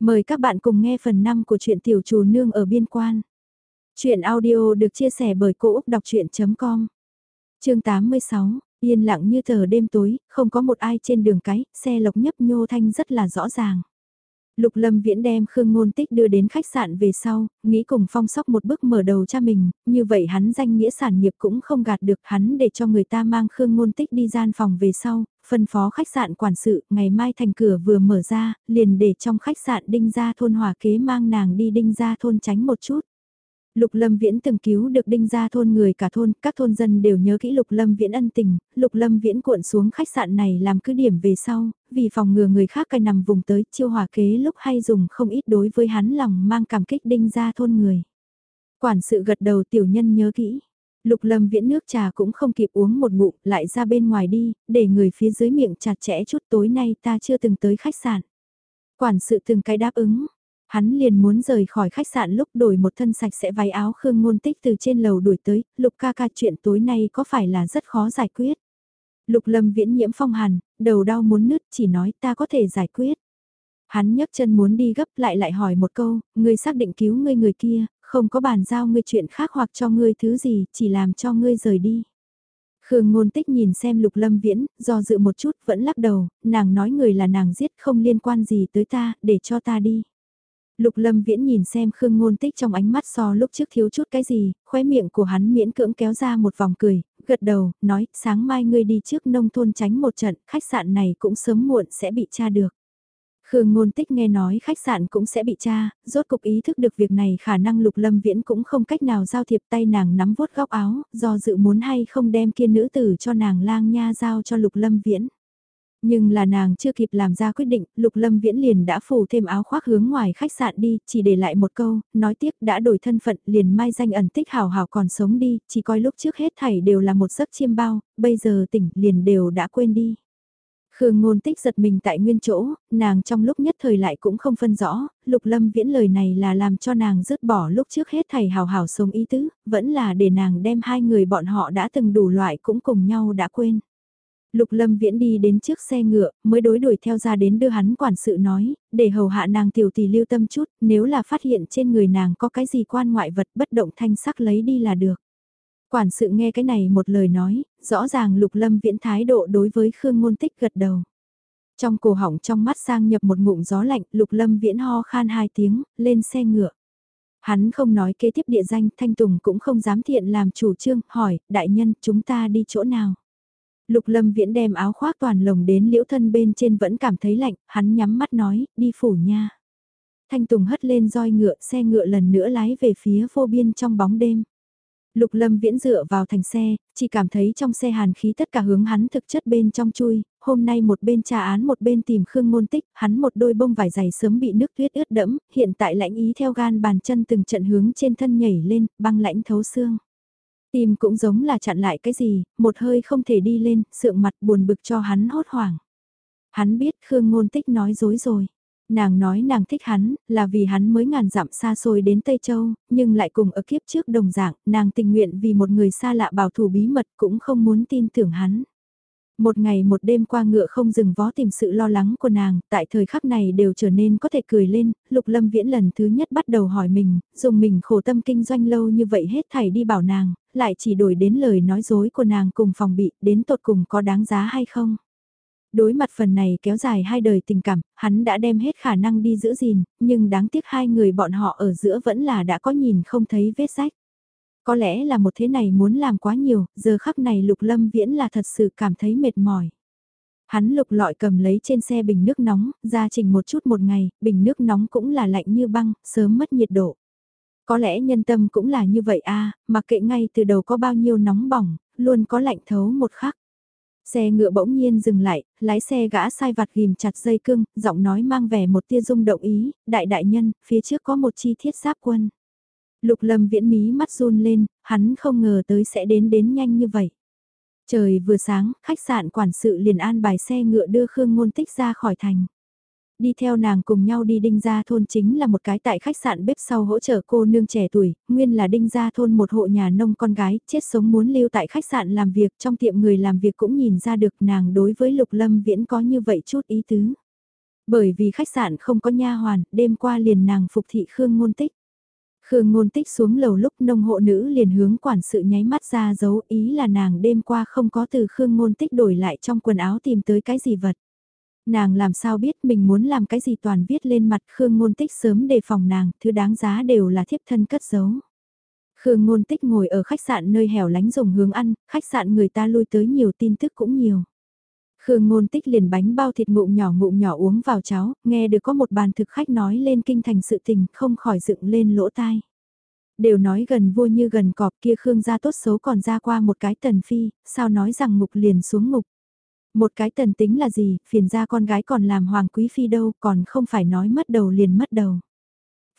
Mời các bạn cùng nghe phần 5 của truyện Tiểu Trù Nương ở Biên Quan. Chuyện audio được chia sẻ bởi Cô Úc Đọc Chuyện.com Chương 86, yên lặng như tờ đêm tối, không có một ai trên đường cái, xe lộc nhấp nhô thanh rất là rõ ràng. Lục Lâm Viễn đem Khương Ngôn Tích đưa đến khách sạn về sau, nghĩ cùng phong sóc một bước mở đầu cha mình, như vậy hắn danh nghĩa sản nghiệp cũng không gạt được hắn để cho người ta mang Khương Ngôn Tích đi gian phòng về sau, phân phó khách sạn quản sự, ngày mai thành cửa vừa mở ra, liền để trong khách sạn đinh ra thôn hòa kế mang nàng đi đinh ra thôn tránh một chút. Lục Lâm Viễn từng cứu được đinh ra thôn người cả thôn, các thôn dân đều nhớ kỹ Lục Lâm Viễn ân tình, Lục Lâm Viễn cuộn xuống khách sạn này làm cứ điểm về sau, vì phòng ngừa người khác cai nằm vùng tới chiêu hòa kế lúc hay dùng không ít đối với hắn lòng mang cảm kích đinh ra thôn người. Quản sự gật đầu tiểu nhân nhớ kỹ. Lục Lâm Viễn nước trà cũng không kịp uống một ngụm, lại ra bên ngoài đi, để người phía dưới miệng chặt chẽ chút tối nay ta chưa từng tới khách sạn. Quản sự từng cái đáp ứng, hắn liền muốn rời khỏi khách sạn lúc đổi một thân sạch sẽ váy áo khương ngôn tích từ trên lầu đuổi tới, lục ca ca chuyện tối nay có phải là rất khó giải quyết. Lục lâm viễn nhiễm phong hàn, đầu đau muốn nứt chỉ nói ta có thể giải quyết. Hắn nhấc chân muốn đi gấp lại lại hỏi một câu, ngươi xác định cứu ngươi người kia, không có bàn giao ngươi chuyện khác hoặc cho ngươi thứ gì, chỉ làm cho ngươi rời đi. Khương ngôn tích nhìn xem lục lâm viễn, do dự một chút vẫn lắc đầu, nàng nói người là nàng giết không liên quan gì tới ta, để cho ta đi. Lục lâm viễn nhìn xem Khương ngôn tích trong ánh mắt so lúc trước thiếu chút cái gì, khóe miệng của hắn miễn cưỡng kéo ra một vòng cười, gật đầu, nói sáng mai ngươi đi trước nông thôn tránh một trận, khách sạn này cũng sớm muộn sẽ bị tra được. Khương Ngôn Tích nghe nói khách sạn cũng sẽ bị tra, rốt cục ý thức được việc này khả năng Lục Lâm Viễn cũng không cách nào giao thiệp tay nàng nắm vuốt góc áo, do dự muốn hay không đem kia nữ tử cho nàng lang nha giao cho Lục Lâm Viễn. Nhưng là nàng chưa kịp làm ra quyết định, Lục Lâm Viễn liền đã phủ thêm áo khoác hướng ngoài khách sạn đi, chỉ để lại một câu, nói tiếc đã đổi thân phận, liền mai danh ẩn tích hào hào còn sống đi, chỉ coi lúc trước hết thảy đều là một giấc chiêm bao, bây giờ tỉnh liền đều đã quên đi. Khương ngôn tích giật mình tại nguyên chỗ, nàng trong lúc nhất thời lại cũng không phân rõ, lục lâm viễn lời này là làm cho nàng dứt bỏ lúc trước hết thảy hào hào sống ý tứ, vẫn là để nàng đem hai người bọn họ đã từng đủ loại cũng cùng nhau đã quên. Lục lâm viễn đi đến trước xe ngựa, mới đối đuổi theo ra đến đưa hắn quản sự nói, để hầu hạ nàng tiểu tỷ lưu tâm chút, nếu là phát hiện trên người nàng có cái gì quan ngoại vật bất động thanh sắc lấy đi là được. Quản sự nghe cái này một lời nói, rõ ràng lục lâm viễn thái độ đối với Khương Ngôn Tích gật đầu. Trong cổ họng trong mắt sang nhập một ngụm gió lạnh, lục lâm viễn ho khan hai tiếng, lên xe ngựa. Hắn không nói kế tiếp địa danh, Thanh Tùng cũng không dám thiện làm chủ trương, hỏi, đại nhân, chúng ta đi chỗ nào? Lục lâm viễn đem áo khoác toàn lồng đến liễu thân bên trên vẫn cảm thấy lạnh, hắn nhắm mắt nói, đi phủ nha. Thanh Tùng hất lên roi ngựa, xe ngựa lần nữa lái về phía vô biên trong bóng đêm. Lục lâm viễn dựa vào thành xe, chỉ cảm thấy trong xe hàn khí tất cả hướng hắn thực chất bên trong chui, hôm nay một bên trà án một bên tìm Khương Ngôn Tích, hắn một đôi bông vải dày sớm bị nước tuyết ướt đẫm, hiện tại lãnh ý theo gan bàn chân từng trận hướng trên thân nhảy lên, băng lãnh thấu xương. Tim cũng giống là chặn lại cái gì, một hơi không thể đi lên, sượng mặt buồn bực cho hắn hốt hoảng. Hắn biết Khương Ngôn Tích nói dối rồi. Nàng nói nàng thích hắn, là vì hắn mới ngàn dặm xa xôi đến Tây Châu, nhưng lại cùng ở kiếp trước đồng dạng, nàng tình nguyện vì một người xa lạ bảo thủ bí mật cũng không muốn tin tưởng hắn. Một ngày một đêm qua ngựa không dừng vó tìm sự lo lắng của nàng, tại thời khắc này đều trở nên có thể cười lên, Lục Lâm Viễn lần thứ nhất bắt đầu hỏi mình, dùng mình khổ tâm kinh doanh lâu như vậy hết thảy đi bảo nàng, lại chỉ đổi đến lời nói dối của nàng cùng phòng bị, đến tột cùng có đáng giá hay không. Đối mặt phần này kéo dài hai đời tình cảm, hắn đã đem hết khả năng đi giữ gìn, nhưng đáng tiếc hai người bọn họ ở giữa vẫn là đã có nhìn không thấy vết rách. Có lẽ là một thế này muốn làm quá nhiều, giờ khắc này lục lâm viễn là thật sự cảm thấy mệt mỏi. Hắn lục lọi cầm lấy trên xe bình nước nóng, ra trình một chút một ngày, bình nước nóng cũng là lạnh như băng, sớm mất nhiệt độ. Có lẽ nhân tâm cũng là như vậy a mặc kệ ngay từ đầu có bao nhiêu nóng bỏng, luôn có lạnh thấu một khắc. Xe ngựa bỗng nhiên dừng lại, lái xe gã sai vặt ghim chặt dây cương giọng nói mang vẻ một tia rung động ý, đại đại nhân, phía trước có một chi thiết giáp quân. Lục lâm viễn mí mắt run lên, hắn không ngờ tới sẽ đến đến nhanh như vậy. Trời vừa sáng, khách sạn quản sự liền an bài xe ngựa đưa Khương Ngôn Tích ra khỏi thành. Đi theo nàng cùng nhau đi đinh gia thôn chính là một cái tại khách sạn bếp sau hỗ trợ cô nương trẻ tuổi, nguyên là đinh gia thôn một hộ nhà nông con gái, chết sống muốn lưu tại khách sạn làm việc trong tiệm người làm việc cũng nhìn ra được nàng đối với lục lâm viễn có như vậy chút ý tứ. Bởi vì khách sạn không có nha hoàn, đêm qua liền nàng phục thị Khương Ngôn Tích. Khương Ngôn Tích xuống lầu lúc nông hộ nữ liền hướng quản sự nháy mắt ra dấu ý là nàng đêm qua không có từ Khương Ngôn Tích đổi lại trong quần áo tìm tới cái gì vật. Nàng làm sao biết mình muốn làm cái gì toàn viết lên mặt Khương Ngôn Tích sớm đề phòng nàng, thứ đáng giá đều là thiếp thân cất giấu. Khương Ngôn Tích ngồi ở khách sạn nơi hẻo lánh dùng hướng ăn, khách sạn người ta lui tới nhiều tin tức cũng nhiều. Khương Ngôn Tích liền bánh bao thịt ngụm nhỏ ngụm nhỏ uống vào cháo, nghe được có một bàn thực khách nói lên kinh thành sự tình, không khỏi dựng lên lỗ tai. Đều nói gần vua như gần cọp kia Khương gia tốt xấu còn ra qua một cái tần phi, sao nói rằng ngục liền xuống ngục. Một cái tần tính là gì, phiền ra con gái còn làm hoàng quý phi đâu, còn không phải nói mất đầu liền mất đầu.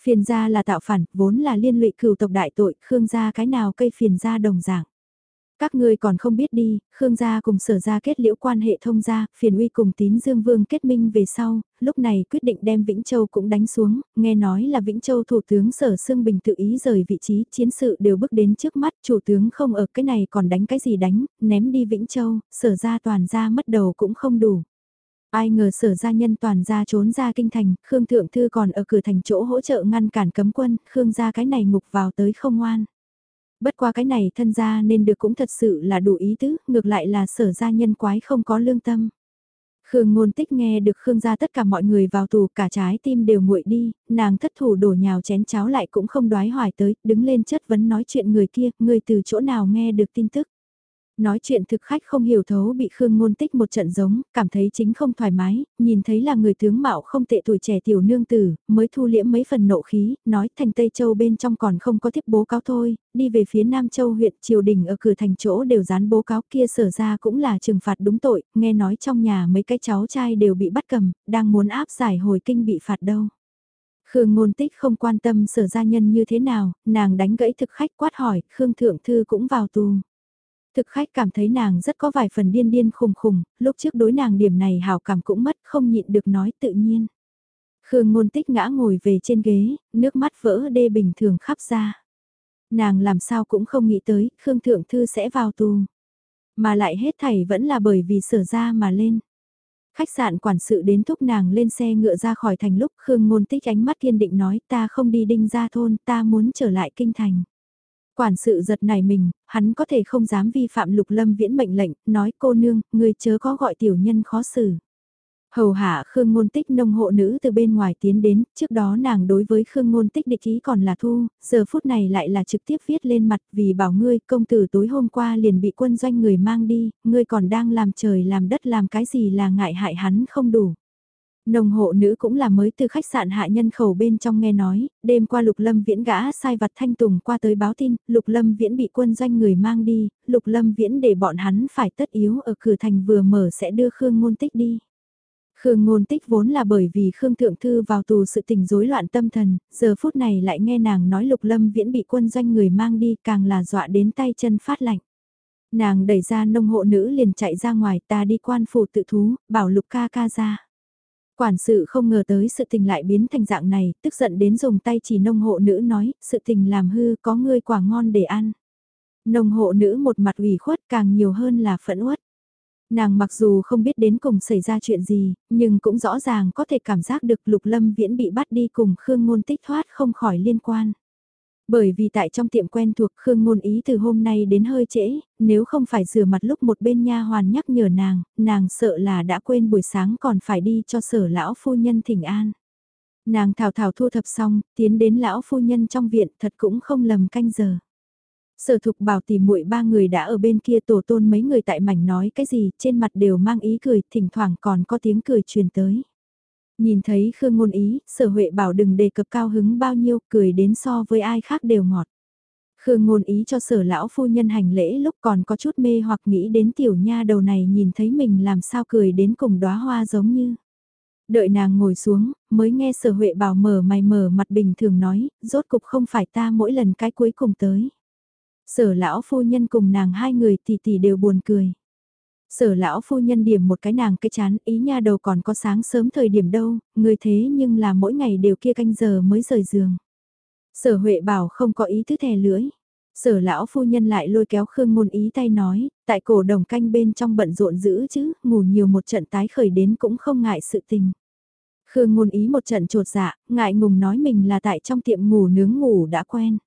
Phiền gia là tạo phản, vốn là liên lụy cửu tộc đại tội, Khương gia cái nào cây phiền gia đồng dạng. Các ngươi còn không biết đi, Khương gia cùng sở gia kết liễu quan hệ thông gia, phiền uy cùng tín dương vương kết minh về sau, lúc này quyết định đem Vĩnh Châu cũng đánh xuống, nghe nói là Vĩnh Châu thủ tướng sở Sương Bình tự ý rời vị trí, chiến sự đều bước đến trước mắt, chủ tướng không ở cái này còn đánh cái gì đánh, ném đi Vĩnh Châu, sở gia toàn gia mất đầu cũng không đủ. Ai ngờ sở gia nhân toàn gia trốn ra kinh thành, Khương Thượng Thư còn ở cửa thành chỗ hỗ trợ ngăn cản cấm quân, Khương gia cái này ngục vào tới không ngoan. Bất qua cái này thân gia nên được cũng thật sự là đủ ý tứ, ngược lại là sở gia nhân quái không có lương tâm. Khương ngôn tích nghe được Khương gia tất cả mọi người vào tù cả trái tim đều nguội đi, nàng thất thủ đổ nhào chén cháo lại cũng không đoái hoài tới, đứng lên chất vấn nói chuyện người kia, người từ chỗ nào nghe được tin tức. Nói chuyện thực khách không hiểu thấu bị Khương Ngôn Tích một trận giống, cảm thấy chính không thoải mái, nhìn thấy là người tướng mạo không tệ tuổi trẻ tiểu nương tử, mới thu liễm mấy phần nộ khí, nói thành Tây Châu bên trong còn không có thiếp bố cáo thôi, đi về phía Nam Châu huyện triều đình ở cửa thành chỗ đều dán bố cáo kia sở ra cũng là trừng phạt đúng tội, nghe nói trong nhà mấy cái cháu trai đều bị bắt cầm, đang muốn áp giải hồi kinh bị phạt đâu. Khương ngôn tích không quan tâm sở gia nhân như thế nào, nàng đánh gãy thực khách quát hỏi, Khương Thượng Thư cũng vào tù. Thực khách cảm thấy nàng rất có vài phần điên điên khùng khùng, lúc trước đối nàng điểm này hào cảm cũng mất không nhịn được nói tự nhiên. Khương ngôn tích ngã ngồi về trên ghế, nước mắt vỡ đê bình thường khắp ra. Nàng làm sao cũng không nghĩ tới, Khương Thượng Thư sẽ vào tù. Mà lại hết thảy vẫn là bởi vì sở ra mà lên. Khách sạn quản sự đến thúc nàng lên xe ngựa ra khỏi thành lúc Khương ngôn tích ánh mắt kiên định nói ta không đi đinh ra thôn, ta muốn trở lại kinh thành. Quản sự giật này mình, hắn có thể không dám vi phạm lục lâm viễn mệnh lệnh, nói cô nương, người chớ có gọi tiểu nhân khó xử. Hầu hạ Khương Ngôn Tích nông hộ nữ từ bên ngoài tiến đến, trước đó nàng đối với Khương Ngôn Tích địch ý còn là thu, giờ phút này lại là trực tiếp viết lên mặt vì bảo ngươi công tử tối hôm qua liền bị quân doanh người mang đi, ngươi còn đang làm trời làm đất làm cái gì là ngại hại hắn không đủ. Nông hộ nữ cũng là mới từ khách sạn hạ nhân khẩu bên trong nghe nói, đêm qua Lục Lâm Viễn gã sai vặt thanh tùng qua tới báo tin, Lục Lâm Viễn bị quân doanh người mang đi, Lục Lâm Viễn để bọn hắn phải tất yếu ở cửa thành vừa mở sẽ đưa Khương Ngôn Tích đi. Khương Ngôn Tích vốn là bởi vì Khương Thượng Thư vào tù sự tình rối loạn tâm thần, giờ phút này lại nghe nàng nói Lục Lâm Viễn bị quân doanh người mang đi càng là dọa đến tay chân phát lạnh. Nàng đẩy ra nông hộ nữ liền chạy ra ngoài ta đi quan phủ tự thú, bảo Lục ca ca ra. Quản sự không ngờ tới sự tình lại biến thành dạng này, tức giận đến dùng tay chỉ nông hộ nữ nói, sự tình làm hư có ngươi quả ngon để ăn. Nông hộ nữ một mặt ủy khuất càng nhiều hơn là phẫn uất. Nàng mặc dù không biết đến cùng xảy ra chuyện gì, nhưng cũng rõ ràng có thể cảm giác được lục lâm viễn bị bắt đi cùng Khương Ngôn tích thoát không khỏi liên quan. Bởi vì tại trong tiệm quen thuộc Khương Ngôn Ý từ hôm nay đến hơi trễ, nếu không phải rửa mặt lúc một bên nha hoàn nhắc nhở nàng, nàng sợ là đã quên buổi sáng còn phải đi cho sở lão phu nhân thỉnh an. Nàng thảo thảo thu thập xong, tiến đến lão phu nhân trong viện thật cũng không lầm canh giờ. Sở thục bảo tìm muội ba người đã ở bên kia tổ tôn mấy người tại mảnh nói cái gì trên mặt đều mang ý cười, thỉnh thoảng còn có tiếng cười truyền tới. Nhìn thấy Khương Ngôn Ý, sở huệ bảo đừng đề cập cao hứng bao nhiêu, cười đến so với ai khác đều ngọt. Khương Ngôn Ý cho sở lão phu nhân hành lễ lúc còn có chút mê hoặc nghĩ đến tiểu nha đầu này nhìn thấy mình làm sao cười đến cùng đóa hoa giống như. Đợi nàng ngồi xuống, mới nghe sở huệ bảo mở mày mở mặt bình thường nói, rốt cục không phải ta mỗi lần cái cuối cùng tới. Sở lão phu nhân cùng nàng hai người tỷ tỷ đều buồn cười. Sở lão phu nhân điểm một cái nàng cái chán ý nha đầu còn có sáng sớm thời điểm đâu, người thế nhưng là mỗi ngày đều kia canh giờ mới rời giường. Sở Huệ bảo không có ý thứ thè lưỡi. Sở lão phu nhân lại lôi kéo Khương Ngôn ý tay nói, tại cổ đồng canh bên trong bận rộn dữ chứ, ngủ nhiều một trận tái khởi đến cũng không ngại sự tình. Khương ngôn ý một trận trột dạ, ngại ngùng nói mình là tại trong tiệm ngủ nướng ngủ đã quen.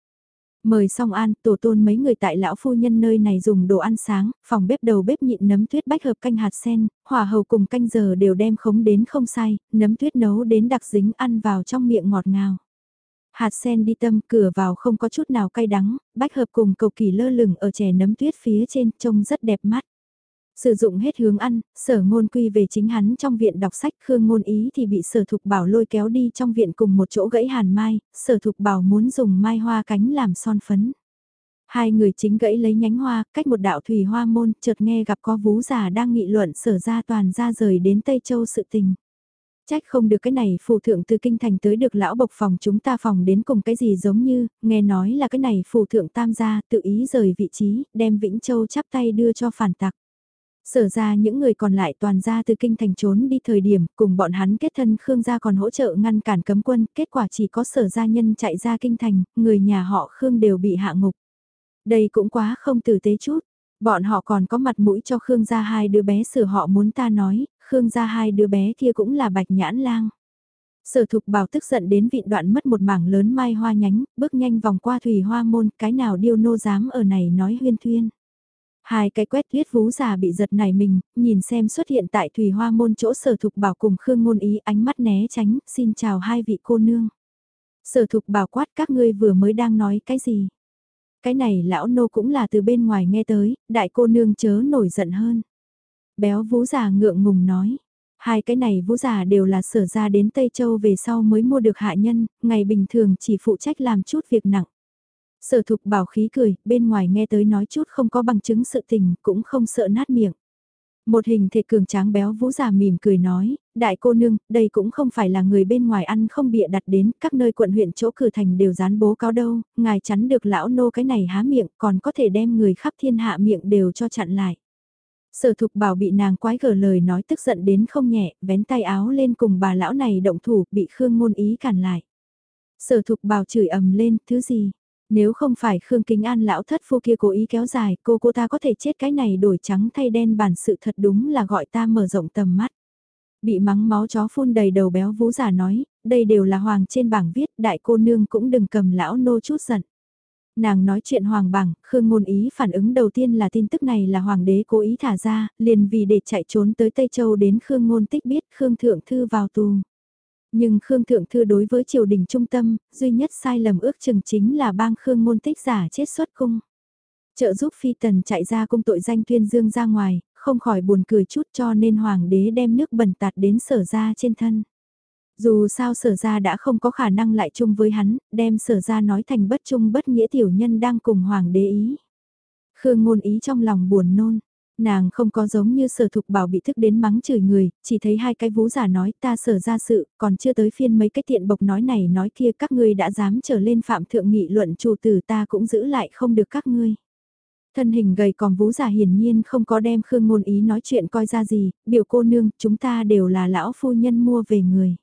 Mời xong an, tổ tôn mấy người tại lão phu nhân nơi này dùng đồ ăn sáng, phòng bếp đầu bếp nhịn nấm tuyết bách hợp canh hạt sen, hỏa hầu cùng canh giờ đều đem khống đến không sai, nấm tuyết nấu đến đặc dính ăn vào trong miệng ngọt ngào. Hạt sen đi tâm cửa vào không có chút nào cay đắng, bách hợp cùng cầu kỳ lơ lửng ở chè nấm tuyết phía trên trông rất đẹp mắt. Sử dụng hết hướng ăn, sở ngôn quy về chính hắn trong viện đọc sách Khương ngôn ý thì bị sở thục bảo lôi kéo đi trong viện cùng một chỗ gãy hàn mai, sở thục bảo muốn dùng mai hoa cánh làm son phấn. Hai người chính gãy lấy nhánh hoa, cách một đạo thủy hoa môn, chợt nghe gặp có vú già đang nghị luận sở ra toàn ra rời đến Tây Châu sự tình. Trách không được cái này phù thượng từ kinh thành tới được lão bộc phòng chúng ta phòng đến cùng cái gì giống như, nghe nói là cái này phù thượng tam gia tự ý rời vị trí, đem Vĩnh Châu chắp tay đưa cho phản tặc. Sở ra những người còn lại toàn ra từ kinh thành trốn đi thời điểm cùng bọn hắn kết thân Khương gia còn hỗ trợ ngăn cản cấm quân, kết quả chỉ có sở gia nhân chạy ra kinh thành, người nhà họ Khương đều bị hạ ngục. Đây cũng quá không tử tế chút, bọn họ còn có mặt mũi cho Khương gia hai đứa bé sửa họ muốn ta nói, Khương gia hai đứa bé kia cũng là bạch nhãn lang. Sở thục bảo tức giận đến vịn đoạn mất một mảng lớn mai hoa nhánh, bước nhanh vòng qua thủy hoa môn, cái nào điêu nô dám ở này nói huyên thuyên. Hai cái quét huyết vú già bị giật nảy mình, nhìn xem xuất hiện tại thủy hoa môn chỗ sở thục bảo cùng Khương ngôn ý ánh mắt né tránh, xin chào hai vị cô nương. Sở thục bảo quát các ngươi vừa mới đang nói cái gì? Cái này lão nô cũng là từ bên ngoài nghe tới, đại cô nương chớ nổi giận hơn. Béo vú già ngượng ngùng nói. Hai cái này vũ già đều là sở ra đến Tây Châu về sau mới mua được hạ nhân, ngày bình thường chỉ phụ trách làm chút việc nặng. Sở thục bảo khí cười, bên ngoài nghe tới nói chút không có bằng chứng sự tình, cũng không sợ nát miệng. Một hình thể cường tráng béo vũ già mỉm cười nói, đại cô nương, đây cũng không phải là người bên ngoài ăn không bịa đặt đến, các nơi quận huyện chỗ cử thành đều dán bố cáo đâu, ngài chắn được lão nô cái này há miệng, còn có thể đem người khắp thiên hạ miệng đều cho chặn lại. Sở thục bảo bị nàng quái gở lời nói tức giận đến không nhẹ, vén tay áo lên cùng bà lão này động thủ, bị Khương ngôn ý cản lại. Sở thục bảo chửi ầm lên, thứ gì? Nếu không phải Khương Kính An lão thất phu kia cố ý kéo dài, cô cô ta có thể chết cái này đổi trắng thay đen bản sự thật đúng là gọi ta mở rộng tầm mắt. Bị mắng máu chó phun đầy đầu béo vũ giả nói, đây đều là hoàng trên bảng viết, đại cô nương cũng đừng cầm lão nô chút giận. Nàng nói chuyện hoàng bảng, Khương ngôn ý phản ứng đầu tiên là tin tức này là hoàng đế cố ý thả ra, liền vì để chạy trốn tới Tây Châu đến Khương ngôn tích biết Khương Thượng Thư vào tù. Nhưng Khương Thượng Thư đối với triều đình trung tâm, duy nhất sai lầm ước chừng chính là bang Khương ngôn tích giả chết xuất cung. Trợ giúp phi tần chạy ra cung tội danh tuyên dương ra ngoài, không khỏi buồn cười chút cho nên hoàng đế đem nước bẩn tạt đến sở ra trên thân. Dù sao sở ra đã không có khả năng lại chung với hắn, đem sở ra nói thành bất chung bất nghĩa tiểu nhân đang cùng hoàng đế ý. Khương ngôn ý trong lòng buồn nôn, nàng không có giống như sở thục bảo bị thức đến mắng chửi người, chỉ thấy hai cái vú giả nói ta sở ra sự, còn chưa tới phiên mấy cái tiện bộc nói này nói kia các ngươi đã dám trở lên phạm thượng nghị luận chủ tử ta cũng giữ lại không được các ngươi. Thân hình gầy còn vú giả hiển nhiên không có đem khương ngôn ý nói chuyện coi ra gì, biểu cô nương chúng ta đều là lão phu nhân mua về người.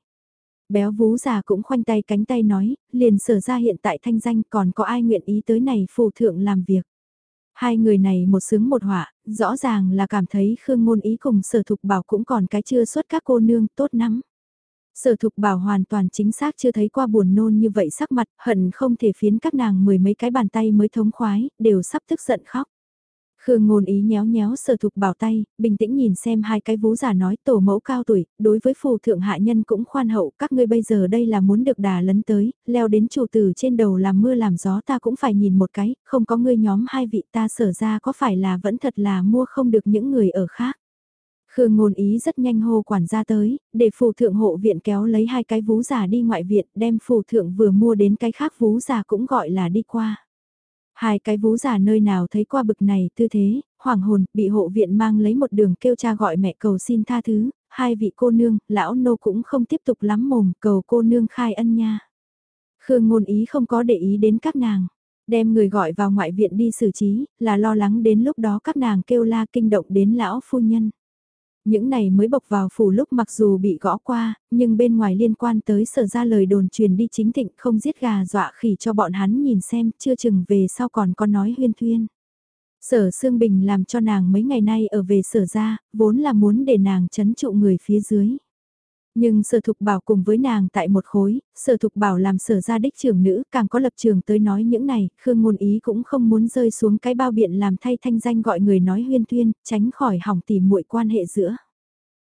Béo vú già cũng khoanh tay cánh tay nói, liền sở ra hiện tại thanh danh còn có ai nguyện ý tới này phù thượng làm việc. Hai người này một sướng một họa, rõ ràng là cảm thấy Khương Ngôn Ý cùng sở thục bảo cũng còn cái chưa xuất các cô nương tốt lắm. Sở thục bảo hoàn toàn chính xác chưa thấy qua buồn nôn như vậy sắc mặt, hận không thể phiến các nàng mười mấy cái bàn tay mới thống khoái, đều sắp tức giận khóc. Khương ngôn ý nhéo nhéo sở thục bảo tay, bình tĩnh nhìn xem hai cái vú giả nói tổ mẫu cao tuổi, đối với phù thượng hạ nhân cũng khoan hậu, các ngươi bây giờ đây là muốn được đà lấn tới, leo đến chủ tử trên đầu làm mưa làm gió ta cũng phải nhìn một cái, không có ngươi nhóm hai vị ta sở ra có phải là vẫn thật là mua không được những người ở khác. Khương ngôn ý rất nhanh hô quản gia tới, để phù thượng hộ viện kéo lấy hai cái vú giả đi ngoại viện, đem phù thượng vừa mua đến cái khác vú giả cũng gọi là đi qua. Hai cái vú già nơi nào thấy qua bực này tư thế, hoàng hồn, bị hộ viện mang lấy một đường kêu cha gọi mẹ cầu xin tha thứ, hai vị cô nương, lão nô cũng không tiếp tục lắm mồm, cầu cô nương khai ân nha. Khương ngôn ý không có để ý đến các nàng, đem người gọi vào ngoại viện đi xử trí, là lo lắng đến lúc đó các nàng kêu la kinh động đến lão phu nhân. Những này mới bộc vào phủ lúc mặc dù bị gõ qua, nhưng bên ngoài liên quan tới sở ra lời đồn truyền đi chính thịnh không giết gà dọa khỉ cho bọn hắn nhìn xem, chưa chừng về sau còn có nói huyên thuyên. Sở Sương Bình làm cho nàng mấy ngày nay ở về sở ra, vốn là muốn để nàng chấn trụ người phía dưới. Nhưng sở thục bảo cùng với nàng tại một khối, sở thục bảo làm sở gia đích trưởng nữ càng có lập trường tới nói những này, Khương Ngôn Ý cũng không muốn rơi xuống cái bao biện làm thay thanh danh gọi người nói huyên tuyên, tránh khỏi hỏng tỉ muội quan hệ giữa.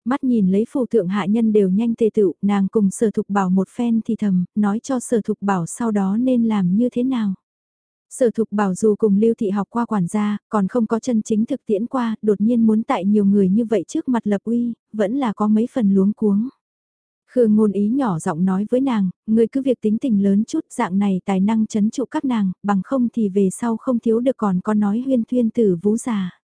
Mắt nhìn lấy phù thượng hạ nhân đều nhanh tê tựu, nàng cùng sở thục bảo một phen thì thầm, nói cho sở thục bảo sau đó nên làm như thế nào. Sở thục bảo dù cùng lưu thị học qua quản gia, còn không có chân chính thực tiễn qua, đột nhiên muốn tại nhiều người như vậy trước mặt lập uy, vẫn là có mấy phần luống cuống. Khương ngôn ý nhỏ giọng nói với nàng, người cứ việc tính tình lớn chút dạng này tài năng chấn trụ các nàng, bằng không thì về sau không thiếu được còn có nói huyên thuyên tử vũ già.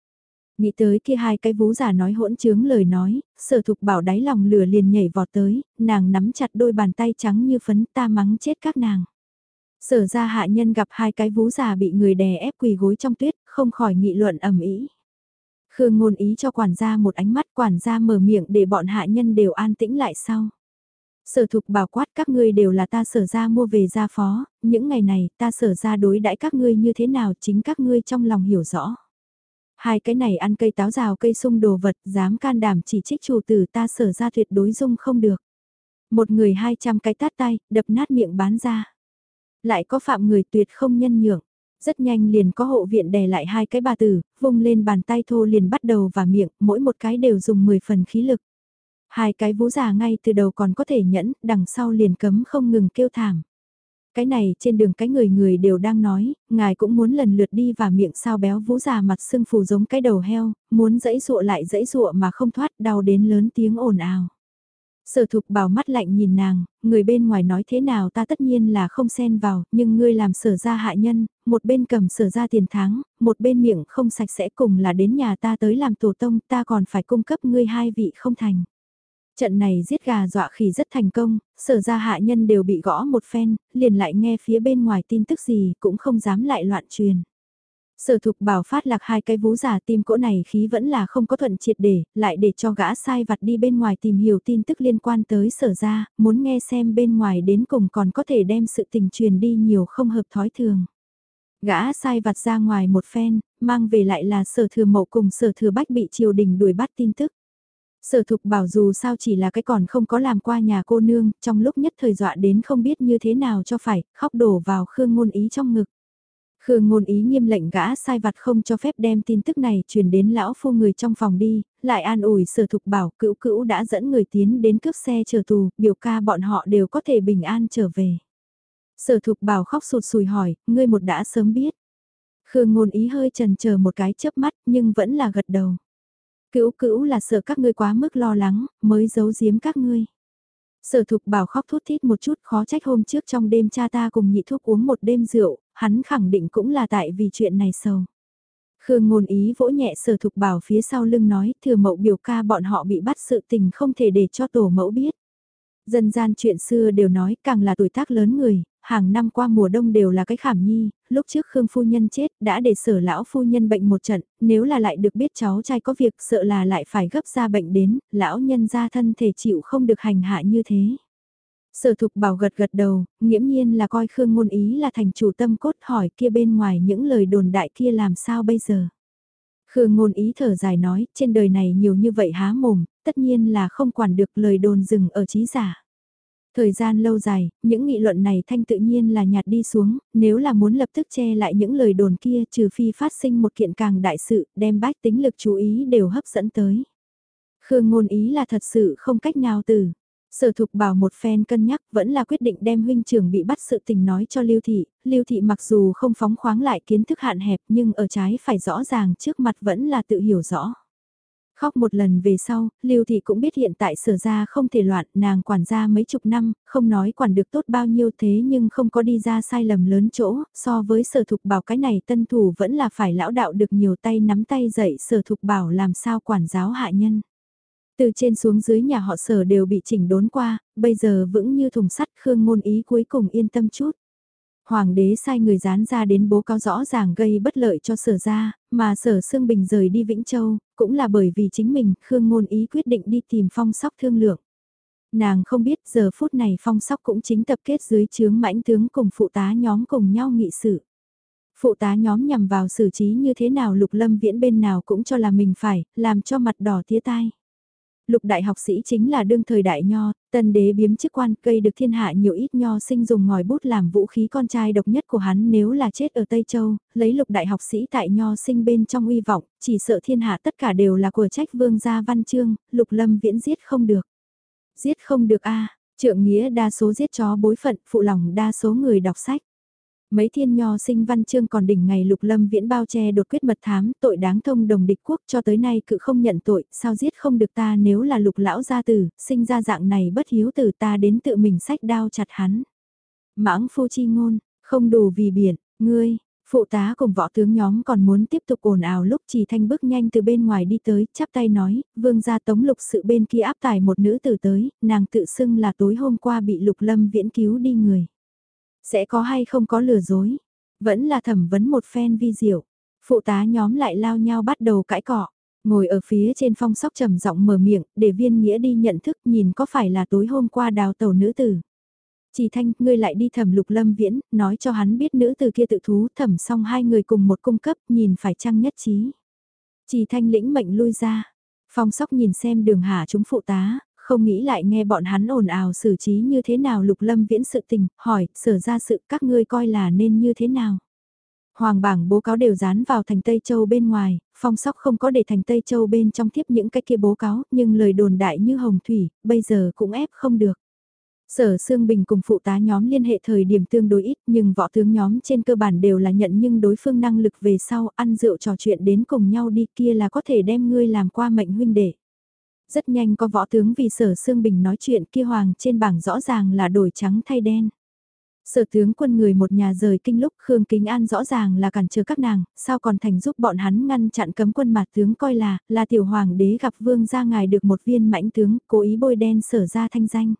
Nghĩ tới kia hai cái vú giả nói hỗn trướng lời nói, sở thục bảo đáy lòng lửa liền nhảy vọt tới, nàng nắm chặt đôi bàn tay trắng như phấn ta mắng chết các nàng. Sở ra hạ nhân gặp hai cái vú giả bị người đè ép quỳ gối trong tuyết, không khỏi nghị luận ẩm ý. Khương ngôn ý cho quản gia một ánh mắt quản gia mở miệng để bọn hạ nhân đều an tĩnh lại sau. Sở thục bảo quát các ngươi đều là ta sở ra mua về gia phó, những ngày này ta sở ra đối đãi các ngươi như thế nào chính các ngươi trong lòng hiểu rõ. Hai cái này ăn cây táo rào cây sung đồ vật, dám can đảm chỉ trích chủ tử ta sở ra tuyệt đối dung không được. Một người hai trăm cái tát tay, đập nát miệng bán ra. Lại có phạm người tuyệt không nhân nhượng. Rất nhanh liền có hộ viện đè lại hai cái bà tử, vung lên bàn tay thô liền bắt đầu và miệng, mỗi một cái đều dùng 10 phần khí lực. Hai cái vú già ngay từ đầu còn có thể nhẫn, đằng sau liền cấm không ngừng kêu thảm. Cái này trên đường cái người người đều đang nói, ngài cũng muốn lần lượt đi và miệng sao béo vũ già mặt sưng phù giống cái đầu heo, muốn dẫy dụa lại dẫy dụa mà không thoát đau đến lớn tiếng ồn ào. Sở thục bảo mắt lạnh nhìn nàng, người bên ngoài nói thế nào ta tất nhiên là không xen vào, nhưng ngươi làm sở ra hạ nhân, một bên cầm sở ra tiền tháng, một bên miệng không sạch sẽ cùng là đến nhà ta tới làm tổ tông ta còn phải cung cấp ngươi hai vị không thành. Trận này giết gà dọa khỉ rất thành công, sở ra hạ nhân đều bị gõ một phen, liền lại nghe phía bên ngoài tin tức gì cũng không dám lại loạn truyền. Sở thục bảo phát lạc hai cái vú giả tim cỗ này khí vẫn là không có thuận triệt để, lại để cho gã sai vặt đi bên ngoài tìm hiểu tin tức liên quan tới sở ra, muốn nghe xem bên ngoài đến cùng còn có thể đem sự tình truyền đi nhiều không hợp thói thường. Gã sai vặt ra ngoài một phen, mang về lại là sở thừa mậu cùng sở thừa bách bị triều đình đuổi bắt tin tức. Sở thục bảo dù sao chỉ là cái còn không có làm qua nhà cô nương, trong lúc nhất thời dọa đến không biết như thế nào cho phải, khóc đổ vào Khương Ngôn Ý trong ngực. Khương Ngôn Ý nghiêm lệnh gã sai vặt không cho phép đem tin tức này truyền đến lão phu người trong phòng đi, lại an ủi sở thục bảo cữu cữu đã dẫn người tiến đến cướp xe chờ tù, biểu ca bọn họ đều có thể bình an trở về. Sở thục bảo khóc sụt sùi hỏi, ngươi một đã sớm biết. Khương Ngôn Ý hơi trần chờ một cái chớp mắt nhưng vẫn là gật đầu. Cữu cữu là sợ các ngươi quá mức lo lắng, mới giấu giếm các ngươi. Sở thục bảo khóc thút thít một chút khó trách hôm trước trong đêm cha ta cùng nhị thuốc uống một đêm rượu, hắn khẳng định cũng là tại vì chuyện này sầu. Khương ngôn ý vỗ nhẹ sở thục bảo phía sau lưng nói thừa mẫu biểu ca bọn họ bị bắt sự tình không thể để cho tổ mẫu biết. Dân gian chuyện xưa đều nói càng là tuổi tác lớn người, hàng năm qua mùa đông đều là cái khảm nhi, lúc trước Khương phu nhân chết đã để sở lão phu nhân bệnh một trận, nếu là lại được biết cháu trai có việc sợ là lại phải gấp ra bệnh đến, lão nhân ra thân thể chịu không được hành hạ như thế. Sở thục bảo gật gật đầu, nghiễm nhiên là coi Khương ngôn ý là thành chủ tâm cốt hỏi kia bên ngoài những lời đồn đại kia làm sao bây giờ. Khương ngôn ý thở dài nói, trên đời này nhiều như vậy há mồm, tất nhiên là không quản được lời đồn dừng ở trí giả. Thời gian lâu dài, những nghị luận này thanh tự nhiên là nhạt đi xuống, nếu là muốn lập tức che lại những lời đồn kia trừ phi phát sinh một kiện càng đại sự, đem bách tính lực chú ý đều hấp dẫn tới. Khương ngôn ý là thật sự không cách nào từ. Sở thục bảo một phen cân nhắc vẫn là quyết định đem huynh trưởng bị bắt sự tình nói cho Lưu Thị, Lưu Thị mặc dù không phóng khoáng lại kiến thức hạn hẹp nhưng ở trái phải rõ ràng trước mặt vẫn là tự hiểu rõ. Khóc một lần về sau, Lưu Thị cũng biết hiện tại sở ra không thể loạn, nàng quản gia mấy chục năm, không nói quản được tốt bao nhiêu thế nhưng không có đi ra sai lầm lớn chỗ, so với sở thục bảo cái này tân thủ vẫn là phải lão đạo được nhiều tay nắm tay dậy sở thục bảo làm sao quản giáo hạ nhân. Từ trên xuống dưới nhà họ sở đều bị chỉnh đốn qua, bây giờ vững như thùng sắt Khương ngôn ý cuối cùng yên tâm chút. Hoàng đế sai người dán ra đến bố cáo rõ ràng gây bất lợi cho sở ra, mà sở Sương Bình rời đi Vĩnh Châu, cũng là bởi vì chính mình, Khương Ngôn Ý quyết định đi tìm phong sóc thương lượng. Nàng không biết giờ phút này phong sóc cũng chính tập kết dưới chướng mãnh tướng cùng phụ tá nhóm cùng nhau nghị sự. Phụ tá nhóm nhằm vào xử trí như thế nào lục lâm viễn bên nào cũng cho là mình phải, làm cho mặt đỏ tía tai. Lục đại học sĩ chính là đương thời đại nho, tân đế biếm chức quan cây được thiên hạ nhiều ít nho sinh dùng ngòi bút làm vũ khí con trai độc nhất của hắn nếu là chết ở Tây Châu, lấy lục đại học sĩ tại nho sinh bên trong uy vọng, chỉ sợ thiên hạ tất cả đều là của trách vương gia văn chương, lục lâm viễn giết không được. Giết không được a trượng nghĩa đa số giết chó bối phận, phụ lòng đa số người đọc sách. Mấy thiên nho sinh văn chương còn đỉnh ngày lục lâm viễn bao che đột quyết mật thám, tội đáng thông đồng địch quốc cho tới nay cự không nhận tội, sao giết không được ta nếu là lục lão gia tử, sinh ra dạng này bất hiếu từ ta đến tự mình sách đao chặt hắn. Mãng phu chi ngôn, không đủ vì biển, ngươi, phụ tá cùng võ tướng nhóm còn muốn tiếp tục ồn ào lúc chỉ thanh bước nhanh từ bên ngoài đi tới, chắp tay nói, vương gia tống lục sự bên kia áp tải một nữ tử tới, nàng tự xưng là tối hôm qua bị lục lâm viễn cứu đi người. Sẽ có hay không có lừa dối? Vẫn là thẩm vấn một phen vi diệu. Phụ tá nhóm lại lao nhau bắt đầu cãi cọ. Ngồi ở phía trên phong sóc trầm giọng mở miệng, để viên nghĩa đi nhận thức nhìn có phải là tối hôm qua đào tàu nữ tử. Chỉ thanh, ngươi lại đi thẩm lục lâm viễn, nói cho hắn biết nữ tử kia tự thú thẩm xong hai người cùng một cung cấp, nhìn phải chăng nhất trí. Chỉ thanh lĩnh mệnh lui ra. Phong sóc nhìn xem đường hạ chúng phụ tá, không nghĩ lại nghe bọn hắn ồn ào xử trí như thế nào lục lâm viễn sự tình, hỏi, sở ra sự các ngươi coi là nên như thế nào. Hoàng bảng bố cáo đều dán vào thành Tây Châu bên ngoài, phong sóc không có để thành Tây Châu bên trong tiếp những cái kia bố cáo, nhưng lời đồn đại như hồng thủy, bây giờ cũng ép không được. Sở Sương Bình cùng phụ tá nhóm liên hệ thời điểm tương đối ít nhưng võ tướng nhóm trên cơ bản đều là nhận nhưng đối phương năng lực về sau ăn rượu trò chuyện đến cùng nhau đi kia là có thể đem ngươi làm qua mệnh huynh đệ. Rất nhanh có võ tướng vì sở Sương Bình nói chuyện kia hoàng trên bảng rõ ràng là đổi trắng thay đen. Sở tướng quân người một nhà rời kinh lúc Khương Kính An rõ ràng là cản trở các nàng, sao còn thành giúp bọn hắn ngăn chặn cấm quân mặt tướng coi là, là tiểu hoàng đế gặp vương ra ngài được một viên mãnh tướng, cố ý bôi đen sở ra thanh danh.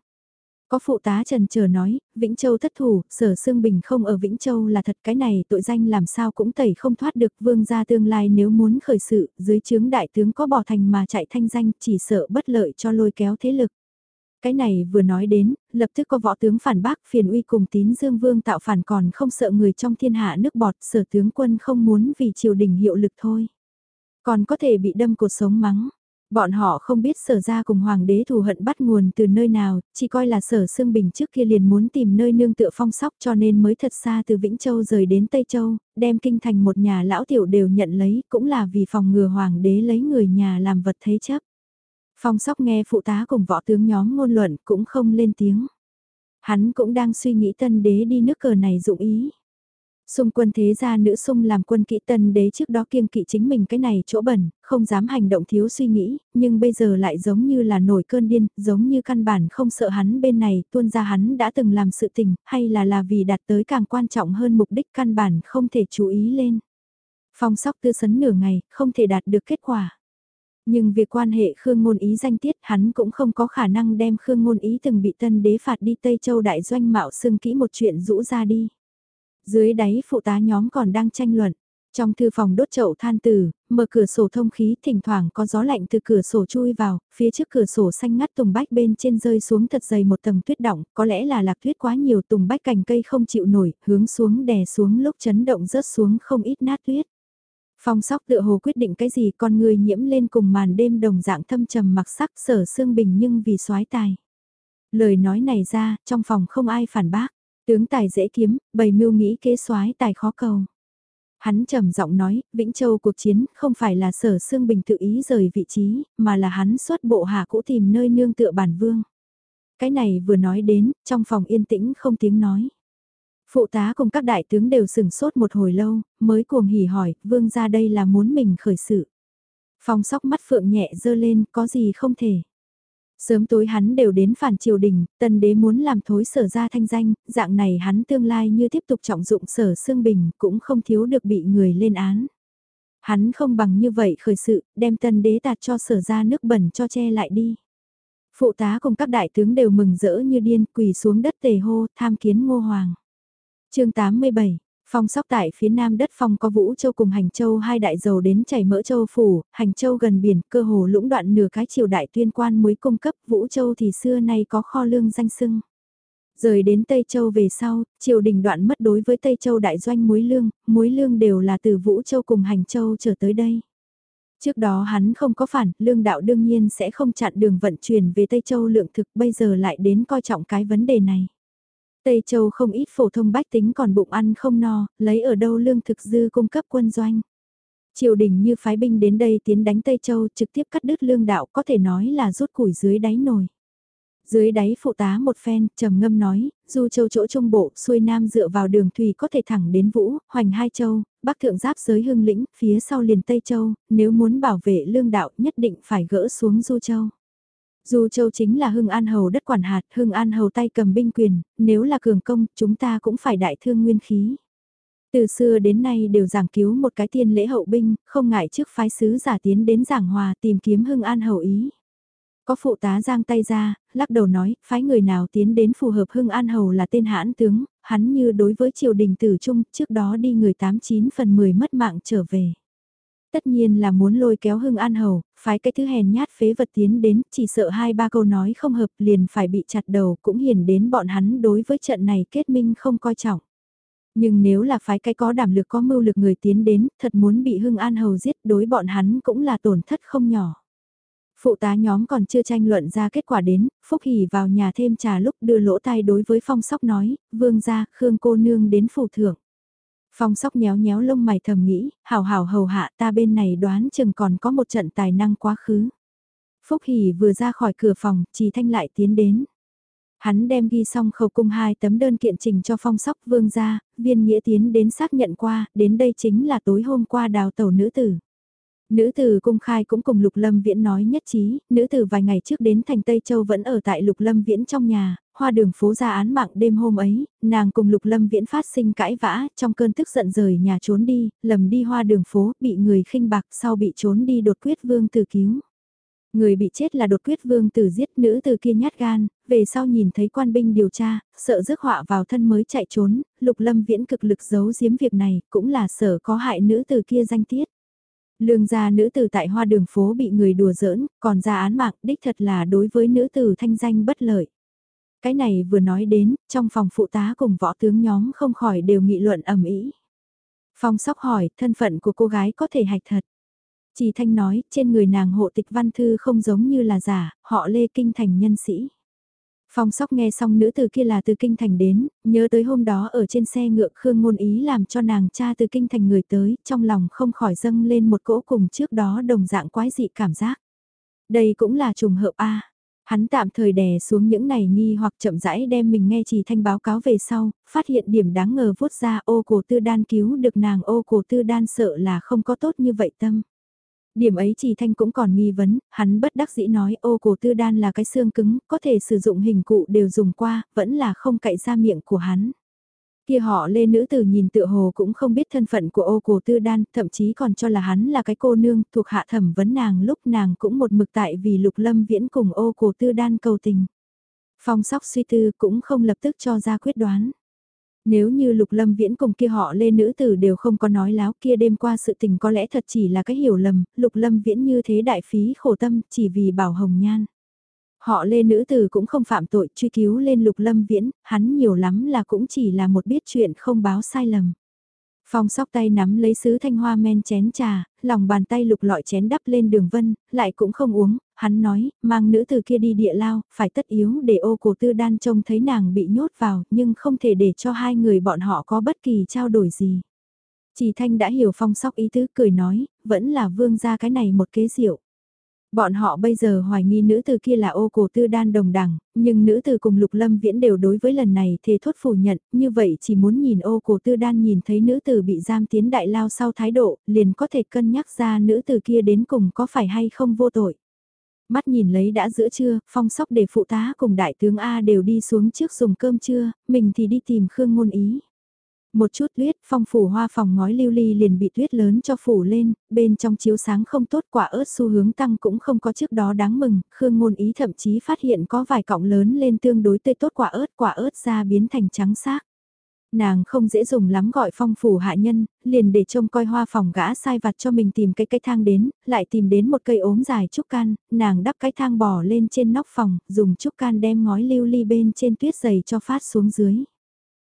Có phụ tá trần chờ nói, Vĩnh Châu thất thủ, sở Sương Bình không ở Vĩnh Châu là thật cái này tội danh làm sao cũng tẩy không thoát được vương gia tương lai nếu muốn khởi sự, dưới chướng đại tướng có bỏ thành mà chạy thanh danh chỉ sợ bất lợi cho lôi kéo thế lực. Cái này vừa nói đến, lập tức có võ tướng phản bác phiền uy cùng tín dương vương tạo phản còn không sợ người trong thiên hạ nước bọt sở tướng quân không muốn vì triều đình hiệu lực thôi. Còn có thể bị đâm cột sống mắng. Bọn họ không biết sở ra cùng hoàng đế thù hận bắt nguồn từ nơi nào, chỉ coi là sở xương bình trước kia liền muốn tìm nơi nương tựa phong sóc cho nên mới thật xa từ Vĩnh Châu rời đến Tây Châu, đem kinh thành một nhà lão tiểu đều nhận lấy, cũng là vì phòng ngừa hoàng đế lấy người nhà làm vật thế chấp. Phong sóc nghe phụ tá cùng võ tướng nhóm ngôn luận cũng không lên tiếng. Hắn cũng đang suy nghĩ tân đế đi nước cờ này dụng ý. Xung quân thế gia nữ sung làm quân kỵ tân đế trước đó kiêng kỵ chính mình cái này chỗ bẩn, không dám hành động thiếu suy nghĩ, nhưng bây giờ lại giống như là nổi cơn điên, giống như căn bản không sợ hắn bên này, tuôn ra hắn đã từng làm sự tình, hay là là vì đạt tới càng quan trọng hơn mục đích căn bản không thể chú ý lên. Phong sóc tư sấn nửa ngày, không thể đạt được kết quả. Nhưng việc quan hệ Khương Ngôn Ý danh tiết hắn cũng không có khả năng đem Khương Ngôn Ý từng bị tân đế phạt đi Tây Châu Đại Doanh mạo xưng kỹ một chuyện rũ ra đi. Dưới đáy phụ tá nhóm còn đang tranh luận. Trong thư phòng đốt chậu than tử, mở cửa sổ thông khí, thỉnh thoảng có gió lạnh từ cửa sổ chui vào, phía trước cửa sổ xanh ngắt tùng bách bên trên rơi xuống thật dày một tầng tuyết động, có lẽ là lạc tuyết quá nhiều tùng bách cành cây không chịu nổi, hướng xuống đè xuống lúc chấn động rớt xuống không ít nát tuyết. Phong sóc tựa hồ quyết định cái gì con người nhiễm lên cùng màn đêm đồng dạng thâm trầm mặc sắc sở xương bình nhưng vì soái tài. Lời nói này ra, trong phòng không ai phản bác. Tướng tài dễ kiếm, bày mưu nghĩ kế soái tài khó cầu. Hắn trầm giọng nói, Vĩnh Châu cuộc chiến không phải là sở xương bình tự ý rời vị trí, mà là hắn xuất bộ hạ cũ tìm nơi nương tựa bản vương. Cái này vừa nói đến, trong phòng yên tĩnh không tiếng nói. Phụ tá cùng các đại tướng đều sừng sốt một hồi lâu, mới cuồng hỉ hỏi, vương ra đây là muốn mình khởi sự. Phong sóc mắt phượng nhẹ dơ lên, có gì không thể. Sớm tối hắn đều đến phản triều đình, tân đế muốn làm thối sở ra thanh danh, dạng này hắn tương lai như tiếp tục trọng dụng sở xương bình cũng không thiếu được bị người lên án. Hắn không bằng như vậy khởi sự, đem tân đế tạt cho sở ra nước bẩn cho che lại đi. Phụ tá cùng các đại tướng đều mừng rỡ như điên quỳ xuống đất tề hô tham kiến ngô hoàng. chương 87 Phong sóc tại phía nam đất phong có Vũ Châu cùng Hành Châu hai đại dầu đến chảy mỡ châu phủ, Hành Châu gần biển, cơ hồ lũng đoạn nửa cái triều đại tuyên quan muối cung cấp, Vũ Châu thì xưa nay có kho lương danh sưng. Rời đến Tây Châu về sau, triều đình đoạn mất đối với Tây Châu đại doanh muối lương, muối lương đều là từ Vũ Châu cùng Hành Châu trở tới đây. Trước đó hắn không có phản, lương đạo đương nhiên sẽ không chặn đường vận chuyển về Tây Châu lượng thực bây giờ lại đến coi trọng cái vấn đề này. Tây Châu không ít phổ thông bách tính còn bụng ăn không no, lấy ở đâu lương thực dư cung cấp quân doanh. Triều đình như phái binh đến đây tiến đánh Tây Châu trực tiếp cắt đứt lương đạo có thể nói là rút củi dưới đáy nồi. Dưới đáy phụ tá một phen, trầm ngâm nói, du châu chỗ trung bộ, xuôi nam dựa vào đường thủy có thể thẳng đến Vũ, hoành hai châu, bắc thượng giáp giới hưng lĩnh, phía sau liền Tây Châu, nếu muốn bảo vệ lương đạo nhất định phải gỡ xuống du châu. Du châu chính là hưng an hầu đất quản hạt, hưng an hầu tay cầm binh quyền, nếu là cường công, chúng ta cũng phải đại thương nguyên khí. Từ xưa đến nay đều giảng cứu một cái tiên lễ hậu binh, không ngại trước phái sứ giả tiến đến giảng hòa tìm kiếm hưng an hầu ý. Có phụ tá giang tay ra, lắc đầu nói, phái người nào tiến đến phù hợp hưng an hầu là tên hãn tướng, hắn như đối với triều đình tử trung, trước đó đi người 89 phần 10 mất mạng trở về. Tất nhiên là muốn lôi kéo hưng an hầu, phái cái thứ hèn nhát phế vật tiến đến, chỉ sợ hai ba câu nói không hợp liền phải bị chặt đầu cũng hiển đến bọn hắn đối với trận này kết minh không coi trọng. Nhưng nếu là phái cái có đảm lực có mưu lực người tiến đến, thật muốn bị hưng an hầu giết đối bọn hắn cũng là tổn thất không nhỏ. Phụ tá nhóm còn chưa tranh luận ra kết quả đến, Phúc Hỷ vào nhà thêm trà lúc đưa lỗ tai đối với phong sóc nói, vương gia, Khương cô nương đến phủ thưởng. Phong sóc nhéo nhéo lông mày thầm nghĩ, hảo hảo hầu hạ ta bên này đoán chừng còn có một trận tài năng quá khứ. Phúc Hỷ vừa ra khỏi cửa phòng, trì thanh lại tiến đến. Hắn đem ghi xong khẩu cung hai tấm đơn kiện trình cho phong sóc vương gia, viên nghĩa tiến đến xác nhận qua, đến đây chính là tối hôm qua đào tàu nữ tử. Nữ tử cung khai cũng cùng Lục Lâm Viễn nói nhất trí, nữ tử vài ngày trước đến thành Tây Châu vẫn ở tại Lục Lâm Viễn trong nhà, hoa đường phố ra án mạng đêm hôm ấy, nàng cùng Lục Lâm Viễn phát sinh cãi vã, trong cơn tức giận rời nhà trốn đi, lầm đi hoa đường phố, bị người khinh bạc sau bị trốn đi đột quyết vương tử cứu. Người bị chết là đột quyết vương tử giết nữ từ kia nhát gan, về sau nhìn thấy quan binh điều tra, sợ rước họa vào thân mới chạy trốn, lục lâm viễn cực lực giấu giếm việc này, cũng là sợ có hại nữ từ kia danh tiết. Lương gia nữ tử tại hoa đường phố bị người đùa giỡn, còn ra án mạng đích thật là đối với nữ tử thanh danh bất lợi. Cái này vừa nói đến, trong phòng phụ tá cùng võ tướng nhóm không khỏi đều nghị luận ầm ĩ. Phong sóc hỏi, thân phận của cô gái có thể hạch thật. Chỉ thanh nói, trên người nàng hộ tịch văn thư không giống như là giả, họ lê kinh thành nhân sĩ. Phong sóc nghe xong nữ từ kia là từ kinh thành đến, nhớ tới hôm đó ở trên xe ngựa Khương Ngôn Ý làm cho nàng cha từ kinh thành người tới, trong lòng không khỏi dâng lên một cỗ cùng trước đó đồng dạng quái dị cảm giác. Đây cũng là trùng hợp A. Hắn tạm thời đè xuống những này nghi hoặc chậm rãi đem mình nghe chỉ thanh báo cáo về sau, phát hiện điểm đáng ngờ vốt ra ô cổ tư đan cứu được nàng ô cổ tư đan sợ là không có tốt như vậy tâm. Điểm ấy chỉ thanh cũng còn nghi vấn, hắn bất đắc dĩ nói ô cổ tư đan là cái xương cứng, có thể sử dụng hình cụ đều dùng qua, vẫn là không cậy ra miệng của hắn. Kia họ lê nữ tử nhìn tựa hồ cũng không biết thân phận của ô cổ tư đan, thậm chí còn cho là hắn là cái cô nương thuộc hạ thẩm vấn nàng lúc nàng cũng một mực tại vì lục lâm viễn cùng ô cổ tư đan cầu tình. Phong sóc suy tư cũng không lập tức cho ra quyết đoán. Nếu như Lục Lâm Viễn cùng kia họ lê nữ tử đều không có nói láo kia đêm qua sự tình có lẽ thật chỉ là cái hiểu lầm, Lục Lâm Viễn như thế đại phí khổ tâm chỉ vì bảo hồng nhan. Họ lê nữ tử cũng không phạm tội truy cứu lên Lục Lâm Viễn, hắn nhiều lắm là cũng chỉ là một biết chuyện không báo sai lầm. Phong sóc tay nắm lấy sứ thanh hoa men chén trà, lòng bàn tay lục lọi chén đắp lên đường vân, lại cũng không uống, hắn nói, mang nữ từ kia đi địa lao, phải tất yếu để ô cổ tư đan trông thấy nàng bị nhốt vào, nhưng không thể để cho hai người bọn họ có bất kỳ trao đổi gì. Chỉ thanh đã hiểu phong sóc ý tứ cười nói, vẫn là vương ra cái này một kế diệu. Bọn họ bây giờ hoài nghi nữ từ kia là ô cổ tư đan đồng đẳng, nhưng nữ từ cùng lục lâm viễn đều đối với lần này thề thốt phủ nhận, như vậy chỉ muốn nhìn ô cổ tư đan nhìn thấy nữ từ bị giam tiến đại lao sau thái độ, liền có thể cân nhắc ra nữ từ kia đến cùng có phải hay không vô tội. Mắt nhìn lấy đã giữa trưa, phong sóc để phụ tá cùng đại tướng A đều đi xuống trước dùng cơm trưa, mình thì đi tìm Khương Ngôn Ý. Một chút tuyết, phong phủ hoa phòng ngói lưu ly liền bị tuyết lớn cho phủ lên, bên trong chiếu sáng không tốt quả ớt xu hướng tăng cũng không có trước đó đáng mừng, Khương Ngôn Ý thậm chí phát hiện có vài cọng lớn lên tương đối tươi tốt quả ớt, quả ớt ra biến thành trắng xác. Nàng không dễ dùng lắm gọi phong phủ hạ nhân, liền để trông coi hoa phòng gã sai vặt cho mình tìm cái cây thang đến, lại tìm đến một cây ốm dài trúc can, nàng đắp cái thang bò lên trên nóc phòng, dùng trúc can đem ngói lưu ly bên trên tuyết dày cho phát xuống dưới.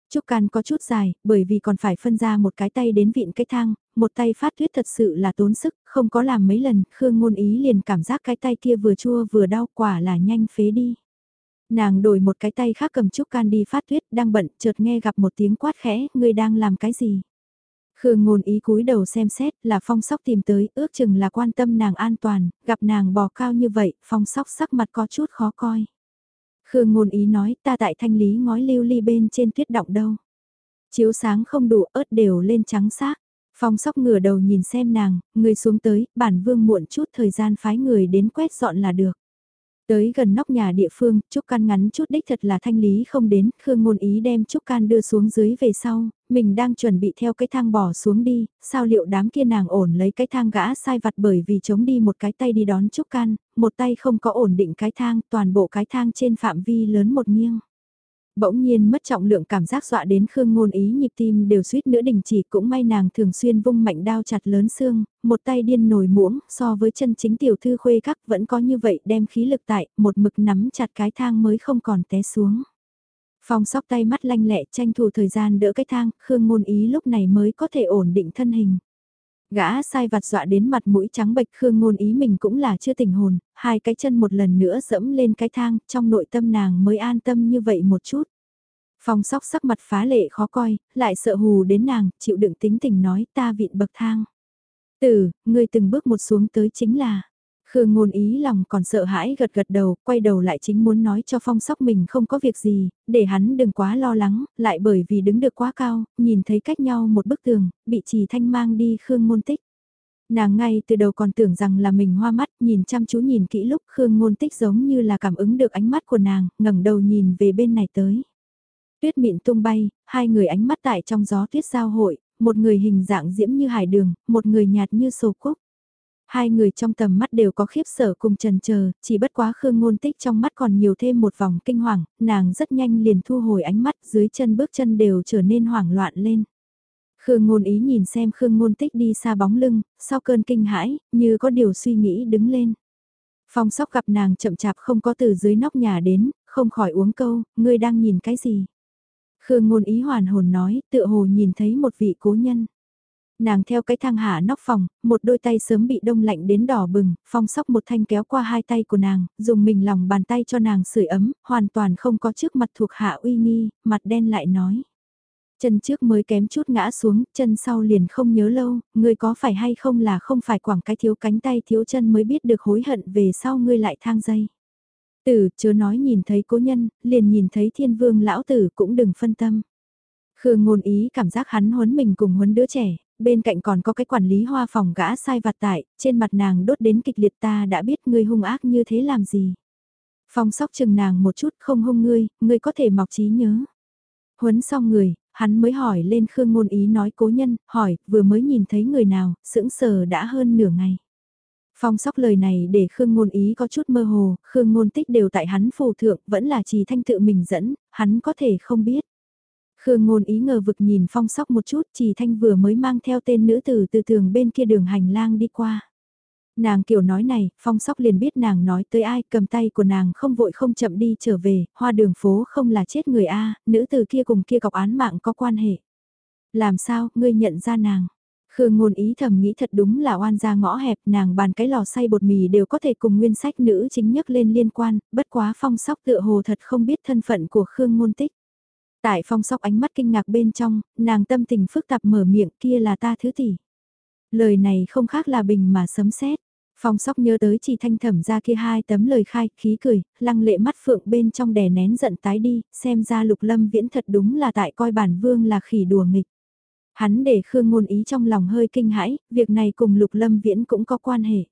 Trúc can có chút dài, bởi vì còn phải phân ra một cái tay đến vịn cái thang, một tay phát huyết thật sự là tốn sức, không có làm mấy lần, Khương ngôn ý liền cảm giác cái tay kia vừa chua vừa đau quả là nhanh phế đi. Nàng đổi một cái tay khác cầm Trúc can đi phát huyết đang bận, chợt nghe gặp một tiếng quát khẽ, ngươi đang làm cái gì? Khương ngôn ý cúi đầu xem xét là phong sóc tìm tới, ước chừng là quan tâm nàng an toàn, gặp nàng bò cao như vậy, phong sóc sắc mặt có chút khó coi. Khương ngôn ý nói ta tại thanh lý ngói lưu ly bên trên tuyết động đâu. Chiếu sáng không đủ ớt đều lên trắng xác. Phong sóc ngửa đầu nhìn xem nàng, người xuống tới, bản vương muộn chút thời gian phái người đến quét dọn là được. Tới gần nóc nhà địa phương, Trúc Can ngắn chút đích thật là thanh lý không đến, Khương Ngôn Ý đem Trúc Can đưa xuống dưới về sau, mình đang chuẩn bị theo cái thang bỏ xuống đi, sao liệu đám kia nàng ổn lấy cái thang gã sai vặt bởi vì chống đi một cái tay đi đón Trúc Can, một tay không có ổn định cái thang, toàn bộ cái thang trên phạm vi lớn một nghiêng. Bỗng nhiên mất trọng lượng cảm giác dọa đến Khương Ngôn Ý nhịp tim đều suýt nữa đình chỉ cũng may nàng thường xuyên vung mạnh đao chặt lớn xương, một tay điên nổi muỗng so với chân chính tiểu thư khuê các vẫn có như vậy đem khí lực tại, một mực nắm chặt cái thang mới không còn té xuống. Phong sóc tay mắt lanh lẹ tranh thủ thời gian đỡ cái thang, Khương Ngôn Ý lúc này mới có thể ổn định thân hình. Gã sai vặt dọa đến mặt mũi trắng bệch Khương Ngôn Ý mình cũng là chưa tỉnh hồn, hai cái chân một lần nữa dẫm lên cái thang, trong nội tâm nàng mới an tâm như vậy một chút. Phong sóc sắc mặt phá lệ khó coi, lại sợ hù đến nàng, chịu đựng tính tình nói ta vịn bậc thang. Tử, ngươi từng bước một xuống tới chính là, Khương ngôn ý lòng còn sợ hãi gật gật đầu, quay đầu lại chính muốn nói cho phong sóc mình không có việc gì, để hắn đừng quá lo lắng, lại bởi vì đứng được quá cao, nhìn thấy cách nhau một bức tường, bị trì thanh mang đi Khương ngôn tích. Nàng ngay từ đầu còn tưởng rằng là mình hoa mắt, nhìn chăm chú nhìn kỹ lúc Khương ngôn tích giống như là cảm ứng được ánh mắt của nàng, ngẩng đầu nhìn về bên này tới. Tuyết mịn tung bay, hai người ánh mắt tại trong gió tuyết giao hội, một người hình dạng diễm như hải đường, một người nhạt như sầu cúc. Hai người trong tầm mắt đều có khiếp sợ cùng trần chờ, chỉ bất quá Khương Ngôn Tích trong mắt còn nhiều thêm một vòng kinh hoàng, nàng rất nhanh liền thu hồi ánh mắt dưới chân bước chân đều trở nên hoảng loạn lên. Khương Ngôn ý nhìn xem Khương Ngôn Tích đi xa bóng lưng, sau cơn kinh hãi, như có điều suy nghĩ đứng lên. Phong sóc gặp nàng chậm chạp không có từ dưới nóc nhà đến, không khỏi uống câu, ngươi đang nhìn cái gì? Khương Ngôn ý hoàn hồn nói, tựa hồ nhìn thấy một vị cố nhân. Nàng theo cái thang hạ nóc phòng, một đôi tay sớm bị đông lạnh đến đỏ bừng, phong sóc một thanh kéo qua hai tay của nàng, dùng mình lòng bàn tay cho nàng sưởi ấm, hoàn toàn không có trước mặt thuộc hạ uy nghi, mặt đen lại nói. Chân trước mới kém chút ngã xuống, chân sau liền không nhớ lâu, ngươi có phải hay không là không phải quảng cái thiếu cánh tay thiếu chân mới biết được hối hận về sau ngươi lại thang dây. Tử, chớ nói nhìn thấy cố nhân, liền nhìn thấy thiên vương lão tử cũng đừng phân tâm. Khương ngôn ý cảm giác hắn huấn mình cùng huấn đứa trẻ, bên cạnh còn có cái quản lý hoa phòng gã sai vặt tại, trên mặt nàng đốt đến kịch liệt ta đã biết ngươi hung ác như thế làm gì. Phong sóc chừng nàng một chút không hung ngươi, ngươi có thể mọc trí nhớ. Huấn xong người, hắn mới hỏi lên Khương Ngôn Ý nói cố nhân, hỏi, vừa mới nhìn thấy người nào, sững sờ đã hơn nửa ngày. Phong sóc lời này để Khương Ngôn Ý có chút mơ hồ, Khương Ngôn Tích đều tại hắn phù thượng, vẫn là trì thanh tự mình dẫn, hắn có thể không biết. Khương ngôn ý ngờ vực nhìn phong sóc một chút, chỉ thanh vừa mới mang theo tên nữ tử từ tường bên kia đường hành lang đi qua. Nàng kiểu nói này, phong sóc liền biết nàng nói tới ai, cầm tay của nàng không vội không chậm đi trở về, hoa đường phố không là chết người A, nữ tử kia cùng kia cọc án mạng có quan hệ. Làm sao, ngươi nhận ra nàng? Khương ngôn ý thầm nghĩ thật đúng là oan ra ngõ hẹp nàng bàn cái lò xay bột mì đều có thể cùng nguyên sách nữ chính nhất lên liên quan, bất quá phong sóc tựa hồ thật không biết thân phận của Khương ngôn tích. Tại phong sóc ánh mắt kinh ngạc bên trong, nàng tâm tình phức tạp mở miệng kia là ta thứ tỷ. Lời này không khác là bình mà sấm sét. Phong sóc nhớ tới chỉ thanh thẩm ra kia hai tấm lời khai, khí cười, lăng lệ mắt phượng bên trong đè nén giận tái đi, xem ra lục lâm viễn thật đúng là tại coi bản vương là khỉ đùa nghịch. Hắn để Khương ngôn ý trong lòng hơi kinh hãi, việc này cùng lục lâm viễn cũng có quan hệ.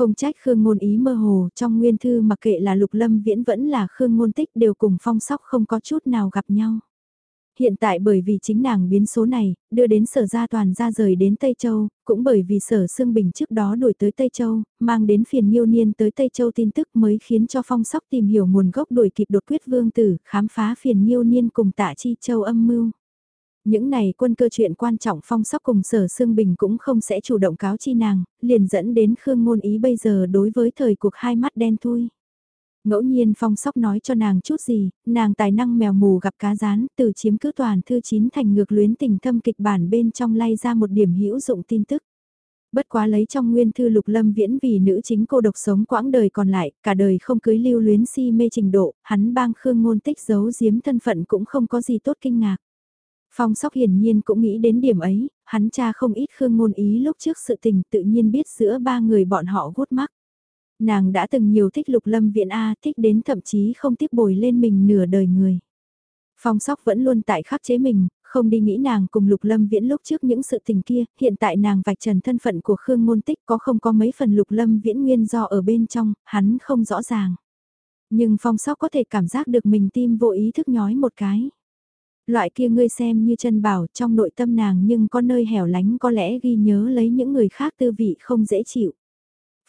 Không trách Khương Ngôn ý mơ hồ trong nguyên thư mặc kệ là Lục Lâm Viễn vẫn là Khương Ngôn tích đều cùng phong sóc không có chút nào gặp nhau. Hiện tại bởi vì chính nàng biến số này, đưa đến sở gia toàn ra rời đến Tây Châu, cũng bởi vì sở Sương Bình trước đó đuổi tới Tây Châu, mang đến phiền nhiêu niên tới Tây Châu tin tức mới khiến cho phong sóc tìm hiểu nguồn gốc đuổi kịp đột quyết vương tử, khám phá phiền nhiêu niên cùng tạ chi châu âm mưu. Những này quân cơ chuyện quan trọng phong sóc cùng sở Sương Bình cũng không sẽ chủ động cáo chi nàng, liền dẫn đến Khương Ngôn Ý bây giờ đối với thời cuộc hai mắt đen thui. Ngẫu nhiên phong sóc nói cho nàng chút gì, nàng tài năng mèo mù gặp cá rán từ chiếm cứ toàn thư chín thành ngược luyến tình thâm kịch bản bên trong lay ra một điểm hữu dụng tin tức. Bất quá lấy trong nguyên thư lục lâm viễn vì nữ chính cô độc sống quãng đời còn lại, cả đời không cưới lưu luyến si mê trình độ, hắn bang khương ngôn tích giấu giếm thân phận cũng không có gì tốt kinh ngạc. Phong sóc hiển nhiên cũng nghĩ đến điểm ấy, hắn cha không ít khương ngôn ý lúc trước sự tình tự nhiên biết giữa ba người bọn họ gút mắc. Nàng đã từng nhiều thích lục lâm viện A thích đến thậm chí không tiếp bồi lên mình nửa đời người. Phong sóc vẫn luôn tại khắc chế mình, không đi nghĩ nàng cùng lục lâm viễn lúc trước những sự tình kia, hiện tại nàng vạch trần thân phận của Khương Ngôn Tích có không có mấy phần lục lâm viễn nguyên do ở bên trong, hắn không rõ ràng. Nhưng phong sóc có thể cảm giác được mình tim vô ý thức nhói một cái. Loại kia ngươi xem như chân bảo trong nội tâm nàng nhưng có nơi hẻo lánh có lẽ ghi nhớ lấy những người khác tư vị không dễ chịu.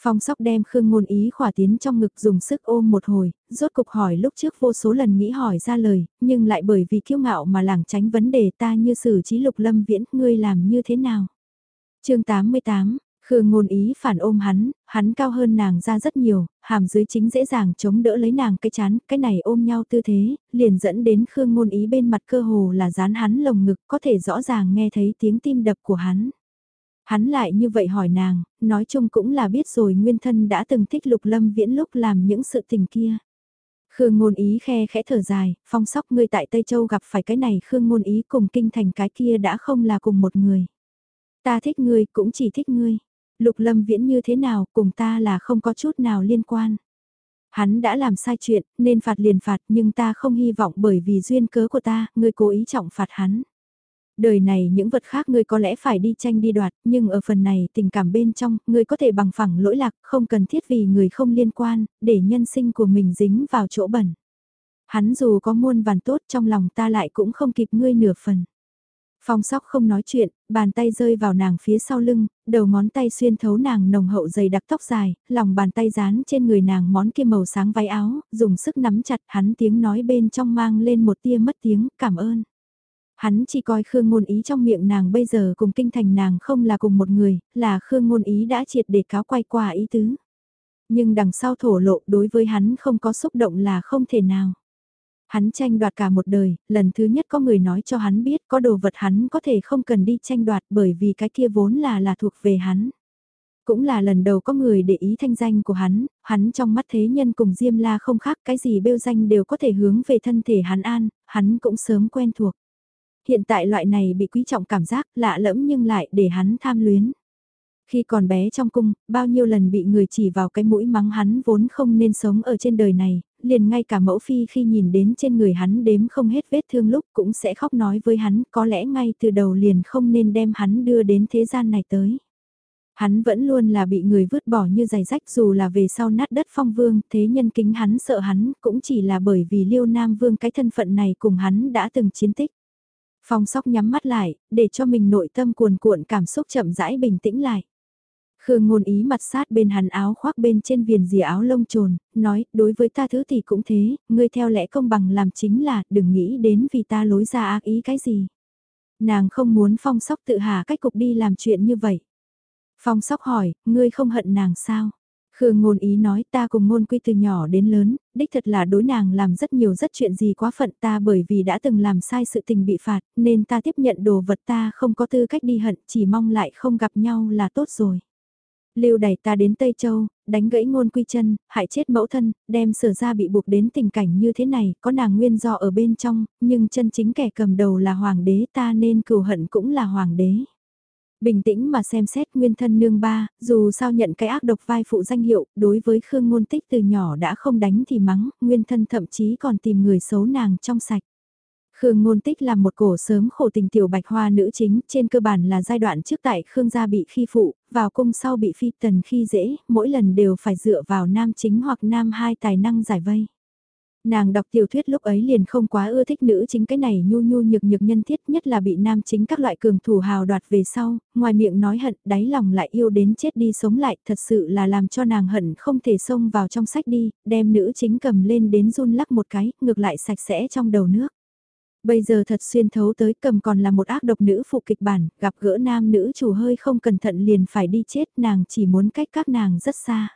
Phong sóc đem Khương Ngôn Ý khỏa tiến trong ngực dùng sức ôm một hồi, rốt cục hỏi lúc trước vô số lần nghĩ hỏi ra lời, nhưng lại bởi vì kiêu ngạo mà lảng tránh vấn đề ta như xử trí lục lâm viễn, ngươi làm như thế nào? chương 88, Khương Ngôn Ý phản ôm hắn, hắn cao hơn nàng ra rất nhiều, hàm dưới chính dễ dàng chống đỡ lấy nàng cái chán, cái này ôm nhau tư thế, liền dẫn đến Khương Ngôn Ý bên mặt cơ hồ là dán hắn lồng ngực có thể rõ ràng nghe thấy tiếng tim đập của hắn. Hắn lại như vậy hỏi nàng, nói chung cũng là biết rồi nguyên thân đã từng thích lục lâm viễn lúc làm những sự tình kia. Khương ngôn ý khe khẽ thở dài, phong sóc ngươi tại Tây Châu gặp phải cái này Khương ngôn ý cùng kinh thành cái kia đã không là cùng một người. Ta thích ngươi cũng chỉ thích ngươi. Lục lâm viễn như thế nào cùng ta là không có chút nào liên quan. Hắn đã làm sai chuyện nên phạt liền phạt nhưng ta không hy vọng bởi vì duyên cớ của ta, ngươi cố ý trọng phạt hắn. Đời này những vật khác ngươi có lẽ phải đi tranh đi đoạt, nhưng ở phần này tình cảm bên trong, ngươi có thể bằng phẳng lỗi lạc, không cần thiết vì người không liên quan, để nhân sinh của mình dính vào chỗ bẩn. Hắn dù có muôn vàn tốt trong lòng ta lại cũng không kịp ngươi nửa phần. Phong sóc không nói chuyện, bàn tay rơi vào nàng phía sau lưng, đầu ngón tay xuyên thấu nàng nồng hậu dày đặc tóc dài, lòng bàn tay dán trên người nàng món kia màu sáng váy áo, dùng sức nắm chặt hắn tiếng nói bên trong mang lên một tia mất tiếng, cảm ơn. Hắn chỉ coi Khương Ngôn Ý trong miệng nàng bây giờ cùng kinh thành nàng không là cùng một người, là Khương Ngôn Ý đã triệt để cáo quay qua ý tứ. Nhưng đằng sau thổ lộ đối với hắn không có xúc động là không thể nào. Hắn tranh đoạt cả một đời, lần thứ nhất có người nói cho hắn biết có đồ vật hắn có thể không cần đi tranh đoạt bởi vì cái kia vốn là là thuộc về hắn. Cũng là lần đầu có người để ý thanh danh của hắn, hắn trong mắt thế nhân cùng Diêm La không khác cái gì bêu danh đều có thể hướng về thân thể hắn an, hắn cũng sớm quen thuộc hiện tại loại này bị quý trọng cảm giác lạ lẫm nhưng lại để hắn tham luyến. Khi còn bé trong cung, bao nhiêu lần bị người chỉ vào cái mũi mắng hắn vốn không nên sống ở trên đời này, liền ngay cả mẫu phi khi nhìn đến trên người hắn đếm không hết vết thương lúc cũng sẽ khóc nói với hắn có lẽ ngay từ đầu liền không nên đem hắn đưa đến thế gian này tới. Hắn vẫn luôn là bị người vứt bỏ như giày rách dù là về sau nát đất phong vương, thế nhân kính hắn sợ hắn cũng chỉ là bởi vì liêu nam vương cái thân phận này cùng hắn đã từng chiến tích. Phong sóc nhắm mắt lại, để cho mình nội tâm cuồn cuộn cảm xúc chậm rãi bình tĩnh lại. Khương ngôn ý mặt sát bên hắn áo khoác bên trên viền dìa áo lông trồn, nói, đối với ta thứ thì cũng thế, ngươi theo lẽ công bằng làm chính là, đừng nghĩ đến vì ta lối ra ác ý cái gì. Nàng không muốn phong sóc tự hà cách cục đi làm chuyện như vậy. Phong sóc hỏi, ngươi không hận nàng sao? Khương ngôn ý nói ta cùng ngôn quy từ nhỏ đến lớn, đích thật là đối nàng làm rất nhiều rất chuyện gì quá phận ta bởi vì đã từng làm sai sự tình bị phạt, nên ta tiếp nhận đồ vật ta không có tư cách đi hận, chỉ mong lại không gặp nhau là tốt rồi. Lưu đẩy ta đến Tây Châu, đánh gãy ngôn quy chân, hại chết mẫu thân, đem sở ra bị buộc đến tình cảnh như thế này, có nàng nguyên do ở bên trong, nhưng chân chính kẻ cầm đầu là hoàng đế ta nên cừu hận cũng là hoàng đế. Bình tĩnh mà xem xét nguyên thân nương ba, dù sao nhận cái ác độc vai phụ danh hiệu, đối với Khương Ngôn Tích từ nhỏ đã không đánh thì mắng, nguyên thân thậm chí còn tìm người xấu nàng trong sạch. Khương Ngôn Tích là một cổ sớm khổ tình tiểu bạch hoa nữ chính, trên cơ bản là giai đoạn trước tại Khương gia bị khi phụ, vào cung sau bị phi tần khi dễ, mỗi lần đều phải dựa vào nam chính hoặc nam hai tài năng giải vây. Nàng đọc tiểu thuyết lúc ấy liền không quá ưa thích nữ chính cái này nhu nhu nhược nhược nhân thiết nhất là bị nam chính các loại cường thủ hào đoạt về sau, ngoài miệng nói hận đáy lòng lại yêu đến chết đi sống lại thật sự là làm cho nàng hận không thể xông vào trong sách đi, đem nữ chính cầm lên đến run lắc một cái, ngược lại sạch sẽ trong đầu nước. Bây giờ thật xuyên thấu tới cầm còn là một ác độc nữ phụ kịch bản, gặp gỡ nam nữ chủ hơi không cẩn thận liền phải đi chết nàng chỉ muốn cách các nàng rất xa.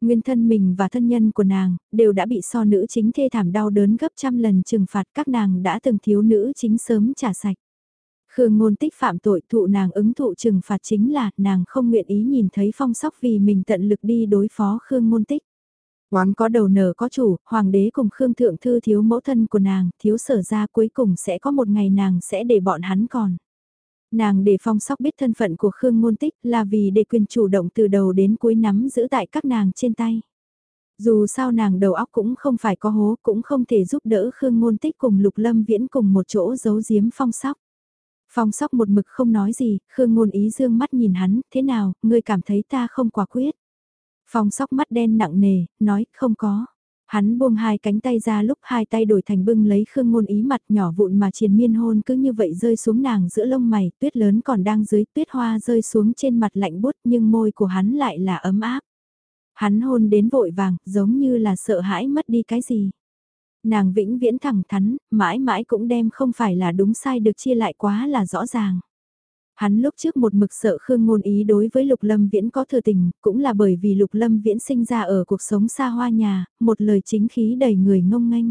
Nguyên thân mình và thân nhân của nàng, đều đã bị so nữ chính thê thảm đau đớn gấp trăm lần trừng phạt các nàng đã từng thiếu nữ chính sớm trả sạch. Khương ngôn tích phạm tội thụ nàng ứng thụ trừng phạt chính là nàng không nguyện ý nhìn thấy phong sóc vì mình tận lực đi đối phó Khương ngôn tích. Oán có đầu nở có chủ, hoàng đế cùng Khương Thượng Thư thiếu mẫu thân của nàng, thiếu sở ra cuối cùng sẽ có một ngày nàng sẽ để bọn hắn còn. Nàng để phong sóc biết thân phận của Khương Ngôn Tích là vì để quyền chủ động từ đầu đến cuối nắm giữ tại các nàng trên tay. Dù sao nàng đầu óc cũng không phải có hố cũng không thể giúp đỡ Khương Ngôn Tích cùng Lục Lâm Viễn cùng một chỗ giấu giếm phong sóc. Phong sóc một mực không nói gì, Khương Ngôn Ý dương mắt nhìn hắn, thế nào, ngươi cảm thấy ta không quả quyết. Phong sóc mắt đen nặng nề, nói, không có. Hắn buông hai cánh tay ra lúc hai tay đổi thành bưng lấy Khương Ngôn Ý mặt nhỏ vụn mà triền miên hôn cứ như vậy rơi xuống nàng giữa lông mày, tuyết lớn còn đang dưới tuyết hoa rơi xuống trên mặt lạnh bút nhưng môi của hắn lại là ấm áp. Hắn hôn đến vội vàng, giống như là sợ hãi mất đi cái gì. Nàng vĩnh viễn thẳng thắn, mãi mãi cũng đem không phải là đúng sai được chia lại quá là rõ ràng. Hắn lúc trước một mực sợ Khương Ngôn Ý đối với Lục Lâm Viễn có thừa tình, cũng là bởi vì Lục Lâm Viễn sinh ra ở cuộc sống xa hoa nhà, một lời chính khí đầy người ngông nghênh.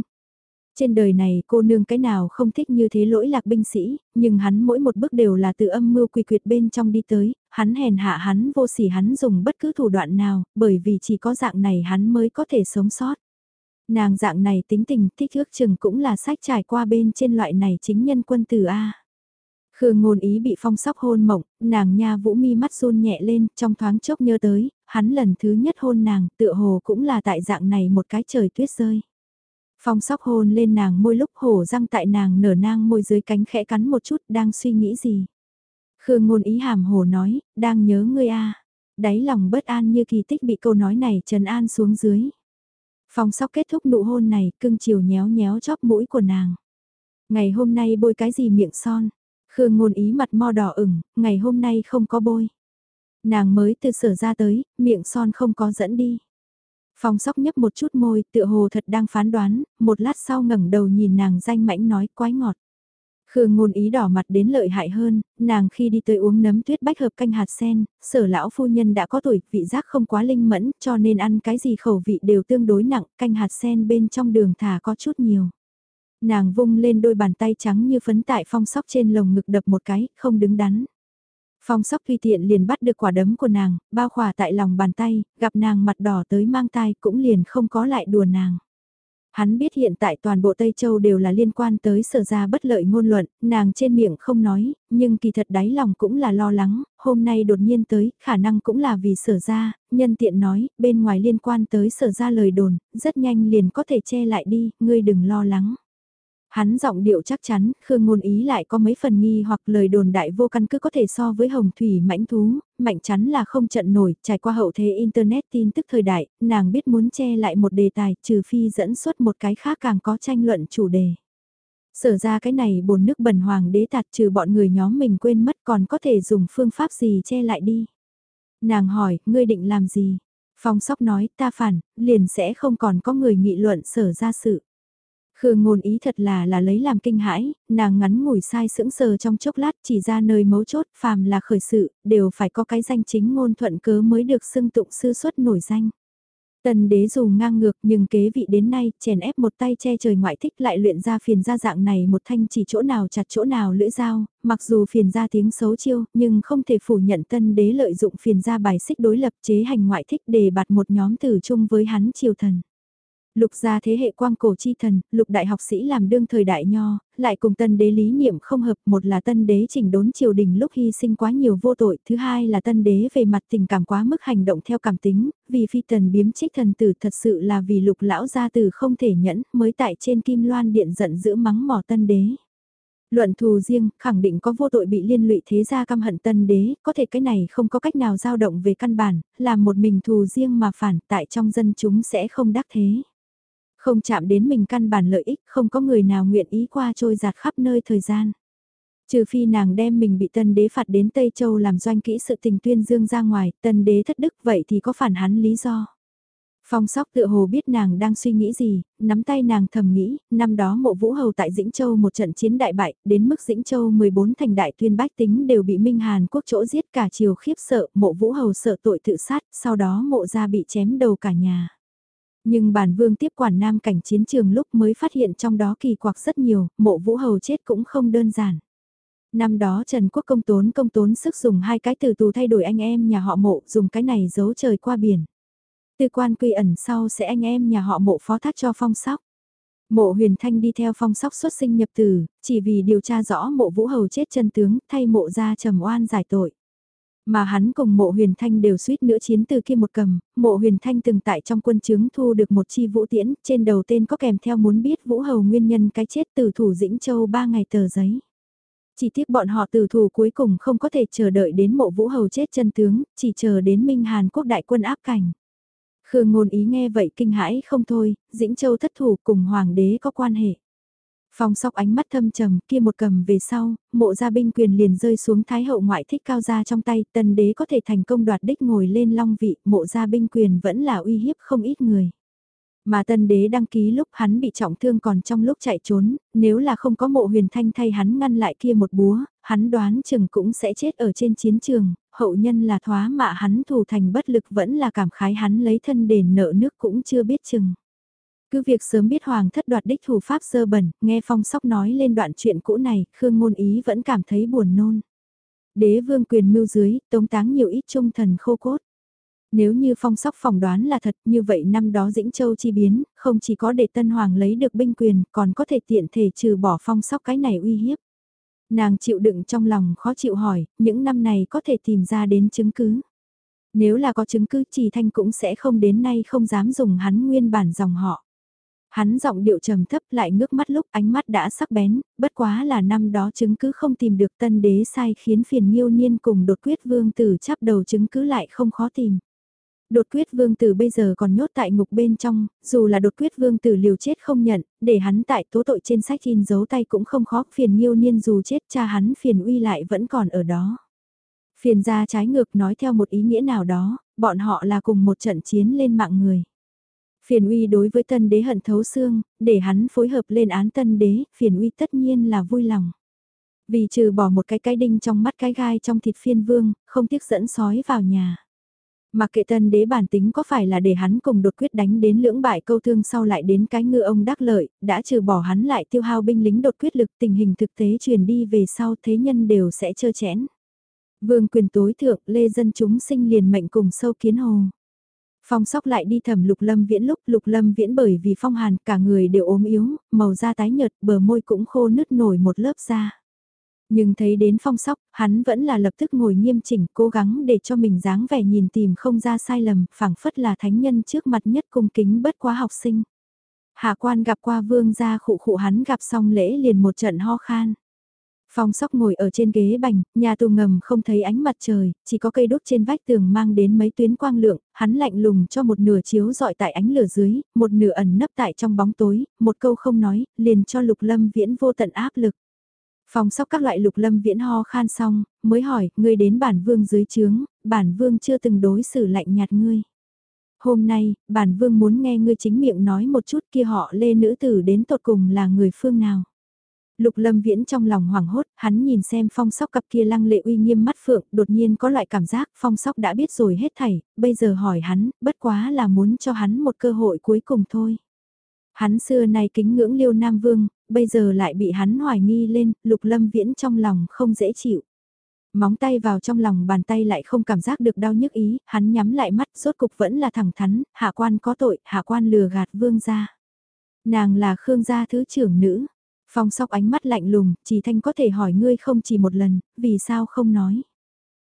Trên đời này cô nương cái nào không thích như thế lỗi lạc binh sĩ, nhưng hắn mỗi một bước đều là từ âm mưu quy quyệt bên trong đi tới, hắn hèn hạ hắn vô sỉ hắn dùng bất cứ thủ đoạn nào, bởi vì chỉ có dạng này hắn mới có thể sống sót. Nàng dạng này tính tình thích ước chừng cũng là sách trải qua bên trên loại này chính nhân quân tử A. Khương ngôn ý bị phong sóc hôn mộng, nàng nha vũ mi mắt run nhẹ lên, trong thoáng chốc nhớ tới, hắn lần thứ nhất hôn nàng, tựa hồ cũng là tại dạng này một cái trời tuyết rơi. Phong sóc hôn lên nàng môi lúc hổ răng tại nàng nở nang môi dưới cánh khẽ cắn một chút, đang suy nghĩ gì. Khương ngôn ý hàm hồ nói, đang nhớ ngươi a Đáy lòng bất an như kỳ tích bị câu nói này trần an xuống dưới. Phong sóc kết thúc nụ hôn này, cưng chiều nhéo nhéo chóp mũi của nàng. Ngày hôm nay bôi cái gì miệng son, Khương ngôn ý mặt mo đỏ ửng, ngày hôm nay không có bôi. Nàng mới từ sở ra tới, miệng son không có dẫn đi. Phong sóc nhấp một chút môi, tựa hồ thật đang phán đoán, một lát sau ngẩng đầu nhìn nàng danh mãnh nói quái ngọt. Khương ngôn ý đỏ mặt đến lợi hại hơn, nàng khi đi tới uống nấm tuyết bách hợp canh hạt sen, sở lão phu nhân đã có tuổi, vị giác không quá linh mẫn, cho nên ăn cái gì khẩu vị đều tương đối nặng, canh hạt sen bên trong đường thả có chút nhiều. Nàng vung lên đôi bàn tay trắng như phấn tại phong sóc trên lồng ngực đập một cái, không đứng đắn. Phong sóc tùy tiện liền bắt được quả đấm của nàng, bao khỏa tại lòng bàn tay, gặp nàng mặt đỏ tới mang tai cũng liền không có lại đùa nàng. Hắn biết hiện tại toàn bộ Tây Châu đều là liên quan tới sở ra bất lợi ngôn luận, nàng trên miệng không nói, nhưng kỳ thật đáy lòng cũng là lo lắng, hôm nay đột nhiên tới, khả năng cũng là vì sở ra, nhân tiện nói, bên ngoài liên quan tới sở ra lời đồn, rất nhanh liền có thể che lại đi, ngươi đừng lo lắng. Hắn giọng điệu chắc chắn, Khương Ngôn Ý lại có mấy phần nghi hoặc lời đồn đại vô căn cứ có thể so với hồng thủy mãnh thú, mạnh chắn là không trận nổi, trải qua hậu thế Internet tin tức thời đại, nàng biết muốn che lại một đề tài trừ phi dẫn xuất một cái khác càng có tranh luận chủ đề. Sở ra cái này bồn nước bẩn hoàng đế tạt trừ bọn người nhóm mình quên mất còn có thể dùng phương pháp gì che lại đi. Nàng hỏi, ngươi định làm gì? Phong sóc nói, ta phản, liền sẽ không còn có người nghị luận sở ra sự. Khương ngôn ý thật là là lấy làm kinh hãi, nàng ngắn ngủi sai sững sờ trong chốc lát chỉ ra nơi mấu chốt phàm là khởi sự, đều phải có cái danh chính ngôn thuận cớ mới được xưng tụng sư xuất nổi danh. Tần đế dù ngang ngược nhưng kế vị đến nay, chèn ép một tay che trời ngoại thích lại luyện ra phiền ra dạng này một thanh chỉ chỗ nào chặt chỗ nào lưỡi dao, mặc dù phiền ra tiếng xấu chiêu, nhưng không thể phủ nhận tân đế lợi dụng phiền ra bài xích đối lập chế hành ngoại thích để bạt một nhóm tử chung với hắn triều thần. Lục gia thế hệ quang cổ chi thần, lục đại học sĩ làm đương thời đại nho, lại cùng tân đế lý niệm không hợp, một là tân đế chỉnh đốn triều đình lúc hy sinh quá nhiều vô tội, thứ hai là tân đế về mặt tình cảm quá mức hành động theo cảm tính, vì phi tần biếm trích thần tử thật sự là vì lục lão gia tử không thể nhẫn, mới tại trên kim loan điện giận giữ mắng mỏ tân đế. Luận thù riêng, khẳng định có vô tội bị liên lụy thế gia căm hận tân đế, có thể cái này không có cách nào dao động về căn bản, làm một mình thù riêng mà phản tại trong dân chúng sẽ không đắc thế. Không chạm đến mình căn bản lợi ích, không có người nào nguyện ý qua trôi giạt khắp nơi thời gian. Trừ phi nàng đem mình bị tân đế phạt đến Tây Châu làm doanh kỹ sự tình tuyên dương ra ngoài, tân đế thất đức vậy thì có phản hắn lý do. Phong sóc tựa hồ biết nàng đang suy nghĩ gì, nắm tay nàng thầm nghĩ, năm đó mộ vũ hầu tại Dĩnh Châu một trận chiến đại bại, đến mức Dĩnh Châu 14 thành đại tuyên bách tính đều bị Minh Hàn quốc chỗ giết cả chiều khiếp sợ, mộ vũ hầu sợ tội tự sát, sau đó mộ ra bị chém đầu cả nhà. Nhưng bản vương tiếp quản nam cảnh chiến trường lúc mới phát hiện trong đó kỳ quặc rất nhiều, mộ vũ hầu chết cũng không đơn giản. Năm đó Trần Quốc công tốn công tốn sức dùng hai cái từ tù thay đổi anh em nhà họ mộ, dùng cái này giấu trời qua biển. Tư quan quy ẩn sau sẽ anh em nhà họ mộ phó thác cho phong sóc. Mộ huyền thanh đi theo phong sóc xuất sinh nhập tử, chỉ vì điều tra rõ mộ vũ hầu chết chân tướng, thay mộ ra trầm oan giải tội. Mà hắn cùng mộ huyền thanh đều suýt nữa chiến từ kia một cầm, mộ huyền thanh từng tại trong quân chứng thu được một chi vũ tiễn, trên đầu tên có kèm theo muốn biết vũ hầu nguyên nhân cái chết từ thủ Dĩnh Châu ba ngày tờ giấy. Chỉ tiếc bọn họ từ thủ cuối cùng không có thể chờ đợi đến mộ vũ hầu chết chân tướng, chỉ chờ đến Minh Hàn quốc đại quân áp cảnh. Khương ngôn ý nghe vậy kinh hãi không thôi, Dĩnh Châu thất thủ cùng hoàng đế có quan hệ. Phong sóc ánh mắt thâm trầm kia một cầm về sau, mộ gia binh quyền liền rơi xuống thái hậu ngoại thích cao gia trong tay, tần đế có thể thành công đoạt đích ngồi lên long vị, mộ gia binh quyền vẫn là uy hiếp không ít người. Mà tân đế đăng ký lúc hắn bị trọng thương còn trong lúc chạy trốn, nếu là không có mộ huyền thanh thay hắn ngăn lại kia một búa, hắn đoán chừng cũng sẽ chết ở trên chiến trường, hậu nhân là thoá mạ hắn thù thành bất lực vẫn là cảm khái hắn lấy thân đền nợ nước cũng chưa biết chừng. Cứ việc sớm biết hoàng thất đoạt đích thủ pháp sơ bẩn, nghe phong sóc nói lên đoạn chuyện cũ này, Khương Ngôn Ý vẫn cảm thấy buồn nôn. Đế vương quyền mưu dưới, tống táng nhiều ít trung thần khô cốt. Nếu như phong sóc phỏng đoán là thật như vậy năm đó Dĩnh Châu chi biến, không chỉ có để Tân Hoàng lấy được binh quyền, còn có thể tiện thể trừ bỏ phong sóc cái này uy hiếp. Nàng chịu đựng trong lòng khó chịu hỏi, những năm này có thể tìm ra đến chứng cứ. Nếu là có chứng cứ trì thanh cũng sẽ không đến nay không dám dùng hắn nguyên bản dòng họ. Hắn giọng điệu trầm thấp lại ngước mắt lúc ánh mắt đã sắc bén, bất quá là năm đó chứng cứ không tìm được tân đế sai khiến phiền nghiêu niên cùng đột quyết vương tử chắp đầu chứng cứ lại không khó tìm. Đột quyết vương tử bây giờ còn nhốt tại ngục bên trong, dù là đột quyết vương tử liều chết không nhận, để hắn tại tố tội trên sách in dấu tay cũng không khó, phiền miêu niên dù chết cha hắn phiền uy lại vẫn còn ở đó. Phiền ra trái ngược nói theo một ý nghĩa nào đó, bọn họ là cùng một trận chiến lên mạng người. Phiền uy đối với tân đế hận thấu xương, để hắn phối hợp lên án tân đế, phiền uy tất nhiên là vui lòng. Vì trừ bỏ một cái cái đinh trong mắt cái gai trong thịt phiên vương, không tiếc dẫn sói vào nhà. Mà kệ tân đế bản tính có phải là để hắn cùng đột quyết đánh đến lưỡng bại câu thương sau lại đến cái ngư ông đắc lợi, đã trừ bỏ hắn lại tiêu hao binh lính đột quyết lực tình hình thực tế truyền đi về sau thế nhân đều sẽ chơ chẽn. Vương quyền tối thượng lê dân chúng sinh liền mệnh cùng sâu kiến hồ. Phong sóc lại đi thẩm lục lâm viễn lúc lục lâm viễn bởi vì phong hàn cả người đều ốm yếu, màu da tái nhợt bờ môi cũng khô nứt nổi một lớp da. Nhưng thấy đến phong sóc, hắn vẫn là lập tức ngồi nghiêm chỉnh cố gắng để cho mình dáng vẻ nhìn tìm không ra sai lầm, phảng phất là thánh nhân trước mặt nhất cung kính bất quá học sinh. Hạ quan gặp qua vương gia khụ khụ hắn gặp xong lễ liền một trận ho khan. Phong sóc ngồi ở trên ghế bành, nhà tù ngầm không thấy ánh mặt trời, chỉ có cây đốt trên vách tường mang đến mấy tuyến quang lượng, hắn lạnh lùng cho một nửa chiếu dọi tại ánh lửa dưới, một nửa ẩn nấp tại trong bóng tối, một câu không nói, liền cho lục lâm viễn vô tận áp lực. Phong sóc các loại lục lâm viễn ho khan xong, mới hỏi, ngươi đến bản vương dưới trướng, bản vương chưa từng đối xử lạnh nhạt ngươi. Hôm nay, bản vương muốn nghe ngươi chính miệng nói một chút kia họ lê nữ tử đến tột cùng là người phương nào. Lục lâm viễn trong lòng hoảng hốt, hắn nhìn xem phong sóc cặp kia lăng lệ uy nghiêm mắt phượng, đột nhiên có loại cảm giác phong sóc đã biết rồi hết thảy, bây giờ hỏi hắn, bất quá là muốn cho hắn một cơ hội cuối cùng thôi. Hắn xưa nay kính ngưỡng liêu Nam Vương, bây giờ lại bị hắn hoài nghi lên, lục lâm viễn trong lòng không dễ chịu. Móng tay vào trong lòng bàn tay lại không cảm giác được đau nhức ý, hắn nhắm lại mắt rốt cục vẫn là thẳng thắn, hạ quan có tội, hạ quan lừa gạt vương gia. Nàng là Khương gia thứ trưởng nữ. Phong sóc ánh mắt lạnh lùng, chỉ thanh có thể hỏi ngươi không chỉ một lần, vì sao không nói.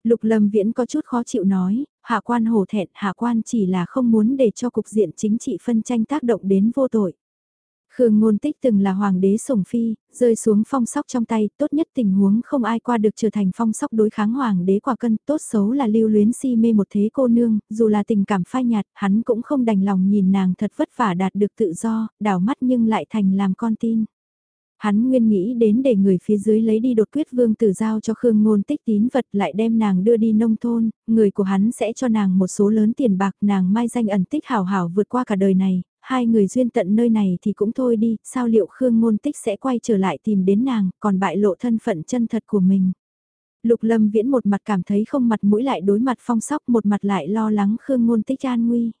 Lục lâm viễn có chút khó chịu nói, hạ quan hổ thẹn, hạ quan chỉ là không muốn để cho cục diện chính trị phân tranh tác động đến vô tội. Khương Ngôn Tích từng là hoàng đế sủng phi, rơi xuống phong sóc trong tay, tốt nhất tình huống không ai qua được trở thành phong sóc đối kháng hoàng đế quả cân, tốt xấu là lưu luyến si mê một thế cô nương, dù là tình cảm phai nhạt, hắn cũng không đành lòng nhìn nàng thật vất vả đạt được tự do, đảo mắt nhưng lại thành làm con tin. Hắn nguyên nghĩ đến để người phía dưới lấy đi đột quyết vương tử giao cho Khương Ngôn tích tín vật lại đem nàng đưa đi nông thôn, người của hắn sẽ cho nàng một số lớn tiền bạc nàng mai danh ẩn tích hảo hảo vượt qua cả đời này, hai người duyên tận nơi này thì cũng thôi đi, sao liệu Khương Ngôn tích sẽ quay trở lại tìm đến nàng, còn bại lộ thân phận chân thật của mình. Lục Lâm Viễn một mặt cảm thấy không mặt mũi lại đối mặt phong sóc một mặt lại lo lắng Khương Ngôn tích an nguy.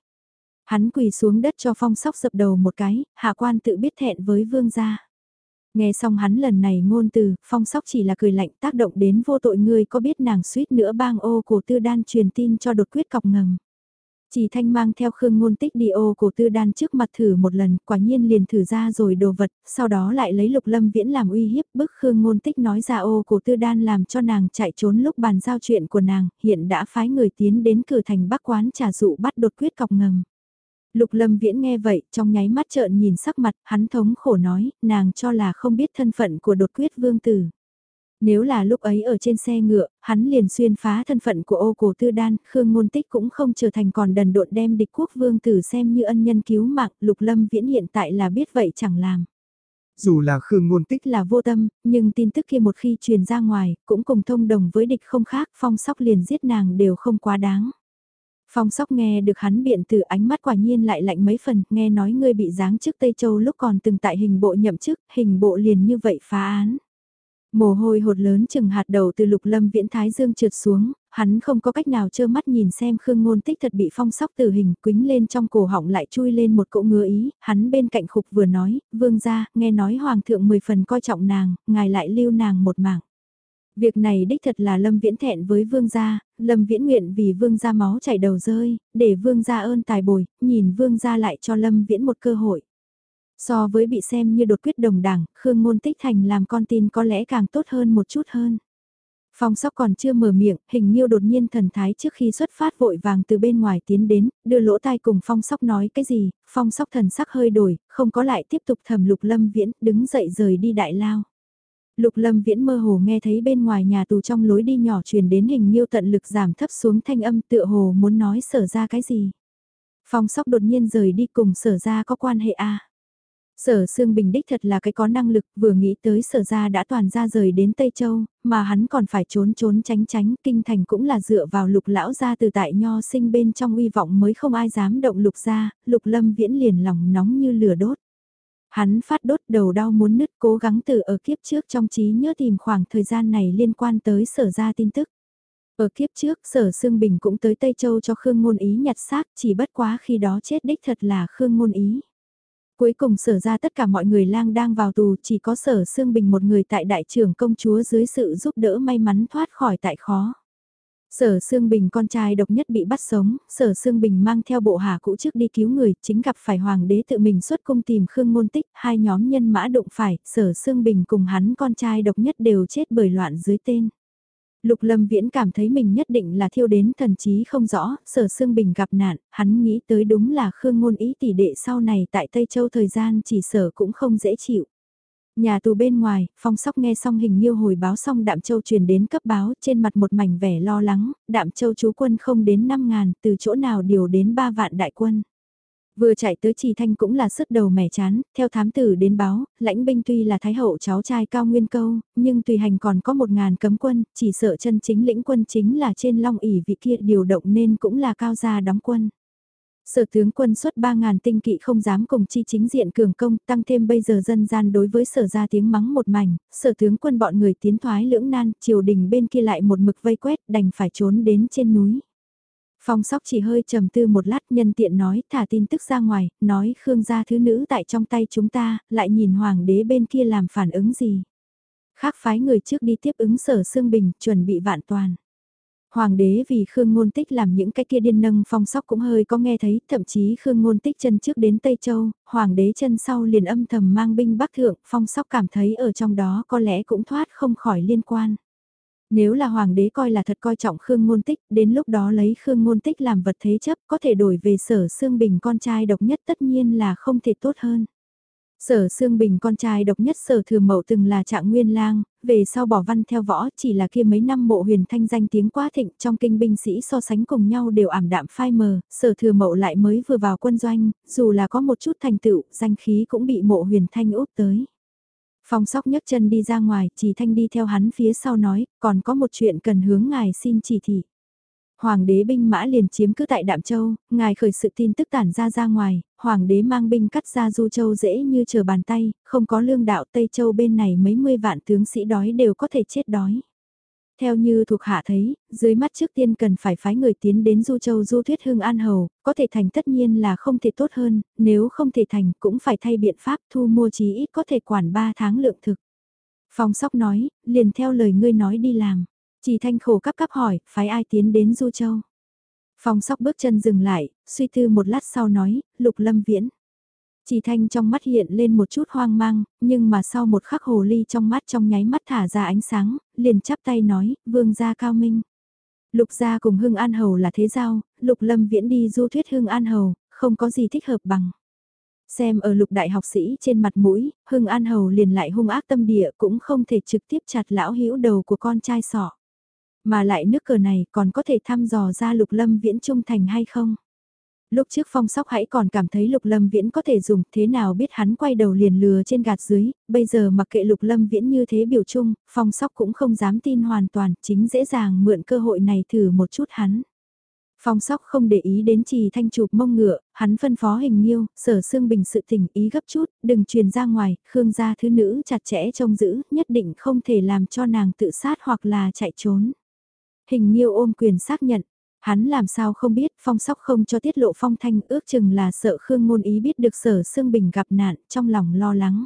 Hắn quỳ xuống đất cho phong sóc dập đầu một cái, hạ quan tự biết thẹn với vương gia. Nghe xong hắn lần này ngôn từ, phong sóc chỉ là cười lạnh tác động đến vô tội người có biết nàng suýt nữa bang ô của tư đan truyền tin cho đột quyết cọc ngầm. Chỉ thanh mang theo khương ngôn tích đi ô của tư đan trước mặt thử một lần, quả nhiên liền thử ra rồi đồ vật, sau đó lại lấy lục lâm viễn làm uy hiếp bức khương ngôn tích nói ra ô của tư đan làm cho nàng chạy trốn lúc bàn giao chuyện của nàng, hiện đã phái người tiến đến cửa thành bắc quán trà dụ bắt đột quyết cọc ngầm. Lục lâm viễn nghe vậy, trong nháy mắt trợn nhìn sắc mặt, hắn thống khổ nói, nàng cho là không biết thân phận của đột quyết vương tử. Nếu là lúc ấy ở trên xe ngựa, hắn liền xuyên phá thân phận của ô cổ tư đan, Khương Ngôn Tích cũng không trở thành còn đần độn đem địch quốc vương tử xem như ân nhân cứu mạng, lục lâm viễn hiện tại là biết vậy chẳng làm. Dù là Khương Ngôn Tích là vô tâm, nhưng tin tức kia một khi truyền ra ngoài, cũng cùng thông đồng với địch không khác, phong sóc liền giết nàng đều không quá đáng. Phong sóc nghe được hắn biện từ ánh mắt quả nhiên lại lạnh mấy phần, nghe nói ngươi bị giáng chức Tây Châu lúc còn từng tại hình bộ nhậm chức, hình bộ liền như vậy phá án. Mồ hôi hột lớn chừng hạt đầu từ lục lâm viễn thái dương trượt xuống, hắn không có cách nào trơ mắt nhìn xem khương ngôn tích thật bị phong sóc tử hình quính lên trong cổ họng lại chui lên một cỗ ngứa ý, hắn bên cạnh khục vừa nói, vương gia, nghe nói hoàng thượng mười phần coi trọng nàng, ngài lại lưu nàng một mảng. Việc này đích thật là Lâm Viễn thẹn với vương gia, Lâm Viễn nguyện vì vương gia máu chảy đầu rơi, để vương gia ơn tài bồi, nhìn vương gia lại cho Lâm Viễn một cơ hội. So với bị xem như đột quyết đồng đảng, Khương Ngôn Tích Thành làm con tin có lẽ càng tốt hơn một chút hơn. Phong sóc còn chưa mở miệng, hình nhiêu đột nhiên thần thái trước khi xuất phát vội vàng từ bên ngoài tiến đến, đưa lỗ tai cùng phong sóc nói cái gì, phong sóc thần sắc hơi đổi, không có lại tiếp tục thầm lục lâm viễn, đứng dậy rời đi đại lao. Lục lâm viễn mơ hồ nghe thấy bên ngoài nhà tù trong lối đi nhỏ truyền đến hình nhiêu tận lực giảm thấp xuống thanh âm tựa hồ muốn nói sở ra cái gì. Phong sóc đột nhiên rời đi cùng sở ra có quan hệ a Sở Sương Bình đích thật là cái có năng lực, vừa nghĩ tới sở ra đã toàn ra rời đến Tây Châu, mà hắn còn phải trốn trốn tránh tránh, kinh thành cũng là dựa vào lục lão ra từ tại nho sinh bên trong uy vọng mới không ai dám động lục ra, lục lâm viễn liền lòng nóng như lửa đốt. Hắn phát đốt đầu đau muốn nứt cố gắng từ ở kiếp trước trong trí nhớ tìm khoảng thời gian này liên quan tới sở ra tin tức. Ở kiếp trước, sở Sương Bình cũng tới Tây Châu cho Khương Ngôn Ý nhặt xác, chỉ bất quá khi đó chết đích thật là Khương Ngôn Ý. Cuối cùng sở ra tất cả mọi người lang đang vào tù, chỉ có sở Sương Bình một người tại đại trưởng công chúa dưới sự giúp đỡ may mắn thoát khỏi tại khó. Sở Sương Bình con trai độc nhất bị bắt sống, Sở Sương Bình mang theo bộ hạ cũ trước đi cứu người, chính gặp phải hoàng đế tự mình xuất cung tìm Khương Ngôn Tích, hai nhóm nhân mã đụng phải, Sở Sương Bình cùng hắn con trai độc nhất đều chết bởi loạn dưới tên. Lục Lâm Viễn cảm thấy mình nhất định là thiêu đến thần trí không rõ, sở Sương Bình gặp nạn, hắn nghĩ tới đúng là Khương Ngôn Ý tỷ đệ sau này tại Tây Châu thời gian chỉ sở cũng không dễ chịu. Nhà tù bên ngoài, phong sóc nghe xong hình nhiêu hồi báo xong Đạm Châu truyền đến cấp báo trên mặt một mảnh vẻ lo lắng, Đạm Châu chú quân không đến 5 ngàn, từ chỗ nào điều đến 3 vạn đại quân. Vừa chạy tới Trì Thanh cũng là sức đầu mẻ chán, theo thám tử đến báo, lãnh binh tuy là thái hậu cháu trai cao nguyên câu, nhưng tùy hành còn có một ngàn cấm quân, chỉ sợ chân chính lĩnh quân chính là trên long ỉ vị kia điều động nên cũng là cao gia đóng quân. Sở tướng quân xuất 3.000 tinh kỵ không dám cùng chi chính diện cường công, tăng thêm bây giờ dân gian đối với sở ra tiếng mắng một mảnh, sở tướng quân bọn người tiến thoái lưỡng nan, triều đình bên kia lại một mực vây quét, đành phải trốn đến trên núi. Phong sóc chỉ hơi trầm tư một lát nhân tiện nói thả tin tức ra ngoài, nói Khương gia thứ nữ tại trong tay chúng ta, lại nhìn hoàng đế bên kia làm phản ứng gì. Khác phái người trước đi tiếp ứng sở xương bình, chuẩn bị vạn toàn. Hoàng đế vì Khương Ngôn Tích làm những cái kia điên nâng phong sóc cũng hơi có nghe thấy, thậm chí Khương Ngôn Tích chân trước đến Tây Châu, Hoàng đế chân sau liền âm thầm mang binh bắc thượng, phong sóc cảm thấy ở trong đó có lẽ cũng thoát không khỏi liên quan. Nếu là hoàng đế coi là thật coi trọng Khương Ngôn Tích, đến lúc đó lấy Khương Ngôn Tích làm vật thế chấp có thể đổi về sở xương Bình con trai độc nhất tất nhiên là không thể tốt hơn. Sở Sương Bình con trai độc nhất sở thừa mậu từng là trạng nguyên lang, về sau bỏ văn theo võ chỉ là kia mấy năm mộ huyền thanh danh tiếng quá thịnh trong kinh binh sĩ so sánh cùng nhau đều ảm đạm phai mờ, sở thừa mậu lại mới vừa vào quân doanh, dù là có một chút thành tựu, danh khí cũng bị mộ huyền thanh úp tới. Phong sóc nhấc chân đi ra ngoài, chỉ thanh đi theo hắn phía sau nói, còn có một chuyện cần hướng ngài xin chỉ thị. Hoàng đế binh mã liền chiếm cứ tại Đạm Châu, ngài khởi sự tin tức tản ra ra ngoài, Hoàng đế mang binh cắt ra Du Châu dễ như chờ bàn tay, không có lương đạo Tây Châu bên này mấy mươi vạn tướng sĩ đói đều có thể chết đói. Theo như thuộc hạ thấy, dưới mắt trước tiên cần phải phái người tiến đến Du Châu Du Thuyết Hưng An Hầu, có thể thành tất nhiên là không thể tốt hơn, nếu không thể thành cũng phải thay biện pháp thu mua chí ít có thể quản 3 tháng lượng thực. Phong sóc nói, liền theo lời ngươi nói đi làm. Chỉ thanh khổ cắp cắp hỏi, phái ai tiến đến Du Châu. Phong sóc bước chân dừng lại, suy tư một lát sau nói, lục lâm viễn. Chỉ thanh trong mắt hiện lên một chút hoang mang, nhưng mà sau một khắc hồ ly trong mắt trong nháy mắt thả ra ánh sáng, liền chắp tay nói, vương gia cao minh. Lục gia cùng Hưng An Hầu là thế giao, lục lâm viễn đi du thuyết Hưng An Hầu, không có gì thích hợp bằng. Xem ở lục đại học sĩ trên mặt mũi, Hưng An Hầu liền lại hung ác tâm địa cũng không thể trực tiếp chặt lão hữu đầu của con trai sọ. Mà lại nước cờ này còn có thể thăm dò ra lục lâm viễn trung thành hay không? Lúc trước phong sóc hãy còn cảm thấy lục lâm viễn có thể dùng thế nào biết hắn quay đầu liền lừa trên gạt dưới, bây giờ mặc kệ lục lâm viễn như thế biểu trung, phong sóc cũng không dám tin hoàn toàn, chính dễ dàng mượn cơ hội này thử một chút hắn. Phong sóc không để ý đến trì thanh chụp mông ngựa, hắn phân phó hình nhiêu, sở xương bình sự tình ý gấp chút, đừng truyền ra ngoài, khương gia thứ nữ chặt chẽ trông giữ, nhất định không thể làm cho nàng tự sát hoặc là chạy trốn. Hình nhiêu ôm quyền xác nhận, hắn làm sao không biết phong sóc không cho tiết lộ phong thanh ước chừng là sợ Khương ngôn ý biết được sở xương bình gặp nạn trong lòng lo lắng.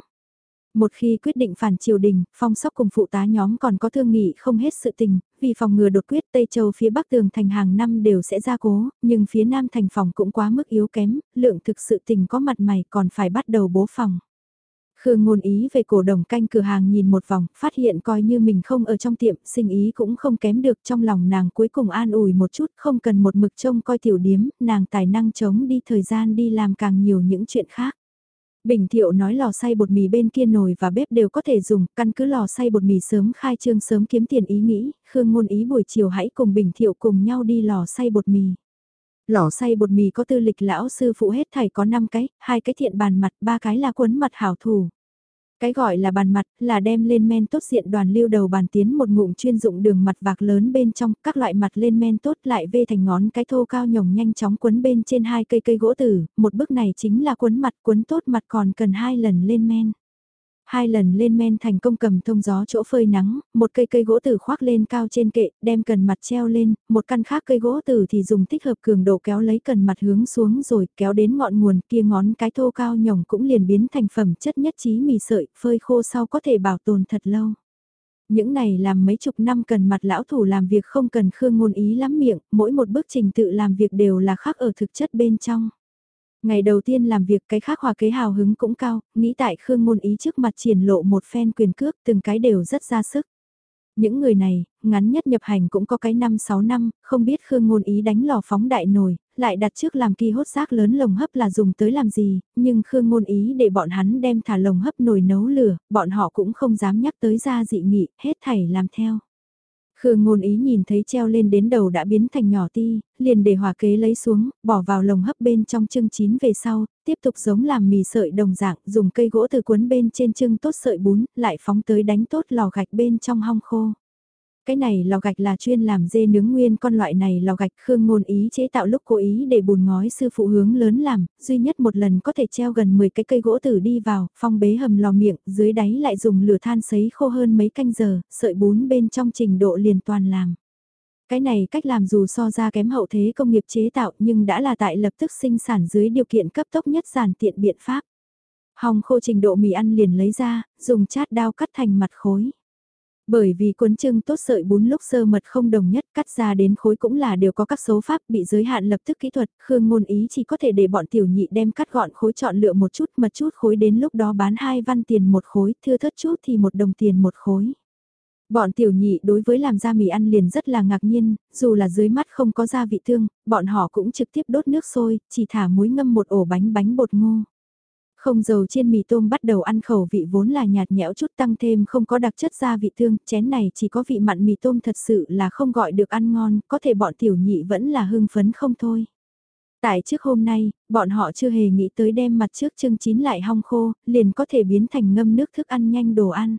Một khi quyết định phản triều đình, phong sóc cùng phụ tá nhóm còn có thương nghị không hết sự tình, vì phòng ngừa đột quyết Tây Châu phía Bắc tường thành hàng năm đều sẽ ra cố, nhưng phía Nam thành phòng cũng quá mức yếu kém, lượng thực sự tình có mặt mày còn phải bắt đầu bố phòng. Khương ngôn ý về cổ đồng canh cửa hàng nhìn một vòng, phát hiện coi như mình không ở trong tiệm, sinh ý cũng không kém được trong lòng nàng cuối cùng an ủi một chút, không cần một mực trông coi tiểu điếm, nàng tài năng chống đi thời gian đi làm càng nhiều những chuyện khác. Bình Thiệu nói lò xay bột mì bên kia nồi và bếp đều có thể dùng, căn cứ lò xay bột mì sớm khai trương sớm kiếm tiền ý nghĩ, Khương ngôn ý buổi chiều hãy cùng Bình Thiệu cùng nhau đi lò xay bột mì. Lò xay bột mì có tư lịch lão sư phụ hết thầy có 5 cái, hai cái thiện bàn mặt, ba cái là quấn mặt hảo thủ. Cái gọi là bàn mặt là đem lên men tốt diện đoàn lưu đầu bàn tiến một ngụm chuyên dụng đường mặt vạc lớn bên trong, các loại mặt lên men tốt lại vê thành ngón cái thô cao nhồng nhanh chóng quấn bên trên hai cây cây gỗ tử, một bước này chính là quấn mặt quấn tốt mặt còn cần hai lần lên men. Hai lần lên men thành công cầm thông gió chỗ phơi nắng, một cây cây gỗ tử khoác lên cao trên kệ, đem cần mặt treo lên, một căn khác cây gỗ tử thì dùng thích hợp cường độ kéo lấy cần mặt hướng xuống rồi kéo đến ngọn nguồn kia ngón cái thô cao nhồng cũng liền biến thành phẩm chất nhất trí mì sợi, phơi khô sau có thể bảo tồn thật lâu. Những này làm mấy chục năm cần mặt lão thủ làm việc không cần khương ngôn ý lắm miệng, mỗi một bước trình tự làm việc đều là khác ở thực chất bên trong. Ngày đầu tiên làm việc cái khác hòa kế hào hứng cũng cao, nghĩ tại Khương Ngôn Ý trước mặt triển lộ một phen quyền cước từng cái đều rất ra sức. Những người này, ngắn nhất nhập hành cũng có cái năm 6 năm, không biết Khương Ngôn Ý đánh lò phóng đại nồi, lại đặt trước làm kỳ hốt rác lớn lồng hấp là dùng tới làm gì, nhưng Khương Ngôn Ý để bọn hắn đem thả lồng hấp nồi nấu lửa, bọn họ cũng không dám nhắc tới ra dị nghị, hết thảy làm theo. Khương ngôn ý nhìn thấy treo lên đến đầu đã biến thành nhỏ ti, liền để hòa kế lấy xuống, bỏ vào lồng hấp bên trong chưng chín về sau, tiếp tục giống làm mì sợi đồng dạng, dùng cây gỗ từ cuốn bên trên chưng tốt sợi bún, lại phóng tới đánh tốt lò gạch bên trong hong khô. Cái này lò gạch là chuyên làm dê nướng nguyên con loại này lò gạch khương ngôn ý chế tạo lúc cố ý để bùn ngói sư phụ hướng lớn làm, duy nhất một lần có thể treo gần 10 cái cây gỗ tử đi vào, phong bế hầm lò miệng, dưới đáy lại dùng lửa than sấy khô hơn mấy canh giờ, sợi bún bên trong trình độ liền toàn làm. Cái này cách làm dù so ra kém hậu thế công nghiệp chế tạo nhưng đã là tại lập tức sinh sản dưới điều kiện cấp tốc nhất giản tiện biện pháp. Hòng khô trình độ mì ăn liền lấy ra, dùng chát đao cắt thành mặt khối. Bởi vì cuốn trưng tốt sợi bún lúc sơ mật không đồng nhất cắt ra đến khối cũng là đều có các số pháp bị giới hạn lập tức kỹ thuật, Khương ngôn ý chỉ có thể để bọn tiểu nhị đem cắt gọn khối chọn lựa một chút mật chút khối đến lúc đó bán hai văn tiền một khối, thưa thất chút thì một đồng tiền một khối. Bọn tiểu nhị đối với làm ra mì ăn liền rất là ngạc nhiên, dù là dưới mắt không có gia vị thương, bọn họ cũng trực tiếp đốt nước sôi, chỉ thả muối ngâm một ổ bánh bánh bột ngô. Không dầu chiên mì tôm bắt đầu ăn khẩu vị vốn là nhạt nhẽo chút tăng thêm không có đặc chất gia vị thương, chén này chỉ có vị mặn mì tôm thật sự là không gọi được ăn ngon, có thể bọn tiểu nhị vẫn là hưng phấn không thôi. Tại trước hôm nay, bọn họ chưa hề nghĩ tới đem mặt trước chưng chín lại hong khô, liền có thể biến thành ngâm nước thức ăn nhanh đồ ăn.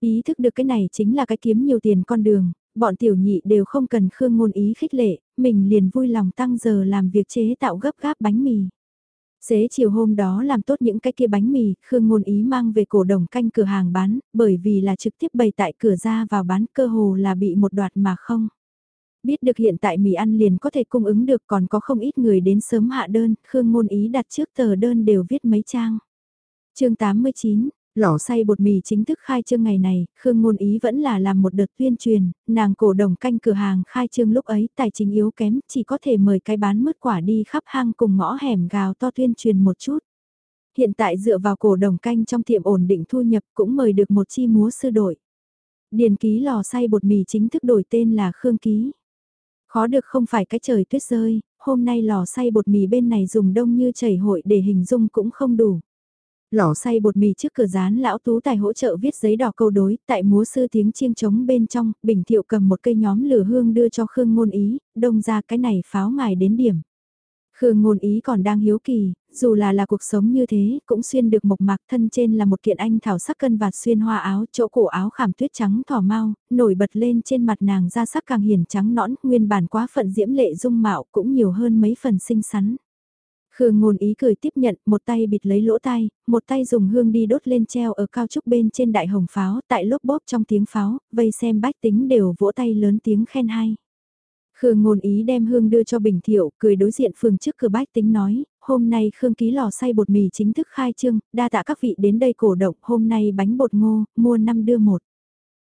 Ý thức được cái này chính là cái kiếm nhiều tiền con đường, bọn tiểu nhị đều không cần khương ngôn ý khích lệ, mình liền vui lòng tăng giờ làm việc chế tạo gấp gáp bánh mì. Xế chiều hôm đó làm tốt những cái kia bánh mì, Khương Ngôn Ý mang về cổ đồng canh cửa hàng bán, bởi vì là trực tiếp bày tại cửa ra vào bán cơ hồ là bị một đoạt mà không. Biết được hiện tại mì ăn liền có thể cung ứng được còn có không ít người đến sớm hạ đơn, Khương Ngôn Ý đặt trước tờ đơn đều viết mấy trang. chương 89, Lỏ xay bột mì chính thức khai trương ngày này, Khương Ngôn Ý vẫn là làm một đợt tuyên truyền, nàng cổ đồng canh cửa hàng khai trương lúc ấy tài chính yếu kém, chỉ có thể mời cái bán mứt quả đi khắp hang cùng ngõ hẻm gào to tuyên truyền một chút. Hiện tại dựa vào cổ đồng canh trong tiệm ổn định thu nhập cũng mời được một chi múa sư đội. Điền ký lò xay bột mì chính thức đổi tên là Khương Ký. Khó được không phải cái trời tuyết rơi, hôm nay lò xay bột mì bên này dùng đông như chảy hội để hình dung cũng không đủ. Lỏ xay bột mì trước cửa rán lão tú tài hỗ trợ viết giấy đỏ câu đối, tại múa sư tiếng chiêng trống bên trong, Bình Thiệu cầm một cây nhóm lửa hương đưa cho Khương Ngôn Ý, đông ra cái này pháo ngài đến điểm. Khương Ngôn Ý còn đang hiếu kỳ, dù là là cuộc sống như thế, cũng xuyên được mộc mạc thân trên là một kiện anh thảo sắc cân vạt xuyên hoa áo, chỗ cổ áo khảm tuyết trắng thỏ mau, nổi bật lên trên mặt nàng da sắc càng hiền trắng nõn, nguyên bản quá phận diễm lệ dung mạo cũng nhiều hơn mấy phần xinh xắn. Khương ngôn ý cười tiếp nhận, một tay bịt lấy lỗ tai, một tay dùng hương đi đốt lên treo ở cao trúc bên trên đại hồng pháo, tại lốp bóp trong tiếng pháo, vây xem bách tính đều vỗ tay lớn tiếng khen hay. Khương ngôn ý đem hương đưa cho Bình Thiệu, cười đối diện phường trước cửa bách tính nói, hôm nay Khương ký lò xay bột mì chính thức khai trương, đa tạ các vị đến đây cổ động, hôm nay bánh bột ngô, mua năm đưa một.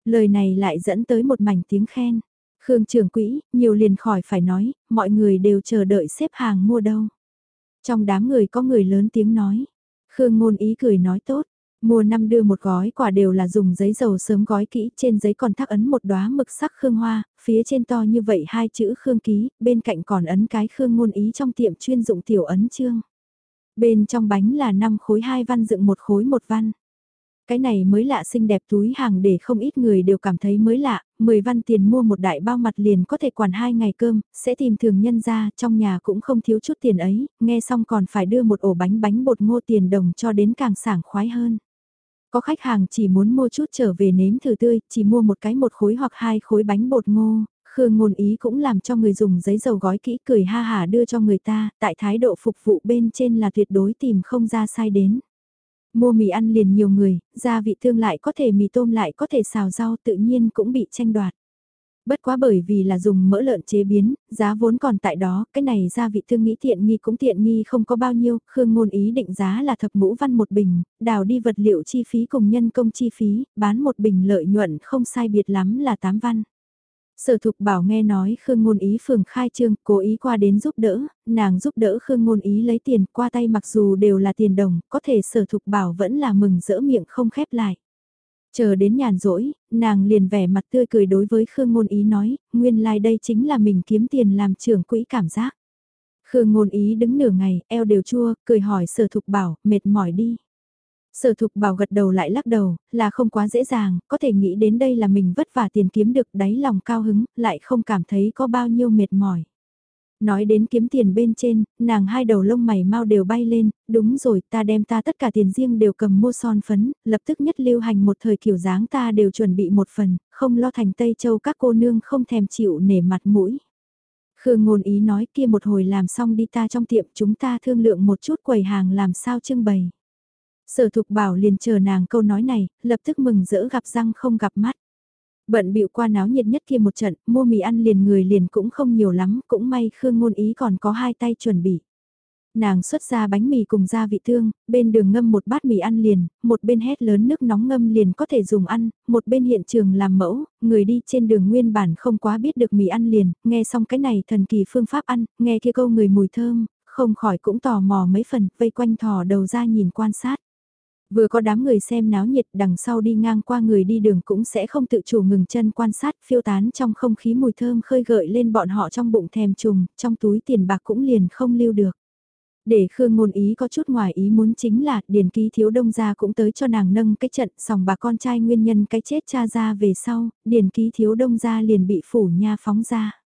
Lời này lại dẫn tới một mảnh tiếng khen. Khương trưởng quỹ, nhiều liền khỏi phải nói, mọi người đều chờ đợi xếp hàng mua đâu. Trong đám người có người lớn tiếng nói. Khương ngôn ý cười nói tốt. Mùa năm đưa một gói quả đều là dùng giấy dầu sớm gói kỹ, trên giấy còn thắc ấn một đóa mực sắc khương hoa, phía trên to như vậy hai chữ khương ký, bên cạnh còn ấn cái khương ngôn ý trong tiệm chuyên dụng tiểu ấn chương. Bên trong bánh là năm khối hai văn dựng một khối một văn. Cái này mới lạ xinh đẹp túi hàng để không ít người đều cảm thấy mới lạ, 10 văn tiền mua một đại bao mặt liền có thể quản hai ngày cơm, sẽ tìm thường nhân ra, trong nhà cũng không thiếu chút tiền ấy, nghe xong còn phải đưa một ổ bánh bánh bột ngô tiền đồng cho đến càng sảng khoái hơn. Có khách hàng chỉ muốn mua chút trở về nếm thử tươi, chỉ mua một cái một khối hoặc hai khối bánh bột ngô, Khương ngôn ý cũng làm cho người dùng giấy dầu gói kỹ cười ha hà đưa cho người ta, tại thái độ phục vụ bên trên là tuyệt đối tìm không ra sai đến. Mua mì ăn liền nhiều người, gia vị thương lại có thể mì tôm lại có thể xào rau tự nhiên cũng bị tranh đoạt. Bất quá bởi vì là dùng mỡ lợn chế biến, giá vốn còn tại đó, cái này gia vị thương nghĩ tiện nghi cũng tiện nghi không có bao nhiêu, Khương Ngôn ý định giá là thập ngũ văn một bình, đào đi vật liệu chi phí cùng nhân công chi phí, bán một bình lợi nhuận không sai biệt lắm là 8 văn. Sở thục bảo nghe nói Khương Ngôn Ý phường khai trương, cố ý qua đến giúp đỡ, nàng giúp đỡ Khương Ngôn Ý lấy tiền qua tay mặc dù đều là tiền đồng, có thể sở thục bảo vẫn là mừng rỡ miệng không khép lại. Chờ đến nhàn rỗi, nàng liền vẻ mặt tươi cười đối với Khương Ngôn Ý nói, nguyên lai like đây chính là mình kiếm tiền làm trưởng quỹ cảm giác. Khương Ngôn Ý đứng nửa ngày, eo đều chua, cười hỏi sở thục bảo, mệt mỏi đi. Sở thục bảo gật đầu lại lắc đầu, là không quá dễ dàng, có thể nghĩ đến đây là mình vất vả tiền kiếm được đáy lòng cao hứng, lại không cảm thấy có bao nhiêu mệt mỏi. Nói đến kiếm tiền bên trên, nàng hai đầu lông mày mau đều bay lên, đúng rồi ta đem ta tất cả tiền riêng đều cầm mua son phấn, lập tức nhất lưu hành một thời kiểu dáng ta đều chuẩn bị một phần, không lo thành Tây Châu các cô nương không thèm chịu nể mặt mũi. Khương ngôn ý nói kia một hồi làm xong đi ta trong tiệm chúng ta thương lượng một chút quầy hàng làm sao trưng bày. Sở thục bảo liền chờ nàng câu nói này, lập tức mừng rỡ gặp răng không gặp mắt. Bận bịu qua náo nhiệt nhất kia một trận, mua mì ăn liền người liền cũng không nhiều lắm, cũng may Khương Ngôn Ý còn có hai tay chuẩn bị. Nàng xuất ra bánh mì cùng gia vị tương, bên đường ngâm một bát mì ăn liền, một bên hét lớn nước nóng ngâm liền có thể dùng ăn, một bên hiện trường làm mẫu, người đi trên đường nguyên bản không quá biết được mì ăn liền, nghe xong cái này thần kỳ phương pháp ăn, nghe kia câu người mùi thơm, không khỏi cũng tò mò mấy phần, vây quanh thò đầu ra nhìn quan sát. Vừa có đám người xem náo nhiệt đằng sau đi ngang qua người đi đường cũng sẽ không tự chủ ngừng chân quan sát phiêu tán trong không khí mùi thơm khơi gợi lên bọn họ trong bụng thèm trùng, trong túi tiền bạc cũng liền không lưu được. Để Khương Ngôn Ý có chút ngoài ý muốn chính là Điền Ký Thiếu Đông gia cũng tới cho nàng nâng cái trận sòng bà con trai nguyên nhân cái chết cha ra về sau, Điền Ký Thiếu Đông gia liền bị phủ nha phóng ra.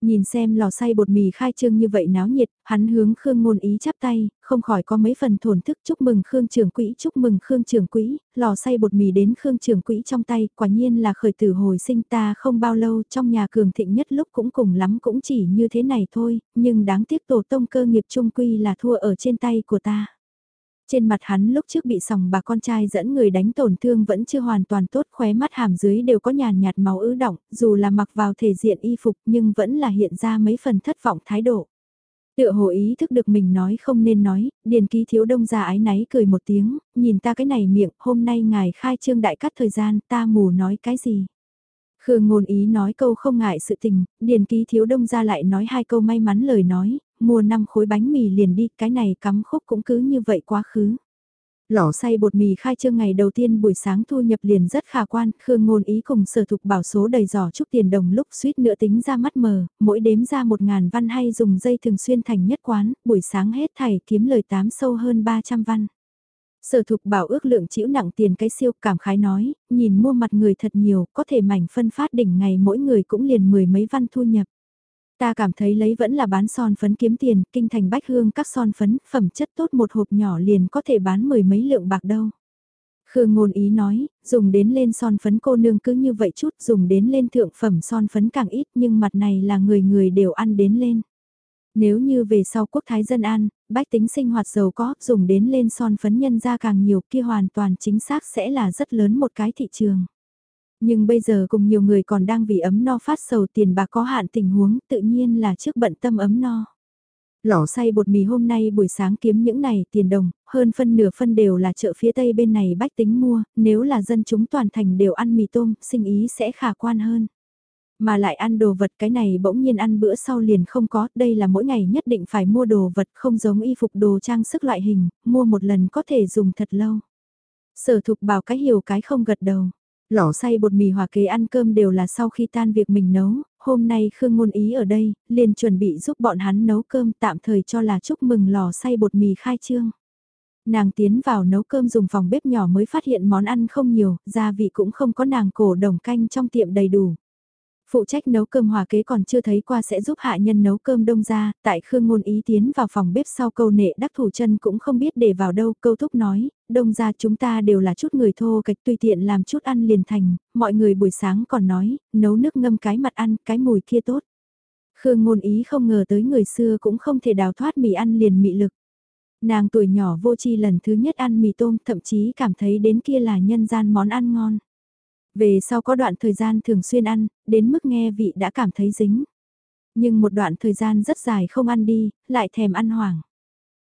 Nhìn xem lò xay bột mì khai trương như vậy náo nhiệt, hắn hướng Khương Ngôn Ý chắp tay, không khỏi có mấy phần thổn thức chúc mừng Khương trưởng quỹ, chúc mừng Khương trưởng quỹ, lò xay bột mì đến Khương trưởng quỹ trong tay, quả nhiên là khởi tử hồi sinh ta không bao lâu trong nhà cường thịnh nhất lúc cũng cùng lắm cũng chỉ như thế này thôi, nhưng đáng tiếc tổ tông cơ nghiệp trung quy là thua ở trên tay của ta. Trên mặt hắn lúc trước bị sòng bà con trai dẫn người đánh tổn thương vẫn chưa hoàn toàn tốt khóe mắt hàm dưới đều có nhàn nhạt máu ứ động, dù là mặc vào thể diện y phục nhưng vẫn là hiện ra mấy phần thất vọng thái độ. Tựa hồ ý thức được mình nói không nên nói, điền ký thiếu đông ra ái náy cười một tiếng, nhìn ta cái này miệng, hôm nay ngài khai trương đại cắt thời gian, ta mù nói cái gì. Khương ngôn ý nói câu không ngại sự tình, điền ký thiếu đông ra lại nói hai câu may mắn lời nói, mua năm khối bánh mì liền đi, cái này cắm khúc cũng cứ như vậy quá khứ. Lỏ xay bột mì khai trương ngày đầu tiên buổi sáng thu nhập liền rất khả quan, Khương Ngôn Ý cùng sở thục bảo số đầy giỏ chúc tiền đồng lúc suýt nữa tính ra mắt mờ, mỗi đếm ra một ngàn văn hay dùng dây thường xuyên thành nhất quán, buổi sáng hết thảy kiếm lời tám sâu hơn 300 văn. Sở thục bảo ước lượng chịu nặng tiền cái siêu cảm khái nói, nhìn mua mặt người thật nhiều, có thể mảnh phân phát đỉnh ngày mỗi người cũng liền mười mấy văn thu nhập. Ta cảm thấy lấy vẫn là bán son phấn kiếm tiền, kinh thành bách hương các son phấn, phẩm chất tốt một hộp nhỏ liền có thể bán mười mấy lượng bạc đâu. Khương ngôn ý nói, dùng đến lên son phấn cô nương cứ như vậy chút, dùng đến lên thượng phẩm son phấn càng ít nhưng mặt này là người người đều ăn đến lên. Nếu như về sau quốc thái dân an, bách tính sinh hoạt giàu có, dùng đến lên son phấn nhân ra càng nhiều kia hoàn toàn chính xác sẽ là rất lớn một cái thị trường. Nhưng bây giờ cùng nhiều người còn đang vì ấm no phát sầu tiền bạc có hạn tình huống tự nhiên là trước bận tâm ấm no. Lỏ xay bột mì hôm nay buổi sáng kiếm những này tiền đồng, hơn phân nửa phân đều là chợ phía tây bên này bách tính mua, nếu là dân chúng toàn thành đều ăn mì tôm, sinh ý sẽ khả quan hơn. Mà lại ăn đồ vật cái này bỗng nhiên ăn bữa sau liền không có, đây là mỗi ngày nhất định phải mua đồ vật không giống y phục đồ trang sức loại hình, mua một lần có thể dùng thật lâu. Sở thục bảo cái hiểu cái không gật đầu. Lỏ xay bột mì hòa kế ăn cơm đều là sau khi tan việc mình nấu, hôm nay Khương Ngôn Ý ở đây, liền chuẩn bị giúp bọn hắn nấu cơm tạm thời cho là chúc mừng lò xay bột mì khai trương. Nàng tiến vào nấu cơm dùng phòng bếp nhỏ mới phát hiện món ăn không nhiều, gia vị cũng không có nàng cổ đồng canh trong tiệm đầy đủ. Phụ trách nấu cơm hòa kế còn chưa thấy qua sẽ giúp hạ nhân nấu cơm đông ra, tại Khương Ngôn Ý tiến vào phòng bếp sau câu nệ đắc thủ chân cũng không biết để vào đâu, câu thúc nói, đông ra chúng ta đều là chút người thô kịch tùy tiện làm chút ăn liền thành, mọi người buổi sáng còn nói, nấu nước ngâm cái mặt ăn, cái mùi kia tốt. Khương Ngôn Ý không ngờ tới người xưa cũng không thể đào thoát mì ăn liền mị lực. Nàng tuổi nhỏ vô chi lần thứ nhất ăn mì tôm thậm chí cảm thấy đến kia là nhân gian món ăn ngon. Về sau có đoạn thời gian thường xuyên ăn, đến mức nghe vị đã cảm thấy dính. Nhưng một đoạn thời gian rất dài không ăn đi, lại thèm ăn hoảng.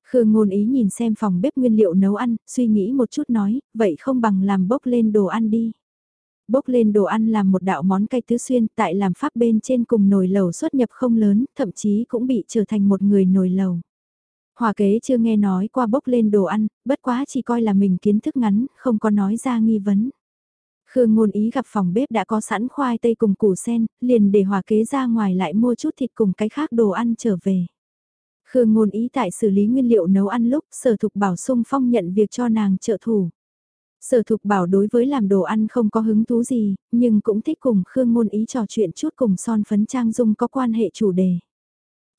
Khương ngôn ý nhìn xem phòng bếp nguyên liệu nấu ăn, suy nghĩ một chút nói, vậy không bằng làm bốc lên đồ ăn đi. Bốc lên đồ ăn làm một đạo món cay tứ xuyên tại làm pháp bên trên cùng nồi lầu xuất nhập không lớn, thậm chí cũng bị trở thành một người nồi lầu. Hòa kế chưa nghe nói qua bốc lên đồ ăn, bất quá chỉ coi là mình kiến thức ngắn, không có nói ra nghi vấn. Khương ngôn ý gặp phòng bếp đã có sẵn khoai tây cùng củ sen, liền để hòa kế ra ngoài lại mua chút thịt cùng cái khác đồ ăn trở về. Khương ngôn ý tại xử lý nguyên liệu nấu ăn lúc sở thục bảo sung phong nhận việc cho nàng trợ thủ. Sở thục bảo đối với làm đồ ăn không có hứng thú gì, nhưng cũng thích cùng Khương ngôn ý trò chuyện chút cùng son phấn trang dung có quan hệ chủ đề.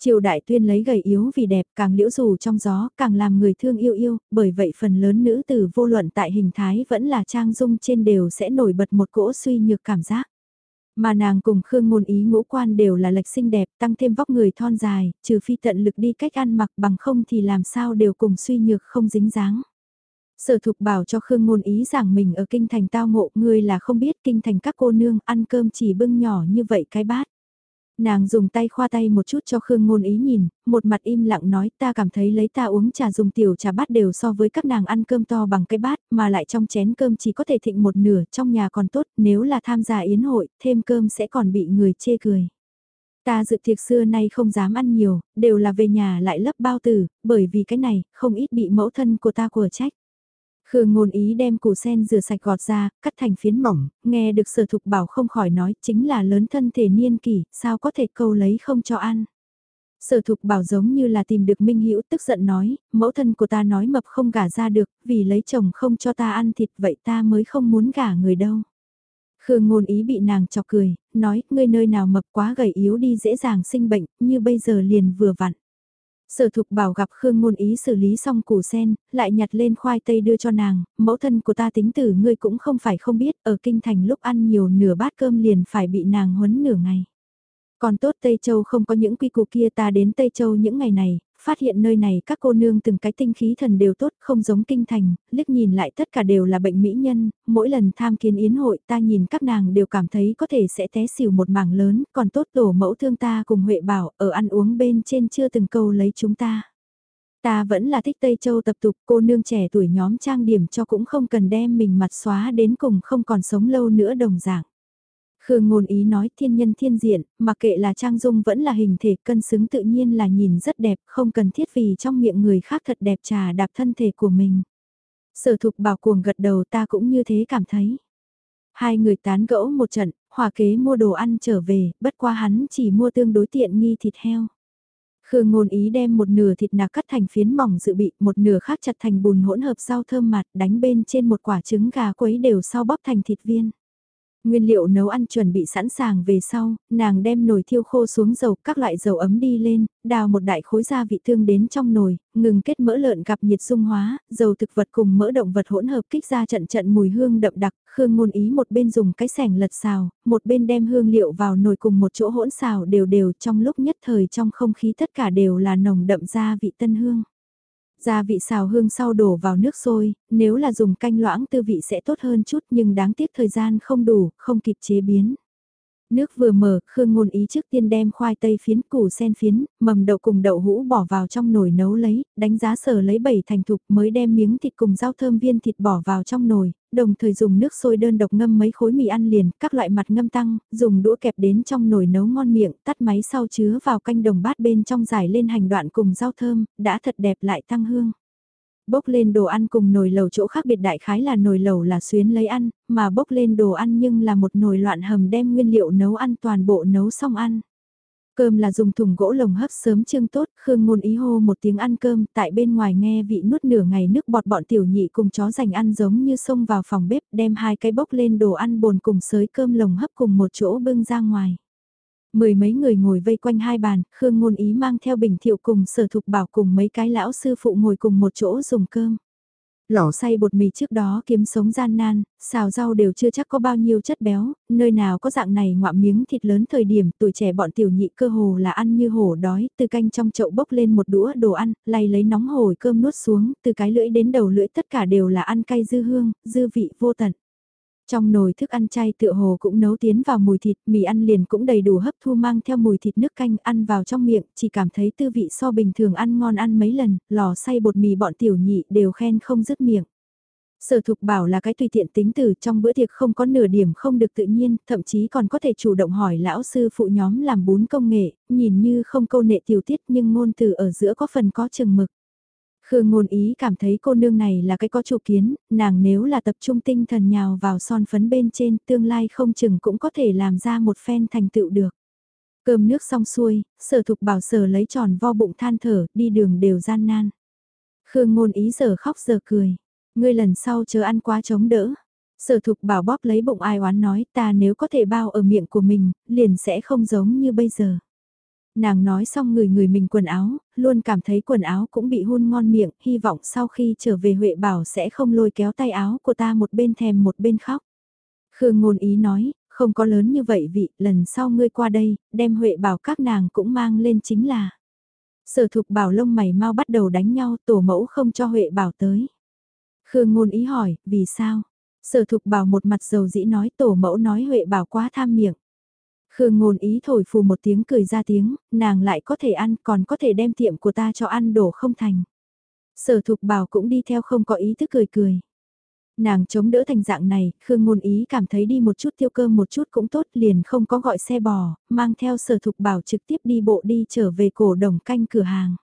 Triều đại tuyên lấy gầy yếu vì đẹp càng liễu dù trong gió càng làm người thương yêu yêu, bởi vậy phần lớn nữ tử vô luận tại hình thái vẫn là trang dung trên đều sẽ nổi bật một cỗ suy nhược cảm giác. Mà nàng cùng Khương Ngôn Ý ngũ quan đều là lệch xinh đẹp, tăng thêm vóc người thon dài, trừ phi tận lực đi cách ăn mặc bằng không thì làm sao đều cùng suy nhược không dính dáng. Sở thục bảo cho Khương Ngôn Ý rằng mình ở kinh thành tao ngộ, người là không biết kinh thành các cô nương ăn cơm chỉ bưng nhỏ như vậy cái bát. Nàng dùng tay khoa tay một chút cho Khương Ngôn Ý nhìn, một mặt im lặng nói ta cảm thấy lấy ta uống trà dùng tiểu trà bát đều so với các nàng ăn cơm to bằng cái bát mà lại trong chén cơm chỉ có thể thịnh một nửa trong nhà còn tốt nếu là tham gia yến hội thêm cơm sẽ còn bị người chê cười. Ta dự tiệc xưa nay không dám ăn nhiều, đều là về nhà lại lấp bao tử, bởi vì cái này, không ít bị mẫu thân của ta của trách. Khương ngôn ý đem củ sen rửa sạch gọt ra, cắt thành phiến mỏng, nghe được sở thục bảo không khỏi nói chính là lớn thân thể niên kỷ, sao có thể câu lấy không cho ăn. Sở thục bảo giống như là tìm được Minh Hữu tức giận nói, mẫu thân của ta nói mập không gả ra được, vì lấy chồng không cho ta ăn thịt vậy ta mới không muốn gả người đâu. Khương ngôn ý bị nàng chọc cười, nói, ngươi nơi nào mập quá gầy yếu đi dễ dàng sinh bệnh, như bây giờ liền vừa vặn. Sở thục bảo gặp Khương ngôn ý xử lý xong củ sen, lại nhặt lên khoai tây đưa cho nàng, mẫu thân của ta tính tử ngươi cũng không phải không biết, ở kinh thành lúc ăn nhiều nửa bát cơm liền phải bị nàng huấn nửa ngày. Còn tốt Tây Châu không có những quy củ kia ta đến Tây Châu những ngày này, phát hiện nơi này các cô nương từng cái tinh khí thần đều tốt, không giống kinh thành, liếc nhìn lại tất cả đều là bệnh mỹ nhân, mỗi lần tham kiến yến hội ta nhìn các nàng đều cảm thấy có thể sẽ té xỉu một mảng lớn, còn tốt tổ mẫu thương ta cùng Huệ bảo ở ăn uống bên trên chưa từng câu lấy chúng ta. Ta vẫn là thích Tây Châu tập tục cô nương trẻ tuổi nhóm trang điểm cho cũng không cần đem mình mặt xóa đến cùng không còn sống lâu nữa đồng dạng. Khương ngôn ý nói thiên nhân thiên diện, mà kệ là trang dung vẫn là hình thể cân xứng tự nhiên là nhìn rất đẹp, không cần thiết vì trong miệng người khác thật đẹp trà đạp thân thể của mình. Sở thục bảo cuồng gật đầu ta cũng như thế cảm thấy. Hai người tán gẫu một trận, hòa kế mua đồ ăn trở về, bất qua hắn chỉ mua tương đối tiện nghi thịt heo. Khương ngôn ý đem một nửa thịt nạc cắt thành phiến mỏng dự bị, một nửa khác chặt thành bùn hỗn hợp rau thơm mặt đánh bên trên một quả trứng gà quấy đều sau bóp thành thịt viên. Nguyên liệu nấu ăn chuẩn bị sẵn sàng về sau, nàng đem nồi thiêu khô xuống dầu các loại dầu ấm đi lên, đào một đại khối gia vị thương đến trong nồi, ngừng kết mỡ lợn gặp nhiệt dung hóa, dầu thực vật cùng mỡ động vật hỗn hợp kích ra trận trận mùi hương đậm đặc, Khương ngôn ý một bên dùng cái sẻng lật xào, một bên đem hương liệu vào nồi cùng một chỗ hỗn xào đều đều trong lúc nhất thời trong không khí tất cả đều là nồng đậm gia vị tân hương. Gia vị xào hương sau đổ vào nước sôi, nếu là dùng canh loãng tư vị sẽ tốt hơn chút nhưng đáng tiếc thời gian không đủ, không kịp chế biến. Nước vừa mở, Khương Ngôn Ý trước tiên đem khoai tây phiến củ sen phiến, mầm đậu cùng đậu hũ bỏ vào trong nồi nấu lấy, đánh giá sở lấy bảy thành thục mới đem miếng thịt cùng rau thơm viên thịt bỏ vào trong nồi, đồng thời dùng nước sôi đơn độc ngâm mấy khối mì ăn liền, các loại mặt ngâm tăng, dùng đũa kẹp đến trong nồi nấu ngon miệng, tắt máy sau chứa vào canh đồng bát bên trong giải lên hành đoạn cùng rau thơm, đã thật đẹp lại tăng hương bốc lên đồ ăn cùng nồi lẩu chỗ khác biệt đại khái là nồi lẩu là xuyến lấy ăn, mà bốc lên đồ ăn nhưng là một nồi loạn hầm đem nguyên liệu nấu ăn toàn bộ nấu xong ăn. Cơm là dùng thùng gỗ lồng hấp sớm trưng tốt, Khương Ngôn ý hô một tiếng ăn cơm, tại bên ngoài nghe vị nuốt nửa ngày nước bọt bọn tiểu nhị cùng chó dành ăn giống như xông vào phòng bếp đem hai cái bốc lên đồ ăn bồn cùng sới cơm lồng hấp cùng một chỗ bưng ra ngoài. Mười mấy người ngồi vây quanh hai bàn, Khương Ngôn Ý mang theo bình thiệu cùng sở thục bảo cùng mấy cái lão sư phụ ngồi cùng một chỗ dùng cơm. Lỏ xay bột mì trước đó kiếm sống gian nan, xào rau đều chưa chắc có bao nhiêu chất béo, nơi nào có dạng này ngoạm miếng thịt lớn thời điểm tuổi trẻ bọn tiểu nhị cơ hồ là ăn như hổ đói, từ canh trong chậu bốc lên một đũa đồ ăn, lay lấy nóng hổi cơm nuốt xuống, từ cái lưỡi đến đầu lưỡi tất cả đều là ăn cay dư hương, dư vị vô tận. Trong nồi thức ăn chay tựa hồ cũng nấu tiến vào mùi thịt, mì ăn liền cũng đầy đủ hấp thu mang theo mùi thịt nước canh ăn vào trong miệng, chỉ cảm thấy tư vị so bình thường ăn ngon ăn mấy lần, lò xay bột mì bọn tiểu nhị đều khen không dứt miệng. Sở thục bảo là cái tùy tiện tính từ trong bữa tiệc không có nửa điểm không được tự nhiên, thậm chí còn có thể chủ động hỏi lão sư phụ nhóm làm bún công nghệ, nhìn như không câu nệ tiểu tiết nhưng ngôn từ ở giữa có phần có chừng mực. Khương ngôn ý cảm thấy cô nương này là cái có chủ kiến, nàng nếu là tập trung tinh thần nhào vào son phấn bên trên tương lai không chừng cũng có thể làm ra một phen thành tựu được. Cơm nước xong xuôi, sở thục bảo sở lấy tròn vo bụng than thở, đi đường đều gian nan. Khương ngôn ý giờ khóc giờ cười, ngươi lần sau chờ ăn quá chống đỡ. Sở thục bảo bóp lấy bụng ai oán nói ta nếu có thể bao ở miệng của mình, liền sẽ không giống như bây giờ nàng nói xong người người mình quần áo, luôn cảm thấy quần áo cũng bị hôn ngon miệng, hy vọng sau khi trở về Huệ Bảo sẽ không lôi kéo tay áo của ta một bên thèm một bên khóc. Khương ngôn ý nói, không có lớn như vậy vị, lần sau ngươi qua đây, đem Huệ Bảo các nàng cũng mang lên chính là. Sở thục bảo lông mày mau bắt đầu đánh nhau, tổ mẫu không cho Huệ Bảo tới. Khương ngôn ý hỏi, vì sao? Sở thục bảo một mặt dầu dĩ nói tổ mẫu nói Huệ Bảo quá tham miệng. Khương ngôn ý thổi phù một tiếng cười ra tiếng, nàng lại có thể ăn còn có thể đem tiệm của ta cho ăn đổ không thành. Sở thục bảo cũng đi theo không có ý thức cười cười. Nàng chống đỡ thành dạng này, Khương ngôn ý cảm thấy đi một chút tiêu cơm một chút cũng tốt liền không có gọi xe bò, mang theo sở thục bảo trực tiếp đi bộ đi trở về cổ đồng canh cửa hàng.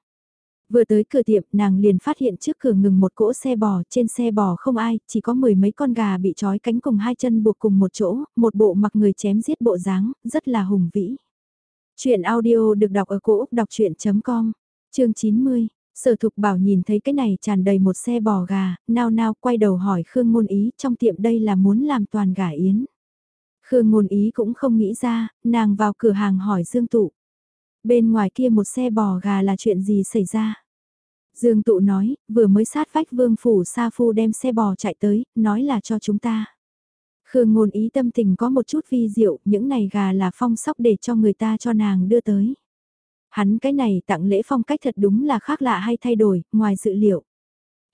Vừa tới cửa tiệm nàng liền phát hiện trước cửa ngừng một cỗ xe bò, trên xe bò không ai, chỉ có mười mấy con gà bị trói cánh cùng hai chân buộc cùng một chỗ, một bộ mặc người chém giết bộ dáng, rất là hùng vĩ. Chuyện audio được đọc ở cổ Úc đọc chuyện.com, chương 90. Sở thục bảo nhìn thấy cái này tràn đầy một xe bò gà, nao nao quay đầu hỏi Khương Ngôn Ý trong tiệm đây là muốn làm toàn gà yến. Khương ngôn ý cũng không nghĩ ra, nàng vào cửa hàng hỏi Dương Tụ. Bên ngoài kia một xe bò gà là chuyện gì xảy ra? Dương Tụ nói, vừa mới sát vách vương phủ Sa Phu đem xe bò chạy tới, nói là cho chúng ta. Khương ngôn ý tâm tình có một chút vi diệu, những này gà là phong sóc để cho người ta cho nàng đưa tới. Hắn cái này tặng lễ phong cách thật đúng là khác lạ hay thay đổi, ngoài dự liệu.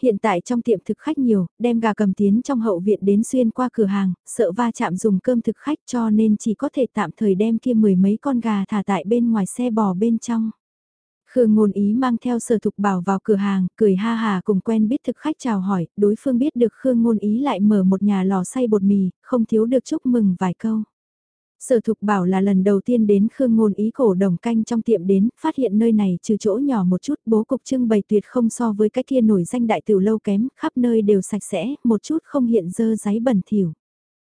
Hiện tại trong tiệm thực khách nhiều, đem gà cầm tiến trong hậu viện đến xuyên qua cửa hàng, sợ va chạm dùng cơm thực khách cho nên chỉ có thể tạm thời đem kia mười mấy con gà thả tại bên ngoài xe bò bên trong. Khương ngôn ý mang theo sở thục bảo vào cửa hàng, cười ha hà cùng quen biết thực khách chào hỏi, đối phương biết được Khương ngôn ý lại mở một nhà lò xay bột mì, không thiếu được chúc mừng vài câu. Sở thục bảo là lần đầu tiên đến Khương Ngôn ý cổ đồng canh trong tiệm đến, phát hiện nơi này trừ chỗ nhỏ một chút bố cục trưng bày tuyệt không so với cái kia nổi danh đại tiểu lâu kém, khắp nơi đều sạch sẽ, một chút không hiện dơ giấy bẩn thỉu.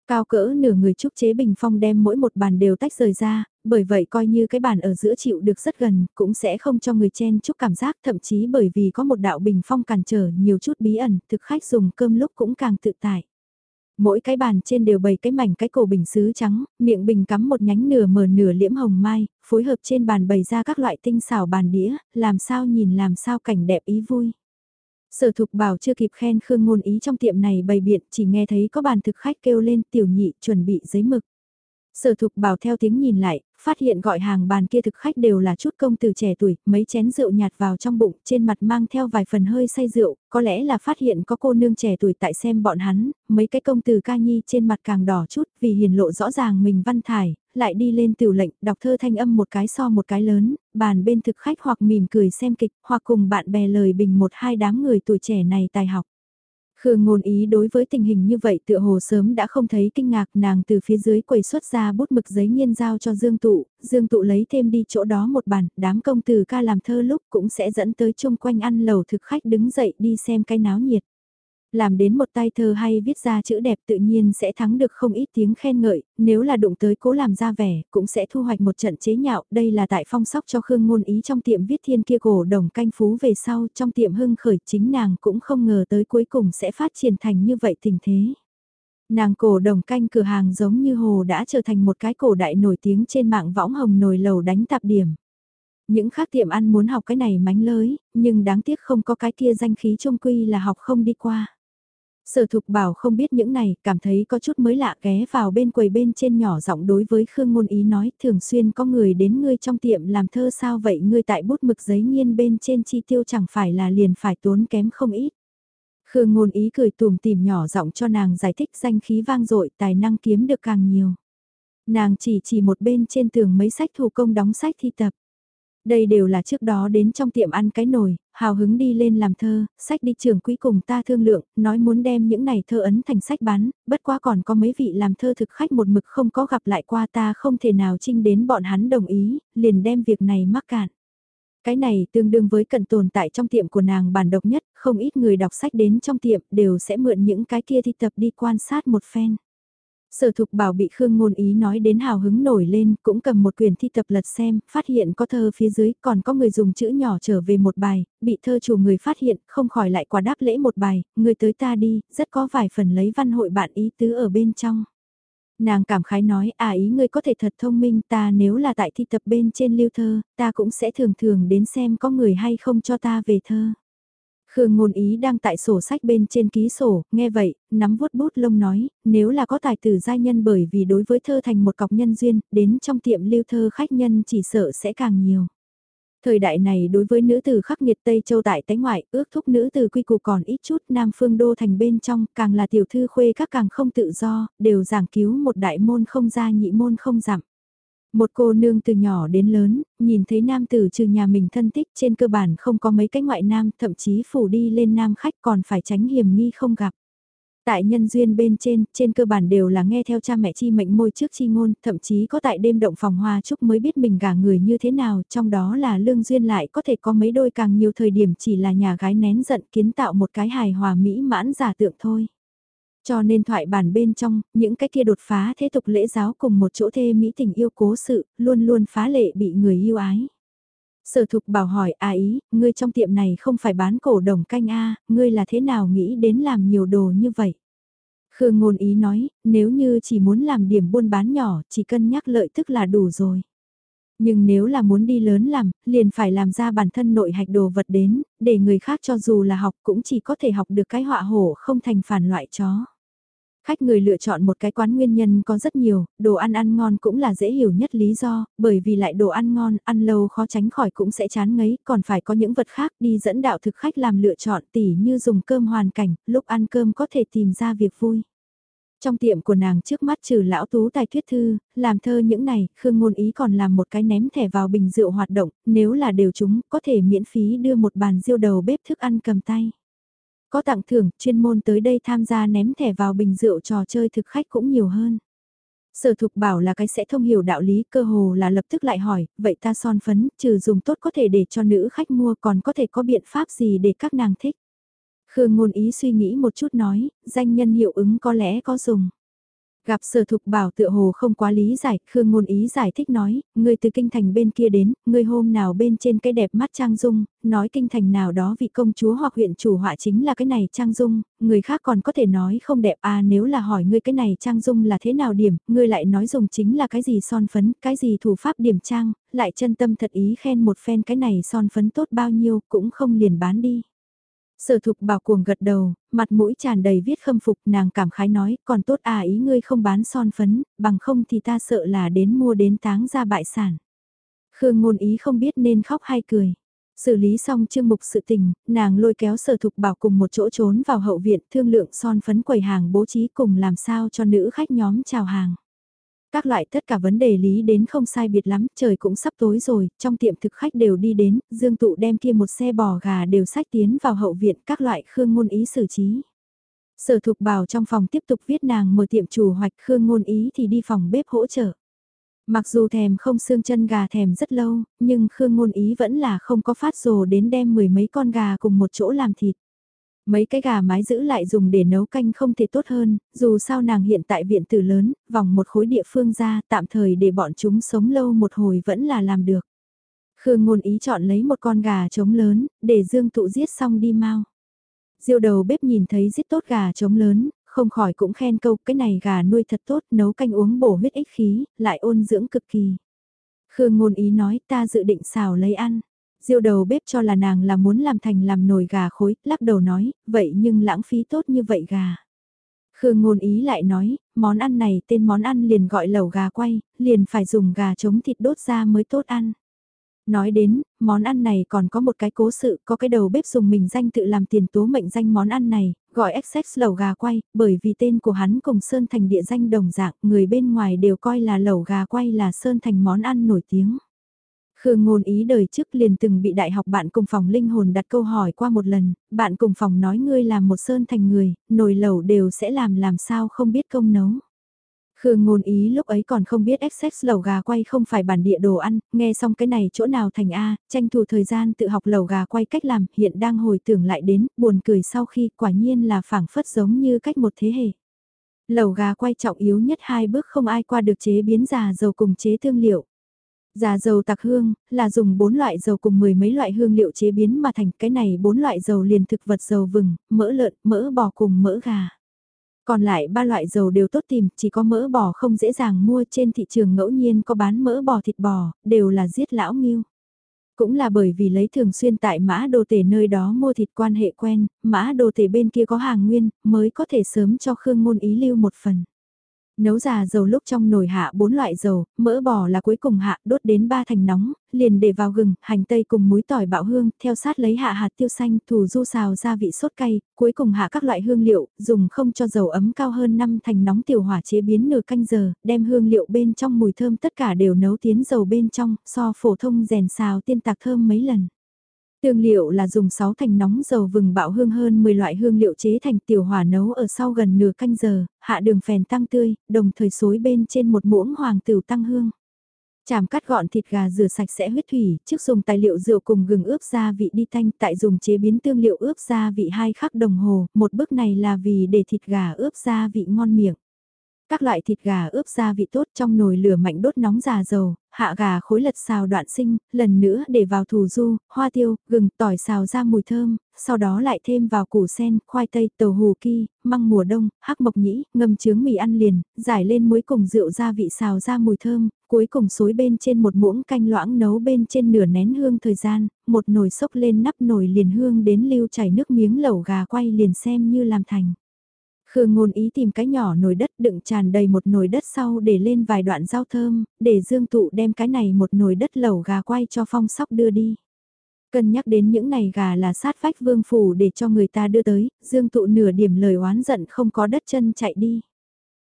Cao cỡ nửa người trúc chế bình phong đem mỗi một bàn đều tách rời ra, bởi vậy coi như cái bàn ở giữa chịu được rất gần, cũng sẽ không cho người chen chúc cảm giác, thậm chí bởi vì có một đạo bình phong cản trở nhiều chút bí ẩn, thực khách dùng cơm lúc cũng càng tự tại. Mỗi cái bàn trên đều bày cái mảnh cái cổ bình sứ trắng, miệng bình cắm một nhánh nửa mờ nửa liễm hồng mai, phối hợp trên bàn bày ra các loại tinh xảo bàn đĩa, làm sao nhìn làm sao cảnh đẹp ý vui. Sở thục bảo chưa kịp khen Khương ngôn ý trong tiệm này bày biện, chỉ nghe thấy có bàn thực khách kêu lên tiểu nhị chuẩn bị giấy mực. Sở thục bảo theo tiếng nhìn lại, phát hiện gọi hàng bàn kia thực khách đều là chút công từ trẻ tuổi, mấy chén rượu nhạt vào trong bụng, trên mặt mang theo vài phần hơi say rượu, có lẽ là phát hiện có cô nương trẻ tuổi tại xem bọn hắn, mấy cái công từ ca nhi trên mặt càng đỏ chút vì hiền lộ rõ ràng mình văn thải, lại đi lên tiểu lệnh, đọc thơ thanh âm một cái so một cái lớn, bàn bên thực khách hoặc mỉm cười xem kịch, hoặc cùng bạn bè lời bình một hai đám người tuổi trẻ này tài học. Khương ngôn ý đối với tình hình như vậy tựa hồ sớm đã không thấy kinh ngạc nàng từ phía dưới quầy xuất ra bút mực giấy nghiên giao cho Dương Tụ, Dương Tụ lấy thêm đi chỗ đó một bàn, đám công tử ca làm thơ lúc cũng sẽ dẫn tới chung quanh ăn lầu thực khách đứng dậy đi xem cái náo nhiệt. Làm đến một tay thơ hay viết ra chữ đẹp tự nhiên sẽ thắng được không ít tiếng khen ngợi, nếu là đụng tới cố làm ra vẻ, cũng sẽ thu hoạch một trận chế nhạo, đây là tại phong sóc cho Khương Ngôn Ý trong tiệm viết thiên kia cổ đồng canh phú về sau, trong tiệm hưng khởi chính nàng cũng không ngờ tới cuối cùng sẽ phát triển thành như vậy tình thế. Nàng cổ đồng canh cửa hàng giống như hồ đã trở thành một cái cổ đại nổi tiếng trên mạng võng hồng nồi lầu đánh tạp điểm. Những khác tiệm ăn muốn học cái này mánh lới, nhưng đáng tiếc không có cái kia danh khí trung quy là học không đi qua. Sở thục bảo không biết những này, cảm thấy có chút mới lạ ghé vào bên quầy bên trên nhỏ giọng đối với Khương Ngôn Ý nói thường xuyên có người đến ngươi trong tiệm làm thơ sao vậy ngươi tại bút mực giấy nghiên bên trên chi tiêu chẳng phải là liền phải tốn kém không ít. Khương Ngôn Ý cười tùm tìm nhỏ giọng cho nàng giải thích danh khí vang dội tài năng kiếm được càng nhiều. Nàng chỉ chỉ một bên trên tường mấy sách thủ công đóng sách thi tập. Đây đều là trước đó đến trong tiệm ăn cái nồi, hào hứng đi lên làm thơ, sách đi trường cuối cùng ta thương lượng, nói muốn đem những này thơ ấn thành sách bán, bất quá còn có mấy vị làm thơ thực khách một mực không có gặp lại qua ta không thể nào trinh đến bọn hắn đồng ý, liền đem việc này mắc cạn. Cái này tương đương với cận tồn tại trong tiệm của nàng bản độc nhất, không ít người đọc sách đến trong tiệm đều sẽ mượn những cái kia thi tập đi quan sát một phen. Sở thục bảo bị Khương Ngôn Ý nói đến hào hứng nổi lên, cũng cầm một quyển thi tập lật xem, phát hiện có thơ phía dưới, còn có người dùng chữ nhỏ trở về một bài, bị thơ chủ người phát hiện, không khỏi lại quả đáp lễ một bài, người tới ta đi, rất có vài phần lấy văn hội bạn ý tứ ở bên trong. Nàng cảm khái nói, à ý ngươi có thể thật thông minh ta nếu là tại thi tập bên trên lưu thơ, ta cũng sẽ thường thường đến xem có người hay không cho ta về thơ. Khương ngôn ý đang tại sổ sách bên trên ký sổ, nghe vậy, nắm vuốt bút lông nói, nếu là có tài tử giai nhân bởi vì đối với thơ thành một cọc nhân duyên, đến trong tiệm lưu thơ khách nhân chỉ sợ sẽ càng nhiều. Thời đại này đối với nữ tử khắc nghiệt Tây Châu tại tái ngoại, ước thúc nữ tử quy củ còn ít chút, Nam Phương Đô thành bên trong, càng là tiểu thư khuê các càng không tự do, đều giảng cứu một đại môn không ra nhị môn không giảm. Một cô nương từ nhỏ đến lớn, nhìn thấy nam tử trừ nhà mình thân thích trên cơ bản không có mấy cái ngoại nam, thậm chí phủ đi lên nam khách còn phải tránh hiểm nghi không gặp. Tại nhân duyên bên trên, trên cơ bản đều là nghe theo cha mẹ chi mệnh môi trước chi ngôn, thậm chí có tại đêm động phòng hoa chúc mới biết mình gả người như thế nào, trong đó là lương duyên lại có thể có mấy đôi càng nhiều thời điểm chỉ là nhà gái nén giận kiến tạo một cái hài hòa mỹ mãn giả tượng thôi. Cho nên thoại bản bên trong, những cái kia đột phá thế tục lễ giáo cùng một chỗ thê mỹ tình yêu cố sự, luôn luôn phá lệ bị người yêu ái. Sở thục bảo hỏi à ý, ngươi trong tiệm này không phải bán cổ đồng canh a ngươi là thế nào nghĩ đến làm nhiều đồ như vậy? Khương ngôn ý nói, nếu như chỉ muốn làm điểm buôn bán nhỏ, chỉ cân nhắc lợi tức là đủ rồi. Nhưng nếu là muốn đi lớn làm, liền phải làm ra bản thân nội hạch đồ vật đến, để người khác cho dù là học cũng chỉ có thể học được cái họa hổ không thành phản loại chó. Khách người lựa chọn một cái quán nguyên nhân có rất nhiều, đồ ăn ăn ngon cũng là dễ hiểu nhất lý do, bởi vì lại đồ ăn ngon, ăn lâu khó tránh khỏi cũng sẽ chán ngấy, còn phải có những vật khác đi dẫn đạo thực khách làm lựa chọn tỉ như dùng cơm hoàn cảnh, lúc ăn cơm có thể tìm ra việc vui. Trong tiệm của nàng trước mắt trừ lão tú tài thuyết thư, làm thơ những này, Khương Ngôn Ý còn làm một cái ném thẻ vào bình rượu hoạt động, nếu là đều chúng, có thể miễn phí đưa một bàn diêu đầu bếp thức ăn cầm tay. Có tặng thưởng, chuyên môn tới đây tham gia ném thẻ vào bình rượu trò chơi thực khách cũng nhiều hơn. Sở thục bảo là cái sẽ thông hiểu đạo lý cơ hồ là lập tức lại hỏi, vậy ta son phấn, trừ dùng tốt có thể để cho nữ khách mua còn có thể có biện pháp gì để các nàng thích. Khương ngôn ý suy nghĩ một chút nói, danh nhân hiệu ứng có lẽ có dùng. Gặp sở thục bảo tựa hồ không quá lý giải, Khương ngôn ý giải thích nói, người từ kinh thành bên kia đến, người hôm nào bên trên cái đẹp mắt Trang Dung, nói kinh thành nào đó vị công chúa hoặc huyện chủ họa chính là cái này Trang Dung, người khác còn có thể nói không đẹp à nếu là hỏi ngươi cái này Trang Dung là thế nào điểm, ngươi lại nói dùng chính là cái gì son phấn, cái gì thủ pháp điểm trang, lại chân tâm thật ý khen một phen cái này son phấn tốt bao nhiêu cũng không liền bán đi. Sở thục bảo cuồng gật đầu, mặt mũi tràn đầy viết khâm phục nàng cảm khái nói, còn tốt à ý ngươi không bán son phấn, bằng không thì ta sợ là đến mua đến táng ra bại sản. Khương ngôn ý không biết nên khóc hay cười. Xử lý xong chương mục sự tình, nàng lôi kéo sở thục bảo cùng một chỗ trốn vào hậu viện thương lượng son phấn quầy hàng bố trí cùng làm sao cho nữ khách nhóm chào hàng. Các loại tất cả vấn đề lý đến không sai biệt lắm, trời cũng sắp tối rồi, trong tiệm thực khách đều đi đến, Dương Tụ đem kia một xe bò gà đều sách tiến vào hậu viện các loại khương ngôn ý xử trí. Sở thục bảo trong phòng tiếp tục viết nàng mở tiệm chủ hoạch khương ngôn ý thì đi phòng bếp hỗ trợ. Mặc dù thèm không xương chân gà thèm rất lâu, nhưng Khương Ngôn Ý vẫn là không có phát rồ đến đem mười mấy con gà cùng một chỗ làm thịt. Mấy cái gà mái giữ lại dùng để nấu canh không thể tốt hơn, dù sao nàng hiện tại viện tử lớn, vòng một khối địa phương ra, tạm thời để bọn chúng sống lâu một hồi vẫn là làm được. Khương ngôn ý chọn lấy một con gà trống lớn, để Dương Tụ giết xong đi mau. Diêu đầu bếp nhìn thấy giết tốt gà trống lớn, không khỏi cũng khen câu cái này gà nuôi thật tốt, nấu canh uống bổ huyết ích khí, lại ôn dưỡng cực kỳ. Khương ngôn ý nói ta dự định xào lấy ăn. Diêu đầu bếp cho là nàng là muốn làm thành làm nồi gà khối, lắc đầu nói, vậy nhưng lãng phí tốt như vậy gà. Khương ngôn ý lại nói, món ăn này tên món ăn liền gọi lẩu gà quay, liền phải dùng gà chống thịt đốt ra mới tốt ăn. Nói đến, món ăn này còn có một cái cố sự, có cái đầu bếp dùng mình danh tự làm tiền tố mệnh danh món ăn này, gọi XX lẩu gà quay, bởi vì tên của hắn cùng Sơn Thành địa danh đồng dạng, người bên ngoài đều coi là lẩu gà quay là Sơn Thành món ăn nổi tiếng. Khương ngôn ý đời trước liền từng bị đại học bạn cùng phòng linh hồn đặt câu hỏi qua một lần, bạn cùng phòng nói ngươi làm một sơn thành người, nồi lẩu đều sẽ làm làm sao không biết công nấu. Khương ngôn ý lúc ấy còn không biết XX lẩu gà quay không phải bản địa đồ ăn, nghe xong cái này chỗ nào thành A, tranh thủ thời gian tự học lẩu gà quay cách làm, hiện đang hồi tưởng lại đến, buồn cười sau khi quả nhiên là phảng phất giống như cách một thế hệ. Lẩu gà quay trọng yếu nhất hai bước không ai qua được chế biến già dầu cùng chế thương liệu. Già dầu tạc hương, là dùng bốn loại dầu cùng mười mấy loại hương liệu chế biến mà thành cái này bốn loại dầu liền thực vật dầu vừng, mỡ lợn, mỡ bò cùng mỡ gà. Còn lại ba loại dầu đều tốt tìm, chỉ có mỡ bò không dễ dàng mua trên thị trường ngẫu nhiên có bán mỡ bò thịt bò, đều là giết lão nghiêu. Cũng là bởi vì lấy thường xuyên tại mã đồ tể nơi đó mua thịt quan hệ quen, mã đồ tể bên kia có hàng nguyên, mới có thể sớm cho Khương Ngôn ý lưu một phần. Nấu già dầu lúc trong nồi hạ bốn loại dầu, mỡ bò là cuối cùng hạ đốt đến ba thành nóng, liền để vào gừng, hành tây cùng muối tỏi bạo hương, theo sát lấy hạ hạt tiêu xanh, thủ du xào gia vị sốt cay, cuối cùng hạ các loại hương liệu, dùng không cho dầu ấm cao hơn 5 thành nóng tiểu hỏa chế biến nửa canh giờ, đem hương liệu bên trong mùi thơm tất cả đều nấu tiến dầu bên trong, so phổ thông rèn xào tiên tạc thơm mấy lần. Tương liệu là dùng 6 thành nóng dầu vừng bạo hương hơn 10 loại hương liệu chế thành tiểu hỏa nấu ở sau gần nửa canh giờ, hạ đường phèn tăng tươi, đồng thời xối bên trên một muỗng hoàng tử tăng hương. Chàm cắt gọn thịt gà rửa sạch sẽ huyết thủy, trước dùng tài liệu rượu cùng gừng ướp gia vị đi thanh, tại dùng chế biến tương liệu ướp gia vị hai khắc đồng hồ, một bước này là vì để thịt gà ướp gia vị ngon miệng. Các loại thịt gà ướp gia vị tốt trong nồi lửa mạnh đốt nóng già dầu, hạ gà khối lật xào đoạn sinh, lần nữa để vào thủ du, hoa tiêu, gừng, tỏi xào ra mùi thơm, sau đó lại thêm vào củ sen, khoai tây, tàu hù ki, măng mùa đông, hắc mộc nhĩ, ngâm trướng mì ăn liền, giải lên muối cùng rượu gia vị xào ra mùi thơm, cuối cùng xối bên trên một muỗng canh loãng nấu bên trên nửa nén hương thời gian, một nồi sốc lên nắp nồi liền hương đến lưu chảy nước miếng lẩu gà quay liền xem như làm thành. Khương ngôn ý tìm cái nhỏ nồi đất đựng tràn đầy một nồi đất sau để lên vài đoạn rau thơm, để dương tụ đem cái này một nồi đất lẩu gà quay cho phong sóc đưa đi. Cân nhắc đến những này gà là sát vách vương phủ để cho người ta đưa tới, dương tụ nửa điểm lời oán giận không có đất chân chạy đi.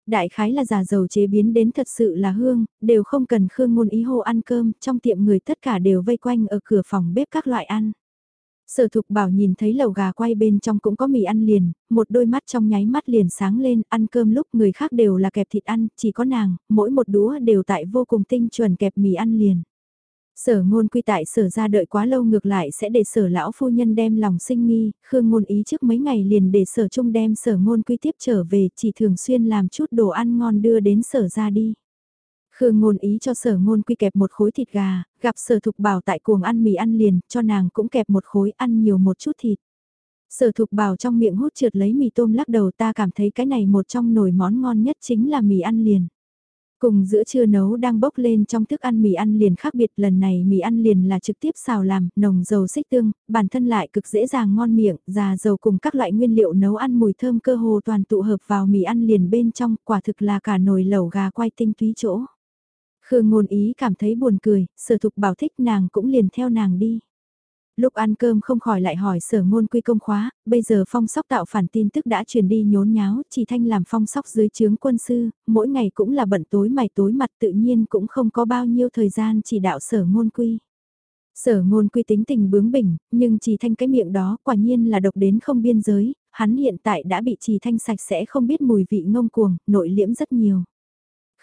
Đại khái là già dầu chế biến đến thật sự là hương, đều không cần khương ngôn ý hô ăn cơm, trong tiệm người tất cả đều vây quanh ở cửa phòng bếp các loại ăn. Sở thục bảo nhìn thấy lầu gà quay bên trong cũng có mì ăn liền, một đôi mắt trong nháy mắt liền sáng lên, ăn cơm lúc người khác đều là kẹp thịt ăn, chỉ có nàng, mỗi một đũa đều tại vô cùng tinh chuẩn kẹp mì ăn liền. Sở ngôn quy tại sở ra đợi quá lâu ngược lại sẽ để sở lão phu nhân đem lòng sinh nghi, khương ngôn ý trước mấy ngày liền để sở trung đem sở ngôn quy tiếp trở về chỉ thường xuyên làm chút đồ ăn ngon đưa đến sở ra đi. Khương ngôn ý cho sở ngôn quy kẹp một khối thịt gà, gặp sở thục bảo tại cuồng ăn mì ăn liền, cho nàng cũng kẹp một khối ăn nhiều một chút thịt. Sở thục bảo trong miệng hút trượt lấy mì tôm lắc đầu ta cảm thấy cái này một trong nồi món ngon nhất chính là mì ăn liền. Cùng giữa trưa nấu đang bốc lên trong thức ăn mì ăn liền khác biệt lần này mì ăn liền là trực tiếp xào làm, nồng dầu xích tương, bản thân lại cực dễ dàng ngon miệng, già dầu cùng các loại nguyên liệu nấu ăn mùi thơm cơ hồ toàn tụ hợp vào mì ăn liền bên trong, quả thực là cả nồi lẩu gà quay tinh túy chỗ. Khương ngôn ý cảm thấy buồn cười, sở thục bảo thích nàng cũng liền theo nàng đi. Lúc ăn cơm không khỏi lại hỏi sở ngôn quy công khóa, bây giờ phong sóc tạo phản tin tức đã truyền đi nhốn nháo, chỉ thanh làm phong sóc dưới chướng quân sư, mỗi ngày cũng là bận tối mày tối mặt tự nhiên cũng không có bao nhiêu thời gian chỉ đạo sở ngôn quy. Sở ngôn quy tính tình bướng bỉnh, nhưng chỉ thanh cái miệng đó quả nhiên là độc đến không biên giới, hắn hiện tại đã bị chỉ thanh sạch sẽ không biết mùi vị ngông cuồng, nội liễm rất nhiều.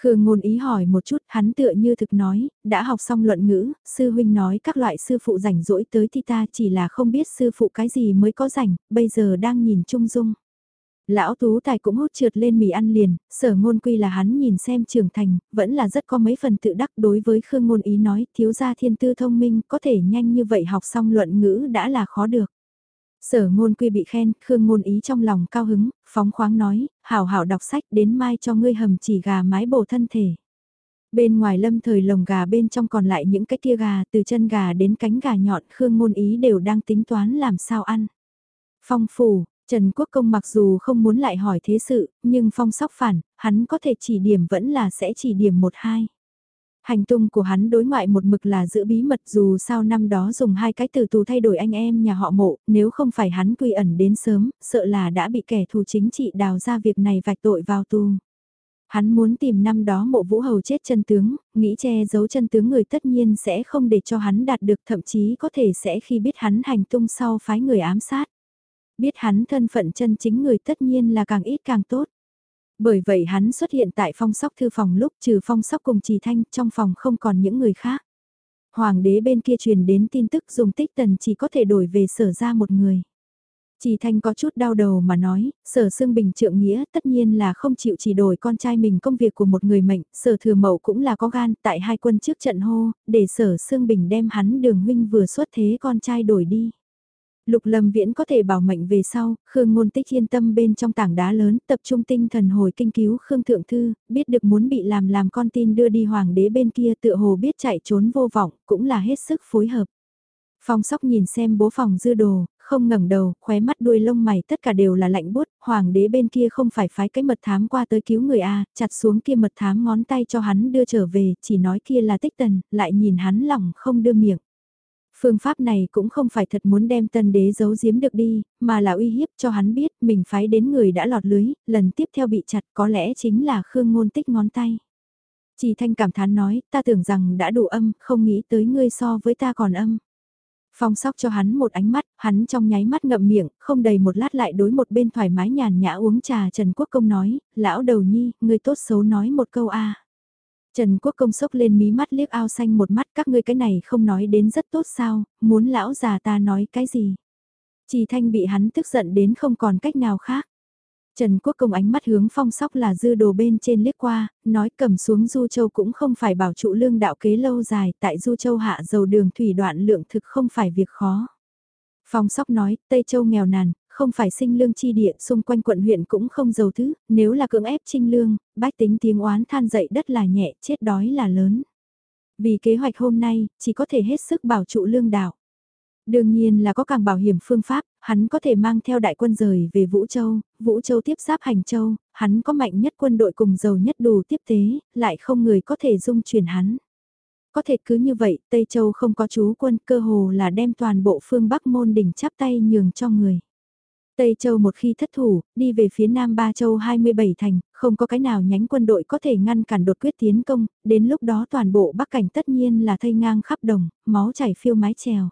Khương ngôn ý hỏi một chút, hắn tựa như thực nói, đã học xong luận ngữ, sư huynh nói các loại sư phụ rảnh rỗi tới thì ta chỉ là không biết sư phụ cái gì mới có rảnh, bây giờ đang nhìn trung dung. Lão Tú Tài cũng hút trượt lên mì ăn liền, sở ngôn quy là hắn nhìn xem trưởng thành, vẫn là rất có mấy phần tự đắc đối với Khương ngôn ý nói, thiếu gia thiên tư thông minh, có thể nhanh như vậy học xong luận ngữ đã là khó được. Sở ngôn quy bị khen, Khương ngôn ý trong lòng cao hứng, phóng khoáng nói, hảo hảo đọc sách đến mai cho ngươi hầm chỉ gà mái bổ thân thể. Bên ngoài lâm thời lồng gà bên trong còn lại những cái kia gà từ chân gà đến cánh gà nhọn Khương ngôn ý đều đang tính toán làm sao ăn. Phong phủ, Trần Quốc Công mặc dù không muốn lại hỏi thế sự, nhưng phong sóc phản, hắn có thể chỉ điểm vẫn là sẽ chỉ điểm một hai. Hành tung của hắn đối ngoại một mực là giữ bí mật dù sao năm đó dùng hai cái từ tù thay đổi anh em nhà họ mộ, nếu không phải hắn quy ẩn đến sớm, sợ là đã bị kẻ thù chính trị đào ra việc này vạch tội vào tù. Hắn muốn tìm năm đó mộ vũ hầu chết chân tướng, nghĩ che giấu chân tướng người tất nhiên sẽ không để cho hắn đạt được thậm chí có thể sẽ khi biết hắn hành tung sau phái người ám sát. Biết hắn thân phận chân chính người tất nhiên là càng ít càng tốt. Bởi vậy hắn xuất hiện tại phong sóc thư phòng lúc trừ phong sóc cùng trì thanh trong phòng không còn những người khác. Hoàng đế bên kia truyền đến tin tức dùng tích tần chỉ có thể đổi về sở ra một người. Trì Thanh có chút đau đầu mà nói, sở xương bình trượng nghĩa tất nhiên là không chịu chỉ đổi con trai mình công việc của một người mệnh, sở thừa mậu cũng là có gan tại hai quân trước trận hô, để sở xương bình đem hắn đường huynh vừa xuất thế con trai đổi đi. Lục Lâm Viễn có thể bảo mệnh về sau, Khương Ngôn Tích yên tâm bên trong tảng đá lớn, tập trung tinh thần hồi kinh cứu Khương Thượng Thư, biết được muốn bị làm làm con tin đưa đi hoàng đế bên kia tựa hồ biết chạy trốn vô vọng, cũng là hết sức phối hợp. Phong sóc nhìn xem bố phòng dư đồ, không ngẩng đầu, khóe mắt đuôi lông mày tất cả đều là lạnh bút, hoàng đế bên kia không phải phái cái mật thám qua tới cứu người A, chặt xuống kia mật thám ngón tay cho hắn đưa trở về, chỉ nói kia là tích tần, lại nhìn hắn lòng không đưa miệng. Phương pháp này cũng không phải thật muốn đem tân đế giấu giếm được đi, mà là uy hiếp cho hắn biết mình phái đến người đã lọt lưới, lần tiếp theo bị chặt có lẽ chính là Khương Ngôn Tích ngón tay. Chỉ thanh cảm thán nói, ta tưởng rằng đã đủ âm, không nghĩ tới ngươi so với ta còn âm. Phong sóc cho hắn một ánh mắt, hắn trong nháy mắt ngậm miệng, không đầy một lát lại đối một bên thoải mái nhàn nhã uống trà Trần Quốc Công nói, lão đầu nhi, ngươi tốt xấu nói một câu a Trần Quốc Công sốc lên mí mắt liếc ao xanh một mắt các ngươi cái này không nói đến rất tốt sao, muốn lão già ta nói cái gì. Chỉ thanh bị hắn tức giận đến không còn cách nào khác. Trần Quốc Công ánh mắt hướng phong sóc là dư đồ bên trên liếc qua, nói cầm xuống Du Châu cũng không phải bảo trụ lương đạo kế lâu dài, tại Du Châu hạ dầu đường thủy đoạn lượng thực không phải việc khó. Phong sóc nói, Tây Châu nghèo nàn, không phải sinh lương chi địa, xung quanh quận huyện cũng không giàu thứ, nếu là cưỡng ép trinh lương, bách tính tiếng oán than dậy đất là nhẹ, chết đói là lớn. Vì kế hoạch hôm nay, chỉ có thể hết sức bảo trụ lương đạo. Đương nhiên là có càng bảo hiểm phương pháp, hắn có thể mang theo đại quân rời về Vũ Châu, Vũ Châu tiếp giáp Hành Châu, hắn có mạnh nhất quân đội cùng giàu nhất đủ tiếp tế, lại không người có thể dung chuyển hắn. Có thể cứ như vậy, Tây Châu không có chú quân cơ hồ là đem toàn bộ phương Bắc môn đỉnh chắp tay nhường cho người. Tây Châu một khi thất thủ, đi về phía Nam Ba Châu 27 thành, không có cái nào nhánh quân đội có thể ngăn cản đột quyết tiến công, đến lúc đó toàn bộ Bắc Cảnh tất nhiên là thây ngang khắp đồng, máu chảy phiêu mái trèo.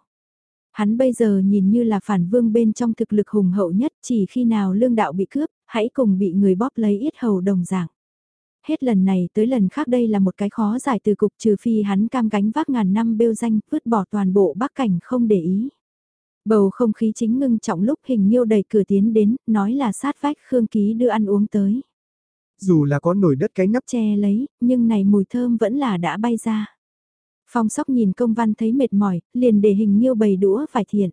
Hắn bây giờ nhìn như là phản vương bên trong thực lực hùng hậu nhất chỉ khi nào lương đạo bị cướp, hãy cùng bị người bóp lấy yết hầu đồng dạng. Hết lần này tới lần khác đây là một cái khó giải từ cục trừ phi hắn cam gánh vác ngàn năm bêu danh, vứt bỏ toàn bộ bắc cảnh không để ý. Bầu không khí chính ngưng trọng lúc hình nhiêu đầy cửa tiến đến, nói là sát vách Khương Ký đưa ăn uống tới. Dù là có nồi đất cái nắp che lấy, nhưng này mùi thơm vẫn là đã bay ra. Phong sóc nhìn công văn thấy mệt mỏi, liền để hình nhiêu bầy đũa phải thiện.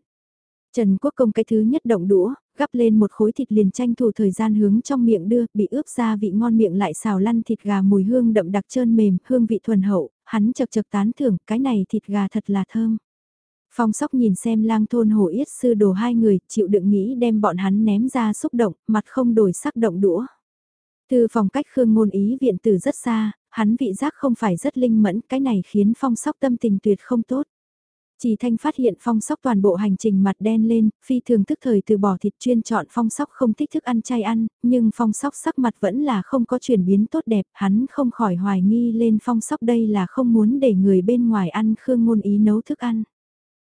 Trần Quốc Công cái thứ nhất động đũa, gắp lên một khối thịt liền tranh thủ thời gian hướng trong miệng đưa, bị ướp ra vị ngon miệng lại xào lăn thịt gà mùi hương đậm đặc trơn mềm, hương vị thuần hậu, hắn chật chật tán thưởng, cái này thịt gà thật là thơm. Phong sóc nhìn xem lang thôn hồ yết sư đồ hai người, chịu đựng nghĩ đem bọn hắn ném ra xúc động, mặt không đổi sắc động đũa. Từ phòng cách Khương Ngôn Ý viện từ rất xa, hắn vị giác không phải rất linh mẫn, cái này khiến phong sóc tâm tình tuyệt không tốt. Chỉ thanh phát hiện phong sóc toàn bộ hành trình mặt đen lên, phi thường thức thời từ bỏ thịt chuyên chọn phong sóc không thích thức ăn chay ăn, nhưng phong sóc sắc mặt vẫn là không có chuyển biến tốt đẹp, hắn không khỏi hoài nghi lên phong sóc đây là không muốn để người bên ngoài ăn khương ngôn ý nấu thức ăn.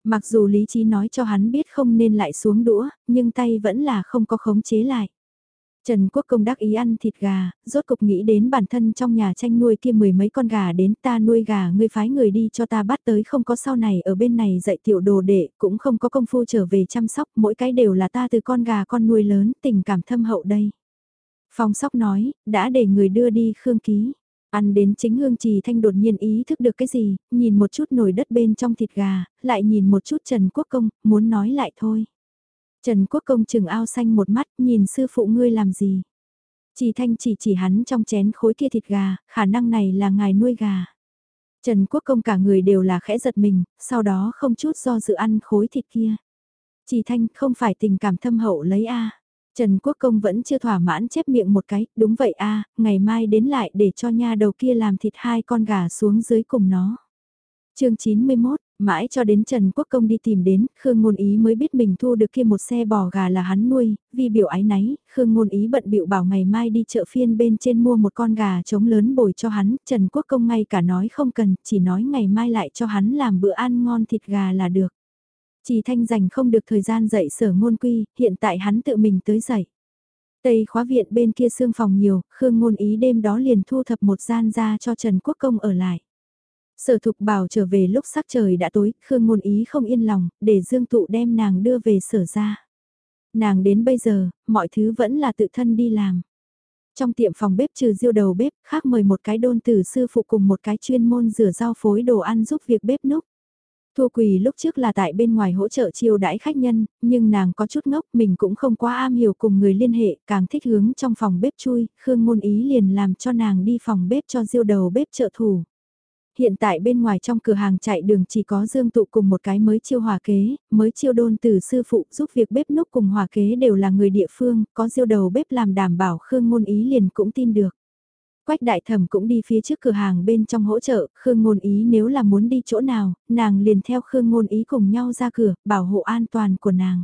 Mặc dù lý trí nói cho hắn biết không nên lại xuống đũa, nhưng tay vẫn là không có khống chế lại. Trần Quốc Công đắc ý ăn thịt gà, rốt cục nghĩ đến bản thân trong nhà tranh nuôi kia mười mấy con gà đến ta nuôi gà ngươi phái người đi cho ta bắt tới không có sau này ở bên này dạy tiểu đồ đệ cũng không có công phu trở về chăm sóc mỗi cái đều là ta từ con gà con nuôi lớn tình cảm thâm hậu đây. Phong sóc nói, đã để người đưa đi khương ký. Ăn đến chính hương trì thanh đột nhiên ý thức được cái gì, nhìn một chút nồi đất bên trong thịt gà, lại nhìn một chút Trần Quốc Công, muốn nói lại thôi. Trần Quốc Công chừng ao xanh một mắt, nhìn sư phụ ngươi làm gì. trì thanh chỉ chỉ hắn trong chén khối kia thịt gà, khả năng này là ngài nuôi gà. Trần Quốc Công cả người đều là khẽ giật mình, sau đó không chút do dự ăn khối thịt kia. trì thanh không phải tình cảm thâm hậu lấy A. Trần Quốc Công vẫn chưa thỏa mãn chép miệng một cái, đúng vậy A, ngày mai đến lại để cho nha đầu kia làm thịt hai con gà xuống dưới cùng nó. chương 91, Mãi cho đến Trần Quốc Công đi tìm đến, Khương Ngôn Ý mới biết mình thu được kia một xe bò gà là hắn nuôi, vì biểu ái náy, Khương Ngôn Ý bận bịu bảo ngày mai đi chợ phiên bên trên mua một con gà trống lớn bồi cho hắn, Trần Quốc Công ngay cả nói không cần, chỉ nói ngày mai lại cho hắn làm bữa ăn ngon thịt gà là được. Chỉ thanh dành không được thời gian dạy sở ngôn quy, hiện tại hắn tự mình tới dạy. Tây khóa viện bên kia xương phòng nhiều, Khương Ngôn Ý đêm đó liền thu thập một gian ra cho Trần Quốc Công ở lại. Sở thục bảo trở về lúc sắc trời đã tối, Khương Ngôn Ý không yên lòng, để Dương Tụ đem nàng đưa về sở ra. Nàng đến bây giờ, mọi thứ vẫn là tự thân đi làm. Trong tiệm phòng bếp trừ diêu đầu bếp, khác mời một cái đôn tử sư phụ cùng một cái chuyên môn rửa rau phối đồ ăn giúp việc bếp núc. Thu Quỳ lúc trước là tại bên ngoài hỗ trợ chiêu đãi khách nhân, nhưng nàng có chút ngốc, mình cũng không quá am hiểu cùng người liên hệ, càng thích hướng trong phòng bếp chui, Khương Ngôn Ý liền làm cho nàng đi phòng bếp cho diêu đầu bếp trợ thủ. Hiện tại bên ngoài trong cửa hàng chạy đường chỉ có Dương Tụ cùng một cái mới chiêu hòa kế, mới chiêu đôn từ sư phụ giúp việc bếp núc cùng hòa kế đều là người địa phương, có diêu đầu bếp làm đảm bảo Khương Ngôn Ý liền cũng tin được. Quách đại thẩm cũng đi phía trước cửa hàng bên trong hỗ trợ, Khương Ngôn Ý nếu là muốn đi chỗ nào, nàng liền theo Khương Ngôn Ý cùng nhau ra cửa, bảo hộ an toàn của nàng.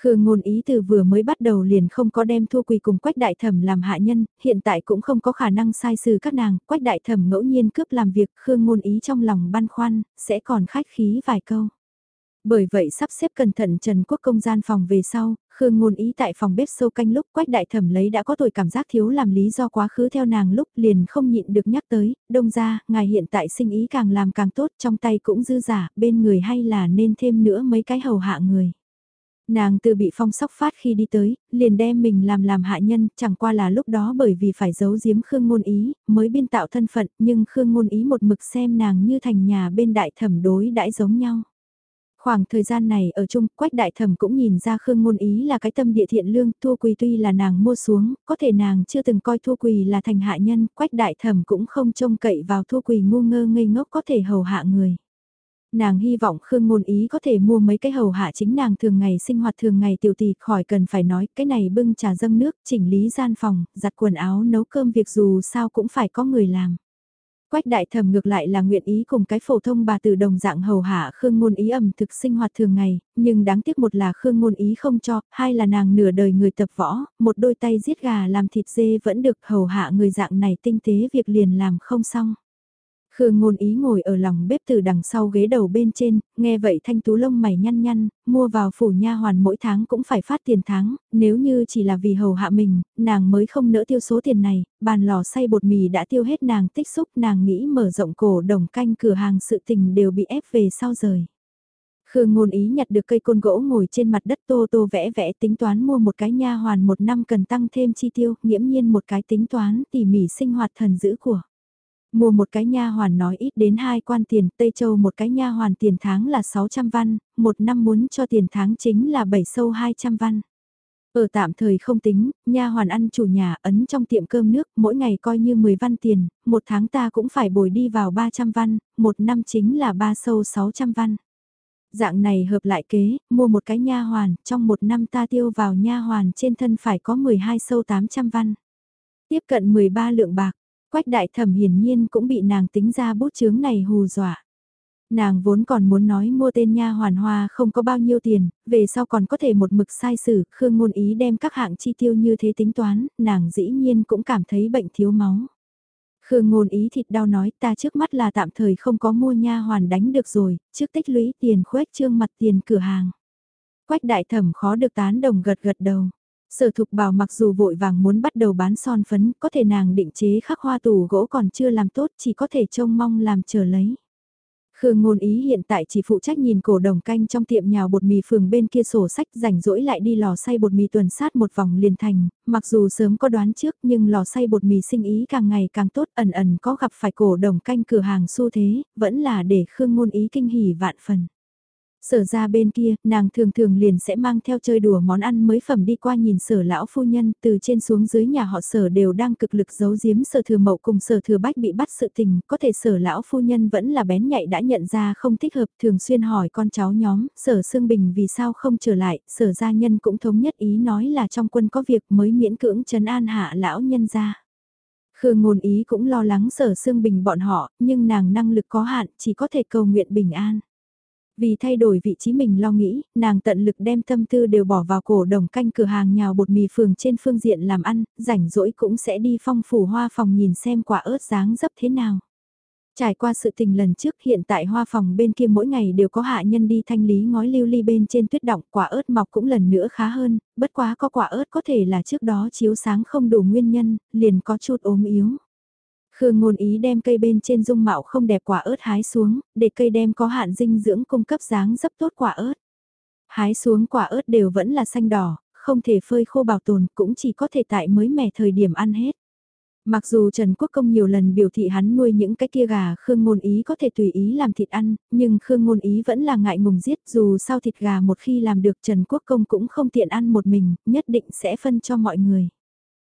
Khương ngôn ý từ vừa mới bắt đầu liền không có đem thua quỳ cùng quách đại thẩm làm hạ nhân, hiện tại cũng không có khả năng sai xử các nàng, quách đại thẩm ngẫu nhiên cướp làm việc, Khương ngôn ý trong lòng băn khoăn, sẽ còn khách khí vài câu. Bởi vậy sắp xếp cẩn thận Trần Quốc công gian phòng về sau, Khương ngôn ý tại phòng bếp sâu canh lúc quách đại thẩm lấy đã có tuổi cảm giác thiếu làm lý do quá khứ theo nàng lúc liền không nhịn được nhắc tới, đông ra, ngài hiện tại sinh ý càng làm càng tốt trong tay cũng dư giả, bên người hay là nên thêm nữa mấy cái hầu hạ người. Nàng từ bị phong sóc phát khi đi tới, liền đem mình làm làm hạ nhân, chẳng qua là lúc đó bởi vì phải giấu giếm Khương Ngôn Ý, mới biên tạo thân phận, nhưng Khương Ngôn Ý một mực xem nàng như thành nhà bên đại thẩm đối đãi giống nhau. Khoảng thời gian này ở chung, Quách Đại Thẩm cũng nhìn ra Khương Ngôn Ý là cái tâm địa thiện lương, Thu Quỳ tuy là nàng mua xuống, có thể nàng chưa từng coi Thu Quỳ là thành hạ nhân, Quách Đại Thẩm cũng không trông cậy vào Thu Quỳ ngu ngơ ngây ngốc có thể hầu hạ người. Nàng hy vọng Khương Ngôn Ý có thể mua mấy cái hầu hạ chính nàng thường ngày sinh hoạt thường ngày tiểu tỷ khỏi cần phải nói cái này bưng trà dâng nước, chỉnh lý gian phòng, giặt quần áo nấu cơm việc dù sao cũng phải có người làm. Quách đại thẩm ngược lại là nguyện ý cùng cái phổ thông bà từ đồng dạng hầu hạ Khương Ngôn Ý ẩm thực sinh hoạt thường ngày, nhưng đáng tiếc một là Khương Ngôn Ý không cho, hai là nàng nửa đời người tập võ, một đôi tay giết gà làm thịt dê vẫn được hầu hạ người dạng này tinh tế việc liền làm không xong. Khương ngôn ý ngồi ở lòng bếp từ đằng sau ghế đầu bên trên, nghe vậy thanh tú lông mày nhăn nhăn, mua vào phủ nha hoàn mỗi tháng cũng phải phát tiền tháng, nếu như chỉ là vì hầu hạ mình, nàng mới không nỡ tiêu số tiền này, bàn lò xay bột mì đã tiêu hết nàng tích xúc nàng nghĩ mở rộng cổ đồng canh cửa hàng sự tình đều bị ép về sau rời. Khương ngôn ý nhặt được cây côn gỗ ngồi trên mặt đất tô tô vẽ vẽ tính toán mua một cái nha hoàn một năm cần tăng thêm chi tiêu, nghiễm nhiên một cái tính toán tỉ mỉ sinh hoạt thần dữ của. Mua một cái nha hoàn nói ít đến hai quan tiền, Tây Châu một cái nha hoàn tiền tháng là 600 văn, một năm muốn cho tiền tháng chính là 7 sâu 200 văn. Ở tạm thời không tính, nha hoàn ăn chủ nhà ấn trong tiệm cơm nước, mỗi ngày coi như 10 văn tiền, một tháng ta cũng phải bồi đi vào 300 văn, một năm chính là 3 sâu 600 văn. Dạng này hợp lại kế, mua một cái nha hoàn, trong một năm ta tiêu vào nha hoàn trên thân phải có 12 sâu 800 văn. Tiếp cận 13 lượng bạc, Quách đại thẩm hiển nhiên cũng bị nàng tính ra bút chướng này hù dọa. Nàng vốn còn muốn nói mua tên nha hoàn hoa không có bao nhiêu tiền, về sau còn có thể một mực sai sử, Khương ngôn ý đem các hạng chi tiêu như thế tính toán, nàng dĩ nhiên cũng cảm thấy bệnh thiếu máu. Khương ngôn ý thịt đau nói ta trước mắt là tạm thời không có mua nha hoàn đánh được rồi, trước tích lũy tiền khuếch trương mặt tiền cửa hàng. Quách đại thẩm khó được tán đồng gật gật đầu. Sở thục bảo mặc dù vội vàng muốn bắt đầu bán son phấn, có thể nàng định chế khắc hoa tủ gỗ còn chưa làm tốt, chỉ có thể trông mong làm chờ lấy. Khương ngôn ý hiện tại chỉ phụ trách nhìn cổ đồng canh trong tiệm nhào bột mì phường bên kia sổ sách rảnh rỗi lại đi lò xay bột mì tuần sát một vòng liền thành, mặc dù sớm có đoán trước nhưng lò xay bột mì sinh ý càng ngày càng tốt ẩn ẩn có gặp phải cổ đồng canh cửa hàng xu thế, vẫn là để Khương ngôn ý kinh hỉ vạn phần. Sở ra bên kia, nàng thường thường liền sẽ mang theo chơi đùa món ăn mới phẩm đi qua nhìn sở lão phu nhân, từ trên xuống dưới nhà họ sở đều đang cực lực giấu giếm sở thừa mậu cùng sở thừa bách bị bắt sự tình, có thể sở lão phu nhân vẫn là bén nhạy đã nhận ra không thích hợp, thường xuyên hỏi con cháu nhóm, sở xương bình vì sao không trở lại, sở gia nhân cũng thống nhất ý nói là trong quân có việc mới miễn cưỡng trấn an hạ lão nhân ra. Khương ngôn ý cũng lo lắng sở xương bình bọn họ, nhưng nàng năng lực có hạn, chỉ có thể cầu nguyện bình an. Vì thay đổi vị trí mình lo nghĩ, nàng tận lực đem tâm tư đều bỏ vào cổ đồng canh cửa hàng nhào bột mì phường trên phương diện làm ăn, rảnh rỗi cũng sẽ đi phong phủ hoa phòng nhìn xem quả ớt dáng dấp thế nào. Trải qua sự tình lần trước hiện tại hoa phòng bên kia mỗi ngày đều có hạ nhân đi thanh lý ngói lưu ly bên trên tuyết động quả ớt mọc cũng lần nữa khá hơn, bất quá có quả ớt có thể là trước đó chiếu sáng không đủ nguyên nhân, liền có chút ốm yếu. Khương ngôn ý đem cây bên trên dung mạo không đẹp quả ớt hái xuống, để cây đem có hạn dinh dưỡng cung cấp dáng dấp tốt quả ớt. Hái xuống quả ớt đều vẫn là xanh đỏ, không thể phơi khô bảo tồn cũng chỉ có thể tại mới mẻ thời điểm ăn hết. Mặc dù Trần Quốc Công nhiều lần biểu thị hắn nuôi những cái kia gà Khương Ngôn Ý có thể tùy ý làm thịt ăn, nhưng Khương Ngôn Ý vẫn là ngại ngùng giết dù sao thịt gà một khi làm được Trần Quốc Công cũng không tiện ăn một mình, nhất định sẽ phân cho mọi người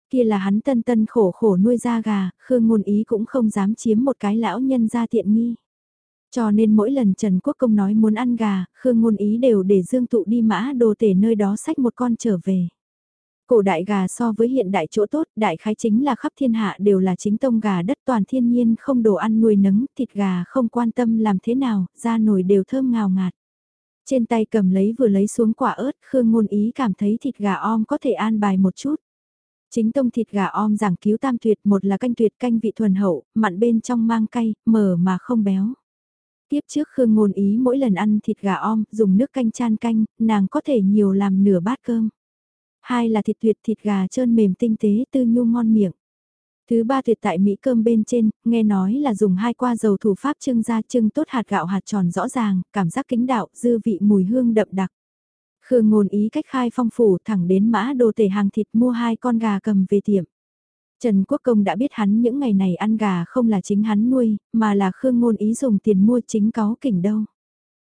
kia là hắn tân tân khổ khổ nuôi ra gà, Khương Ngôn Ý cũng không dám chiếm một cái lão nhân ra tiện nghi. Cho nên mỗi lần Trần Quốc Công nói muốn ăn gà, Khương Ngôn Ý đều để Dương Tụ đi mã đồ tể nơi đó sách một con trở về. Cổ đại gà so với hiện đại chỗ tốt, đại khái chính là khắp thiên hạ đều là chính tông gà đất toàn thiên nhiên không đồ ăn nuôi nấng, thịt gà không quan tâm làm thế nào, da nổi đều thơm ngào ngạt. Trên tay cầm lấy vừa lấy xuống quả ớt, Khương Ngôn Ý cảm thấy thịt gà om có thể an bài một chút. Chính tông thịt gà om giảng cứu tam tuyệt một là canh tuyệt canh vị thuần hậu, mặn bên trong mang cay, mờ mà không béo. Tiếp trước Khương ngôn ý mỗi lần ăn thịt gà om, dùng nước canh chan canh, nàng có thể nhiều làm nửa bát cơm. Hai là thịt tuyệt thịt gà trơn mềm tinh tế tư nhu ngon miệng. Thứ ba tuyệt tại Mỹ cơm bên trên, nghe nói là dùng hai qua dầu thủ pháp trưng ra trưng tốt hạt gạo hạt tròn rõ ràng, cảm giác kính đạo, dư vị mùi hương đậm đặc. Khương ngôn ý cách khai phong phủ thẳng đến mã đồ tể hàng thịt mua hai con gà cầm về tiệm. Trần Quốc Công đã biết hắn những ngày này ăn gà không là chính hắn nuôi, mà là Khương ngôn ý dùng tiền mua chính có kỉnh đâu.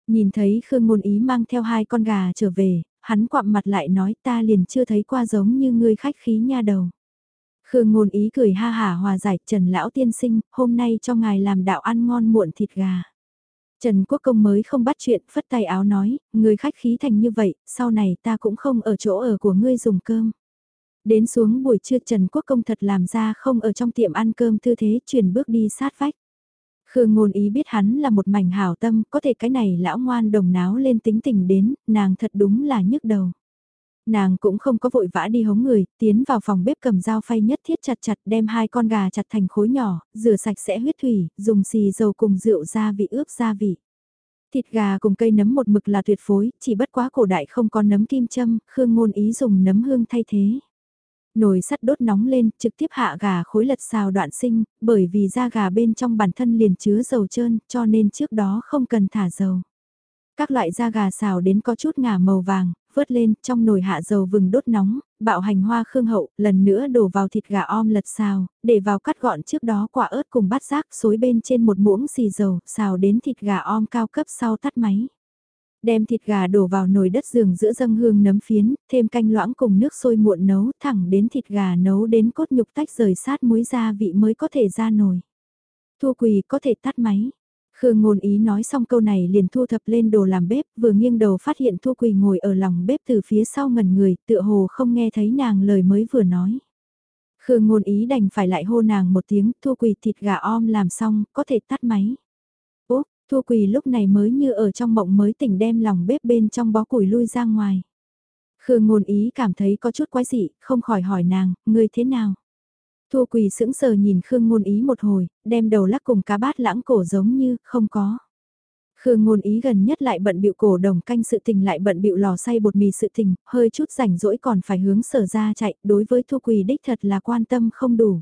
Nhìn thấy Khương ngôn ý mang theo hai con gà trở về, hắn quặm mặt lại nói ta liền chưa thấy qua giống như ngươi khách khí nha đầu. Khương ngôn ý cười ha hả hòa giải Trần Lão Tiên Sinh, hôm nay cho ngài làm đạo ăn ngon muộn thịt gà. Trần Quốc Công mới không bắt chuyện, phất tay áo nói, người khách khí thành như vậy, sau này ta cũng không ở chỗ ở của ngươi dùng cơm. Đến xuống buổi trưa Trần Quốc Công thật làm ra không ở trong tiệm ăn cơm tư thế chuyển bước đi sát vách. Khương ngôn ý biết hắn là một mảnh hảo tâm, có thể cái này lão ngoan đồng náo lên tính tình đến, nàng thật đúng là nhức đầu. Nàng cũng không có vội vã đi hống người, tiến vào phòng bếp cầm dao phay nhất thiết chặt chặt đem hai con gà chặt thành khối nhỏ, rửa sạch sẽ huyết thủy, dùng xì dầu cùng rượu gia vị ướp gia vị. Thịt gà cùng cây nấm một mực là tuyệt phối, chỉ bất quá cổ đại không có nấm kim châm, Khương ngôn ý dùng nấm hương thay thế. Nồi sắt đốt nóng lên, trực tiếp hạ gà khối lật xào đoạn sinh, bởi vì da gà bên trong bản thân liền chứa dầu trơn, cho nên trước đó không cần thả dầu. Các loại da gà xào đến có chút ngả màu vàng, vớt lên, trong nồi hạ dầu vừng đốt nóng, bạo hành hoa khương hậu, lần nữa đổ vào thịt gà om lật xào, để vào cắt gọn trước đó quả ớt cùng bát rác xối bên trên một muỗng xì dầu, xào đến thịt gà om cao cấp sau tắt máy. Đem thịt gà đổ vào nồi đất giường giữa dâng hương nấm phiến, thêm canh loãng cùng nước sôi muộn nấu thẳng đến thịt gà nấu đến cốt nhục tách rời sát muối gia vị mới có thể ra nồi. Thua quỳ có thể tắt máy. Khương ngôn ý nói xong câu này liền thu thập lên đồ làm bếp, vừa nghiêng đầu phát hiện Thu Quỳ ngồi ở lòng bếp từ phía sau ngần người, tựa hồ không nghe thấy nàng lời mới vừa nói. Khương ngôn ý đành phải lại hô nàng một tiếng, Thu Quỳ thịt gà om làm xong, có thể tắt máy. Úp, Thu Quỳ lúc này mới như ở trong mộng mới tỉnh đem lòng bếp bên trong bó củi lui ra ngoài. Khương ngôn ý cảm thấy có chút quái dị, không khỏi hỏi nàng, ngươi thế nào? Thu quỳ sững sờ nhìn Khương Ngôn Ý một hồi, đem đầu lắc cùng cá bát lãng cổ giống như, không có. Khương Ngôn Ý gần nhất lại bận bịu cổ đồng canh sự tình lại bận bịu lò xay bột mì sự tình, hơi chút rảnh rỗi còn phải hướng sở ra chạy, đối với Thu Quỳ đích thật là quan tâm không đủ.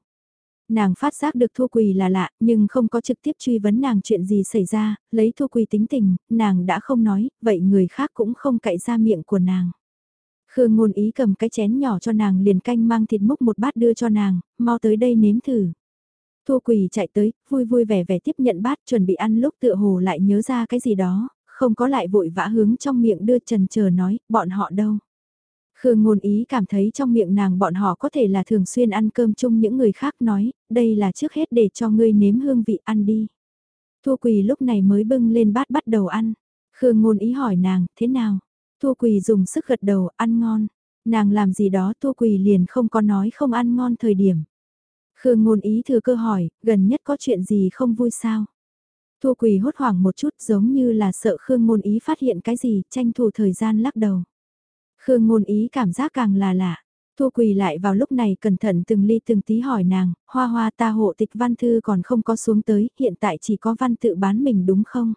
Nàng phát giác được Thu Quỳ là lạ, nhưng không có trực tiếp truy vấn nàng chuyện gì xảy ra, lấy Thu Quỳ tính tình, nàng đã không nói, vậy người khác cũng không cậy ra miệng của nàng. Khương ngôn ý cầm cái chén nhỏ cho nàng liền canh mang thịt múc một bát đưa cho nàng, mau tới đây nếm thử. Thu quỳ chạy tới, vui vui vẻ vẻ tiếp nhận bát chuẩn bị ăn lúc tựa hồ lại nhớ ra cái gì đó, không có lại vội vã hướng trong miệng đưa trần chờ nói, bọn họ đâu. Khương ngôn ý cảm thấy trong miệng nàng bọn họ có thể là thường xuyên ăn cơm chung những người khác nói, đây là trước hết để cho ngươi nếm hương vị ăn đi. Thu quỳ lúc này mới bưng lên bát bắt đầu ăn. Khương ngôn ý hỏi nàng, thế nào? Thu Quỳ dùng sức gật đầu, ăn ngon. Nàng làm gì đó Thu Quỳ liền không có nói không ăn ngon thời điểm. Khương ngôn ý thừa cơ hỏi, gần nhất có chuyện gì không vui sao? Thu Quỳ hốt hoảng một chút giống như là sợ Khương ngôn ý phát hiện cái gì, tranh thủ thời gian lắc đầu. Khương ngôn ý cảm giác càng là lạ. Thu Quỳ lại vào lúc này cẩn thận từng ly từng tí hỏi nàng, hoa hoa ta hộ tịch văn thư còn không có xuống tới, hiện tại chỉ có văn tự bán mình đúng không?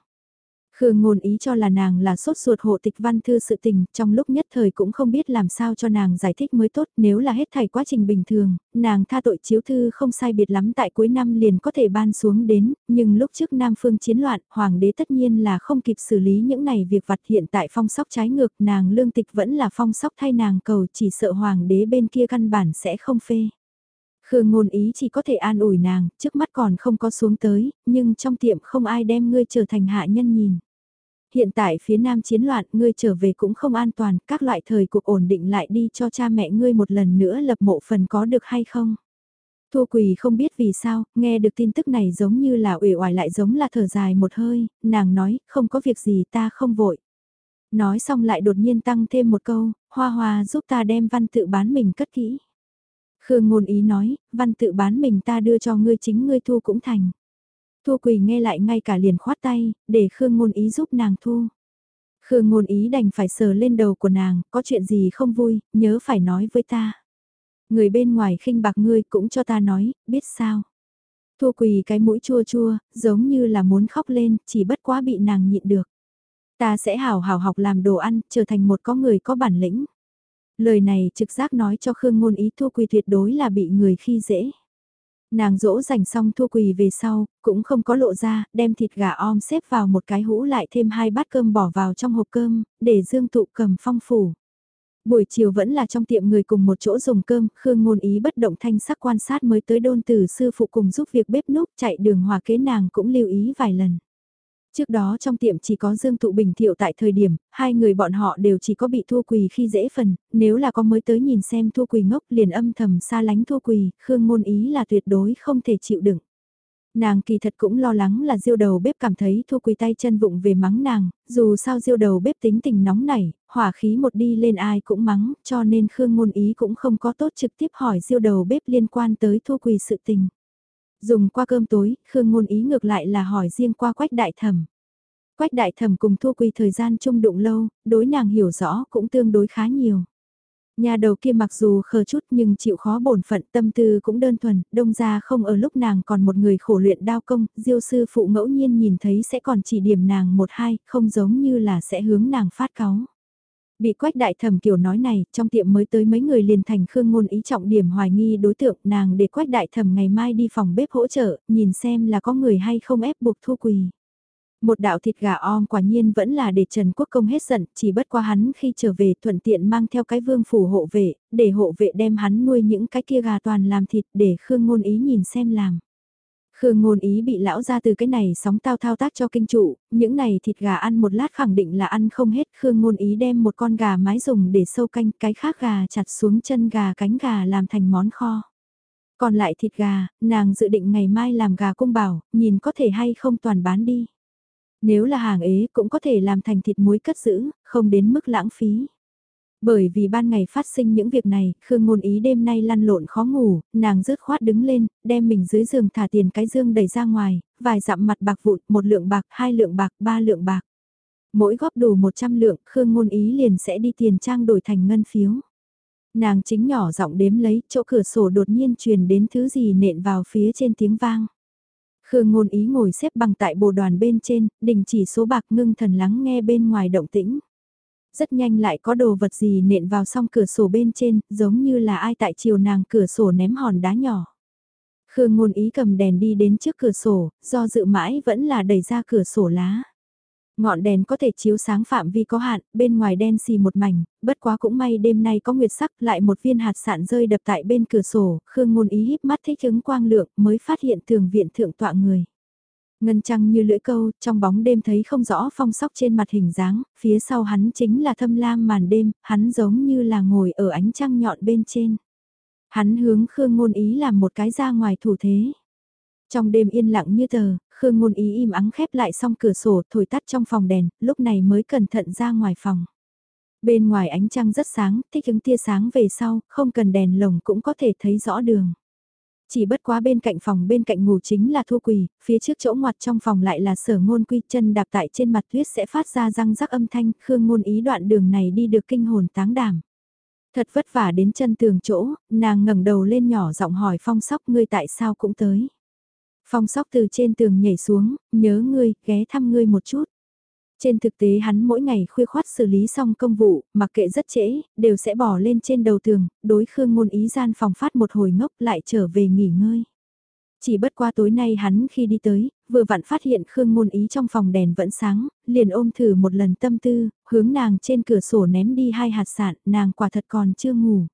Khương ngôn ý cho là nàng là sốt ruột hộ tịch văn thư sự tình, trong lúc nhất thời cũng không biết làm sao cho nàng giải thích mới tốt nếu là hết thảy quá trình bình thường, nàng tha tội chiếu thư không sai biệt lắm tại cuối năm liền có thể ban xuống đến, nhưng lúc trước Nam Phương chiến loạn, Hoàng đế tất nhiên là không kịp xử lý những này việc vặt hiện tại phong sóc trái ngược, nàng lương tịch vẫn là phong sóc thay nàng cầu chỉ sợ Hoàng đế bên kia căn bản sẽ không phê. Khương ngôn ý chỉ có thể an ủi nàng, trước mắt còn không có xuống tới, nhưng trong tiệm không ai đem ngươi trở thành hạ nhân nhìn. Hiện tại phía nam chiến loạn, ngươi trở về cũng không an toàn, các loại thời cuộc ổn định lại đi cho cha mẹ ngươi một lần nữa lập mộ phần có được hay không? Thu Quỳ không biết vì sao, nghe được tin tức này giống như là uể oải lại giống là thở dài một hơi, nàng nói, không có việc gì ta không vội. Nói xong lại đột nhiên tăng thêm một câu, hoa hoa giúp ta đem văn tự bán mình cất kỹ. Khương ngôn ý nói, văn tự bán mình ta đưa cho ngươi chính ngươi thu cũng thành. Thu Quỳ nghe lại ngay cả liền khoát tay, để Khương Ngôn Ý giúp nàng thu. Khương Ngôn Ý đành phải sờ lên đầu của nàng, có chuyện gì không vui, nhớ phải nói với ta. Người bên ngoài khinh bạc ngươi cũng cho ta nói, biết sao. Thu Quỳ cái mũi chua chua, giống như là muốn khóc lên, chỉ bất quá bị nàng nhịn được. Ta sẽ hào hào học làm đồ ăn, trở thành một có người có bản lĩnh. Lời này trực giác nói cho Khương Ngôn Ý Thu Quỳ tuyệt đối là bị người khi dễ. Nàng dỗ dành xong thua quỳ về sau, cũng không có lộ ra, đem thịt gà om xếp vào một cái hũ lại thêm hai bát cơm bỏ vào trong hộp cơm, để Dương Tụ cầm phong phủ. Buổi chiều vẫn là trong tiệm người cùng một chỗ dùng cơm, Khương Ngôn Ý bất động thanh sắc quan sát mới tới đôn từ sư phụ cùng giúp việc bếp núc chạy đường hòa kế nàng cũng lưu ý vài lần. Trước đó trong tiệm chỉ có Dương Tụ Bình Thiệu tại thời điểm, hai người bọn họ đều chỉ có bị thua quỳ khi dễ phần, nếu là có mới tới nhìn xem thua quỳ ngốc liền âm thầm xa lánh thua quỳ, Khương Ngôn Ý là tuyệt đối không thể chịu đựng. Nàng kỳ thật cũng lo lắng là diêu đầu bếp cảm thấy thua quỳ tay chân vụng về mắng nàng, dù sao diêu đầu bếp tính tình nóng nảy, hỏa khí một đi lên ai cũng mắng, cho nên Khương Ngôn Ý cũng không có tốt trực tiếp hỏi diêu đầu bếp liên quan tới thua quỳ sự tình. Dùng qua cơm tối, Khương Ngôn Ý ngược lại là hỏi riêng qua quách đại thẩm. Quách đại thẩm cùng thua quỳ thời gian chung đụng lâu, đối nàng hiểu rõ cũng tương đối khá nhiều. Nhà đầu kia mặc dù khờ chút nhưng chịu khó bổn phận tâm tư cũng đơn thuần, đông ra không ở lúc nàng còn một người khổ luyện đao công, diêu sư phụ ngẫu nhiên nhìn thấy sẽ còn chỉ điểm nàng một hai, không giống như là sẽ hướng nàng phát cáu. Bị quách đại thẩm kiểu nói này, trong tiệm mới tới mấy người liền thành khương ngôn ý trọng điểm hoài nghi đối tượng nàng để quách đại thẩm ngày mai đi phòng bếp hỗ trợ, nhìn xem là có người hay không ép buộc thu quỳ. Một đạo thịt gà om quả nhiên vẫn là để Trần Quốc Công hết giận, chỉ bất qua hắn khi trở về thuận tiện mang theo cái vương phủ hộ vệ, để hộ vệ đem hắn nuôi những cái kia gà toàn làm thịt để Khương Ngôn Ý nhìn xem làm. Khương Ngôn Ý bị lão ra từ cái này sóng tao thao tác cho kinh trụ, những này thịt gà ăn một lát khẳng định là ăn không hết. Khương Ngôn Ý đem một con gà mái dùng để sâu canh, cái khác gà chặt xuống chân gà cánh gà làm thành món kho. Còn lại thịt gà, nàng dự định ngày mai làm gà cung bảo, nhìn có thể hay không toàn bán đi. Nếu là hàng ế cũng có thể làm thành thịt muối cất giữ, không đến mức lãng phí. Bởi vì ban ngày phát sinh những việc này, Khương Ngôn Ý đêm nay lăn lộn khó ngủ, nàng rứt khoát đứng lên, đem mình dưới giường thả tiền cái dương đẩy ra ngoài, vài dặm mặt bạc vụn, một lượng bạc, hai lượng bạc, ba lượng bạc. Mỗi góp đủ 100 lượng, Khương Ngôn Ý liền sẽ đi tiền trang đổi thành ngân phiếu. Nàng chính nhỏ giọng đếm lấy, chỗ cửa sổ đột nhiên truyền đến thứ gì nện vào phía trên tiếng vang. Khương ngôn ý ngồi xếp bằng tại bồ đoàn bên trên, đình chỉ số bạc ngưng thần lắng nghe bên ngoài động tĩnh. Rất nhanh lại có đồ vật gì nện vào song cửa sổ bên trên, giống như là ai tại chiều nàng cửa sổ ném hòn đá nhỏ. Khương ngôn ý cầm đèn đi đến trước cửa sổ, do dự mãi vẫn là đẩy ra cửa sổ lá. Ngọn đèn có thể chiếu sáng phạm vi có hạn, bên ngoài đen xì một mảnh, bất quá cũng may đêm nay có nguyệt sắc lại một viên hạt sạn rơi đập tại bên cửa sổ, Khương ngôn ý híp mắt thích ứng quang lượng mới phát hiện tường viện thượng tọa người. Ngân trăng như lưỡi câu, trong bóng đêm thấy không rõ phong sóc trên mặt hình dáng, phía sau hắn chính là thâm lam màn đêm, hắn giống như là ngồi ở ánh trăng nhọn bên trên. Hắn hướng Khương ngôn ý làm một cái ra ngoài thủ thế. Trong đêm yên lặng như tờ, Khương ngôn ý im ắng khép lại xong cửa sổ thổi tắt trong phòng đèn, lúc này mới cẩn thận ra ngoài phòng. Bên ngoài ánh trăng rất sáng, thích ứng tia sáng về sau, không cần đèn lồng cũng có thể thấy rõ đường. Chỉ bất quá bên cạnh phòng bên cạnh ngủ chính là thua quỳ, phía trước chỗ ngoặt trong phòng lại là sở ngôn quy chân đạp tại trên mặt tuyết sẽ phát ra răng rắc âm thanh, khương ngôn ý đoạn đường này đi được kinh hồn táng đảm. Thật vất vả đến chân tường chỗ, nàng ngẩng đầu lên nhỏ giọng hỏi phong sóc ngươi tại sao cũng tới. Phong sóc từ trên tường nhảy xuống, nhớ ngươi, ghé thăm ngươi một chút. Trên thực tế hắn mỗi ngày khuya khoát xử lý xong công vụ, mặc kệ rất trễ, đều sẽ bỏ lên trên đầu tường, đối Khương Ngôn Ý gian phòng phát một hồi ngốc lại trở về nghỉ ngơi. Chỉ bất qua tối nay hắn khi đi tới, vừa vặn phát hiện Khương Ngôn Ý trong phòng đèn vẫn sáng, liền ôm thử một lần tâm tư, hướng nàng trên cửa sổ ném đi hai hạt sạn, nàng quả thật còn chưa ngủ.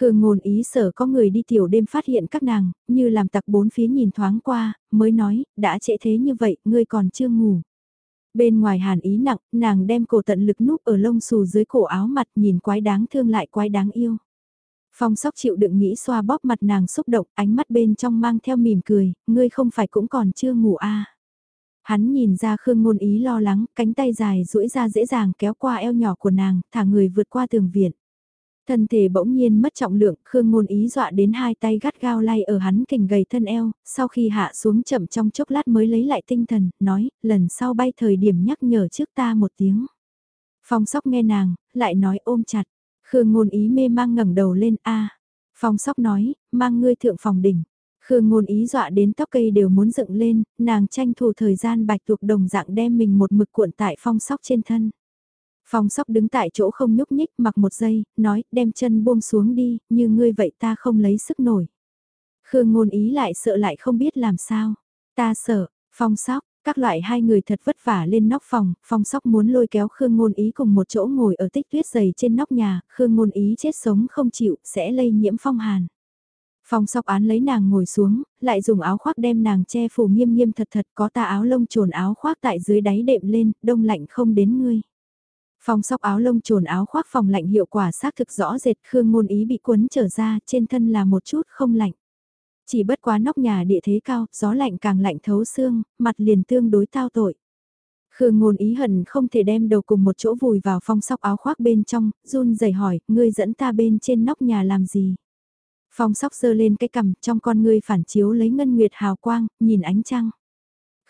Khương ngôn ý sở có người đi tiểu đêm phát hiện các nàng, như làm tặc bốn phía nhìn thoáng qua, mới nói, đã trễ thế như vậy, ngươi còn chưa ngủ. Bên ngoài hàn ý nặng, nàng đem cổ tận lực núp ở lông xù dưới cổ áo mặt nhìn quái đáng thương lại quái đáng yêu. Phong sóc chịu đựng nghĩ xoa bóp mặt nàng xúc động, ánh mắt bên trong mang theo mỉm cười, ngươi không phải cũng còn chưa ngủ à. Hắn nhìn ra Khương ngôn ý lo lắng, cánh tay dài duỗi ra dễ dàng kéo qua eo nhỏ của nàng, thả người vượt qua tường viện. Thân thể bỗng nhiên mất trọng lượng, Khương Ngôn Ý dọa đến hai tay gắt gao lay ở hắn kình gầy thân eo, sau khi hạ xuống chậm trong chốc lát mới lấy lại tinh thần, nói, lần sau bay thời điểm nhắc nhở trước ta một tiếng. Phong sóc nghe nàng, lại nói ôm chặt, Khương Ngôn Ý mê mang ngẩng đầu lên, a Phong sóc nói, mang ngươi thượng phòng đỉnh. Khương Ngôn Ý dọa đến tóc cây đều muốn dựng lên, nàng tranh thủ thời gian bạch tuộc đồng dạng đem mình một mực cuộn tại phong sóc trên thân. Phong sóc đứng tại chỗ không nhúc nhích mặc một giây, nói đem chân buông xuống đi, như ngươi vậy ta không lấy sức nổi. Khương ngôn ý lại sợ lại không biết làm sao. Ta sợ, phong sóc, các loại hai người thật vất vả lên nóc phòng, phong sóc muốn lôi kéo Khương ngôn ý cùng một chỗ ngồi ở tích tuyết dày trên nóc nhà, Khương ngôn ý chết sống không chịu, sẽ lây nhiễm phong hàn. Phong sóc án lấy nàng ngồi xuống, lại dùng áo khoác đem nàng che phủ nghiêm nghiêm thật thật có ta áo lông trồn áo khoác tại dưới đáy đệm lên, đông lạnh không đến ngươi. Phong sóc áo lông trồn áo khoác phòng lạnh hiệu quả xác thực rõ rệt Khương ngôn ý bị cuốn trở ra trên thân là một chút không lạnh. Chỉ bất quá nóc nhà địa thế cao, gió lạnh càng lạnh thấu xương, mặt liền tương đối tao tội. Khương ngôn ý hận không thể đem đầu cùng một chỗ vùi vào phong sóc áo khoác bên trong, run rẩy hỏi, ngươi dẫn ta bên trên nóc nhà làm gì? Phong sóc giơ lên cái cằm, trong con ngươi phản chiếu lấy ngân nguyệt hào quang, nhìn ánh trăng.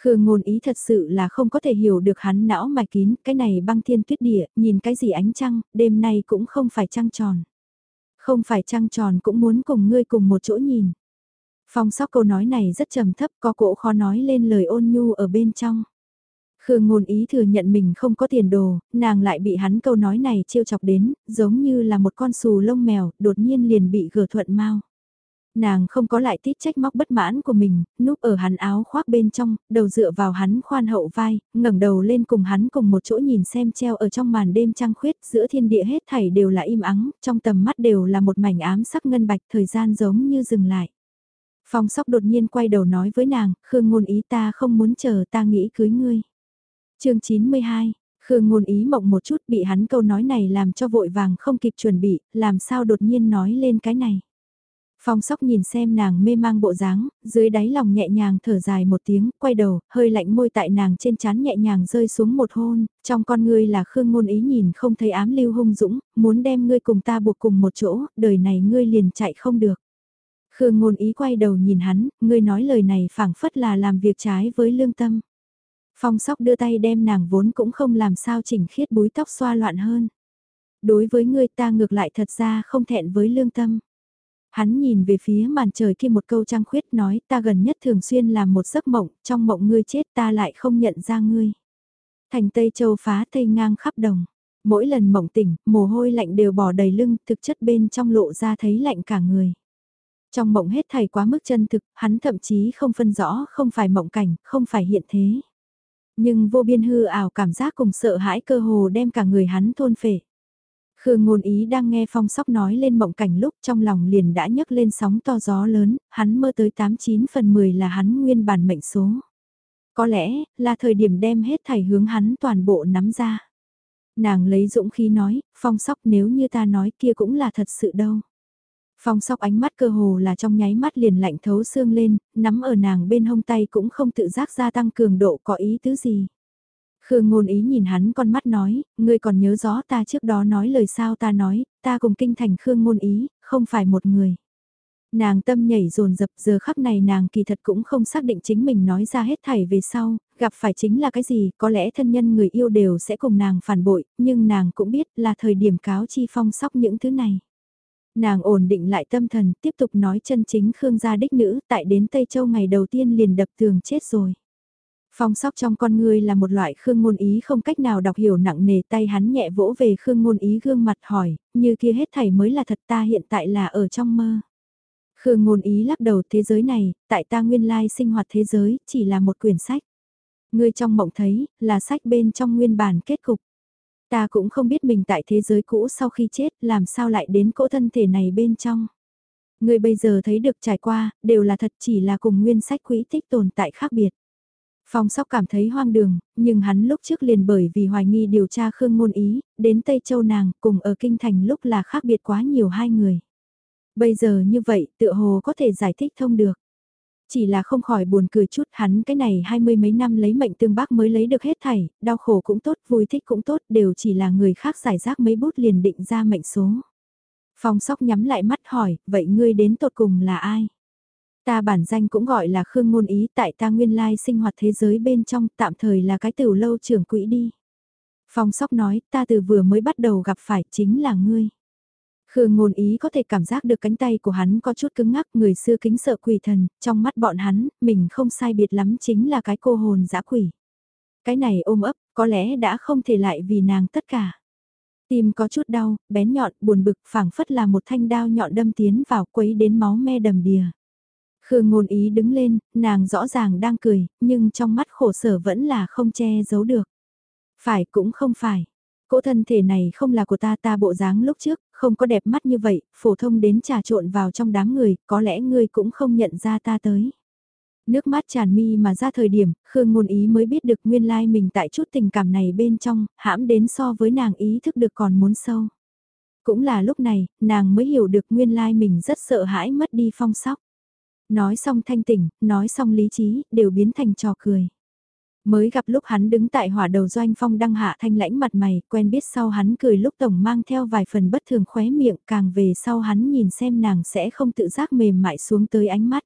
Khương ngôn ý thật sự là không có thể hiểu được hắn não mạch kín, cái này băng thiên tuyết địa, nhìn cái gì ánh trăng, đêm nay cũng không phải trăng tròn. Không phải trăng tròn cũng muốn cùng ngươi cùng một chỗ nhìn. Phong sóc câu nói này rất trầm thấp, có cỗ khó nói lên lời ôn nhu ở bên trong. Khương ngôn ý thừa nhận mình không có tiền đồ, nàng lại bị hắn câu nói này trêu chọc đến, giống như là một con sù lông mèo, đột nhiên liền bị gờ thuận mau. Nàng không có lại tít trách móc bất mãn của mình, núp ở hắn áo khoác bên trong, đầu dựa vào hắn khoan hậu vai, ngẩng đầu lên cùng hắn cùng một chỗ nhìn xem treo ở trong màn đêm trăng khuyết giữa thiên địa hết thảy đều là im ắng, trong tầm mắt đều là một mảnh ám sắc ngân bạch thời gian giống như dừng lại. Phong sóc đột nhiên quay đầu nói với nàng, Khương ngôn ý ta không muốn chờ ta nghĩ cưới ngươi. chương 92, Khương ngôn ý mộng một chút bị hắn câu nói này làm cho vội vàng không kịp chuẩn bị, làm sao đột nhiên nói lên cái này. Phong sóc nhìn xem nàng mê mang bộ dáng, dưới đáy lòng nhẹ nhàng thở dài một tiếng, quay đầu, hơi lạnh môi tại nàng trên chán nhẹ nhàng rơi xuống một hôn, trong con ngươi là khương ngôn ý nhìn không thấy ám lưu hung dũng, muốn đem ngươi cùng ta buộc cùng một chỗ, đời này ngươi liền chạy không được. Khương ngôn ý quay đầu nhìn hắn, ngươi nói lời này phảng phất là làm việc trái với lương tâm. Phong sóc đưa tay đem nàng vốn cũng không làm sao chỉnh khiết búi tóc xoa loạn hơn. Đối với ngươi ta ngược lại thật ra không thẹn với lương tâm. Hắn nhìn về phía màn trời kia một câu trăng khuyết nói ta gần nhất thường xuyên làm một giấc mộng, trong mộng ngươi chết ta lại không nhận ra ngươi. Thành Tây Châu phá Tây ngang khắp đồng. Mỗi lần mộng tỉnh, mồ hôi lạnh đều bỏ đầy lưng, thực chất bên trong lộ ra thấy lạnh cả người. Trong mộng hết thầy quá mức chân thực, hắn thậm chí không phân rõ không phải mộng cảnh, không phải hiện thế. Nhưng vô biên hư ảo cảm giác cùng sợ hãi cơ hồ đem cả người hắn thôn phệ. Khương ngôn ý đang nghe phong sóc nói lên mộng cảnh lúc trong lòng liền đã nhấc lên sóng to gió lớn, hắn mơ tới 89 phần 10 là hắn nguyên bản mệnh số. Có lẽ là thời điểm đem hết thảy hướng hắn toàn bộ nắm ra. Nàng lấy dũng khí nói, phong sóc nếu như ta nói kia cũng là thật sự đâu. Phong sóc ánh mắt cơ hồ là trong nháy mắt liền lạnh thấu xương lên, nắm ở nàng bên hông tay cũng không tự giác gia tăng cường độ có ý tứ gì. Khương ngôn ý nhìn hắn con mắt nói, ngươi còn nhớ rõ ta trước đó nói lời sao ta nói, ta cùng kinh thành Khương ngôn ý, không phải một người. Nàng tâm nhảy dồn dập giờ khắc này nàng kỳ thật cũng không xác định chính mình nói ra hết thảy về sau, gặp phải chính là cái gì, có lẽ thân nhân người yêu đều sẽ cùng nàng phản bội, nhưng nàng cũng biết là thời điểm cáo chi phong sóc những thứ này. Nàng ổn định lại tâm thần, tiếp tục nói chân chính Khương gia đích nữ, tại đến Tây Châu ngày đầu tiên liền đập tường chết rồi. Phong sóc trong con người là một loại khương ngôn ý không cách nào đọc hiểu nặng nề tay hắn nhẹ vỗ về khương ngôn ý gương mặt hỏi, như kia hết thảy mới là thật ta hiện tại là ở trong mơ. Khương ngôn ý lắc đầu thế giới này, tại ta nguyên lai sinh hoạt thế giới, chỉ là một quyển sách. Ngươi trong mộng thấy, là sách bên trong nguyên bản kết cục. Ta cũng không biết mình tại thế giới cũ sau khi chết làm sao lại đến cỗ thân thể này bên trong. Ngươi bây giờ thấy được trải qua, đều là thật chỉ là cùng nguyên sách quỹ tích tồn tại khác biệt. Phong sóc cảm thấy hoang đường, nhưng hắn lúc trước liền bởi vì hoài nghi điều tra Khương Ngôn Ý, đến Tây Châu nàng cùng ở Kinh Thành lúc là khác biệt quá nhiều hai người. Bây giờ như vậy tựa hồ có thể giải thích thông được. Chỉ là không khỏi buồn cười chút hắn cái này hai mươi mấy năm lấy mệnh tương bác mới lấy được hết thảy, đau khổ cũng tốt, vui thích cũng tốt, đều chỉ là người khác giải rác mấy bút liền định ra mệnh số. Phong sóc nhắm lại mắt hỏi, vậy ngươi đến tột cùng là ai? Ta bản danh cũng gọi là Khương Ngôn Ý tại ta nguyên lai sinh hoạt thế giới bên trong tạm thời là cái tiểu lâu trưởng quỹ đi. Phong sóc nói ta từ vừa mới bắt đầu gặp phải chính là ngươi. Khương ngôn ý có thể cảm giác được cánh tay của hắn có chút cứng ngắc người xưa kính sợ quỷ thần, trong mắt bọn hắn, mình không sai biệt lắm chính là cái cô hồn dã quỷ. Cái này ôm ấp, có lẽ đã không thể lại vì nàng tất cả. Tim có chút đau, bén nhọn, buồn bực, phảng phất là một thanh đao nhọn đâm tiến vào quấy đến máu me đầm đìa. Khương ngôn ý đứng lên, nàng rõ ràng đang cười, nhưng trong mắt khổ sở vẫn là không che giấu được. Phải cũng không phải. Cỗ thân thể này không là của ta ta bộ dáng lúc trước, không có đẹp mắt như vậy, phổ thông đến trà trộn vào trong đám người, có lẽ ngươi cũng không nhận ra ta tới. Nước mắt tràn mi mà ra thời điểm, Khương ngôn ý mới biết được nguyên lai mình tại chút tình cảm này bên trong, hãm đến so với nàng ý thức được còn muốn sâu. Cũng là lúc này, nàng mới hiểu được nguyên lai mình rất sợ hãi mất đi phong sóc. Nói xong thanh tỉnh, nói xong lý trí, đều biến thành trò cười. Mới gặp lúc hắn đứng tại hỏa đầu doanh phong đăng hạ thanh lãnh mặt mày, quen biết sau hắn cười lúc tổng mang theo vài phần bất thường khóe miệng, càng về sau hắn nhìn xem nàng sẽ không tự giác mềm mại xuống tới ánh mắt.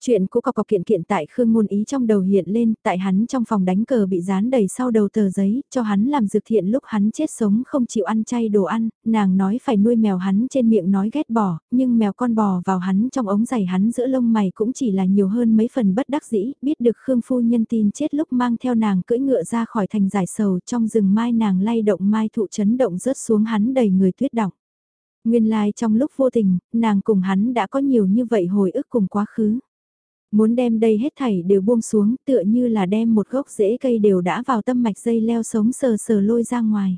Chuyện của cọc cọc kiện kiện tại Khương Ngôn Ý trong đầu hiện lên, tại hắn trong phòng đánh cờ bị dán đầy sau đầu tờ giấy, cho hắn làm dược thiện lúc hắn chết sống không chịu ăn chay đồ ăn, nàng nói phải nuôi mèo hắn trên miệng nói ghét bỏ, nhưng mèo con bò vào hắn trong ống giày hắn giữa lông mày cũng chỉ là nhiều hơn mấy phần bất đắc dĩ, biết được Khương Phu Nhân tin chết lúc mang theo nàng cưỡi ngựa ra khỏi thành giải sầu trong rừng mai nàng lay động mai thụ chấn động rớt xuống hắn đầy người tuyết đọng. Nguyên lai like trong lúc vô tình, nàng cùng hắn đã có nhiều như vậy hồi ức cùng quá khứ. Muốn đem đây hết thảy đều buông xuống tựa như là đem một gốc rễ cây đều đã vào tâm mạch dây leo sống sờ sờ lôi ra ngoài.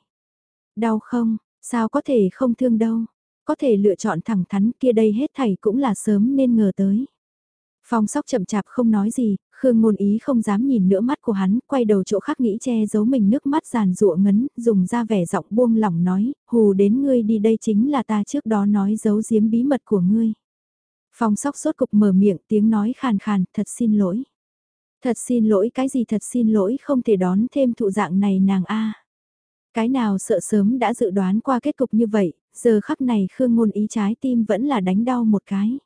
Đau không, sao có thể không thương đâu, có thể lựa chọn thẳng thắn kia đây hết thảy cũng là sớm nên ngờ tới. Phong sóc chậm chạp không nói gì, Khương ngôn ý không dám nhìn nữa mắt của hắn, quay đầu chỗ khác nghĩ che giấu mình nước mắt giàn rụa ngấn, dùng ra vẻ giọng buông lỏng nói, hù đến ngươi đi đây chính là ta trước đó nói giấu giếm bí mật của ngươi. Phong sóc sốt cục mở miệng tiếng nói khàn khàn, thật xin lỗi. Thật xin lỗi cái gì thật xin lỗi không thể đón thêm thụ dạng này nàng a Cái nào sợ sớm đã dự đoán qua kết cục như vậy, giờ khắc này Khương Ngôn ý trái tim vẫn là đánh đau một cái.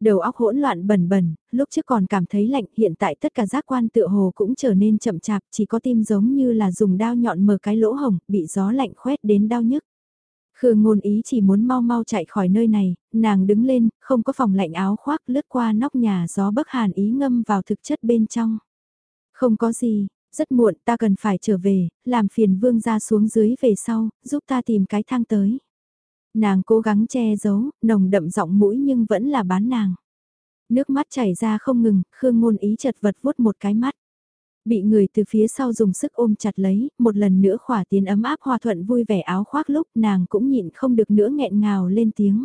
Đầu óc hỗn loạn bẩn bẩn, lúc trước còn cảm thấy lạnh, hiện tại tất cả giác quan tựa hồ cũng trở nên chậm chạp, chỉ có tim giống như là dùng đao nhọn mở cái lỗ hồng, bị gió lạnh khoét đến đau nhức. Khương ngôn ý chỉ muốn mau mau chạy khỏi nơi này, nàng đứng lên, không có phòng lạnh áo khoác lướt qua nóc nhà gió bấc hàn ý ngâm vào thực chất bên trong. Không có gì, rất muộn ta cần phải trở về, làm phiền vương ra xuống dưới về sau, giúp ta tìm cái thang tới. Nàng cố gắng che giấu, nồng đậm giọng mũi nhưng vẫn là bán nàng. Nước mắt chảy ra không ngừng, Khương ngôn ý chật vật vuốt một cái mắt. Bị người từ phía sau dùng sức ôm chặt lấy, một lần nữa khỏa tiến ấm áp hòa thuận vui vẻ áo khoác lúc nàng cũng nhịn không được nữa nghẹn ngào lên tiếng.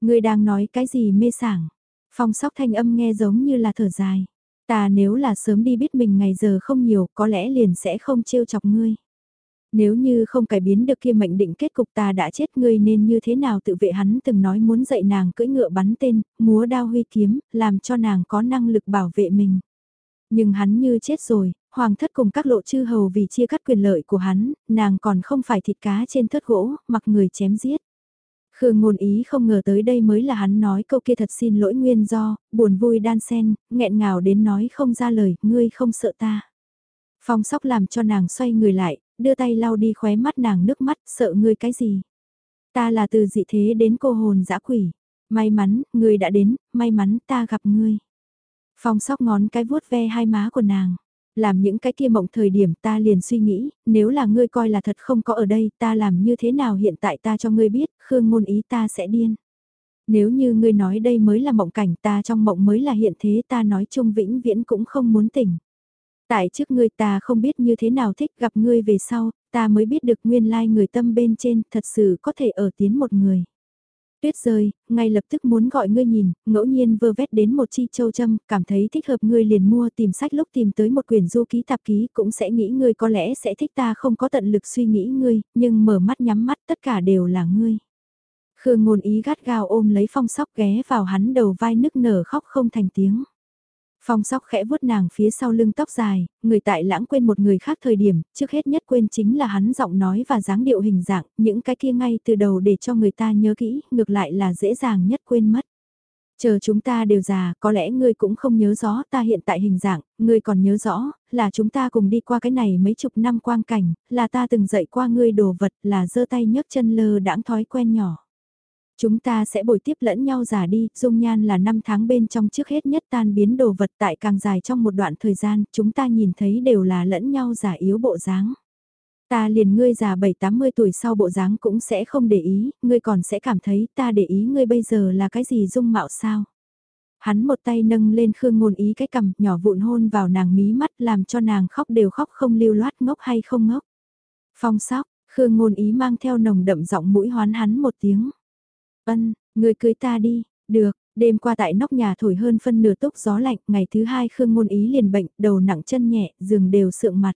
Người đang nói cái gì mê sảng. Phong sóc thanh âm nghe giống như là thở dài. Ta nếu là sớm đi biết mình ngày giờ không nhiều có lẽ liền sẽ không trêu chọc ngươi. Nếu như không cải biến được kia mệnh định kết cục ta đã chết ngươi nên như thế nào tự vệ hắn từng nói muốn dạy nàng cưỡi ngựa bắn tên, múa đao huy kiếm, làm cho nàng có năng lực bảo vệ mình. Nhưng hắn như chết rồi, hoàng thất cùng các lộ chư hầu vì chia cắt quyền lợi của hắn, nàng còn không phải thịt cá trên thớt gỗ, mặc người chém giết. Khương ngôn ý không ngờ tới đây mới là hắn nói câu kia thật xin lỗi nguyên do, buồn vui đan sen, nghẹn ngào đến nói không ra lời, ngươi không sợ ta. Phong sóc làm cho nàng xoay người lại, đưa tay lau đi khóe mắt nàng nước mắt, sợ ngươi cái gì. Ta là từ dị thế đến cô hồn dã quỷ. May mắn, ngươi đã đến, may mắn ta gặp ngươi. Phong sóc ngón cái vuốt ve hai má của nàng. Làm những cái kia mộng thời điểm ta liền suy nghĩ, nếu là ngươi coi là thật không có ở đây, ta làm như thế nào hiện tại ta cho ngươi biết, khương ngôn ý ta sẽ điên. Nếu như ngươi nói đây mới là mộng cảnh ta trong mộng mới là hiện thế ta nói chung vĩnh viễn cũng không muốn tỉnh. Tại trước ngươi ta không biết như thế nào thích gặp ngươi về sau, ta mới biết được nguyên lai người tâm bên trên thật sự có thể ở tiến một người tuyết rơi, ngay lập tức muốn gọi ngươi nhìn, ngẫu nhiên vơ vét đến một chi châu châm, cảm thấy thích hợp ngươi liền mua tìm sách lúc tìm tới một quyển du ký tạp ký cũng sẽ nghĩ ngươi có lẽ sẽ thích ta không có tận lực suy nghĩ ngươi, nhưng mở mắt nhắm mắt tất cả đều là ngươi. Khương ngôn ý gắt gao ôm lấy phong sóc ghé vào hắn đầu vai nức nở khóc không thành tiếng. Phong sóc khẽ vuốt nàng phía sau lưng tóc dài, người tại lãng quên một người khác thời điểm, trước hết nhất quên chính là hắn giọng nói và dáng điệu hình dạng, những cái kia ngay từ đầu để cho người ta nhớ kỹ, ngược lại là dễ dàng nhất quên mất. Chờ chúng ta đều già, có lẽ ngươi cũng không nhớ rõ ta hiện tại hình dạng, ngươi còn nhớ rõ, là chúng ta cùng đi qua cái này mấy chục năm quang cảnh, là ta từng dạy qua ngươi đồ vật, là giơ tay nhấc chân lơ đãng thói quen nhỏ. Chúng ta sẽ bồi tiếp lẫn nhau già đi, dung nhan là năm tháng bên trong trước hết nhất tan biến đồ vật tại càng dài trong một đoạn thời gian, chúng ta nhìn thấy đều là lẫn nhau già yếu bộ dáng. Ta liền ngươi già 7-80 tuổi sau bộ dáng cũng sẽ không để ý, ngươi còn sẽ cảm thấy ta để ý ngươi bây giờ là cái gì dung mạo sao. Hắn một tay nâng lên Khương Ngôn Ý cái cầm, nhỏ vụn hôn vào nàng mí mắt làm cho nàng khóc đều khóc không lưu loát ngốc hay không ngốc. Phong sóc, Khương Ngôn Ý mang theo nồng đậm giọng mũi hoán hắn một tiếng. Ân, người cưới ta đi, được, đêm qua tại nóc nhà thổi hơn phân nửa túc gió lạnh, ngày thứ hai Khương Ngôn Ý liền bệnh, đầu nặng chân nhẹ, giường đều sượng mặt.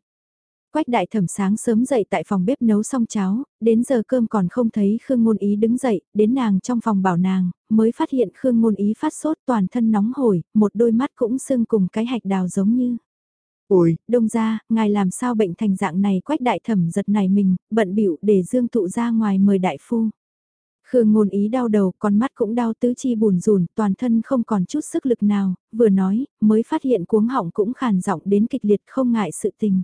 Quách đại thẩm sáng sớm dậy tại phòng bếp nấu xong cháo, đến giờ cơm còn không thấy Khương Ngôn Ý đứng dậy, đến nàng trong phòng bảo nàng, mới phát hiện Khương Ngôn Ý phát sốt toàn thân nóng hổi, một đôi mắt cũng sưng cùng cái hạch đào giống như. Ôi, đông ra, ngài làm sao bệnh thành dạng này quách đại thẩm giật này mình, bận bịu để dương tụ ra ngoài mời đại phu. Khương ngôn ý đau đầu, con mắt cũng đau tứ chi bùn rùn, toàn thân không còn chút sức lực nào, vừa nói, mới phát hiện cuống họng cũng khàn giọng đến kịch liệt không ngại sự tình.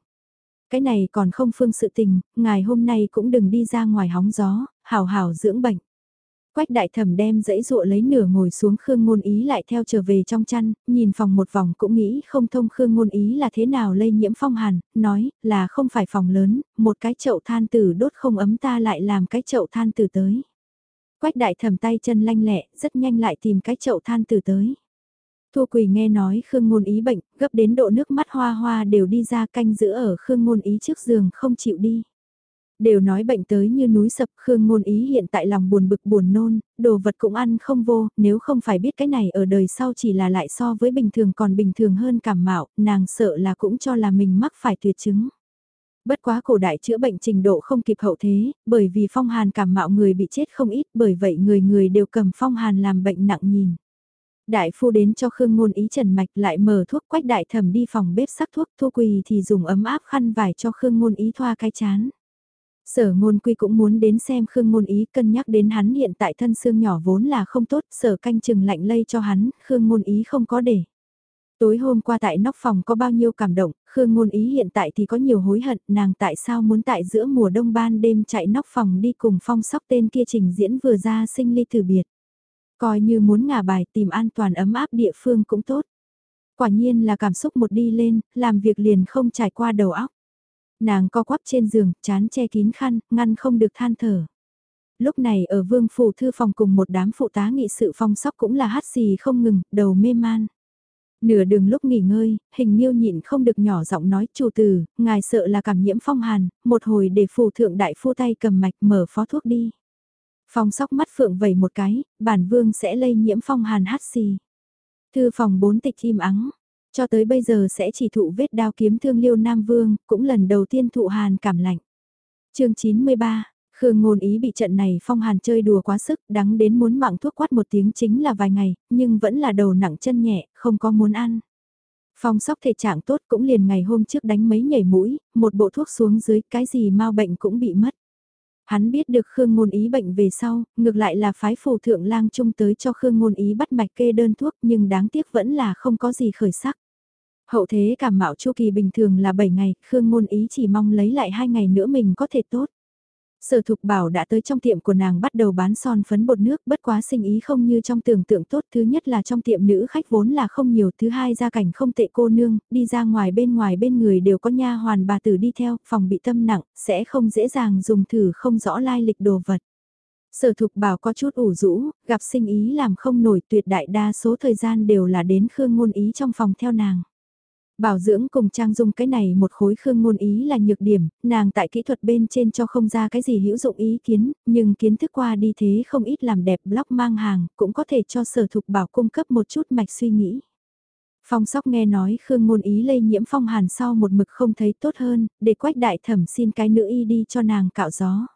Cái này còn không phương sự tình, ngài hôm nay cũng đừng đi ra ngoài hóng gió, hào hào dưỡng bệnh. Quách đại thẩm đem dãy dụa lấy nửa ngồi xuống Khương Ngôn Ý lại theo trở về trong chăn, nhìn phòng một vòng cũng nghĩ không thông Khương Ngôn Ý là thế nào lây nhiễm phong hàn, nói là không phải phòng lớn, một cái chậu than tử đốt không ấm ta lại làm cái chậu than tử tới. Quách đại thầm tay chân lanh lẹ, rất nhanh lại tìm cái chậu than từ tới. Thu Quỳ nghe nói Khương Ngôn Ý bệnh, gấp đến độ nước mắt hoa hoa đều đi ra canh giữ ở Khương Ngôn Ý trước giường không chịu đi. Đều nói bệnh tới như núi sập Khương Ngôn Ý hiện tại lòng buồn bực buồn nôn, đồ vật cũng ăn không vô, nếu không phải biết cái này ở đời sau chỉ là lại so với bình thường còn bình thường hơn cảm mạo, nàng sợ là cũng cho là mình mắc phải tuyệt chứng. Bất quá cổ đại chữa bệnh trình độ không kịp hậu thế, bởi vì phong hàn cảm mạo người bị chết không ít, bởi vậy người người đều cầm phong hàn làm bệnh nặng nhìn. Đại phu đến cho Khương Ngôn Ý trần mạch lại mở thuốc quách đại thẩm đi phòng bếp sắc thuốc thu quỳ thì dùng ấm áp khăn vải cho Khương Ngôn Ý thoa cái chán. Sở ngôn quy cũng muốn đến xem Khương ngôn ý cân nhắc đến hắn hiện tại thân xương nhỏ vốn là không tốt, sở canh chừng lạnh lây cho hắn, Khương ngôn ý không có để. Tối hôm qua tại nóc phòng có bao nhiêu cảm động, Khương ngôn ý hiện tại thì có nhiều hối hận, nàng tại sao muốn tại giữa mùa đông ban đêm chạy nóc phòng đi cùng phong sóc tên kia trình diễn vừa ra sinh ly từ biệt. Coi như muốn ngả bài tìm an toàn ấm áp địa phương cũng tốt. Quả nhiên là cảm xúc một đi lên, làm việc liền không trải qua đầu óc. Nàng co quắp trên giường, chán che kín khăn, ngăn không được than thở. Lúc này ở vương phủ thư phòng cùng một đám phụ tá nghị sự phong sóc cũng là hát xì không ngừng, đầu mê man. Nửa đường lúc nghỉ ngơi, hình nhiêu nhịn không được nhỏ giọng nói chủ tử, ngài sợ là cảm nhiễm phong hàn, một hồi để phù thượng đại phu tay cầm mạch mở phó thuốc đi. Phong sóc mắt phượng vẩy một cái, bản vương sẽ lây nhiễm phong hàn hát xì. Thư phòng bốn tịch im ắng, cho tới bây giờ sẽ chỉ thụ vết đao kiếm thương liêu Nam Vương, cũng lần đầu tiên thụ hàn cảm lạnh. chương 93 Khương ngôn ý bị trận này phong hàn chơi đùa quá sức, đắng đến muốn mạng thuốc quát một tiếng chính là vài ngày, nhưng vẫn là đầu nặng chân nhẹ, không có muốn ăn. Phong sóc thể trạng tốt cũng liền ngày hôm trước đánh mấy nhảy mũi, một bộ thuốc xuống dưới cái gì mau bệnh cũng bị mất. Hắn biết được Khương Ngôn Ý bệnh về sau, ngược lại là phái phù thượng lang trung tới cho Khương Ngôn Ý bắt mạch kê đơn thuốc nhưng đáng tiếc vẫn là không có gì khởi sắc. Hậu thế cảm mạo chu kỳ bình thường là 7 ngày, Khương Ngôn Ý chỉ mong lấy lại 2 ngày nữa mình có thể tốt. Sở thục bảo đã tới trong tiệm của nàng bắt đầu bán son phấn bột nước bất quá sinh ý không như trong tưởng tượng tốt. Thứ nhất là trong tiệm nữ khách vốn là không nhiều. Thứ hai gia cảnh không tệ cô nương, đi ra ngoài bên ngoài bên người đều có nha hoàn bà tử đi theo, phòng bị tâm nặng, sẽ không dễ dàng dùng thử không rõ lai lịch đồ vật. Sở thục bảo có chút ủ rũ, gặp sinh ý làm không nổi tuyệt đại đa số thời gian đều là đến khương ngôn ý trong phòng theo nàng. Bảo dưỡng cùng trang dung cái này một khối khương ngôn ý là nhược điểm, nàng tại kỹ thuật bên trên cho không ra cái gì hữu dụng ý kiến, nhưng kiến thức qua đi thế không ít làm đẹp blog mang hàng, cũng có thể cho sở thục bảo cung cấp một chút mạch suy nghĩ. Phong sóc nghe nói khương ngôn ý lây nhiễm phong hàn sau một mực không thấy tốt hơn, để quách đại thẩm xin cái nữ y đi cho nàng cạo gió.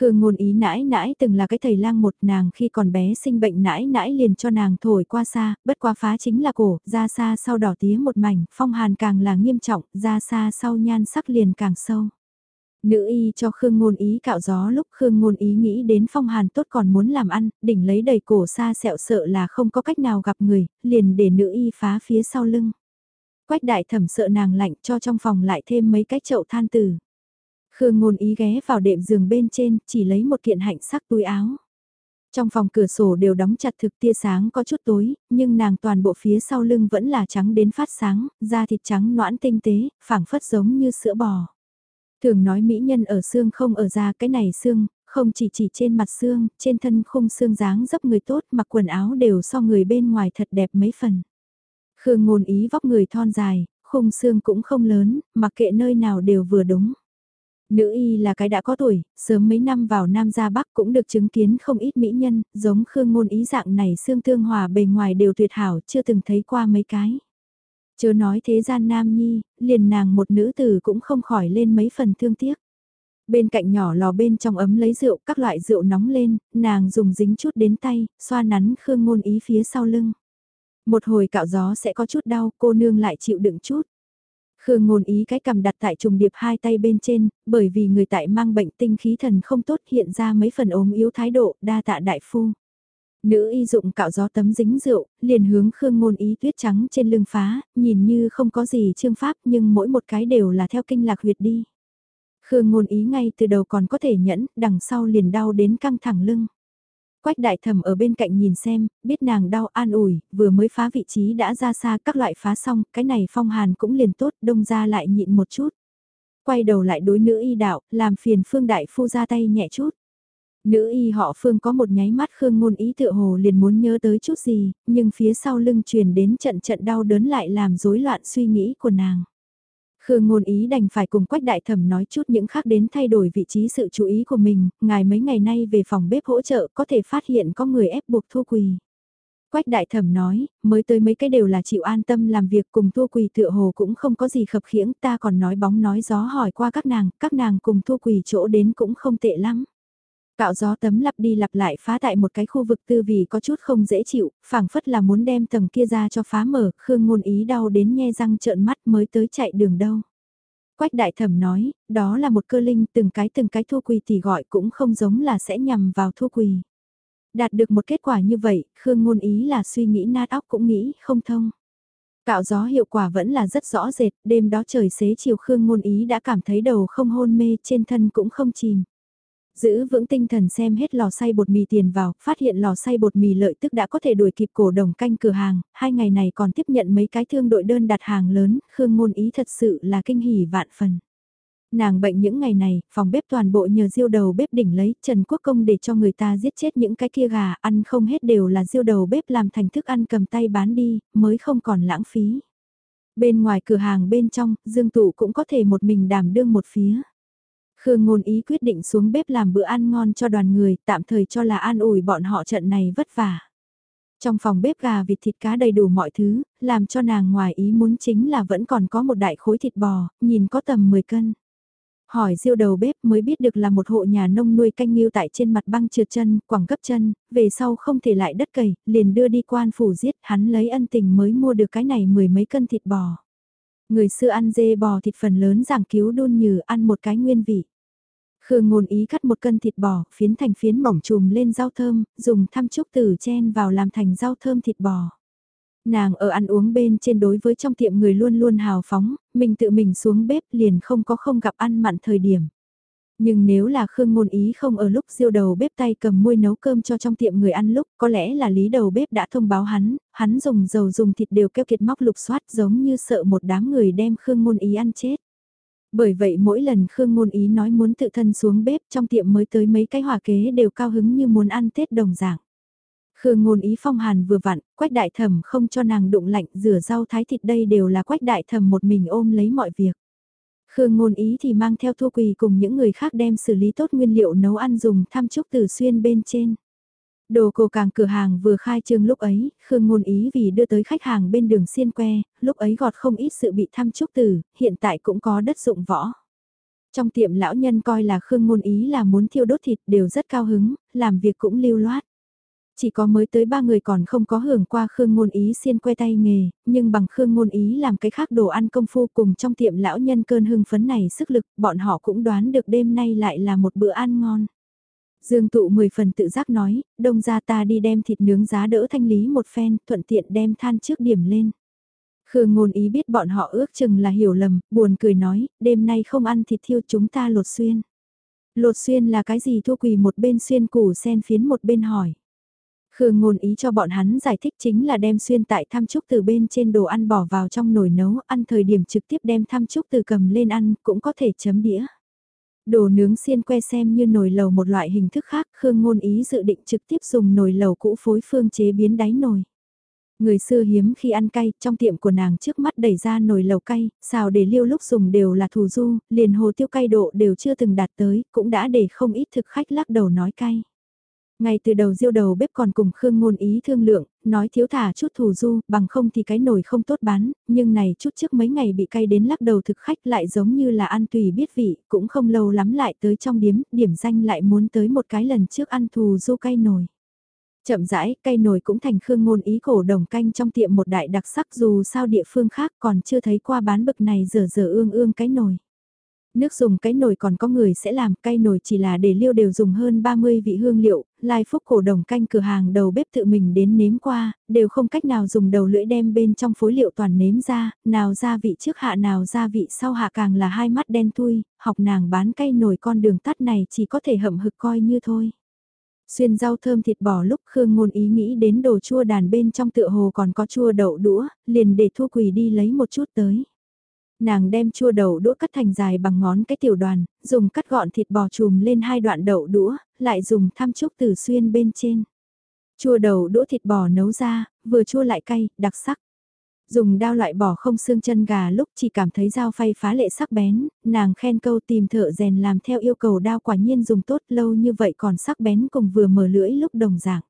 Khương ngôn ý nãi nãi từng là cái thầy lang một nàng khi còn bé sinh bệnh nãi nãi liền cho nàng thổi qua xa, bất qua phá chính là cổ, ra xa sau đỏ tía một mảnh, phong hàn càng là nghiêm trọng, ra xa sau nhan sắc liền càng sâu. Nữ y cho Khương ngôn ý cạo gió lúc Khương ngôn ý nghĩ đến phong hàn tốt còn muốn làm ăn, đỉnh lấy đầy cổ xa sẹo sợ là không có cách nào gặp người, liền để nữ y phá phía sau lưng. Quách đại thẩm sợ nàng lạnh cho trong phòng lại thêm mấy cái chậu than tử. Khương ngôn ý ghé vào đệm giường bên trên, chỉ lấy một kiện hạnh sắc túi áo. Trong phòng cửa sổ đều đóng chặt thực tia sáng có chút tối, nhưng nàng toàn bộ phía sau lưng vẫn là trắng đến phát sáng, da thịt trắng noãn tinh tế, phảng phất giống như sữa bò. Thường nói mỹ nhân ở xương không ở da cái này xương, không chỉ chỉ trên mặt xương, trên thân khung xương dáng dấp người tốt mặc quần áo đều so người bên ngoài thật đẹp mấy phần. Khương ngôn ý vóc người thon dài, khung xương cũng không lớn, mặc kệ nơi nào đều vừa đúng. Nữ y là cái đã có tuổi, sớm mấy năm vào Nam gia Bắc cũng được chứng kiến không ít mỹ nhân, giống Khương ngôn ý dạng này xương tương hòa bề ngoài đều tuyệt hảo chưa từng thấy qua mấy cái. Chớ nói thế gian nam nhi, liền nàng một nữ tử cũng không khỏi lên mấy phần thương tiếc. Bên cạnh nhỏ lò bên trong ấm lấy rượu, các loại rượu nóng lên, nàng dùng dính chút đến tay, xoa nắn Khương ngôn ý phía sau lưng. Một hồi cạo gió sẽ có chút đau, cô nương lại chịu đựng chút. Khương ngôn ý cái cầm đặt tại trùng điệp hai tay bên trên, bởi vì người tại mang bệnh tinh khí thần không tốt hiện ra mấy phần ốm yếu thái độ, đa tạ đại phu. Nữ y dụng cạo gió tấm dính rượu, liền hướng Khương ngôn ý tuyết trắng trên lưng phá, nhìn như không có gì chương pháp nhưng mỗi một cái đều là theo kinh lạc huyệt đi. Khương ngôn ý ngay từ đầu còn có thể nhẫn, đằng sau liền đau đến căng thẳng lưng. Quách đại thẩm ở bên cạnh nhìn xem, biết nàng đau an ủi, vừa mới phá vị trí đã ra xa các loại phá xong, cái này phong hàn cũng liền tốt, đông ra lại nhịn một chút. Quay đầu lại đối nữ y đạo, làm phiền phương đại phu ra tay nhẹ chút. Nữ y họ phương có một nháy mắt khương ngôn ý tựa hồ liền muốn nhớ tới chút gì, nhưng phía sau lưng truyền đến trận trận đau đớn lại làm rối loạn suy nghĩ của nàng. Khương ngôn ý đành phải cùng quách đại thẩm nói chút những khác đến thay đổi vị trí sự chú ý của mình, ngài mấy ngày nay về phòng bếp hỗ trợ có thể phát hiện có người ép buộc thua quỳ. Quách đại thẩm nói, mới tới mấy cái đều là chịu an tâm làm việc cùng thua quỳ tựa hồ cũng không có gì khập khiễng ta còn nói bóng nói gió hỏi qua các nàng, các nàng cùng thua quỳ chỗ đến cũng không tệ lắm. Cạo gió tấm lặp đi lặp lại phá tại một cái khu vực tư vì có chút không dễ chịu, phảng phất là muốn đem tầng kia ra cho phá mở, Khương ngôn ý đau đến nhe răng trợn mắt mới tới chạy đường đâu. Quách đại thẩm nói, đó là một cơ linh từng cái từng cái thu quỳ thì gọi cũng không giống là sẽ nhằm vào thu quỳ. Đạt được một kết quả như vậy, Khương ngôn ý là suy nghĩ nát óc cũng nghĩ không thông. Cạo gió hiệu quả vẫn là rất rõ rệt, đêm đó trời xế chiều Khương ngôn ý đã cảm thấy đầu không hôn mê trên thân cũng không chìm. Giữ vững tinh thần xem hết lò xay bột mì tiền vào, phát hiện lò xay bột mì lợi tức đã có thể đuổi kịp cổ đồng canh cửa hàng, hai ngày này còn tiếp nhận mấy cái thương đội đơn đặt hàng lớn, Khương Ngôn Ý thật sự là kinh hỉ vạn phần. Nàng bệnh những ngày này, phòng bếp toàn bộ nhờ diêu đầu bếp đỉnh lấy Trần Quốc Công để cho người ta giết chết những cái kia gà, ăn không hết đều là diêu đầu bếp làm thành thức ăn cầm tay bán đi, mới không còn lãng phí. Bên ngoài cửa hàng bên trong, Dương Tụ cũng có thể một mình đảm đương một phía. Khương ngôn ý quyết định xuống bếp làm bữa ăn ngon cho đoàn người, tạm thời cho là an ủi bọn họ trận này vất vả. Trong phòng bếp gà vịt thịt cá đầy đủ mọi thứ, làm cho nàng ngoài ý muốn chính là vẫn còn có một đại khối thịt bò, nhìn có tầm 10 cân. Hỏi diêu đầu bếp mới biết được là một hộ nhà nông nuôi canh nghiêu tại trên mặt băng trượt chân, quảng cấp chân, về sau không thể lại đất cầy, liền đưa đi quan phủ giết, hắn lấy ân tình mới mua được cái này mười mấy cân thịt bò. Người xưa ăn dê bò thịt phần lớn giảng cứu đun như ăn một cái nguyên vị. Khương ngôn ý cắt một cân thịt bò, phiến thành phiến mỏng chùm lên rau thơm, dùng thăm trúc tử chen vào làm thành rau thơm thịt bò. Nàng ở ăn uống bên trên đối với trong tiệm người luôn luôn hào phóng, mình tự mình xuống bếp liền không có không gặp ăn mặn thời điểm. Nhưng nếu là Khương Ngôn Ý không ở lúc diêu đầu bếp tay cầm môi nấu cơm cho trong tiệm người ăn lúc, có lẽ là lý đầu bếp đã thông báo hắn, hắn dùng dầu dùng thịt đều keo kiệt móc lục soát giống như sợ một đám người đem Khương Ngôn Ý ăn chết. Bởi vậy mỗi lần Khương Ngôn Ý nói muốn tự thân xuống bếp trong tiệm mới tới mấy cái hòa kế đều cao hứng như muốn ăn Tết đồng dạng. Khương Ngôn Ý phong hàn vừa vặn, quách đại thẩm không cho nàng đụng lạnh rửa rau thái thịt đây đều là quách đại thẩm một mình ôm lấy mọi việc. Khương ngôn ý thì mang theo thua quỳ cùng những người khác đem xử lý tốt nguyên liệu nấu ăn dùng thăm chúc từ xuyên bên trên. Đồ cổ càng cửa hàng vừa khai trương lúc ấy, Khương ngôn ý vì đưa tới khách hàng bên đường xiên que, lúc ấy gọt không ít sự bị thăm chúc từ, hiện tại cũng có đất dụng võ. Trong tiệm lão nhân coi là Khương ngôn ý là muốn thiêu đốt thịt đều rất cao hứng, làm việc cũng lưu loát. Chỉ có mới tới ba người còn không có hưởng qua Khương Ngôn Ý xiên que tay nghề, nhưng bằng Khương Ngôn Ý làm cái khác đồ ăn công phu cùng trong tiệm lão nhân cơn hưng phấn này sức lực, bọn họ cũng đoán được đêm nay lại là một bữa ăn ngon. Dương tụ mười phần tự giác nói, đông ra ta đi đem thịt nướng giá đỡ thanh lý một phen, thuận tiện đem than trước điểm lên. Khương ngôn ý biết bọn họ ước chừng là hiểu lầm, buồn cười nói, đêm nay không ăn thịt thiêu chúng ta lột xuyên. Lột xuyên là cái gì thua quỳ một bên xuyên củ sen phiến một bên hỏi. Khương ngôn ý cho bọn hắn giải thích chính là đem xuyên tại tham trúc từ bên trên đồ ăn bỏ vào trong nồi nấu, ăn thời điểm trực tiếp đem tham trúc từ cầm lên ăn, cũng có thể chấm đĩa. Đồ nướng xiên que xem như nồi lầu một loại hình thức khác, Khương Ngôn Ý dự định trực tiếp dùng nồi lầu cũ phối phương chế biến đáy nồi. Người xưa hiếm khi ăn cay, trong tiệm của nàng trước mắt đẩy ra nồi lầu cay, xào để liêu lúc dùng đều là thù du, liền hồ tiêu cay độ đều chưa từng đạt tới, cũng đã để không ít thực khách lắc đầu nói cay. Ngay từ đầu diêu đầu bếp còn cùng Khương Ngôn Ý thương lượng, nói thiếu thả chút thù du, bằng không thì cái nồi không tốt bán, nhưng này chút trước mấy ngày bị cay đến lắc đầu thực khách lại giống như là ăn tùy biết vị, cũng không lâu lắm lại tới trong điếm, điểm danh lại muốn tới một cái lần trước ăn thù du cay nồi. Chậm rãi, cay nồi cũng thành khương ngôn ý cổ đồng canh trong tiệm một đại đặc sắc dù sao địa phương khác còn chưa thấy qua bán bực này dở dở ương ương cái nồi. Nước dùng cái nồi còn có người sẽ làm, cây nồi chỉ là để liêu đều dùng hơn 30 vị hương liệu, lai phúc cổ đồng canh cửa hàng đầu bếp tự mình đến nếm qua, đều không cách nào dùng đầu lưỡi đem bên trong phối liệu toàn nếm ra, nào gia vị trước hạ nào gia vị sau hạ càng là hai mắt đen thui, học nàng bán cây nồi con đường tắt này chỉ có thể hậm hực coi như thôi. Xuyên rau thơm thịt bò lúc Khương Ngôn ý nghĩ đến đồ chua đàn bên trong tựa hồ còn có chua đậu đũa, liền để Thu Quỳ đi lấy một chút tới. Nàng đem chua đậu đũa cắt thành dài bằng ngón cái tiểu đoàn, dùng cắt gọn thịt bò chùm lên hai đoạn đậu đũa, lại dùng tham trúc tử xuyên bên trên. Chua đậu đũa thịt bò nấu ra, vừa chua lại cay, đặc sắc. Dùng đao loại bỏ không xương chân gà lúc chỉ cảm thấy dao phay phá lệ sắc bén, nàng khen câu tìm thợ rèn làm theo yêu cầu đao quả nhiên dùng tốt lâu như vậy còn sắc bén cùng vừa mở lưỡi lúc đồng dạng.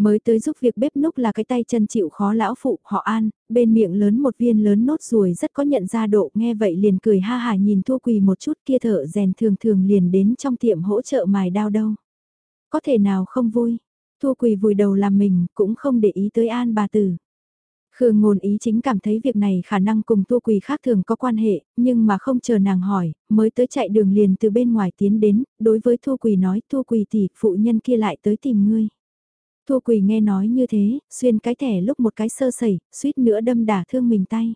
Mới tới giúp việc bếp núc là cái tay chân chịu khó lão phụ họ an, bên miệng lớn một viên lớn nốt ruồi rất có nhận ra độ nghe vậy liền cười ha hà nhìn thua quỳ một chút kia thợ rèn thường thường liền đến trong tiệm hỗ trợ mài đao đâu. Có thể nào không vui, thua quỳ vùi đầu làm mình cũng không để ý tới an bà tử. Khương ngôn ý chính cảm thấy việc này khả năng cùng Thu Quỳ khác thường có quan hệ, nhưng mà không chờ nàng hỏi, mới tới chạy đường liền từ bên ngoài tiến đến, đối với Thu Quỳ nói Thu Quỳ tỷ, phụ nhân kia lại tới tìm ngươi. Thu Quỳ nghe nói như thế, xuyên cái thẻ lúc một cái sơ sẩy, suýt nữa đâm đả thương mình tay.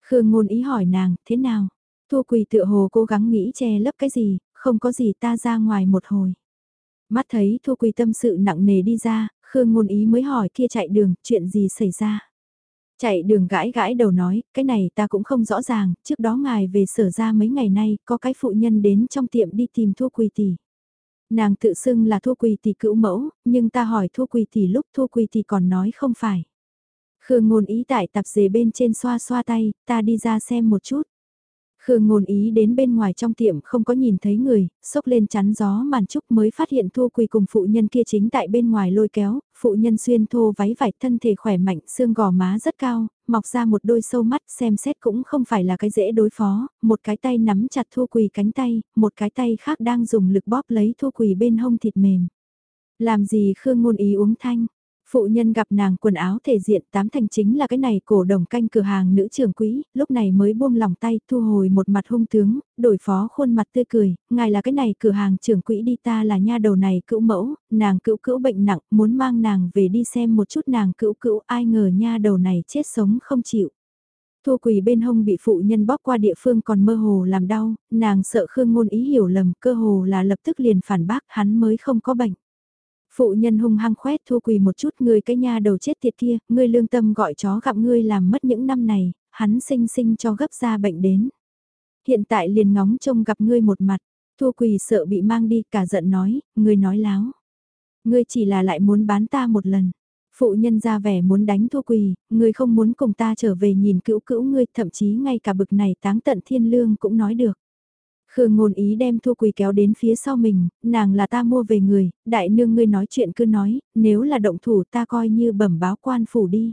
Khương ngôn ý hỏi nàng, thế nào? Thu Quỳ tựa hồ cố gắng nghĩ che lấp cái gì, không có gì ta ra ngoài một hồi. Mắt thấy Thu Quỳ tâm sự nặng nề đi ra, Khương ngôn ý mới hỏi kia chạy đường, chuyện gì xảy ra? Chạy đường gãi gãi đầu nói, cái này ta cũng không rõ ràng, trước đó ngài về sở ra mấy ngày nay, có cái phụ nhân đến trong tiệm đi tìm thua quỳ tỷ. Nàng tự xưng là thua quỳ tỷ cữu mẫu, nhưng ta hỏi thua quỳ tỷ lúc thua quỳ tỷ còn nói không phải. Khương ngôn ý tại tạp dề bên trên xoa xoa tay, ta đi ra xem một chút. Khương ngôn ý đến bên ngoài trong tiệm không có nhìn thấy người, sốc lên chắn gió màn trúc mới phát hiện Thu Quỳ cùng phụ nhân kia chính tại bên ngoài lôi kéo, phụ nhân xuyên thô váy vải thân thể khỏe mạnh, xương gò má rất cao, mọc ra một đôi sâu mắt xem xét cũng không phải là cái dễ đối phó, một cái tay nắm chặt Thu Quỳ cánh tay, một cái tay khác đang dùng lực bóp lấy Thu Quỳ bên hông thịt mềm. Làm gì Khương ngôn ý uống thanh, Phụ nhân gặp nàng quần áo thể diện tám thành chính là cái này cổ đồng canh cửa hàng nữ trưởng quỹ, lúc này mới buông lòng tay thu hồi một mặt hung tướng, đổi phó khuôn mặt tươi cười, ngài là cái này cửa hàng trưởng quỹ đi ta là nha đầu này cữu mẫu, nàng cữu cữu bệnh nặng, muốn mang nàng về đi xem một chút nàng cữu cữu ai ngờ nha đầu này chết sống không chịu. Thu quỳ bên hông bị phụ nhân bóp qua địa phương còn mơ hồ làm đau, nàng sợ Khương ngôn ý hiểu lầm cơ hồ là lập tức liền phản bác hắn mới không có bệnh. Phụ nhân hung hăng khoét thua quỳ một chút người cái nha đầu chết tiệt kia, ngươi lương tâm gọi chó gặp ngươi làm mất những năm này, hắn sinh sinh cho gấp ra bệnh đến. Hiện tại liền ngóng trông gặp ngươi một mặt, thua quỳ sợ bị mang đi cả giận nói, ngươi nói láo. Ngươi chỉ là lại muốn bán ta một lần. Phụ nhân ra vẻ muốn đánh thua quỳ, ngươi không muốn cùng ta trở về nhìn cữu cữu ngươi, thậm chí ngay cả bực này táng tận thiên lương cũng nói được. Khương ngôn ý đem Thu Quỳ kéo đến phía sau mình, nàng là ta mua về người, đại nương ngươi nói chuyện cứ nói, nếu là động thủ ta coi như bẩm báo quan phủ đi.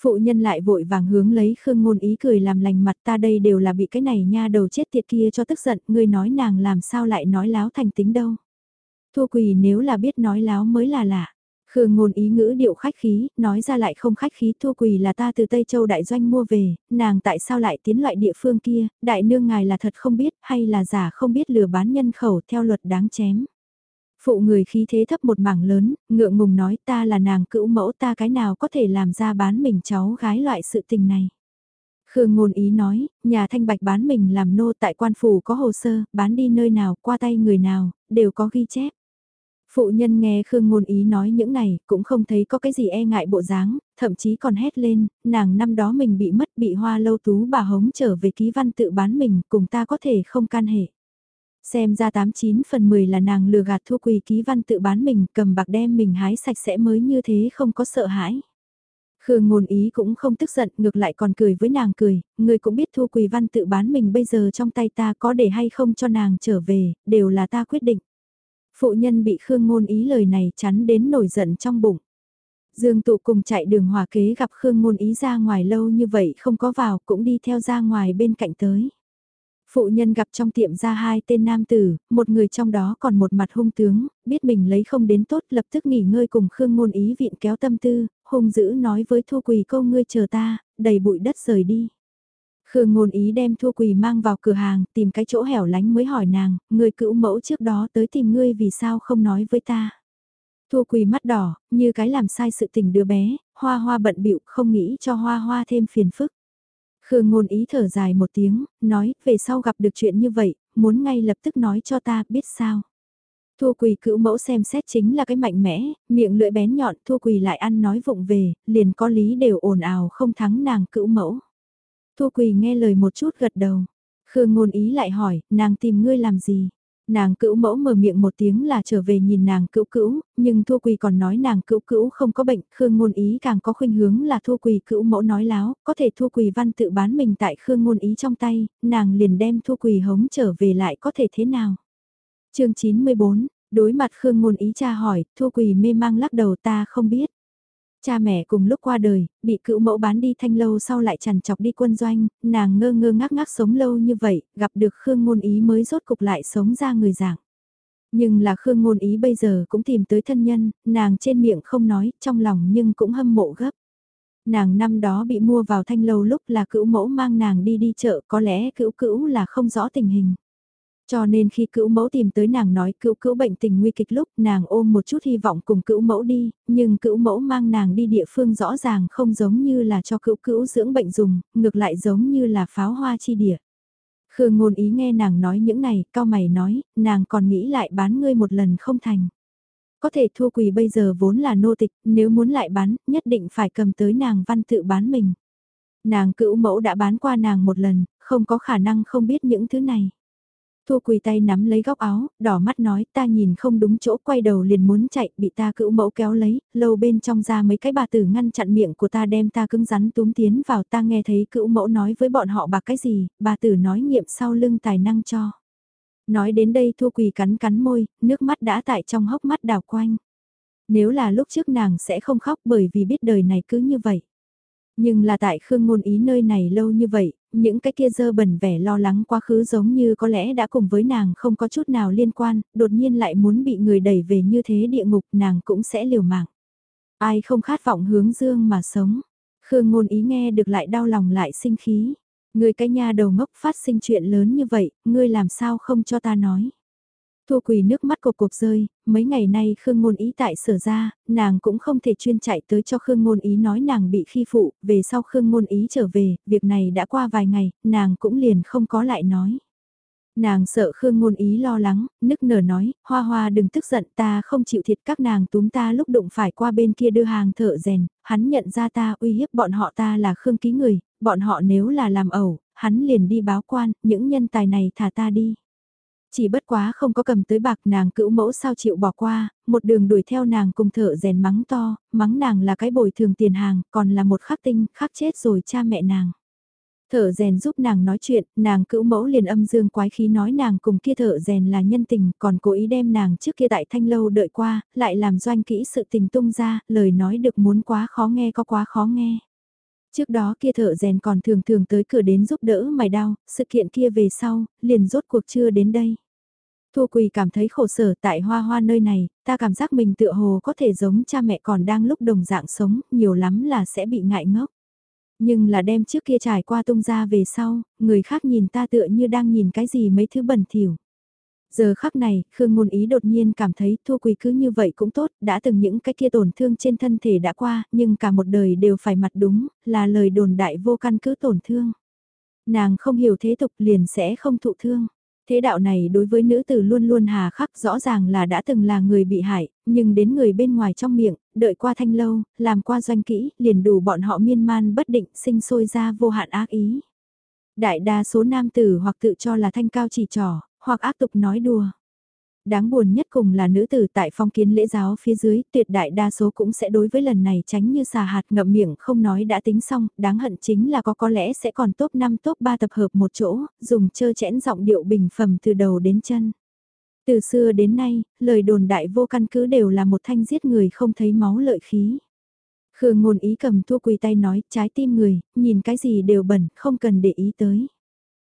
Phụ nhân lại vội vàng hướng lấy Khương ngôn ý cười làm lành mặt ta đây đều là bị cái này nha đầu chết tiệt kia cho tức giận, ngươi nói nàng làm sao lại nói láo thành tính đâu. Thu Quỳ nếu là biết nói láo mới là lạ. Khương ngôn ý ngữ điệu khách khí, nói ra lại không khách khí thua quỳ là ta từ Tây Châu Đại Doanh mua về, nàng tại sao lại tiến loại địa phương kia, đại nương ngài là thật không biết hay là giả không biết lừa bán nhân khẩu theo luật đáng chém. Phụ người khí thế thấp một mảng lớn, ngượng ngùng nói ta là nàng cữu mẫu ta cái nào có thể làm ra bán mình cháu gái loại sự tình này. Khương ngôn ý nói, nhà thanh bạch bán mình làm nô tại quan phủ có hồ sơ, bán đi nơi nào, qua tay người nào, đều có ghi chép. Phụ nhân nghe Khương Ngôn Ý nói những này, cũng không thấy có cái gì e ngại bộ dáng, thậm chí còn hét lên, nàng năm đó mình bị mất bị hoa lâu tú bà hống trở về ký văn tự bán mình, cùng ta có thể không can hệ. Xem ra 89 phần 10 là nàng lừa gạt Thu Quỳ ký văn tự bán mình, cầm bạc đem mình hái sạch sẽ mới như thế không có sợ hãi. Khương ngôn ý cũng không tức giận, ngược lại còn cười với nàng cười, người cũng biết Thu Quỳ văn tự bán mình bây giờ trong tay ta có để hay không cho nàng trở về, đều là ta quyết định. Phụ nhân bị Khương ngôn ý lời này chắn đến nổi giận trong bụng. Dương tụ cùng chạy đường hòa kế gặp Khương ngôn ý ra ngoài lâu như vậy không có vào cũng đi theo ra ngoài bên cạnh tới. Phụ nhân gặp trong tiệm ra hai tên nam tử, một người trong đó còn một mặt hung tướng, biết mình lấy không đến tốt lập tức nghỉ ngơi cùng Khương ngôn ý viện kéo tâm tư, hung dữ nói với Thu Quỳ câu ngươi chờ ta, đầy bụi đất rời đi. Khương ngôn ý đem Thua Quỳ mang vào cửa hàng, tìm cái chỗ hẻo lánh mới hỏi nàng, người cữu mẫu trước đó tới tìm ngươi vì sao không nói với ta. Thua Quỳ mắt đỏ, như cái làm sai sự tình đứa bé, hoa hoa bận bịu không nghĩ cho hoa hoa thêm phiền phức. Khương ngôn ý thở dài một tiếng, nói, về sau gặp được chuyện như vậy, muốn ngay lập tức nói cho ta biết sao. Thua quỳ cữu mẫu xem xét chính là cái mạnh mẽ, miệng lưỡi bén nhọn, Thua quỳ lại ăn nói vụng về, liền có lý đều ồn ào không thắng nàng cữu mẫu. Thu quỳ nghe lời một chút gật đầu. Khương ngôn ý lại hỏi, nàng tìm ngươi làm gì? Nàng cữu mẫu mở miệng một tiếng là trở về nhìn nàng cữu cữu, nhưng Thu Quỳ còn nói nàng cữu cữu không có bệnh, Khương Ngôn Ý càng có khuynh hướng là Thu Quỳ cữu mẫu nói láo, có thể Thu Quỳ văn tự bán mình tại Khương Ngôn Ý trong tay, nàng liền đem Thu Quỳ hống trở về lại có thể thế nào. chương 94, đối mặt Khương Ngôn Ý cha hỏi, Thu Quỳ mê mang lắc đầu ta không biết. Cha mẹ cùng lúc qua đời, bị cữu mẫu bán đi thanh lâu sau lại chằn chọc đi quân doanh, nàng ngơ ngơ ngác ngác sống lâu như vậy, gặp được Khương Ngôn Ý mới rốt cục lại sống ra người dạng. Nhưng là Khương Ngôn Ý bây giờ cũng tìm tới thân nhân, nàng trên miệng không nói, trong lòng nhưng cũng hâm mộ gấp. Nàng năm đó bị mua vào thanh lâu lúc là cữu mẫu mang nàng đi đi chợ, có lẽ cữu cữu là không rõ tình hình. Cho nên khi cữu mẫu tìm tới nàng nói cữu cữu bệnh tình nguy kịch lúc nàng ôm một chút hy vọng cùng cữu mẫu đi, nhưng cữu mẫu mang nàng đi địa phương rõ ràng không giống như là cho cữu cữu dưỡng bệnh dùng, ngược lại giống như là pháo hoa chi địa. Khương ngôn ý nghe nàng nói những này, cao mày nói, nàng còn nghĩ lại bán ngươi một lần không thành. Có thể thua quỳ bây giờ vốn là nô tịch, nếu muốn lại bán, nhất định phải cầm tới nàng văn tự bán mình. Nàng cữu mẫu đã bán qua nàng một lần, không có khả năng không biết những thứ này. Thu quỳ tay nắm lấy góc áo, đỏ mắt nói ta nhìn không đúng chỗ quay đầu liền muốn chạy, bị ta cữu mẫu kéo lấy, lâu bên trong ra mấy cái bà tử ngăn chặn miệng của ta đem ta cứng rắn túm tiến vào ta nghe thấy cữu mẫu nói với bọn họ bà cái gì, bà tử nói nghiệm sau lưng tài năng cho. Nói đến đây thu quỳ cắn cắn môi, nước mắt đã tại trong hốc mắt đào quanh. Nếu là lúc trước nàng sẽ không khóc bởi vì biết đời này cứ như vậy. Nhưng là tại Khương Ngôn Ý nơi này lâu như vậy, những cái kia dơ bẩn vẻ lo lắng quá khứ giống như có lẽ đã cùng với nàng không có chút nào liên quan, đột nhiên lại muốn bị người đẩy về như thế địa ngục nàng cũng sẽ liều mạng. Ai không khát vọng hướng dương mà sống. Khương ngôn ý nghe được lại đau lòng lại sinh khí. Người cái nhà đầu ngốc phát sinh chuyện lớn như vậy, ngươi làm sao không cho ta nói. Thu quỳ nước mắt cột cột rơi, mấy ngày nay Khương Ngôn Ý tại sở ra, nàng cũng không thể chuyên chạy tới cho Khương Ngôn Ý nói nàng bị khi phụ, về sau Khương Ngôn Ý trở về, việc này đã qua vài ngày, nàng cũng liền không có lại nói. Nàng sợ Khương Ngôn Ý lo lắng, nức nở nói, hoa hoa đừng tức giận ta không chịu thiệt các nàng túm ta lúc đụng phải qua bên kia đưa hàng thợ rèn, hắn nhận ra ta uy hiếp bọn họ ta là Khương ký người, bọn họ nếu là làm ẩu, hắn liền đi báo quan, những nhân tài này thả ta đi. Chỉ bất quá không có cầm tới bạc nàng cữu mẫu sao chịu bỏ qua, một đường đuổi theo nàng cùng thợ rèn mắng to, mắng nàng là cái bồi thường tiền hàng, còn là một khắc tinh, khắc chết rồi cha mẹ nàng. Thợ rèn giúp nàng nói chuyện, nàng cữu mẫu liền âm dương quái khí nói nàng cùng kia thợ rèn là nhân tình, còn cố ý đem nàng trước kia tại thanh lâu đợi qua, lại làm doanh kỹ sự tình tung ra, lời nói được muốn quá khó nghe có quá khó nghe. Trước đó kia thợ rèn còn thường thường tới cửa đến giúp đỡ mày đau, sự kiện kia về sau, liền rốt cuộc chưa đến đây. Thu Quỳ cảm thấy khổ sở tại hoa hoa nơi này, ta cảm giác mình tựa hồ có thể giống cha mẹ còn đang lúc đồng dạng sống, nhiều lắm là sẽ bị ngại ngốc. Nhưng là đem trước kia trải qua tung ra về sau, người khác nhìn ta tựa như đang nhìn cái gì mấy thứ bẩn thỉu. Giờ khắc này, Khương Ngôn Ý đột nhiên cảm thấy Thu Quỳ cứ như vậy cũng tốt, đã từng những cái kia tổn thương trên thân thể đã qua, nhưng cả một đời đều phải mặt đúng, là lời đồn đại vô căn cứ tổn thương. Nàng không hiểu thế tục liền sẽ không thụ thương. Thế đạo này đối với nữ tử luôn luôn hà khắc rõ ràng là đã từng là người bị hại, nhưng đến người bên ngoài trong miệng, đợi qua thanh lâu, làm qua doanh kỹ, liền đủ bọn họ miên man bất định sinh sôi ra vô hạn ác ý. Đại đa số nam tử hoặc tự cho là thanh cao chỉ trò, hoặc ác tục nói đùa. Đáng buồn nhất cùng là nữ tử tại phong kiến lễ giáo phía dưới, tuyệt đại đa số cũng sẽ đối với lần này tránh như xà hạt ngậm miệng không nói đã tính xong, đáng hận chính là có có lẽ sẽ còn top 5 top 3 tập hợp một chỗ, dùng chơ chẽn giọng điệu bình phẩm từ đầu đến chân. Từ xưa đến nay, lời đồn đại vô căn cứ đều là một thanh giết người không thấy máu lợi khí. Khương ngôn ý cầm thua quỳ tay nói, trái tim người, nhìn cái gì đều bẩn, không cần để ý tới.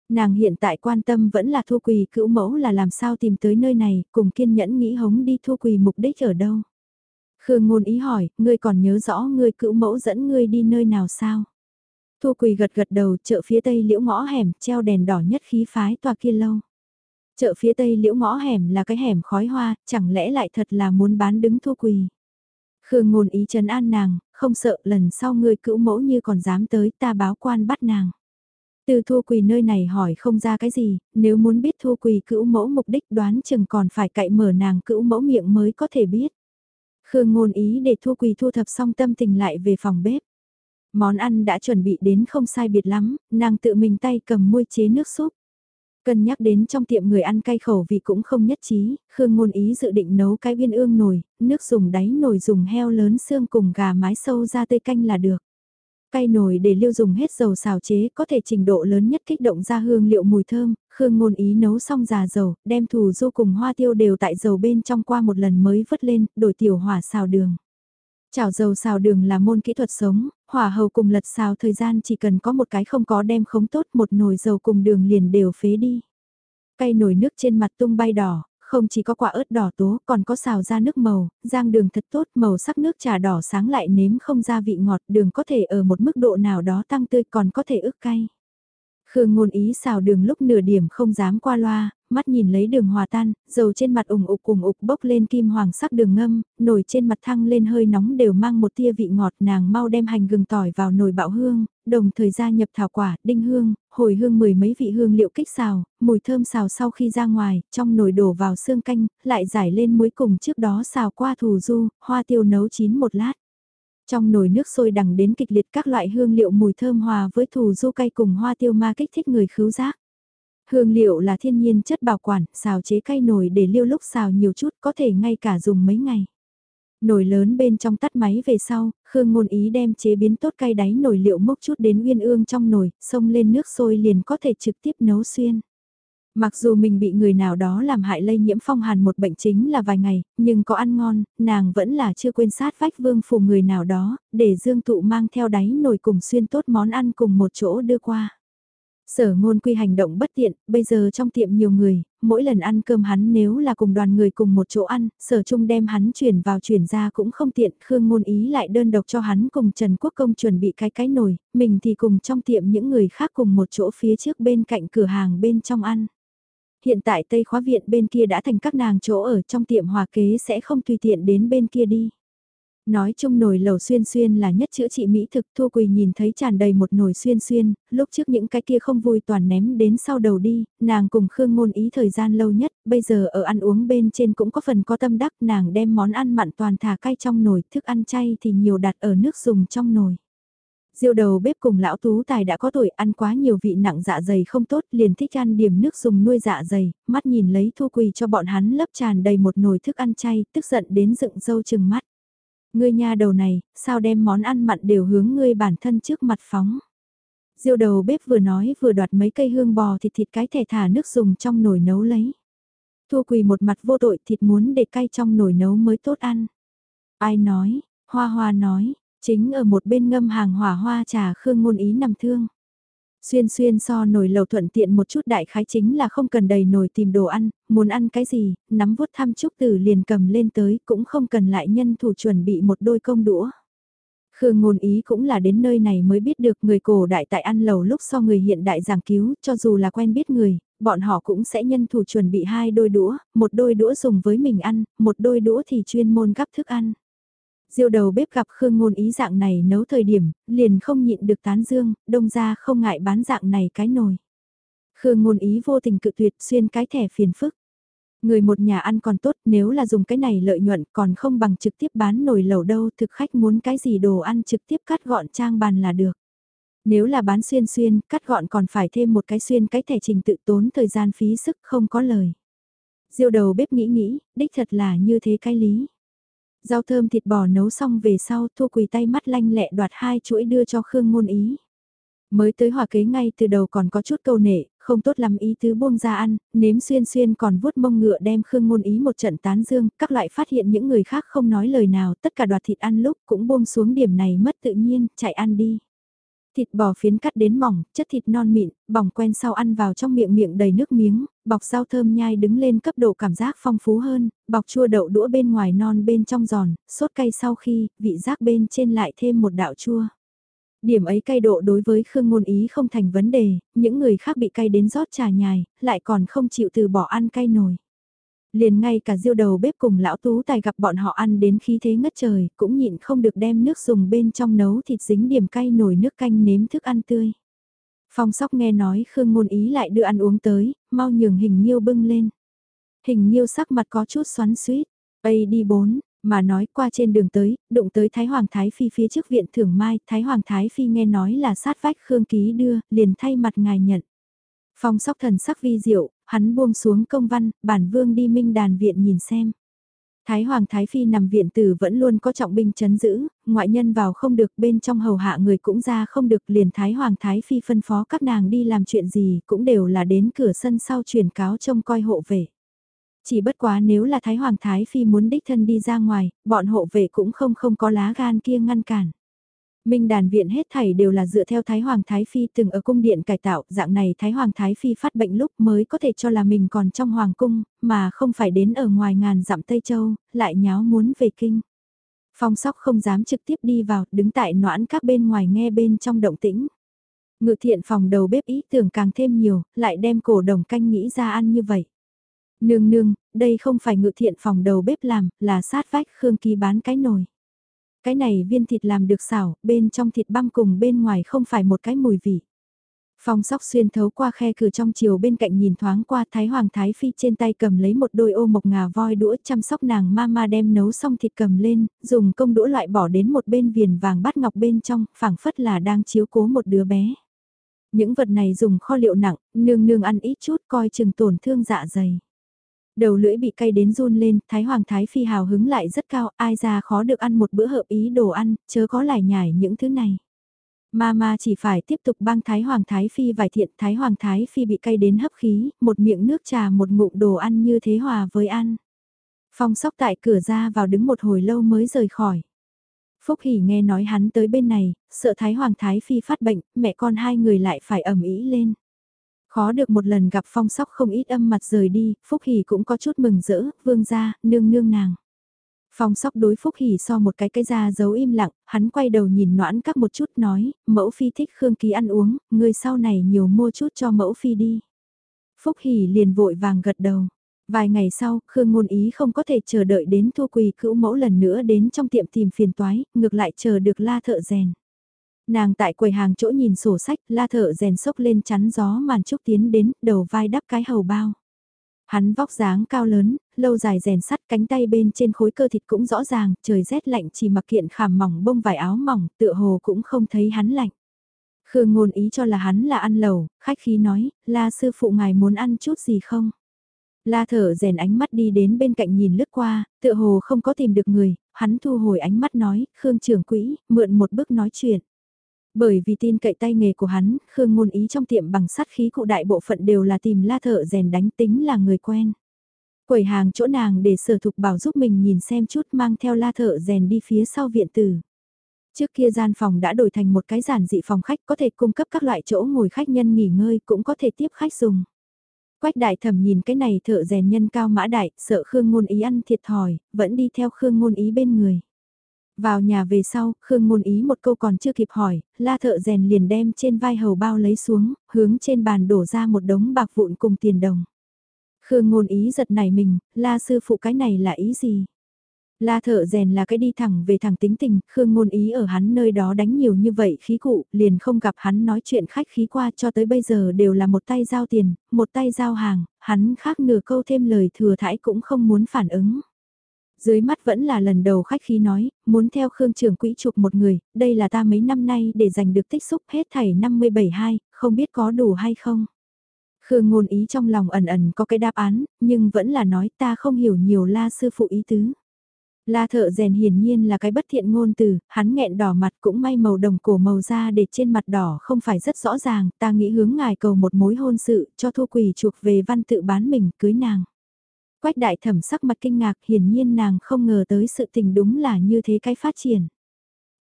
Nàng hiện tại quan tâm vẫn là thua quỳ cữu mẫu là làm sao tìm tới nơi này, cùng kiên nhẫn nghĩ hống đi thua quỳ mục đích ở đâu. Khương ngôn ý hỏi, ngươi còn nhớ rõ ngươi cữu mẫu dẫn ngươi đi nơi nào sao? Thu quỳ gật gật đầu chợ phía tây liễu ngõ hẻm treo đèn đỏ nhất khí phái tòa kia lâu. Chợ phía tây liễu ngõ hẻm là cái hẻm khói hoa, chẳng lẽ lại thật là muốn bán đứng thu quỳ. Khương ngôn ý trấn an nàng, không sợ lần sau ngươi cữu mẫu như còn dám tới ta báo quan bắt nàng. Từ thua quỳ nơi này hỏi không ra cái gì, nếu muốn biết thua quỳ cữu mẫu mục đích đoán chừng còn phải cậy mở nàng cữu mẫu miệng mới có thể biết. Khương ngôn ý để thua quỳ thu thập xong tâm tình lại về phòng bếp. Món ăn đã chuẩn bị đến không sai biệt lắm, nàng tự mình tay cầm muôi chế nước súp. Cân nhắc đến trong tiệm người ăn cay khẩu vì cũng không nhất trí, Khương Ngôn Ý dự định nấu cái viên ương nồi, nước dùng đáy nồi dùng heo lớn xương cùng gà mái sâu ra tây canh là được cây nồi để liêu dùng hết dầu xào chế có thể trình độ lớn nhất kích động ra hương liệu mùi thơm, Khương Ngôn Ý nấu xong già dầu, đem thủ du cùng hoa tiêu đều tại dầu bên trong qua một lần mới vớt lên, đổi tiểu hỏa xào đường. Chảo dầu xào đường là môn kỹ thuật sống, hỏa hầu cùng lật xào thời gian chỉ cần có một cái không có đem khống tốt một nồi dầu cùng đường liền đều phế đi. Cây nồi nước trên mặt tung bay đỏ, không chỉ có quả ớt đỏ tố còn có xào ra nước màu, rang đường thật tốt màu sắc nước trà đỏ sáng lại nếm không ra vị ngọt đường có thể ở một mức độ nào đó tăng tươi còn có thể ức cay. Khương ngôn ý xào đường lúc nửa điểm không dám qua loa, mắt nhìn lấy đường hòa tan, dầu trên mặt ủng ục cùng ục bốc lên kim hoàng sắc đường ngâm, nồi trên mặt thăng lên hơi nóng đều mang một tia vị ngọt nàng mau đem hành gừng tỏi vào nồi bạo hương, đồng thời gia nhập thảo quả, đinh hương, hồi hương mười mấy vị hương liệu kích xào, mùi thơm xào sau khi ra ngoài, trong nồi đổ vào xương canh, lại giải lên muối cùng trước đó xào qua thù du, hoa tiêu nấu chín một lát. Trong nồi nước sôi đằng đến kịch liệt các loại hương liệu mùi thơm hòa với thù du cay cùng hoa tiêu ma kích thích người khứu giác. Hương liệu là thiên nhiên chất bảo quản, xào chế cay nồi để liêu lúc xào nhiều chút có thể ngay cả dùng mấy ngày. Nồi lớn bên trong tắt máy về sau, Khương ngôn ý đem chế biến tốt cay đáy nồi liệu mốc chút đến uyên ương trong nồi, xông lên nước sôi liền có thể trực tiếp nấu xuyên. Mặc dù mình bị người nào đó làm hại lây nhiễm phong hàn một bệnh chính là vài ngày, nhưng có ăn ngon, nàng vẫn là chưa quên sát vách vương phủ người nào đó, để dương tụ mang theo đáy nồi cùng xuyên tốt món ăn cùng một chỗ đưa qua. Sở ngôn quy hành động bất tiện, bây giờ trong tiệm nhiều người, mỗi lần ăn cơm hắn nếu là cùng đoàn người cùng một chỗ ăn, sở trung đem hắn chuyển vào chuyển ra cũng không tiện, Khương ngôn ý lại đơn độc cho hắn cùng Trần Quốc Công chuẩn bị cái cái nồi, mình thì cùng trong tiệm những người khác cùng một chỗ phía trước bên cạnh cửa hàng bên trong ăn. Hiện tại Tây Khóa Viện bên kia đã thành các nàng chỗ ở trong tiệm hòa kế sẽ không tùy tiện đến bên kia đi. Nói chung nồi lẩu xuyên xuyên là nhất chữa trị mỹ thực Thu Quỳ nhìn thấy tràn đầy một nồi xuyên xuyên, lúc trước những cái kia không vui toàn ném đến sau đầu đi, nàng cùng Khương ngôn ý thời gian lâu nhất, bây giờ ở ăn uống bên trên cũng có phần có tâm đắc nàng đem món ăn mặn toàn thả cay trong nồi, thức ăn chay thì nhiều đặt ở nước dùng trong nồi. Diêu đầu bếp cùng lão tú tài đã có tuổi ăn quá nhiều vị nặng dạ dày không tốt liền thích ăn điểm nước dùng nuôi dạ dày, mắt nhìn lấy thu quỳ cho bọn hắn lấp tràn đầy một nồi thức ăn chay, tức giận đến dựng dâu chừng mắt. Ngươi nha đầu này, sao đem món ăn mặn đều hướng ngươi bản thân trước mặt phóng. Diêu đầu bếp vừa nói vừa đoạt mấy cây hương bò thịt thịt cái thẻ thả nước dùng trong nồi nấu lấy. Thu quỳ một mặt vô tội thịt muốn để cay trong nồi nấu mới tốt ăn. Ai nói, hoa hoa nói, chính ở một bên ngâm hàng hỏa hoa trà khương ngôn ý nằm thương. Xuyên xuyên so nồi lầu thuận tiện một chút đại khái chính là không cần đầy nồi tìm đồ ăn, muốn ăn cái gì, nắm vuốt thăm trúc tử liền cầm lên tới cũng không cần lại nhân thủ chuẩn bị một đôi công đũa. Khương ngôn ý cũng là đến nơi này mới biết được người cổ đại tại ăn lầu lúc so người hiện đại giảng cứu, cho dù là quen biết người, bọn họ cũng sẽ nhân thủ chuẩn bị hai đôi đũa, một đôi đũa dùng với mình ăn, một đôi đũa thì chuyên môn gắp thức ăn. Diêu đầu bếp gặp Khương Ngôn ý dạng này nấu thời điểm, liền không nhịn được tán dương, đông ra không ngại bán dạng này cái nồi. Khương Ngôn ý vô tình cự tuyệt xuyên cái thẻ phiền phức. Người một nhà ăn còn tốt nếu là dùng cái này lợi nhuận còn không bằng trực tiếp bán nồi lẩu đâu thực khách muốn cái gì đồ ăn trực tiếp cắt gọn trang bàn là được. Nếu là bán xuyên xuyên, cắt gọn còn phải thêm một cái xuyên cái thẻ trình tự tốn thời gian phí sức không có lời. Diêu đầu bếp nghĩ nghĩ, đích thật là như thế cái lý. Rau thơm thịt bò nấu xong về sau thu quỳ tay mắt lanh lẹ đoạt hai chuỗi đưa cho Khương Ngôn Ý. Mới tới hòa kế ngay từ đầu còn có chút câu nệ, không tốt lắm ý tứ buông ra ăn, nếm xuyên xuyên còn vuốt mông ngựa đem Khương Ngôn Ý một trận tán dương, các loại phát hiện những người khác không nói lời nào, tất cả đoạt thịt ăn lúc cũng buông xuống điểm này mất tự nhiên, chạy ăn đi. Thịt bò phiến cắt đến mỏng, chất thịt non mịn, bỏng quen sau ăn vào trong miệng miệng đầy nước miếng, bọc rau thơm nhai đứng lên cấp độ cảm giác phong phú hơn, bọc chua đậu đũa bên ngoài non bên trong giòn, sốt cay sau khi, vị giác bên trên lại thêm một đạo chua. Điểm ấy cay độ đối với Khương Ngôn Ý không thành vấn đề, những người khác bị cay đến rót trà nhài, lại còn không chịu từ bỏ ăn cay nổi. Liền ngay cả diêu đầu bếp cùng lão tú tài gặp bọn họ ăn đến khí thế ngất trời, cũng nhịn không được đem nước dùng bên trong nấu thịt dính điểm cay nổi nước canh nếm thức ăn tươi. Phong sóc nghe nói Khương Ngôn Ý lại đưa ăn uống tới, mau nhường hình nhiêu bưng lên. Hình nhiêu sắc mặt có chút xoắn suýt, bay đi bốn, mà nói qua trên đường tới, đụng tới Thái Hoàng Thái Phi phía trước viện thưởng mai, Thái Hoàng Thái Phi nghe nói là sát vách Khương Ký đưa, liền thay mặt ngài nhận. Phong sóc thần sắc vi diệu, hắn buông xuống công văn, bản vương đi minh đàn viện nhìn xem. Thái Hoàng Thái Phi nằm viện tử vẫn luôn có trọng binh chấn giữ, ngoại nhân vào không được bên trong hầu hạ người cũng ra không được liền Thái Hoàng Thái Phi phân phó các nàng đi làm chuyện gì cũng đều là đến cửa sân sau truyền cáo trông coi hộ vệ. Chỉ bất quá nếu là Thái Hoàng Thái Phi muốn đích thân đi ra ngoài, bọn hộ vệ cũng không không có lá gan kia ngăn cản. Minh đàn viện hết thảy đều là dựa theo Thái Hoàng Thái Phi từng ở cung điện cải tạo, dạng này Thái Hoàng Thái Phi phát bệnh lúc mới có thể cho là mình còn trong Hoàng cung, mà không phải đến ở ngoài ngàn dặm Tây Châu, lại nháo muốn về kinh. Phong sóc không dám trực tiếp đi vào, đứng tại noãn các bên ngoài nghe bên trong động tĩnh. Ngự thiện phòng đầu bếp ý tưởng càng thêm nhiều, lại đem cổ đồng canh nghĩ ra ăn như vậy. Nương nương, đây không phải ngự thiện phòng đầu bếp làm, là sát vách Khương Kỳ bán cái nồi. Cái này viên thịt làm được xảo, bên trong thịt băm cùng bên ngoài không phải một cái mùi vị. Phong sóc xuyên thấu qua khe cửa trong chiều bên cạnh nhìn thoáng qua Thái Hoàng Thái Phi trên tay cầm lấy một đôi ô mộc ngà voi đũa chăm sóc nàng mama đem nấu xong thịt cầm lên, dùng công đũa loại bỏ đến một bên viền vàng bát ngọc bên trong, phảng phất là đang chiếu cố một đứa bé. Những vật này dùng kho liệu nặng, nương nương ăn ít chút coi chừng tổn thương dạ dày. Đầu lưỡi bị cay đến run lên, Thái Hoàng Thái Phi hào hứng lại rất cao, ai ra khó được ăn một bữa hợp ý đồ ăn, chớ có lại nhải những thứ này. Mama chỉ phải tiếp tục băng Thái Hoàng Thái Phi vài thiện Thái Hoàng Thái Phi bị cay đến hấp khí, một miệng nước trà một ngụm đồ ăn như thế hòa với ăn. Phong sóc tại cửa ra vào đứng một hồi lâu mới rời khỏi. Phúc Hỷ nghe nói hắn tới bên này, sợ Thái Hoàng Thái Phi phát bệnh, mẹ con hai người lại phải ẩm ý lên. Khó được một lần gặp phong sóc không ít âm mặt rời đi, Phúc Hỷ cũng có chút mừng rỡ, vương ra, nương nương nàng. Phong sóc đối Phúc Hỷ so một cái cái ra giấu im lặng, hắn quay đầu nhìn noãn các một chút nói, mẫu phi thích Khương Ký ăn uống, người sau này nhiều mua chút cho mẫu phi đi. Phúc Hỷ liền vội vàng gật đầu. Vài ngày sau, Khương Ngôn Ý không có thể chờ đợi đến Thu Quỳ cữu mẫu lần nữa đến trong tiệm tìm phiền toái, ngược lại chờ được la thợ rèn. Nàng tại quầy hàng chỗ nhìn sổ sách, la thợ rèn sốc lên chắn gió màn trúc tiến đến, đầu vai đắp cái hầu bao. Hắn vóc dáng cao lớn, lâu dài rèn sắt cánh tay bên trên khối cơ thịt cũng rõ ràng, trời rét lạnh chỉ mặc kiện khảm mỏng bông vải áo mỏng, tựa hồ cũng không thấy hắn lạnh. Khương ngôn ý cho là hắn là ăn lẩu, khách khí nói, la sư phụ ngài muốn ăn chút gì không? La thở rèn ánh mắt đi đến bên cạnh nhìn lướt qua, tựa hồ không có tìm được người, hắn thu hồi ánh mắt nói, Khương trưởng quỹ, mượn một bước nói chuyện. Bởi vì tin cậy tay nghề của hắn, Khương ngôn ý trong tiệm bằng sắt khí cụ đại bộ phận đều là tìm la thợ rèn đánh tính là người quen. Quầy hàng chỗ nàng để sở thục bảo giúp mình nhìn xem chút mang theo la thợ rèn đi phía sau viện tử. Trước kia gian phòng đã đổi thành một cái giản dị phòng khách có thể cung cấp các loại chỗ ngồi khách nhân nghỉ ngơi cũng có thể tiếp khách dùng. Quách đại thẩm nhìn cái này thợ rèn nhân cao mã đại, sợ Khương ngôn ý ăn thiệt thòi, vẫn đi theo Khương ngôn ý bên người. Vào nhà về sau, Khương ngôn ý một câu còn chưa kịp hỏi, la thợ rèn liền đem trên vai hầu bao lấy xuống, hướng trên bàn đổ ra một đống bạc vụn cùng tiền đồng. Khương ngôn ý giật nảy mình, la sư phụ cái này là ý gì? La thợ rèn là cái đi thẳng về thẳng tính tình, Khương ngôn ý ở hắn nơi đó đánh nhiều như vậy khí cụ, liền không gặp hắn nói chuyện khách khí qua cho tới bây giờ đều là một tay giao tiền, một tay giao hàng, hắn khác nửa câu thêm lời thừa thãi cũng không muốn phản ứng. Dưới mắt vẫn là lần đầu khách khí nói, muốn theo Khương trưởng quỹ chụp một người, đây là ta mấy năm nay để giành được tích xúc hết thảy 57-2, không biết có đủ hay không. Khương ngôn ý trong lòng ẩn ẩn có cái đáp án, nhưng vẫn là nói ta không hiểu nhiều la sư phụ ý tứ. La thợ rèn hiển nhiên là cái bất thiện ngôn từ, hắn nghẹn đỏ mặt cũng may màu đồng cổ màu da để trên mặt đỏ không phải rất rõ ràng, ta nghĩ hướng ngài cầu một mối hôn sự cho thu quỷ chuộc về văn tự bán mình cưới nàng. Quách đại thẩm sắc mặt kinh ngạc hiển nhiên nàng không ngờ tới sự tình đúng là như thế cái phát triển.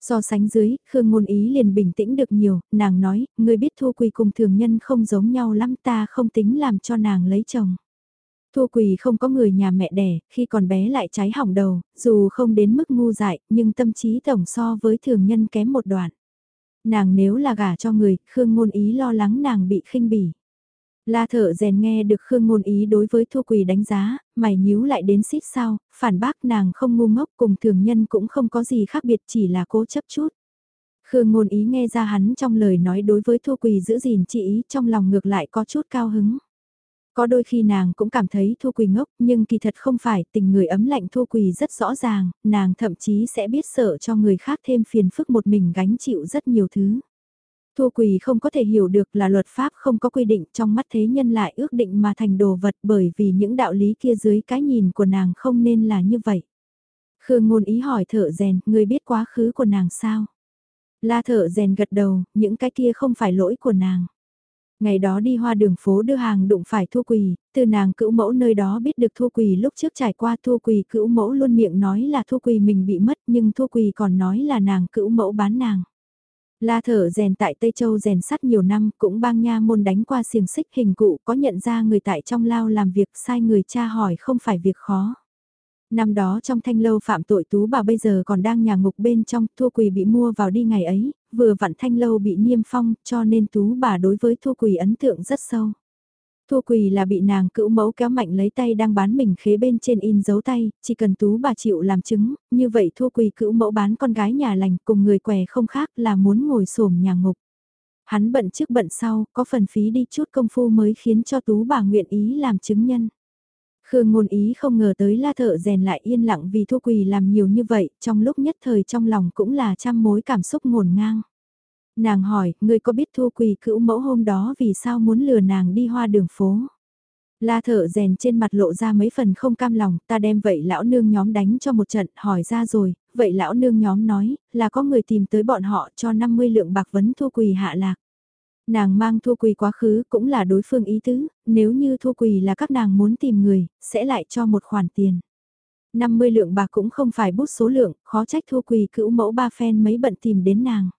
So sánh dưới, Khương Ngôn Ý liền bình tĩnh được nhiều, nàng nói, người biết Thu Quỳ cùng thường nhân không giống nhau lắm ta không tính làm cho nàng lấy chồng. Thu Quỳ không có người nhà mẹ đẻ, khi còn bé lại trái hỏng đầu, dù không đến mức ngu dại, nhưng tâm trí tổng so với thường nhân kém một đoạn. Nàng nếu là gả cho người, Khương Ngôn Ý lo lắng nàng bị khinh bỉ. La thợ rèn nghe được Khương Ngôn Ý đối với Thu Quỳ đánh giá, mày nhíu lại đến xít sao, phản bác nàng không ngu ngốc cùng thường nhân cũng không có gì khác biệt chỉ là cố chấp chút. Khương Ngôn Ý nghe ra hắn trong lời nói đối với Thu Quỳ giữ gìn chị ý trong lòng ngược lại có chút cao hứng. Có đôi khi nàng cũng cảm thấy Thu Quỳ ngốc nhưng kỳ thật không phải tình người ấm lạnh Thu Quỳ rất rõ ràng, nàng thậm chí sẽ biết sợ cho người khác thêm phiền phức một mình gánh chịu rất nhiều thứ. Thu Quỳ không có thể hiểu được là luật pháp không có quy định trong mắt thế nhân lại ước định mà thành đồ vật bởi vì những đạo lý kia dưới cái nhìn của nàng không nên là như vậy. Khương ngôn ý hỏi thợ rèn, người biết quá khứ của nàng sao? La thợ rèn gật đầu, những cái kia không phải lỗi của nàng. Ngày đó đi hoa đường phố đưa hàng đụng phải Thu Quỳ, từ nàng cữu mẫu nơi đó biết được Thu Quỳ lúc trước trải qua Thu Quỳ cữu mẫu luôn miệng nói là Thu Quỳ mình bị mất nhưng Thu Quỳ còn nói là nàng cữu mẫu bán nàng. La thở rèn tại Tây Châu rèn sắt nhiều năm, cũng bang nha môn đánh qua xiềng xích hình cụ có nhận ra người tại trong lao làm việc sai người cha hỏi không phải việc khó. Năm đó trong thanh lâu phạm tội tú bà bây giờ còn đang nhà ngục bên trong, thua quỳ bị mua vào đi ngày ấy, vừa vặn thanh lâu bị niêm phong cho nên tú bà đối với thua quỳ ấn tượng rất sâu. Thua quỳ là bị nàng cữu mẫu kéo mạnh lấy tay đang bán mình khế bên trên in dấu tay, chỉ cần tú bà chịu làm chứng, như vậy thua quỳ cữu mẫu bán con gái nhà lành cùng người què không khác là muốn ngồi xổm nhà ngục. Hắn bận trước bận sau, có phần phí đi chút công phu mới khiến cho tú bà nguyện ý làm chứng nhân. Khương ngôn ý không ngờ tới la thợ rèn lại yên lặng vì thua quỳ làm nhiều như vậy, trong lúc nhất thời trong lòng cũng là trăm mối cảm xúc ngổn ngang. Nàng hỏi, người có biết thua quỳ cữu mẫu hôm đó vì sao muốn lừa nàng đi hoa đường phố? La thợ rèn trên mặt lộ ra mấy phần không cam lòng, ta đem vậy lão nương nhóm đánh cho một trận, hỏi ra rồi, vậy lão nương nhóm nói, là có người tìm tới bọn họ cho 50 lượng bạc vấn thua quỳ hạ lạc. Nàng mang thua quỳ quá khứ cũng là đối phương ý tứ, nếu như thua quỳ là các nàng muốn tìm người, sẽ lại cho một khoản tiền. 50 lượng bạc cũng không phải bút số lượng, khó trách thua quỳ cữu mẫu ba phen mấy bận tìm đến nàng.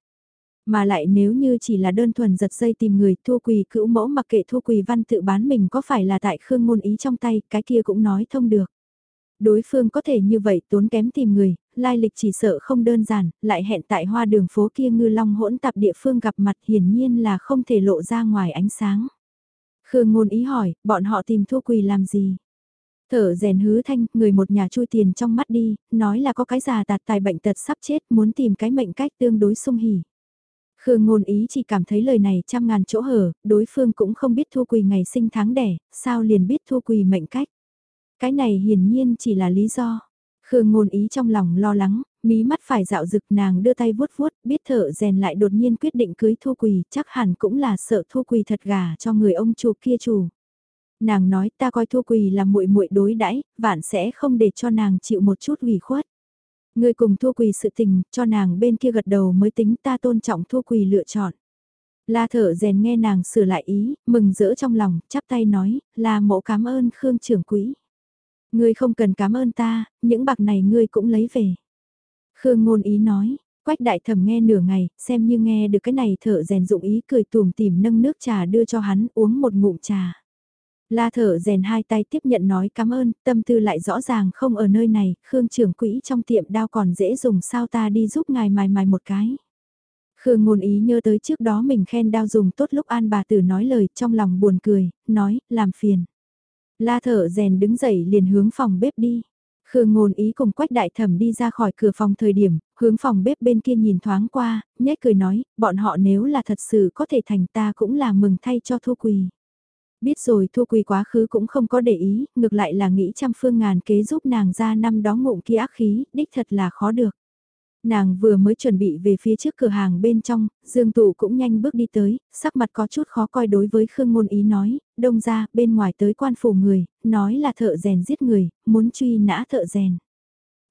Mà lại nếu như chỉ là đơn thuần giật dây tìm người thua quỳ cữu mẫu mặc kệ thua quỳ văn tự bán mình có phải là tại khương ngôn ý trong tay, cái kia cũng nói thông được. Đối phương có thể như vậy tốn kém tìm người, lai lịch chỉ sợ không đơn giản, lại hẹn tại hoa đường phố kia ngư long hỗn tạp địa phương gặp mặt hiển nhiên là không thể lộ ra ngoài ánh sáng. Khương ngôn ý hỏi, bọn họ tìm thua quỳ làm gì? Thở rèn hứ thanh, người một nhà chui tiền trong mắt đi, nói là có cái già tạt tài bệnh tật sắp chết muốn tìm cái mệnh cách tương đối sung hỉ. Khương ngôn ý chỉ cảm thấy lời này trăm ngàn chỗ hở, đối phương cũng không biết thu quỳ ngày sinh tháng đẻ, sao liền biết thu quỳ mệnh cách. Cái này hiển nhiên chỉ là lý do. Khương ngôn ý trong lòng lo lắng, mí mắt phải dạo rực nàng đưa tay vuốt vuốt, biết thở rèn lại đột nhiên quyết định cưới thu quỳ, chắc hẳn cũng là sợ thu quỳ thật gà cho người ông chủ kia chủ. Nàng nói ta coi thu quỳ là muội muội đối đãi, vạn sẽ không để cho nàng chịu một chút ủy khuất. Người cùng thua quỳ sự tình, cho nàng bên kia gật đầu mới tính ta tôn trọng thua quỳ lựa chọn. La thở rèn nghe nàng sửa lại ý, mừng rỡ trong lòng, chắp tay nói, là mộ cảm ơn Khương trưởng quỹ. Ngươi không cần cảm ơn ta, những bạc này ngươi cũng lấy về. Khương ngôn ý nói, quách đại thẩm nghe nửa ngày, xem như nghe được cái này thở rèn dụng ý cười tùm tìm nâng nước trà đưa cho hắn uống một ngụm trà. La thở rèn hai tay tiếp nhận nói cảm ơn, tâm tư lại rõ ràng không ở nơi này, Khương trưởng quỹ trong tiệm đao còn dễ dùng sao ta đi giúp ngài mài mài một cái. Khương ngôn ý nhớ tới trước đó mình khen đao dùng tốt lúc an bà tử nói lời trong lòng buồn cười, nói, làm phiền. La thở rèn đứng dậy liền hướng phòng bếp đi. Khương ngôn ý cùng quách đại thẩm đi ra khỏi cửa phòng thời điểm, hướng phòng bếp bên kia nhìn thoáng qua, nhếch cười nói, bọn họ nếu là thật sự có thể thành ta cũng là mừng thay cho thu quỳ. Biết rồi thua Quỳ quá khứ cũng không có để ý, ngược lại là nghĩ trăm phương ngàn kế giúp nàng ra năm đó ngụm kia ác khí, đích thật là khó được. Nàng vừa mới chuẩn bị về phía trước cửa hàng bên trong, Dương Tụ cũng nhanh bước đi tới, sắc mặt có chút khó coi đối với Khương Ngôn Ý nói, đông ra, bên ngoài tới quan phủ người, nói là thợ rèn giết người, muốn truy nã thợ rèn.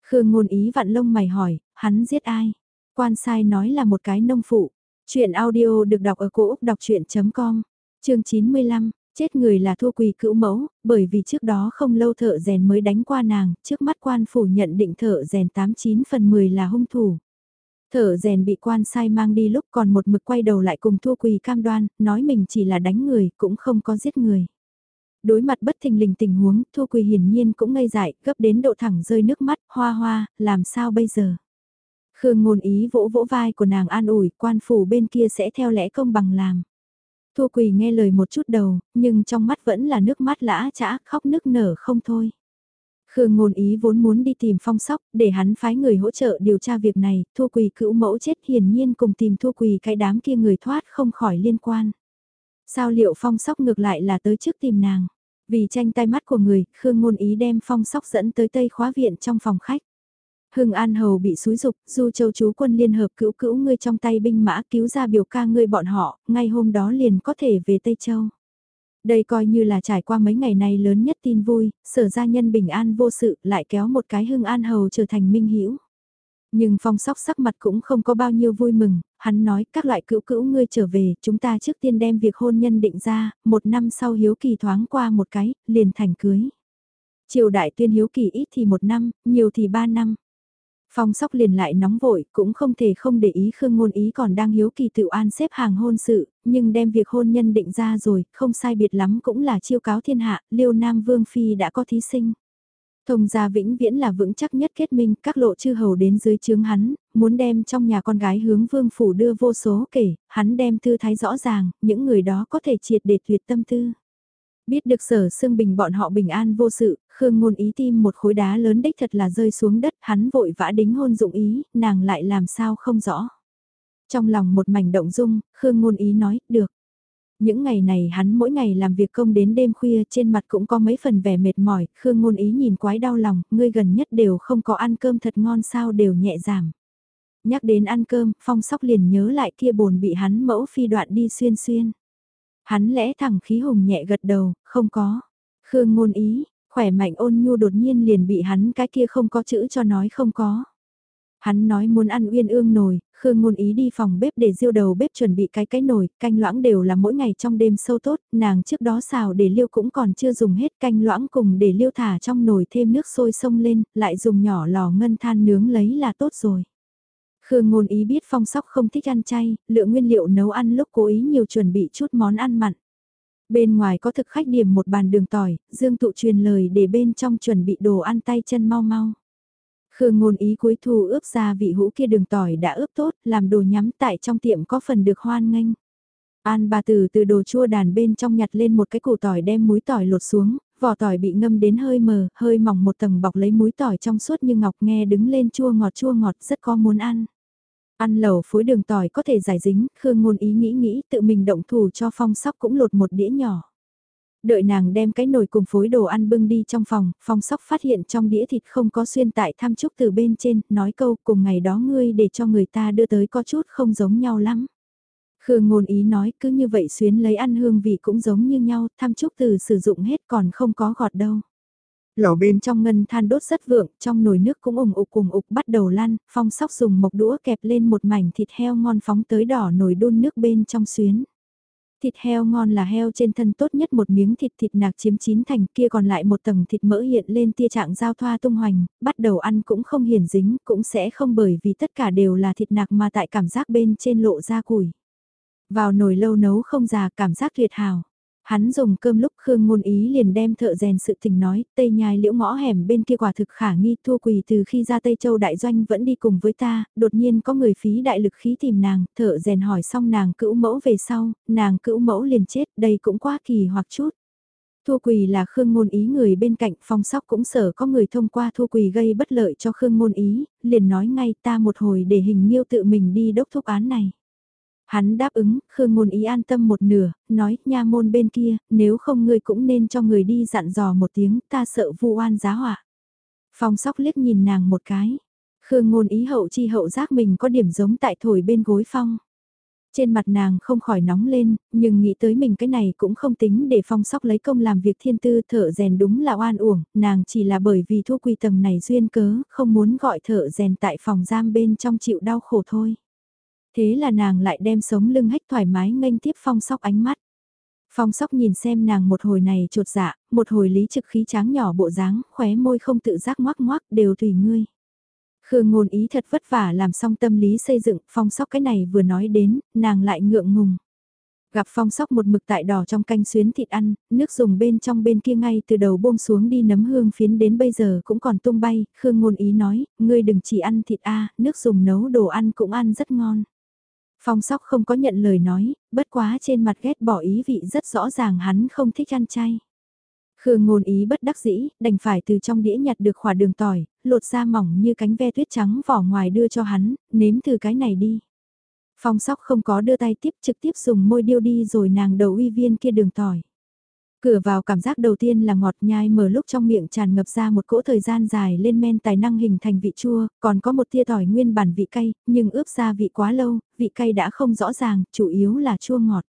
Khương Ngôn Ý vặn lông mày hỏi, hắn giết ai? Quan sai nói là một cái nông phụ. Chuyện audio được đọc ở cổ Úc đọc chuyện.com, chương 95, Chết người là thua quỳ cữu mẫu, bởi vì trước đó không lâu thợ rèn mới đánh qua nàng, trước mắt quan phủ nhận định thợ rèn 89 phần 10 là hung thủ. Thợ rèn bị quan sai mang đi lúc còn một mực quay đầu lại cùng thua quỳ cam đoan, nói mình chỉ là đánh người, cũng không có giết người. Đối mặt bất thình lình tình huống, thua quỳ hiển nhiên cũng ngây dại, gấp đến độ thẳng rơi nước mắt, hoa hoa, làm sao bây giờ? Khương ngôn ý vỗ vỗ vai của nàng an ủi, quan phủ bên kia sẽ theo lẽ công bằng làm. Thua quỳ nghe lời một chút đầu, nhưng trong mắt vẫn là nước mắt lã chã, khóc nức nở không thôi. Khương ngôn ý vốn muốn đi tìm phong sóc, để hắn phái người hỗ trợ điều tra việc này, thua quỳ cữu mẫu chết hiển nhiên cùng tìm thua quỳ cái đám kia người thoát không khỏi liên quan. Sao liệu phong sóc ngược lại là tới trước tìm nàng? Vì tranh tay mắt của người, Khương ngôn ý đem phong sóc dẫn tới tây khóa viện trong phòng khách. Hưng An Hầu bị xúi dục, du châu chú quân liên hợp cứu cứu ngươi trong tay binh mã cứu ra biểu ca ngươi bọn họ, ngay hôm đó liền có thể về Tây Châu. Đây coi như là trải qua mấy ngày này lớn nhất tin vui, sở gia nhân bình an vô sự lại kéo một cái Hưng An Hầu trở thành minh hiểu. Nhưng phong sóc sắc mặt cũng không có bao nhiêu vui mừng, hắn nói các loại cữu cữu ngươi trở về, chúng ta trước tiên đem việc hôn nhân định ra, một năm sau hiếu kỳ thoáng qua một cái, liền thành cưới. Triều đại tuyên hiếu kỳ ít thì một năm, nhiều thì ba năm. Phong sóc liền lại nóng vội, cũng không thể không để ý Khương Ngôn Ý còn đang hiếu kỳ tự an xếp hàng hôn sự, nhưng đem việc hôn nhân định ra rồi, không sai biệt lắm cũng là chiêu cáo thiên hạ, Liêu Nam Vương Phi đã có thí sinh. Thông gia vĩnh viễn là vững chắc nhất kết minh, các lộ chư hầu đến dưới chướng hắn, muốn đem trong nhà con gái hướng vương phủ đưa vô số kể, hắn đem tư thái rõ ràng, những người đó có thể triệt để tuyệt tâm tư. Biết được sở xương bình bọn họ bình an vô sự, Khương ngôn ý tim một khối đá lớn đích thật là rơi xuống đất, hắn vội vã đính hôn dụng ý, nàng lại làm sao không rõ. Trong lòng một mảnh động dung, Khương ngôn ý nói, được. Những ngày này hắn mỗi ngày làm việc công đến đêm khuya trên mặt cũng có mấy phần vẻ mệt mỏi, Khương ngôn ý nhìn quái đau lòng, ngươi gần nhất đều không có ăn cơm thật ngon sao đều nhẹ giảm. Nhắc đến ăn cơm, phong sóc liền nhớ lại kia bồn bị hắn mẫu phi đoạn đi xuyên xuyên. Hắn lẽ thẳng khí hùng nhẹ gật đầu, không có. Khương ngôn ý, khỏe mạnh ôn nhu đột nhiên liền bị hắn cái kia không có chữ cho nói không có. Hắn nói muốn ăn uyên ương nồi, Khương ngôn ý đi phòng bếp để diêu đầu bếp chuẩn bị cái cái nồi, canh loãng đều là mỗi ngày trong đêm sâu tốt, nàng trước đó xào để liêu cũng còn chưa dùng hết canh loãng cùng để liêu thả trong nồi thêm nước sôi sông lên, lại dùng nhỏ lò ngân than nướng lấy là tốt rồi. Khương ngôn ý biết phong sóc không thích ăn chay, lượng nguyên liệu nấu ăn lúc cố ý nhiều chuẩn bị chút món ăn mặn. Bên ngoài có thực khách điểm một bàn đường tỏi, Dương Tụ truyền lời để bên trong chuẩn bị đồ ăn tay chân mau mau. Khương ngôn ý cuối thu ướp ra vị hũ kia đường tỏi đã ướp tốt, làm đồ nhắm tại trong tiệm có phần được hoan nghênh. An bà tử từ đồ chua đàn bên trong nhặt lên một cái củ tỏi đem muối tỏi lột xuống, vỏ tỏi bị ngâm đến hơi mờ, hơi mỏng một tầng bọc lấy muối tỏi trong suốt như ngọc nghe đứng lên chua ngọt chua ngọt rất có muốn ăn. Ăn lẩu phối đường tỏi có thể giải dính, Khương Ngôn ý nghĩ nghĩ tự mình động thủ cho phong sóc cũng lột một đĩa nhỏ. Đợi nàng đem cái nồi cùng phối đồ ăn bưng đi trong phòng, phong sóc phát hiện trong đĩa thịt không có xuyên tại tham trúc từ bên trên, nói câu cùng ngày đó ngươi để cho người ta đưa tới có chút không giống nhau lắm. Khương ngôn ý nói cứ như vậy xuyến lấy ăn hương vị cũng giống như nhau, tham trúc từ sử dụng hết còn không có gọt đâu. Lò bên trong ngân than đốt rất vượng, trong nồi nước cũng ủng ục cùng ục bắt đầu lăn phong sóc dùng mộc đũa kẹp lên một mảnh thịt heo ngon phóng tới đỏ nồi đun nước bên trong xuyến. Thịt heo ngon là heo trên thân tốt nhất một miếng thịt thịt nạc chiếm chín thành kia còn lại một tầng thịt mỡ hiện lên tia trạng giao thoa tung hoành, bắt đầu ăn cũng không hiển dính, cũng sẽ không bởi vì tất cả đều là thịt nạc mà tại cảm giác bên trên lộ ra củi. Vào nồi lâu nấu không già cảm giác tuyệt hào. Hắn dùng cơm lúc Khương Ngôn Ý liền đem thợ rèn sự tình nói, tây nhai liễu ngõ hẻm bên kia quả thực khả nghi thua quỳ từ khi ra Tây Châu Đại Doanh vẫn đi cùng với ta, đột nhiên có người phí đại lực khí tìm nàng, thợ rèn hỏi xong nàng cữu mẫu về sau, nàng cữu mẫu liền chết, đây cũng quá kỳ hoặc chút. Thua quỳ là Khương Ngôn Ý người bên cạnh phong sóc cũng sở có người thông qua thua quỳ gây bất lợi cho Khương Ngôn Ý, liền nói ngay ta một hồi để hình nhiêu tự mình đi đốc thúc án này. Hắn đáp ứng, Khương Ngôn Ý an tâm một nửa, nói, nha môn bên kia, nếu không ngươi cũng nên cho người đi dặn dò một tiếng, ta sợ vu oan giá họa. Phong sóc liếc nhìn nàng một cái. Khương Ngôn Ý hậu chi hậu giác mình có điểm giống tại thổi bên gối phong. Trên mặt nàng không khỏi nóng lên, nhưng nghĩ tới mình cái này cũng không tính để phong sóc lấy công làm việc thiên tư thợ rèn đúng là oan uổng, nàng chỉ là bởi vì thu quy tầng này duyên cớ, không muốn gọi thợ rèn tại phòng giam bên trong chịu đau khổ thôi. Thế là nàng lại đem sống lưng hách thoải mái nghênh tiếp phong sóc ánh mắt. Phong sóc nhìn xem nàng một hồi này trột dạ, một hồi lý trực khí tráng nhỏ bộ dáng, khóe môi không tự giác ngoác ngoác đều tùy ngươi. Khương ngôn ý thật vất vả làm xong tâm lý xây dựng, phong sóc cái này vừa nói đến, nàng lại ngượng ngùng. Gặp phong sóc một mực tại đỏ trong canh xuyến thịt ăn, nước dùng bên trong bên kia ngay từ đầu buông xuống đi nấm hương phiến đến bây giờ cũng còn tung bay, Khương ngôn ý nói, ngươi đừng chỉ ăn thịt a nước dùng nấu đồ ăn cũng ăn rất ngon. Phong sóc không có nhận lời nói, bất quá trên mặt ghét bỏ ý vị rất rõ ràng hắn không thích ăn chay. Khương ngôn ý bất đắc dĩ, đành phải từ trong đĩa nhặt được khỏa đường tỏi, lột ra mỏng như cánh ve tuyết trắng vỏ ngoài đưa cho hắn, nếm từ cái này đi. Phong sóc không có đưa tay tiếp trực tiếp dùng môi điêu đi rồi nàng đầu uy viên kia đường tỏi. Cửa vào cảm giác đầu tiên là ngọt nhai mở lúc trong miệng tràn ngập ra một cỗ thời gian dài lên men tài năng hình thành vị chua, còn có một tia tỏi nguyên bản vị cay, nhưng ướp ra vị quá lâu, vị cay đã không rõ ràng, chủ yếu là chua ngọt.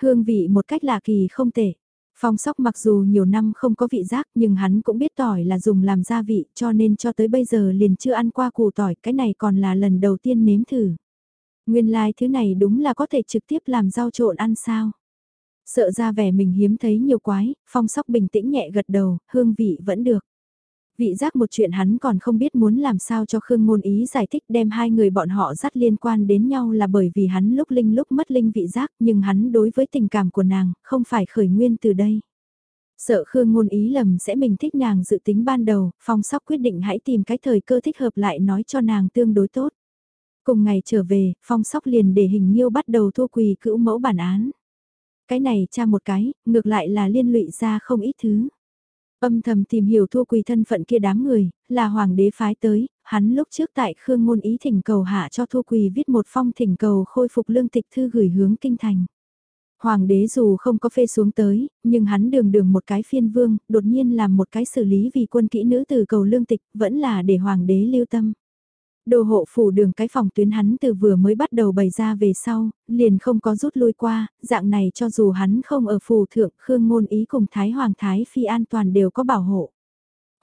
Hương vị một cách lạ kỳ không tệ. Phong sóc mặc dù nhiều năm không có vị giác nhưng hắn cũng biết tỏi là dùng làm gia vị cho nên cho tới bây giờ liền chưa ăn qua củ tỏi, cái này còn là lần đầu tiên nếm thử. Nguyên lai like thứ này đúng là có thể trực tiếp làm rau trộn ăn sao. Sợ ra vẻ mình hiếm thấy nhiều quái, phong sóc bình tĩnh nhẹ gật đầu, hương vị vẫn được. Vị giác một chuyện hắn còn không biết muốn làm sao cho Khương Ngôn Ý giải thích đem hai người bọn họ dắt liên quan đến nhau là bởi vì hắn lúc linh lúc mất linh vị giác nhưng hắn đối với tình cảm của nàng không phải khởi nguyên từ đây. Sợ Khương Ngôn Ý lầm sẽ mình thích nàng dự tính ban đầu, phong sóc quyết định hãy tìm cái thời cơ thích hợp lại nói cho nàng tương đối tốt. Cùng ngày trở về, phong sóc liền để hình nhiêu bắt đầu thua quỳ cữu mẫu bản án. Cái này tra một cái, ngược lại là liên lụy ra không ít thứ. Âm thầm tìm hiểu thua quỳ thân phận kia đám người, là hoàng đế phái tới, hắn lúc trước tại Khương Ngôn Ý thỉnh cầu hạ cho thua quỳ viết một phong thỉnh cầu khôi phục lương tịch thư gửi hướng kinh thành. Hoàng đế dù không có phê xuống tới, nhưng hắn đường đường một cái phiên vương, đột nhiên làm một cái xử lý vì quân kỹ nữ từ cầu lương tịch, vẫn là để hoàng đế lưu tâm. Đồ hộ phủ đường cái phòng tuyến hắn từ vừa mới bắt đầu bày ra về sau, liền không có rút lui qua, dạng này cho dù hắn không ở phủ thượng Khương Ngôn Ý cùng Thái Hoàng Thái Phi an toàn đều có bảo hộ.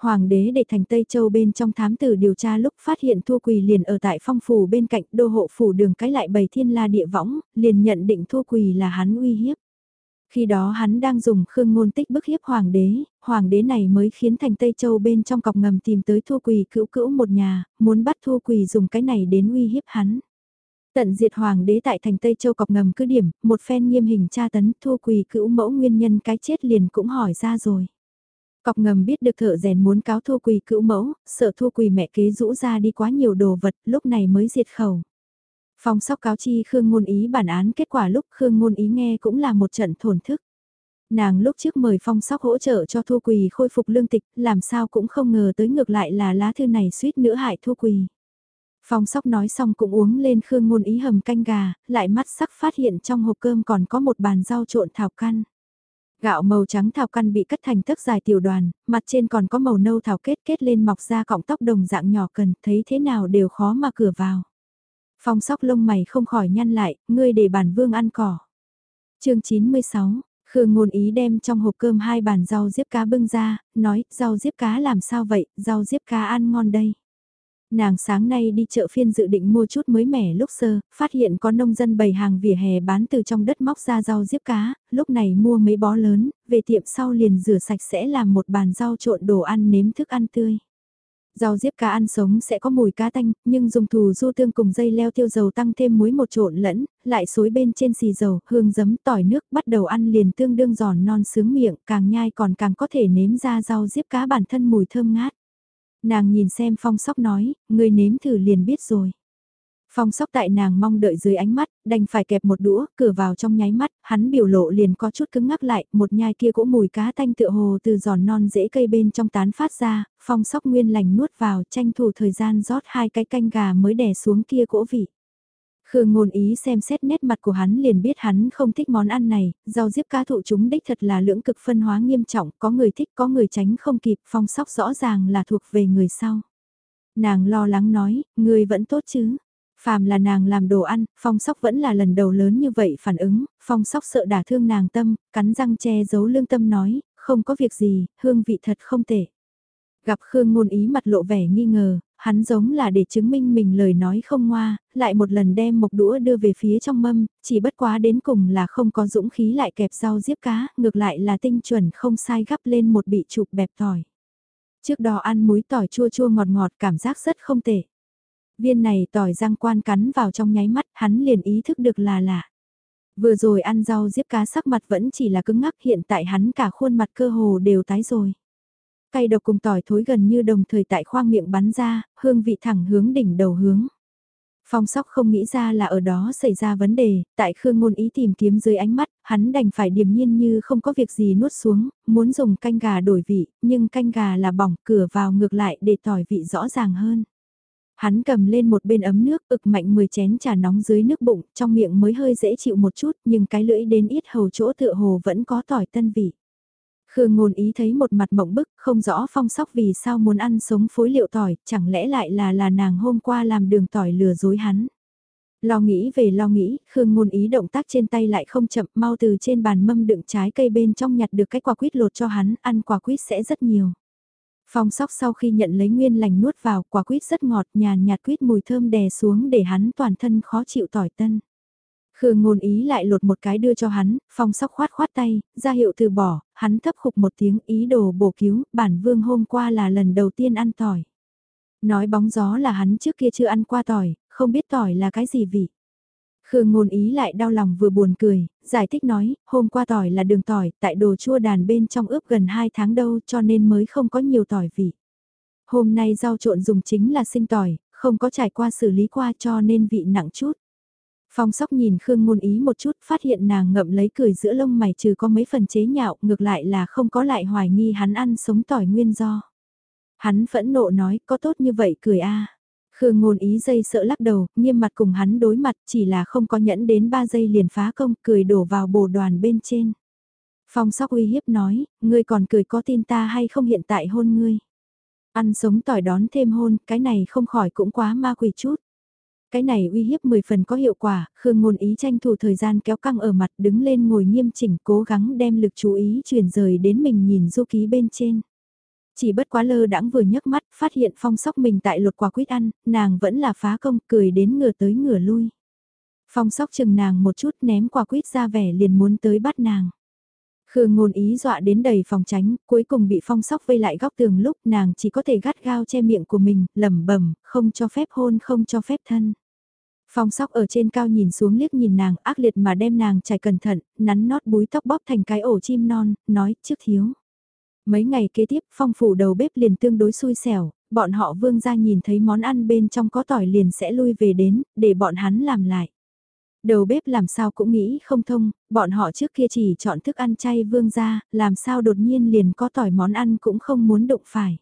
Hoàng đế để thành Tây Châu bên trong thám tử điều tra lúc phát hiện thua quỳ liền ở tại phong phủ bên cạnh đô hộ phủ đường cái lại bày thiên la địa võng, liền nhận định thua quỳ là hắn uy hiếp. Khi đó hắn đang dùng khương ngôn tích bức hiếp hoàng đế, hoàng đế này mới khiến thành Tây Châu bên trong cọc ngầm tìm tới thua quỳ cữu cữu một nhà, muốn bắt thua quỳ dùng cái này đến uy hiếp hắn. Tận diệt hoàng đế tại thành Tây Châu cọc ngầm cứ điểm, một phen nghiêm hình tra tấn thua quỳ cữu mẫu nguyên nhân cái chết liền cũng hỏi ra rồi. Cọc ngầm biết được thợ rèn muốn cáo thua quỳ cữu mẫu, sợ thua quỳ mẹ kế rũ ra đi quá nhiều đồ vật, lúc này mới diệt khẩu. Phong sóc cáo chi Khương Ngôn Ý bản án kết quả lúc Khương Ngôn Ý nghe cũng là một trận thổn thức. Nàng lúc trước mời phong sóc hỗ trợ cho Thu Quỳ khôi phục lương tịch, làm sao cũng không ngờ tới ngược lại là lá thư này suýt nữa hại Thu Quỳ. Phong sóc nói xong cũng uống lên Khương Ngôn Ý hầm canh gà, lại mắt sắc phát hiện trong hộp cơm còn có một bàn rau trộn thảo căn. Gạo màu trắng thảo căn bị cắt thành tấc dài tiểu đoàn, mặt trên còn có màu nâu thảo kết kết lên mọc ra cọng tóc đồng dạng nhỏ cần, thấy thế nào đều khó mà cửa vào. Phong sóc lông mày không khỏi nhăn lại, ngươi để bản vương ăn cỏ. chương 96, Khương ngôn ý đem trong hộp cơm hai bàn rau diếp cá bưng ra, nói, rau diếp cá làm sao vậy, rau diếp cá ăn ngon đây. Nàng sáng nay đi chợ phiên dự định mua chút mới mẻ lúc sơ, phát hiện có nông dân bày hàng vỉa hè bán từ trong đất móc ra rau diếp cá, lúc này mua mấy bó lớn, về tiệm sau liền rửa sạch sẽ làm một bàn rau trộn đồ ăn nếm thức ăn tươi. Rau diếp cá ăn sống sẽ có mùi cá tanh, nhưng dùng thù du tương cùng dây leo tiêu dầu tăng thêm muối một trộn lẫn, lại xối bên trên xì dầu, hương giấm, tỏi nước, bắt đầu ăn liền tương đương giòn non sướng miệng, càng nhai còn càng có thể nếm ra rau diếp cá bản thân mùi thơm ngát. Nàng nhìn xem phong sóc nói, người nếm thử liền biết rồi. Phong sóc tại nàng mong đợi dưới ánh mắt, đành phải kẹp một đũa, cửa vào trong nháy mắt, hắn biểu lộ liền có chút cứng ngắc lại, một nhai kia cỗ mùi cá thanh tựa hồ từ giòn non dễ cây bên trong tán phát ra, phong sóc nguyên lành nuốt vào tranh thủ thời gian rót hai cái canh gà mới đè xuống kia cỗ vị. Khương ngôn ý xem xét nét mặt của hắn liền biết hắn không thích món ăn này, rau diếp cá thụ chúng đích thật là lưỡng cực phân hóa nghiêm trọng, có người thích có người tránh không kịp, phong sóc rõ ràng là thuộc về người sau. Nàng lo lắng nói, người vẫn tốt chứ. Phàm là nàng làm đồ ăn, phong sóc vẫn là lần đầu lớn như vậy phản ứng, phong sóc sợ đả thương nàng tâm, cắn răng che giấu lương tâm nói, không có việc gì, hương vị thật không tệ. Gặp Khương ngôn ý mặt lộ vẻ nghi ngờ, hắn giống là để chứng minh mình lời nói không ngoa, lại một lần đem một đũa đưa về phía trong mâm, chỉ bất quá đến cùng là không có dũng khí lại kẹp rau diếp cá, ngược lại là tinh chuẩn không sai gắp lên một bị chụp bẹp tỏi. Trước đó ăn muối tỏi chua chua ngọt ngọt cảm giác rất không tệ. Viên này tỏi răng quan cắn vào trong nháy mắt hắn liền ý thức được là lạ. Vừa rồi ăn rau diếp cá sắc mặt vẫn chỉ là cứng ngắc hiện tại hắn cả khuôn mặt cơ hồ đều tái rồi. Cay độc cùng tỏi thối gần như đồng thời tại khoang miệng bắn ra, hương vị thẳng hướng đỉnh đầu hướng. Phong sóc không nghĩ ra là ở đó xảy ra vấn đề, tại Khương Ngôn Ý tìm kiếm dưới ánh mắt, hắn đành phải điềm nhiên như không có việc gì nuốt xuống, muốn dùng canh gà đổi vị, nhưng canh gà là bỏng cửa vào ngược lại để tỏi vị rõ ràng hơn. Hắn cầm lên một bên ấm nước, ực mạnh 10 chén trà nóng dưới nước bụng, trong miệng mới hơi dễ chịu một chút, nhưng cái lưỡi đến ít hầu chỗ tựa hồ vẫn có tỏi tân vị. Khương ngôn ý thấy một mặt mộng bức, không rõ phong sóc vì sao muốn ăn sống phối liệu tỏi, chẳng lẽ lại là là nàng hôm qua làm đường tỏi lừa dối hắn. Lo nghĩ về lo nghĩ, Khương ngôn ý động tác trên tay lại không chậm, mau từ trên bàn mâm đựng trái cây bên trong nhặt được cái quả quýt lột cho hắn, ăn quả quýt sẽ rất nhiều. Phong sóc sau khi nhận lấy nguyên lành nuốt vào, quả quýt rất ngọt, nhàn nhạt quýt mùi thơm đè xuống để hắn toàn thân khó chịu tỏi tân. Khương ngôn ý lại lột một cái đưa cho hắn, phong sóc khoát khoát tay, ra hiệu từ bỏ, hắn thấp khục một tiếng ý đồ bổ cứu, bản vương hôm qua là lần đầu tiên ăn tỏi. Nói bóng gió là hắn trước kia chưa ăn qua tỏi, không biết tỏi là cái gì vị. Khương ngôn ý lại đau lòng vừa buồn cười, giải thích nói, hôm qua tỏi là đường tỏi, tại đồ chua đàn bên trong ướp gần 2 tháng đâu cho nên mới không có nhiều tỏi vị. Hôm nay rau trộn dùng chính là sinh tỏi, không có trải qua xử lý qua cho nên vị nặng chút. Phong sóc nhìn Khương ngôn ý một chút, phát hiện nàng ngậm lấy cười giữa lông mày trừ có mấy phần chế nhạo, ngược lại là không có lại hoài nghi hắn ăn sống tỏi nguyên do. Hắn phẫn nộ nói, có tốt như vậy cười a Khương ngôn ý dây sợ lắc đầu, nghiêm mặt cùng hắn đối mặt chỉ là không có nhẫn đến 3 giây liền phá công, cười đổ vào bồ đoàn bên trên. Phong sóc uy hiếp nói, ngươi còn cười có tin ta hay không hiện tại hôn ngươi. Ăn sống tỏi đón thêm hôn, cái này không khỏi cũng quá ma quỷ chút. Cái này uy hiếp 10 phần có hiệu quả, Khương ngôn ý tranh thủ thời gian kéo căng ở mặt đứng lên ngồi nghiêm chỉnh cố gắng đem lực chú ý chuyển rời đến mình nhìn du ký bên trên. Chỉ bất quá lơ đãng vừa nhấc mắt, phát hiện phong sóc mình tại lột quả quýt ăn, nàng vẫn là phá công, cười đến ngửa tới ngửa lui. Phong sóc chừng nàng một chút ném quả quýt ra vẻ liền muốn tới bắt nàng. Khương ngôn ý dọa đến đầy phòng tránh, cuối cùng bị phong sóc vây lại góc tường lúc nàng chỉ có thể gắt gao che miệng của mình, lẩm bẩm không cho phép hôn không cho phép thân. Phong sóc ở trên cao nhìn xuống liếc nhìn nàng ác liệt mà đem nàng trải cẩn thận, nắn nót búi tóc bóp thành cái ổ chim non, nói trước thiếu. Mấy ngày kế tiếp phong phủ đầu bếp liền tương đối xui xẻo, bọn họ vương ra nhìn thấy món ăn bên trong có tỏi liền sẽ lui về đến, để bọn hắn làm lại. Đầu bếp làm sao cũng nghĩ không thông, bọn họ trước kia chỉ chọn thức ăn chay vương ra, làm sao đột nhiên liền có tỏi món ăn cũng không muốn đụng phải.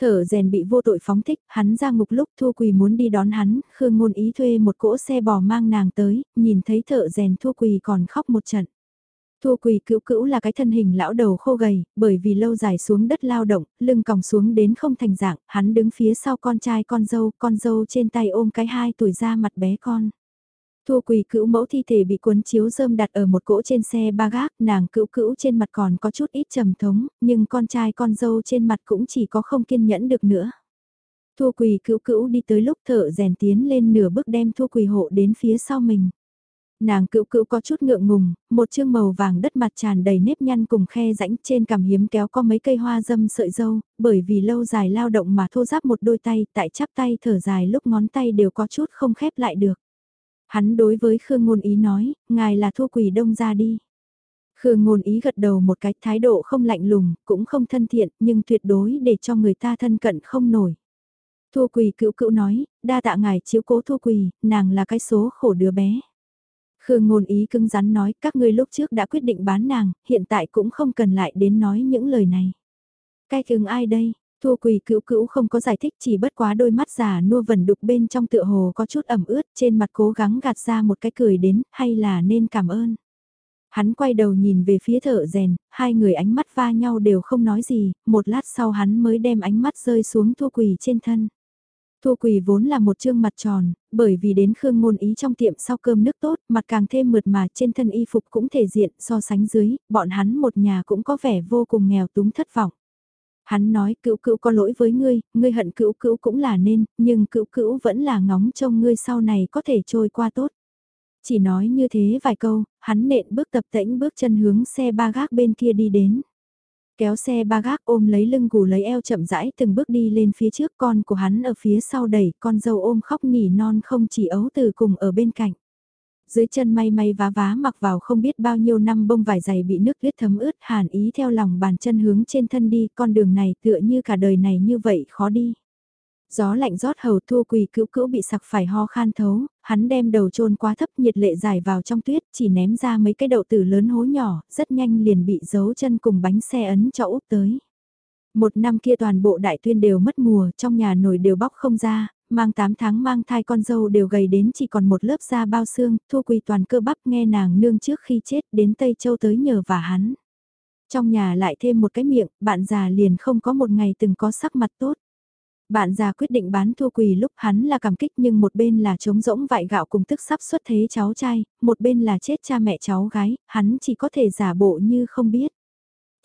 Thở rèn bị vô tội phóng thích, hắn ra ngục lúc Thu Quỳ muốn đi đón hắn, Khương Ngôn Ý thuê một cỗ xe bò mang nàng tới, nhìn thấy thợ rèn Thu Quỳ còn khóc một trận. Thu Quỳ cữu cữu là cái thân hình lão đầu khô gầy, bởi vì lâu dài xuống đất lao động, lưng còng xuống đến không thành dạng, hắn đứng phía sau con trai con dâu, con dâu trên tay ôm cái hai tuổi ra mặt bé con. Thu quỳ cữu mẫu thi thể bị cuốn chiếu rơm đặt ở một cỗ trên xe ba gác, nàng cữu cữu trên mặt còn có chút ít trầm thống, nhưng con trai con dâu trên mặt cũng chỉ có không kiên nhẫn được nữa. Thu quỳ cữu cữu đi tới lúc thợ rèn tiến lên nửa bước đem thu quỳ hộ đến phía sau mình. Nàng cựu cựu có chút ngượng ngùng, một chương màu vàng đất mặt tràn đầy nếp nhăn cùng khe rãnh trên cằm hiếm kéo có mấy cây hoa dâm sợi dâu, bởi vì lâu dài lao động mà thô giáp một đôi tay, tại chắp tay thở dài lúc ngón tay đều có chút không khép lại được. Hắn đối với Khương Ngôn Ý nói, ngài là thua quỷ đông ra đi. Khương Ngôn Ý gật đầu một cái thái độ không lạnh lùng, cũng không thân thiện, nhưng tuyệt đối để cho người ta thân cận không nổi. thua quỳ cựu cựu nói, đa tạ ngài chiếu cố thua quỳ, nàng là cái số khổ đứa bé. Khương ngôn ý cứng rắn nói các ngươi lúc trước đã quyết định bán nàng, hiện tại cũng không cần lại đến nói những lời này. Cái cưng ai đây? Thu quỳ cữu cữu không có giải thích chỉ bất quá đôi mắt già nua vẩn đục bên trong tựa hồ có chút ẩm ướt trên mặt cố gắng gạt ra một cái cười đến hay là nên cảm ơn. Hắn quay đầu nhìn về phía thợ rèn, hai người ánh mắt va nhau đều không nói gì, một lát sau hắn mới đem ánh mắt rơi xuống Thu Quỳ trên thân. Thu Quỳ vốn là một trương mặt tròn, bởi vì đến Khương Ngôn Ý trong tiệm sau cơm nước tốt, mặt càng thêm mượt mà trên thân y phục cũng thể diện so sánh dưới, bọn hắn một nhà cũng có vẻ vô cùng nghèo túng thất vọng. Hắn nói cữu cữu có lỗi với ngươi, ngươi hận cữu cữu cũng là nên, nhưng cữu cữu vẫn là ngóng trông ngươi sau này có thể trôi qua tốt. Chỉ nói như thế vài câu, hắn nện bước tập tễnh bước chân hướng xe ba gác bên kia đi đến. Kéo xe ba gác ôm lấy lưng gù lấy eo chậm rãi từng bước đi lên phía trước, con của hắn ở phía sau đẩy, con dâu ôm khóc nỉ non không chỉ ấu từ cùng ở bên cạnh dưới chân may may vá vá mặc vào không biết bao nhiêu năm bông vải dày bị nước huyết thấm ướt, hàn ý theo lòng bàn chân hướng trên thân đi, con đường này tựa như cả đời này như vậy, khó đi. Gió lạnh rót hầu thu quỳ cữu cữu bị sặc phải ho khan thấu, hắn đem đầu trôn quá thấp nhiệt lệ giải vào trong tuyết chỉ ném ra mấy cái đậu tử lớn hố nhỏ, rất nhanh liền bị giấu chân cùng bánh xe ấn cho úp tới. Một năm kia toàn bộ đại tuyên đều mất mùa, trong nhà nồi đều bóc không ra, mang 8 tháng mang thai con dâu đều gầy đến chỉ còn một lớp da bao xương, thua quỳ toàn cơ bắp nghe nàng nương trước khi chết đến Tây Châu tới nhờ và hắn. Trong nhà lại thêm một cái miệng, bạn già liền không có một ngày từng có sắc mặt tốt. Bạn già quyết định bán thua quỳ lúc hắn là cảm kích nhưng một bên là trống rỗng vại gạo cùng tức sắp xuất thế cháu trai, một bên là chết cha mẹ cháu gái, hắn chỉ có thể giả bộ như không biết.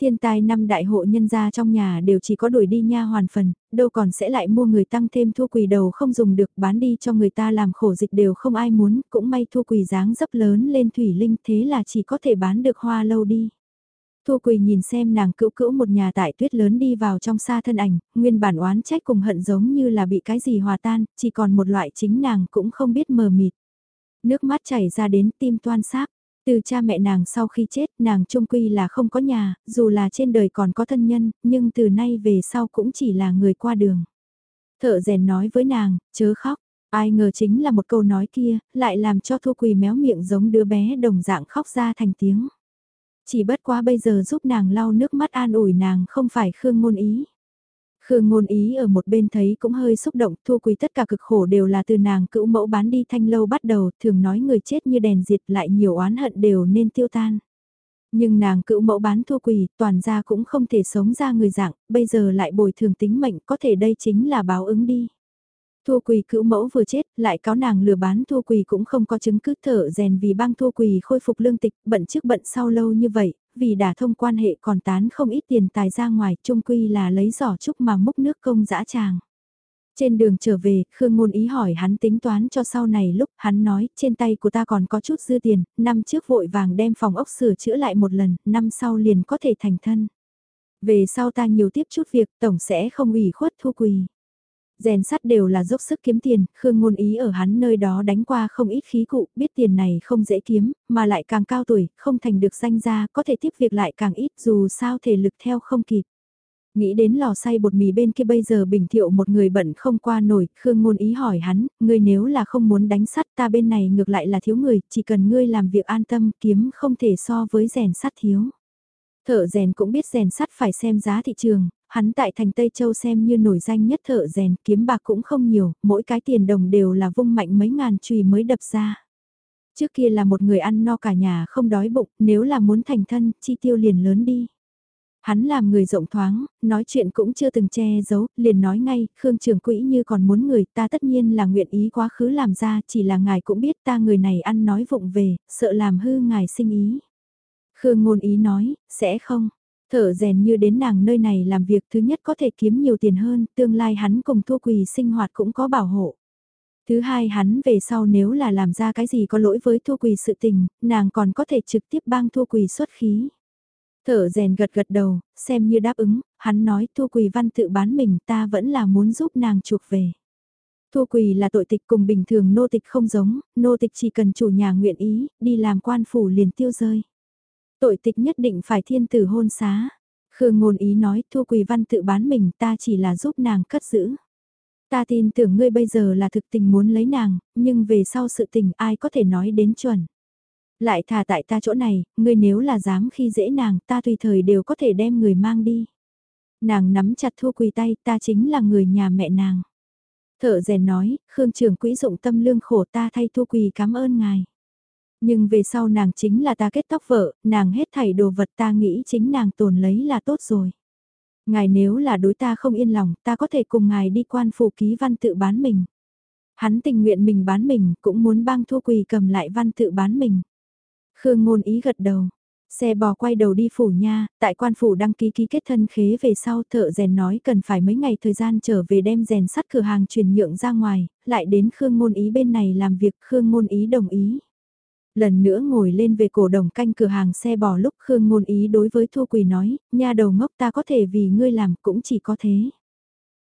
Thiên tai năm đại hộ nhân gia trong nhà đều chỉ có đuổi đi nha hoàn phần, đâu còn sẽ lại mua người tăng thêm thua quỳ đầu không dùng được bán đi cho người ta làm khổ dịch đều không ai muốn, cũng may thua quỳ dáng dấp lớn lên thủy linh thế là chỉ có thể bán được hoa lâu đi. Thu Quỳ nhìn xem nàng cữu cữu một nhà tại tuyết lớn đi vào trong xa thân ảnh, nguyên bản oán trách cùng hận giống như là bị cái gì hòa tan, chỉ còn một loại chính nàng cũng không biết mờ mịt. Nước mắt chảy ra đến tim toan sáp, từ cha mẹ nàng sau khi chết nàng trung quy là không có nhà, dù là trên đời còn có thân nhân, nhưng từ nay về sau cũng chỉ là người qua đường. Thợ rèn nói với nàng, chớ khóc, ai ngờ chính là một câu nói kia, lại làm cho Thu Quỳ méo miệng giống đứa bé đồng dạng khóc ra thành tiếng. Chỉ bất quá bây giờ giúp nàng lau nước mắt an ủi nàng không phải Khương Ngôn Ý. Khương ngôn ý ở một bên thấy cũng hơi xúc động, thua quỳ tất cả cực khổ đều là từ nàng cữu mẫu bán đi thanh lâu bắt đầu, thường nói người chết như đèn diệt lại nhiều oán hận đều nên tiêu tan. Nhưng nàng cữu mẫu bán thua quỳ, toàn ra cũng không thể sống ra người dạng, bây giờ lại bồi thường tính mệnh, có thể đây chính là báo ứng đi. Thua quỳ cữu mẫu vừa chết, lại cáo nàng lừa bán thua quỳ cũng không có chứng cứ thở rèn vì băng thua quỳ khôi phục lương tịch, bận trước bận sau lâu như vậy, vì đã thông quan hệ còn tán không ít tiền tài ra ngoài, trung quy là lấy giỏ trúc mà múc nước công dã tràng. Trên đường trở về, Khương Ngôn Ý hỏi hắn tính toán cho sau này lúc hắn nói, trên tay của ta còn có chút dư tiền, năm trước vội vàng đem phòng ốc sửa chữa lại một lần, năm sau liền có thể thành thân. Về sau ta nhiều tiếp chút việc, tổng sẽ không ủy khuất thu quỳ. Rèn sắt đều là dốc sức kiếm tiền, Khương Ngôn Ý ở hắn nơi đó đánh qua không ít khí cụ, biết tiền này không dễ kiếm, mà lại càng cao tuổi, không thành được danh gia, có thể tiếp việc lại càng ít dù sao thể lực theo không kịp. Nghĩ đến lò xay bột mì bên kia bây giờ bình thiệu một người bận không qua nổi, Khương Ngôn Ý hỏi hắn, ngươi nếu là không muốn đánh sắt ta bên này ngược lại là thiếu người, chỉ cần ngươi làm việc an tâm kiếm không thể so với rèn sắt thiếu. Thợ rèn cũng biết rèn sắt phải xem giá thị trường, hắn tại thành Tây Châu xem như nổi danh nhất thợ rèn kiếm bạc cũng không nhiều, mỗi cái tiền đồng đều là vung mạnh mấy ngàn chùy mới đập ra. Trước kia là một người ăn no cả nhà không đói bụng, nếu là muốn thành thân, chi tiêu liền lớn đi. Hắn làm người rộng thoáng, nói chuyện cũng chưa từng che giấu, liền nói ngay, Khương Trường Quỹ như còn muốn người ta tất nhiên là nguyện ý quá khứ làm ra, chỉ là ngài cũng biết ta người này ăn nói vụng về, sợ làm hư ngài sinh ý. Khương ngôn ý nói, sẽ không, Thở rèn như đến nàng nơi này làm việc thứ nhất có thể kiếm nhiều tiền hơn, tương lai hắn cùng thua quỳ sinh hoạt cũng có bảo hộ. Thứ hai hắn về sau nếu là làm ra cái gì có lỗi với thua quỳ sự tình, nàng còn có thể trực tiếp bang thua quỳ xuất khí. Thở rèn gật gật đầu, xem như đáp ứng, hắn nói thua quỳ văn tự bán mình ta vẫn là muốn giúp nàng chuộc về. Thua quỳ là tội tịch cùng bình thường nô tịch không giống, nô tịch chỉ cần chủ nhà nguyện ý, đi làm quan phủ liền tiêu rơi. Tội tịch nhất định phải thiên tử hôn xá. Khương ngôn ý nói Thu Quỳ Văn tự bán mình ta chỉ là giúp nàng cất giữ. Ta tin tưởng ngươi bây giờ là thực tình muốn lấy nàng, nhưng về sau sự tình ai có thể nói đến chuẩn. Lại thà tại ta chỗ này, ngươi nếu là dám khi dễ nàng ta tùy thời đều có thể đem người mang đi. Nàng nắm chặt Thu Quỳ tay, ta chính là người nhà mẹ nàng. Thợ rèn nói, Khương trưởng quỹ dụng tâm lương khổ ta thay Thu Quỳ cảm ơn ngài. Nhưng về sau nàng chính là ta kết tóc vợ, nàng hết thảy đồ vật ta nghĩ chính nàng tồn lấy là tốt rồi. Ngài nếu là đối ta không yên lòng, ta có thể cùng ngài đi quan phủ ký văn tự bán mình. Hắn tình nguyện mình bán mình, cũng muốn bang thua Quỳ cầm lại văn tự bán mình. Khương ngôn ý gật đầu, Xe bò quay đầu đi phủ nha, tại quan phủ đăng ký ký kết thân khế về sau thợ rèn nói cần phải mấy ngày thời gian trở về đem rèn sắt cửa hàng chuyển nhượng ra ngoài, lại đến Khương Ngôn Ý bên này làm việc Khương Ngôn Ý đồng ý. Lần nữa ngồi lên về cổ đồng canh cửa hàng xe bò lúc Khương Ngôn Ý đối với Thu Quỳ nói, nha đầu ngốc ta có thể vì ngươi làm cũng chỉ có thế.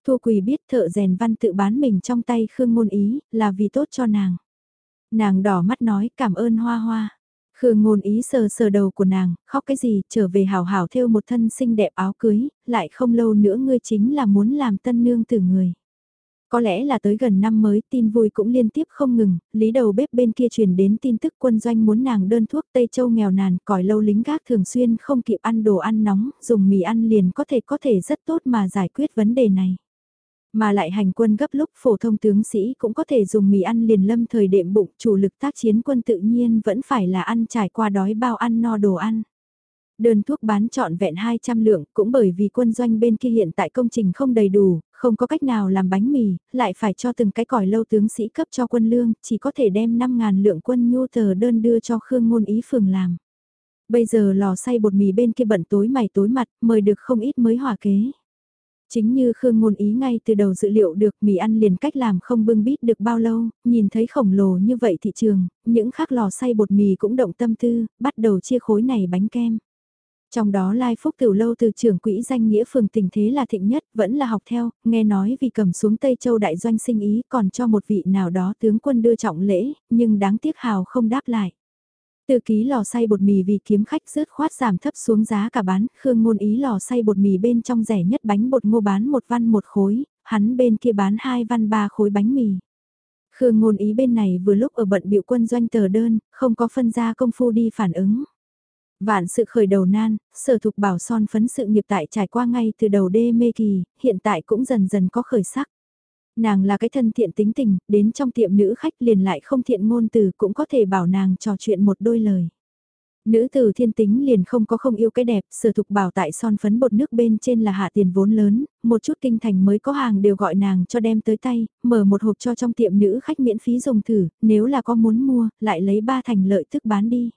Thu Quỳ biết thợ rèn văn tự bán mình trong tay Khương Ngôn Ý là vì tốt cho nàng. Nàng đỏ mắt nói cảm ơn hoa hoa. Khương ngôn ý sờ sờ đầu của nàng, khóc cái gì, trở về hào hào theo một thân xinh đẹp áo cưới, lại không lâu nữa ngươi chính là muốn làm tân nương từ người. Có lẽ là tới gần năm mới tin vui cũng liên tiếp không ngừng, lý đầu bếp bên kia truyền đến tin tức quân doanh muốn nàng đơn thuốc Tây Châu nghèo nàn, còi lâu lính gác thường xuyên không kịp ăn đồ ăn nóng, dùng mì ăn liền có thể có thể rất tốt mà giải quyết vấn đề này. Mà lại hành quân gấp lúc phổ thông tướng sĩ cũng có thể dùng mì ăn liền lâm thời đệm bụng chủ lực tác chiến quân tự nhiên vẫn phải là ăn trải qua đói bao ăn no đồ ăn. Đơn thuốc bán trọn vẹn 200 lượng cũng bởi vì quân doanh bên kia hiện tại công trình không đầy đủ, không có cách nào làm bánh mì, lại phải cho từng cái còi lâu tướng sĩ cấp cho quân lương, chỉ có thể đem 5.000 lượng quân nhu tờ đơn đưa cho Khương Ngôn Ý phường làm. Bây giờ lò xay bột mì bên kia bận tối mày tối mặt, mời được không ít mới hòa kế. Chính như Khương Ngôn Ý ngay từ đầu dự liệu được mì ăn liền cách làm không bưng bít được bao lâu, nhìn thấy khổng lồ như vậy thị trường, những khác lò xay bột mì cũng động tâm tư, bắt đầu chia khối này bánh kem. Trong đó Lai Phúc Tiểu Lâu từ trưởng quỹ danh nghĩa phường tình thế là thịnh nhất, vẫn là học theo, nghe nói vì cầm xuống Tây Châu đại doanh sinh ý còn cho một vị nào đó tướng quân đưa trọng lễ, nhưng đáng tiếc hào không đáp lại. Từ ký lò xay bột mì vì kiếm khách rớt khoát giảm thấp xuống giá cả bán, Khương ngôn ý lò xay bột mì bên trong rẻ nhất bánh bột ngô bán một văn một khối, hắn bên kia bán hai văn ba khối bánh mì. Khương ngôn ý bên này vừa lúc ở bận biểu quân doanh tờ đơn, không có phân ra công phu đi phản ứng. Vạn sự khởi đầu nan, sở thục bảo son phấn sự nghiệp tại trải qua ngay từ đầu đê mê kỳ, hiện tại cũng dần dần có khởi sắc. Nàng là cái thân thiện tính tình, đến trong tiệm nữ khách liền lại không thiện ngôn từ cũng có thể bảo nàng trò chuyện một đôi lời. Nữ tử thiên tính liền không có không yêu cái đẹp, sở thục bảo tại son phấn bột nước bên trên là hạ tiền vốn lớn, một chút kinh thành mới có hàng đều gọi nàng cho đem tới tay, mở một hộp cho trong tiệm nữ khách miễn phí dùng thử, nếu là có muốn mua, lại lấy ba thành lợi tức bán đi.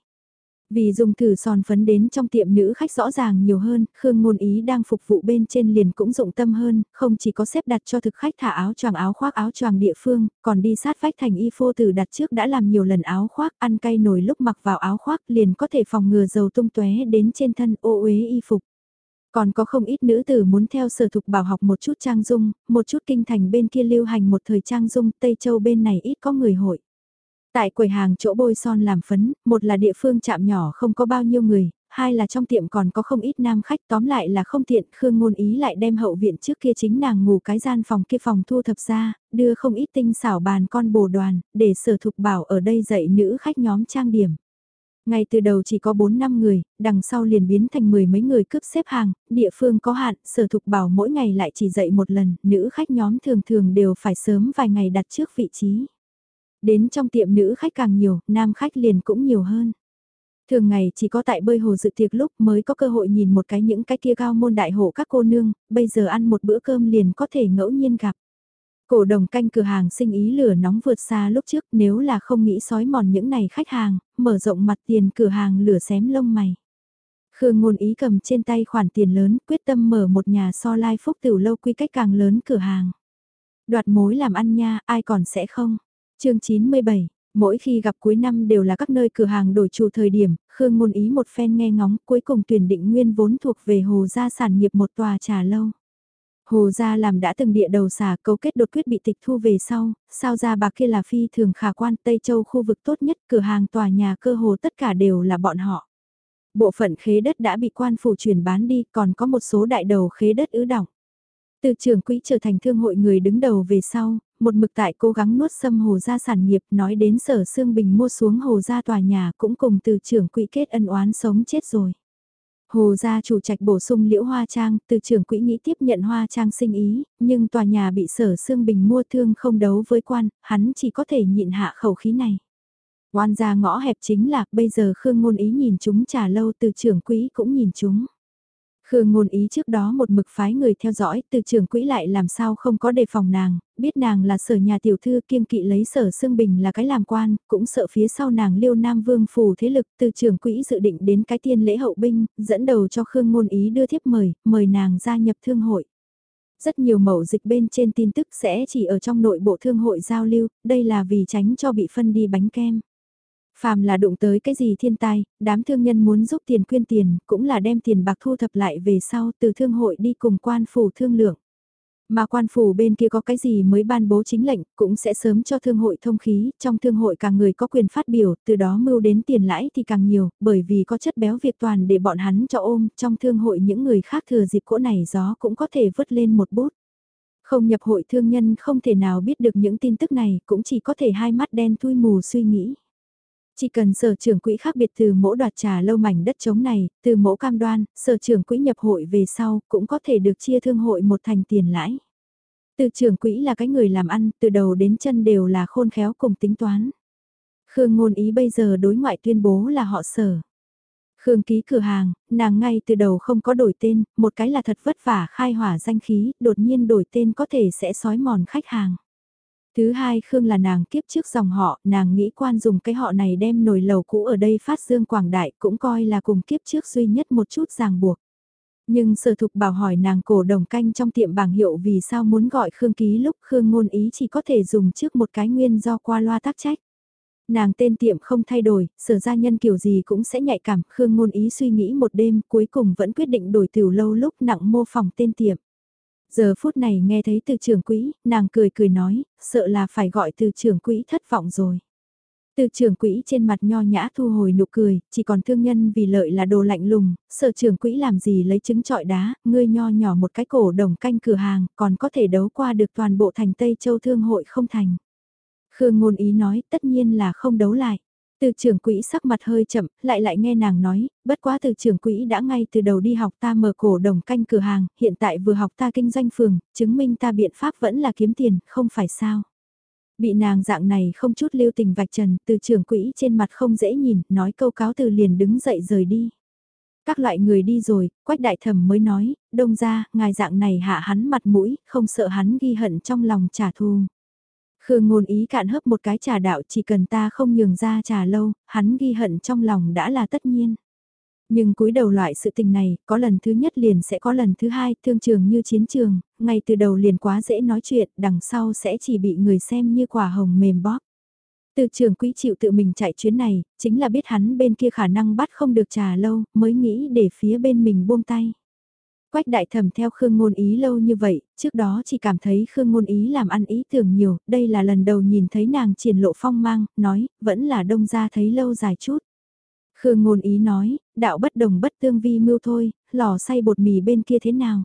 Vì dùng thử son phấn đến trong tiệm nữ khách rõ ràng nhiều hơn, Khương Ngôn Ý đang phục vụ bên trên liền cũng dụng tâm hơn, không chỉ có xếp đặt cho thực khách thả áo choàng áo khoác áo choàng địa phương, còn đi sát vách thành y phô từ đặt trước đã làm nhiều lần áo khoác, ăn cay nổi lúc mặc vào áo khoác liền có thể phòng ngừa dầu tung tóe đến trên thân ô uế y phục. Còn có không ít nữ tử muốn theo sở thục bảo học một chút trang dung, một chút kinh thành bên kia lưu hành một thời trang dung, Tây Châu bên này ít có người hội. Tại quầy hàng chỗ bôi son làm phấn, một là địa phương chạm nhỏ không có bao nhiêu người, hai là trong tiệm còn có không ít nam khách tóm lại là không tiện, Khương Ngôn Ý lại đem hậu viện trước kia chính nàng ngủ cái gian phòng kia phòng thu thập ra, đưa không ít tinh xảo bàn con bồ đoàn, để sở thục bảo ở đây dạy nữ khách nhóm trang điểm. Ngay từ đầu chỉ có 4 năm người, đằng sau liền biến thành mười mấy người cướp xếp hàng, địa phương có hạn, sở thục bảo mỗi ngày lại chỉ dạy một lần, nữ khách nhóm thường thường đều phải sớm vài ngày đặt trước vị trí. Đến trong tiệm nữ khách càng nhiều, nam khách liền cũng nhiều hơn. Thường ngày chỉ có tại bơi hồ dự tiệc lúc mới có cơ hội nhìn một cái những cái kia cao môn đại hộ các cô nương, bây giờ ăn một bữa cơm liền có thể ngẫu nhiên gặp. Cổ đồng canh cửa hàng sinh ý lửa nóng vượt xa lúc trước nếu là không nghĩ sói mòn những này khách hàng, mở rộng mặt tiền cửa hàng lửa xém lông mày. Khương ngôn ý cầm trên tay khoản tiền lớn quyết tâm mở một nhà so lai phúc tiểu lâu quy cách càng lớn cửa hàng. Đoạt mối làm ăn nha, ai còn sẽ không? Chương 97, mỗi khi gặp cuối năm đều là các nơi cửa hàng đổi chủ thời điểm, Khương ngôn ý một phen nghe ngóng cuối cùng tuyển định nguyên vốn thuộc về Hồ Gia sản nghiệp một tòa trà lâu. Hồ Gia làm đã từng địa đầu xả cấu kết đột quyết bị tịch thu về sau, sao ra bạc kia là phi thường khả quan Tây Châu khu vực tốt nhất cửa hàng tòa nhà cơ hồ tất cả đều là bọn họ. Bộ phận khế đất đã bị quan phủ chuyển bán đi còn có một số đại đầu khế đất ứ đỏng. Từ trưởng quỹ trở thành thương hội người đứng đầu về sau, một mực tại cố gắng nuốt xâm hồ gia sản nghiệp nói đến sở xương bình mua xuống hồ gia tòa nhà cũng cùng từ trưởng quỹ kết ân oán sống chết rồi. Hồ gia chủ trạch bổ sung liễu hoa trang, từ trưởng quỹ nghĩ tiếp nhận hoa trang sinh ý, nhưng tòa nhà bị sở xương bình mua thương không đấu với quan, hắn chỉ có thể nhịn hạ khẩu khí này. Oan gia ngõ hẹp chính là, bây giờ Khương Ngôn Ý nhìn chúng trả lâu từ trưởng quỹ cũng nhìn chúng. Khương ngôn ý trước đó một mực phái người theo dõi, từ trưởng quỹ lại làm sao không có đề phòng nàng, biết nàng là sở nhà tiểu thư kiêng kỵ lấy sở xương bình là cái làm quan, cũng sợ phía sau nàng liêu nam vương phù thế lực từ trưởng quỹ dự định đến cái tiên lễ hậu binh, dẫn đầu cho Khương ngôn ý đưa thiếp mời, mời nàng gia nhập thương hội. Rất nhiều mẫu dịch bên trên tin tức sẽ chỉ ở trong nội bộ thương hội giao lưu, đây là vì tránh cho bị phân đi bánh kem. Phàm là đụng tới cái gì thiên tai, đám thương nhân muốn giúp tiền quyên tiền, cũng là đem tiền bạc thu thập lại về sau từ thương hội đi cùng quan phủ thương lượng. Mà quan phủ bên kia có cái gì mới ban bố chính lệnh, cũng sẽ sớm cho thương hội thông khí, trong thương hội càng người có quyền phát biểu, từ đó mưu đến tiền lãi thì càng nhiều, bởi vì có chất béo việc toàn để bọn hắn cho ôm, trong thương hội những người khác thừa dịp cỗ này gió cũng có thể vứt lên một bút. Không nhập hội thương nhân không thể nào biết được những tin tức này, cũng chỉ có thể hai mắt đen thui mù suy nghĩ. Chỉ cần sở trưởng quỹ khác biệt từ mỗ đoạt trà lâu mảnh đất trống này, từ mỗ cam đoan, sở trưởng quỹ nhập hội về sau cũng có thể được chia thương hội một thành tiền lãi. Từ trưởng quỹ là cái người làm ăn, từ đầu đến chân đều là khôn khéo cùng tính toán. Khương ngôn ý bây giờ đối ngoại tuyên bố là họ sở. Khương ký cửa hàng, nàng ngay từ đầu không có đổi tên, một cái là thật vất vả khai hỏa danh khí, đột nhiên đổi tên có thể sẽ sói mòn khách hàng. Thứ hai Khương là nàng kiếp trước dòng họ, nàng nghĩ quan dùng cái họ này đem nồi lầu cũ ở đây phát dương quảng đại cũng coi là cùng kiếp trước duy nhất một chút ràng buộc. Nhưng sở thục bảo hỏi nàng cổ đồng canh trong tiệm bảng hiệu vì sao muốn gọi Khương ký lúc Khương ngôn ý chỉ có thể dùng trước một cái nguyên do qua loa tác trách. Nàng tên tiệm không thay đổi, sở gia nhân kiểu gì cũng sẽ nhạy cảm, Khương ngôn ý suy nghĩ một đêm cuối cùng vẫn quyết định đổi tiểu lâu lúc nặng mô phỏng tên tiệm. Giờ phút này nghe thấy từ trưởng quỹ, nàng cười cười nói, sợ là phải gọi từ trưởng quỹ thất vọng rồi. Từ trưởng quỹ trên mặt nho nhã thu hồi nụ cười, chỉ còn thương nhân vì lợi là đồ lạnh lùng, sợ trưởng quỹ làm gì lấy trứng trọi đá, ngươi nho nhỏ một cái cổ đồng canh cửa hàng, còn có thể đấu qua được toàn bộ thành Tây Châu Thương hội không thành. Khương ngôn ý nói tất nhiên là không đấu lại. Từ trưởng quỹ sắc mặt hơi chậm, lại lại nghe nàng nói, bất quá từ trưởng quỹ đã ngay từ đầu đi học ta mở cổ đồng canh cửa hàng, hiện tại vừa học ta kinh doanh phường, chứng minh ta biện pháp vẫn là kiếm tiền, không phải sao. Bị nàng dạng này không chút lưu tình vạch trần, từ trưởng quỹ trên mặt không dễ nhìn, nói câu cáo từ liền đứng dậy rời đi. Các loại người đi rồi, quách đại thẩm mới nói, đông ra, ngài dạng này hạ hắn mặt mũi, không sợ hắn ghi hận trong lòng trả thù. Khương ngôn ý cạn hấp một cái trà đạo chỉ cần ta không nhường ra trà lâu, hắn ghi hận trong lòng đã là tất nhiên. Nhưng cúi đầu loại sự tình này, có lần thứ nhất liền sẽ có lần thứ hai, thương trường như chiến trường, ngay từ đầu liền quá dễ nói chuyện, đằng sau sẽ chỉ bị người xem như quả hồng mềm bóp. Từ trường quỹ chịu tự mình chạy chuyến này, chính là biết hắn bên kia khả năng bắt không được trà lâu, mới nghĩ để phía bên mình buông tay. Quách đại thẩm theo Khương Ngôn Ý lâu như vậy, trước đó chỉ cảm thấy Khương Ngôn Ý làm ăn ý tưởng nhiều, đây là lần đầu nhìn thấy nàng triển lộ phong mang, nói, vẫn là đông ra thấy lâu dài chút. Khương Ngôn Ý nói, đạo bất đồng bất tương vi mưu thôi, lò xay bột mì bên kia thế nào?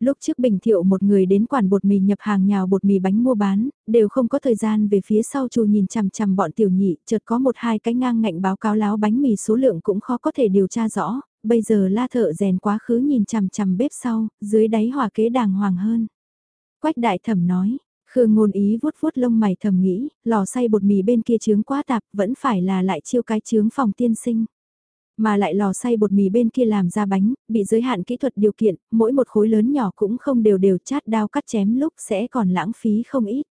Lúc trước Bình Thiệu một người đến quản bột mì nhập hàng nhào bột mì bánh mua bán, đều không có thời gian về phía sau chủ nhìn chằm chằm bọn tiểu nhị, chợt có một hai cái ngang ngạnh báo cáo láo bánh mì số lượng cũng khó có thể điều tra rõ, bây giờ la thợ rèn quá khứ nhìn chằm chằm bếp sau, dưới đáy hòa kế đàng hoàng hơn. Quách đại thẩm nói, Khương ngôn ý vuốt vuốt lông mày thầm nghĩ, lò xay bột mì bên kia trướng quá tạp, vẫn phải là lại chiêu cái trướng phòng tiên sinh. Mà lại lò xay bột mì bên kia làm ra bánh, bị giới hạn kỹ thuật điều kiện, mỗi một khối lớn nhỏ cũng không đều đều chát đao cắt chém lúc sẽ còn lãng phí không ít.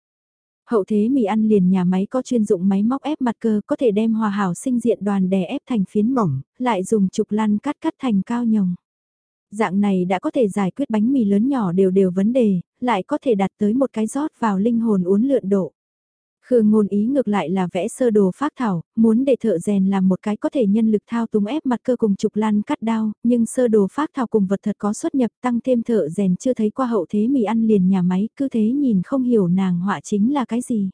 Hậu thế mì ăn liền nhà máy có chuyên dụng máy móc ép mặt cơ có thể đem hòa hảo sinh diện đoàn đè ép thành phiến mỏng, lại dùng trục lăn cắt cắt thành cao nhồng. Dạng này đã có thể giải quyết bánh mì lớn nhỏ đều đều vấn đề, lại có thể đặt tới một cái rót vào linh hồn uốn lượn độ. Khương ngôn ý ngược lại là vẽ sơ đồ phát thảo, muốn để thợ rèn làm một cái có thể nhân lực thao túng ép mặt cơ cùng trục lan cắt đao, nhưng sơ đồ phát thảo cùng vật thật có xuất nhập tăng thêm thợ rèn chưa thấy qua hậu thế mì ăn liền nhà máy, cứ thế nhìn không hiểu nàng họa chính là cái gì.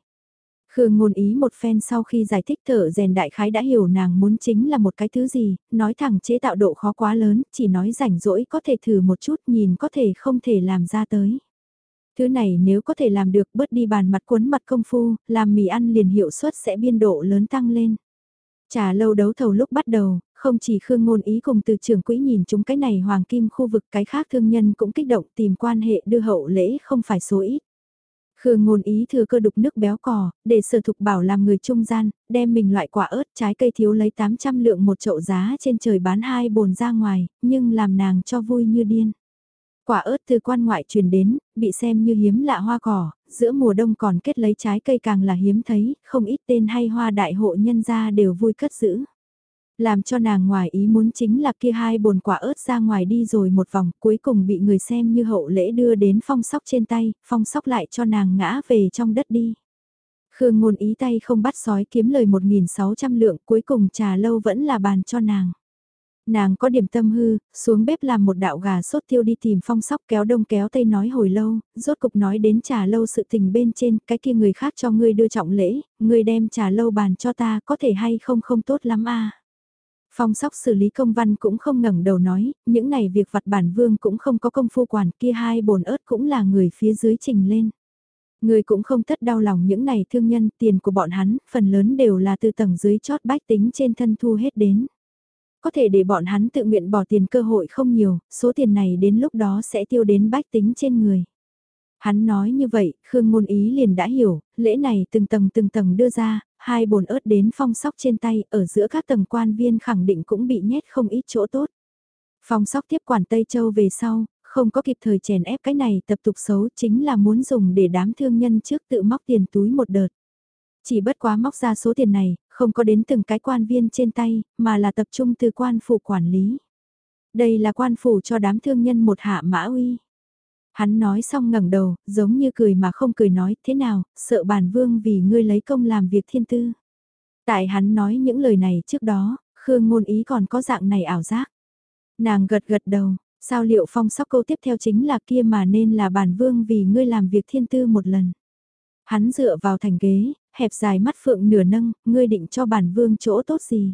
Khương ngôn ý một phen sau khi giải thích thợ rèn đại khái đã hiểu nàng muốn chính là một cái thứ gì, nói thẳng chế tạo độ khó quá lớn, chỉ nói rảnh rỗi có thể thử một chút nhìn có thể không thể làm ra tới. Thứ này nếu có thể làm được bớt đi bàn mặt cuốn mặt công phu, làm mì ăn liền hiệu suất sẽ biên độ lớn tăng lên. Trà lâu đấu thầu lúc bắt đầu, không chỉ Khương Ngôn Ý cùng từ trưởng quỹ nhìn chúng cái này hoàng kim khu vực cái khác thương nhân cũng kích động tìm quan hệ đưa hậu lễ không phải số ít. Khương ngôn ý thừa cơ đục nước béo cò, để sở thục bảo làm người trung gian, đem mình loại quả ớt trái cây thiếu lấy 800 lượng một chậu giá trên trời bán hai bồn ra ngoài, nhưng làm nàng cho vui như điên. Quả ớt từ quan ngoại truyền đến, bị xem như hiếm lạ hoa cỏ, giữa mùa đông còn kết lấy trái cây càng là hiếm thấy, không ít tên hay hoa đại hộ nhân gia đều vui cất giữ. Làm cho nàng ngoài ý muốn chính là kia hai bồn quả ớt ra ngoài đi rồi một vòng cuối cùng bị người xem như hậu lễ đưa đến phong sóc trên tay, phong sóc lại cho nàng ngã về trong đất đi. Khương ngôn ý tay không bắt sói kiếm lời 1.600 lượng cuối cùng trà lâu vẫn là bàn cho nàng. Nàng có điểm tâm hư, xuống bếp làm một đạo gà sốt tiêu đi tìm phong sóc kéo đông kéo tây nói hồi lâu, rốt cục nói đến trà lâu sự tình bên trên, cái kia người khác cho ngươi đưa trọng lễ, ngươi đem trà lâu bàn cho ta có thể hay không không tốt lắm a Phong sóc xử lý công văn cũng không ngẩng đầu nói, những này việc vặt bản vương cũng không có công phu quản kia hai bồn ớt cũng là người phía dưới trình lên. Người cũng không tất đau lòng những này thương nhân, tiền của bọn hắn, phần lớn đều là từ tầng dưới chót bách tính trên thân thu hết đến. Có thể để bọn hắn tự nguyện bỏ tiền cơ hội không nhiều, số tiền này đến lúc đó sẽ tiêu đến bách tính trên người. Hắn nói như vậy, Khương Ngôn Ý liền đã hiểu, lễ này từng tầng từng tầng đưa ra, hai bồn ớt đến phong sóc trên tay, ở giữa các tầng quan viên khẳng định cũng bị nhét không ít chỗ tốt. Phong sóc tiếp quản Tây Châu về sau, không có kịp thời chèn ép cái này tập tục xấu chính là muốn dùng để đám thương nhân trước tự móc tiền túi một đợt. Chỉ bất quá móc ra số tiền này, không có đến từng cái quan viên trên tay, mà là tập trung từ quan phủ quản lý. Đây là quan phủ cho đám thương nhân một hạ mã uy. Hắn nói xong ngẩng đầu, giống như cười mà không cười nói, thế nào, sợ bản vương vì ngươi lấy công làm việc thiên tư. Tại hắn nói những lời này trước đó, Khương ngôn ý còn có dạng này ảo giác. Nàng gật gật đầu, sao liệu phong sóc câu tiếp theo chính là kia mà nên là bản vương vì ngươi làm việc thiên tư một lần. Hắn dựa vào thành ghế, hẹp dài mắt phượng nửa nâng, ngươi định cho bản vương chỗ tốt gì.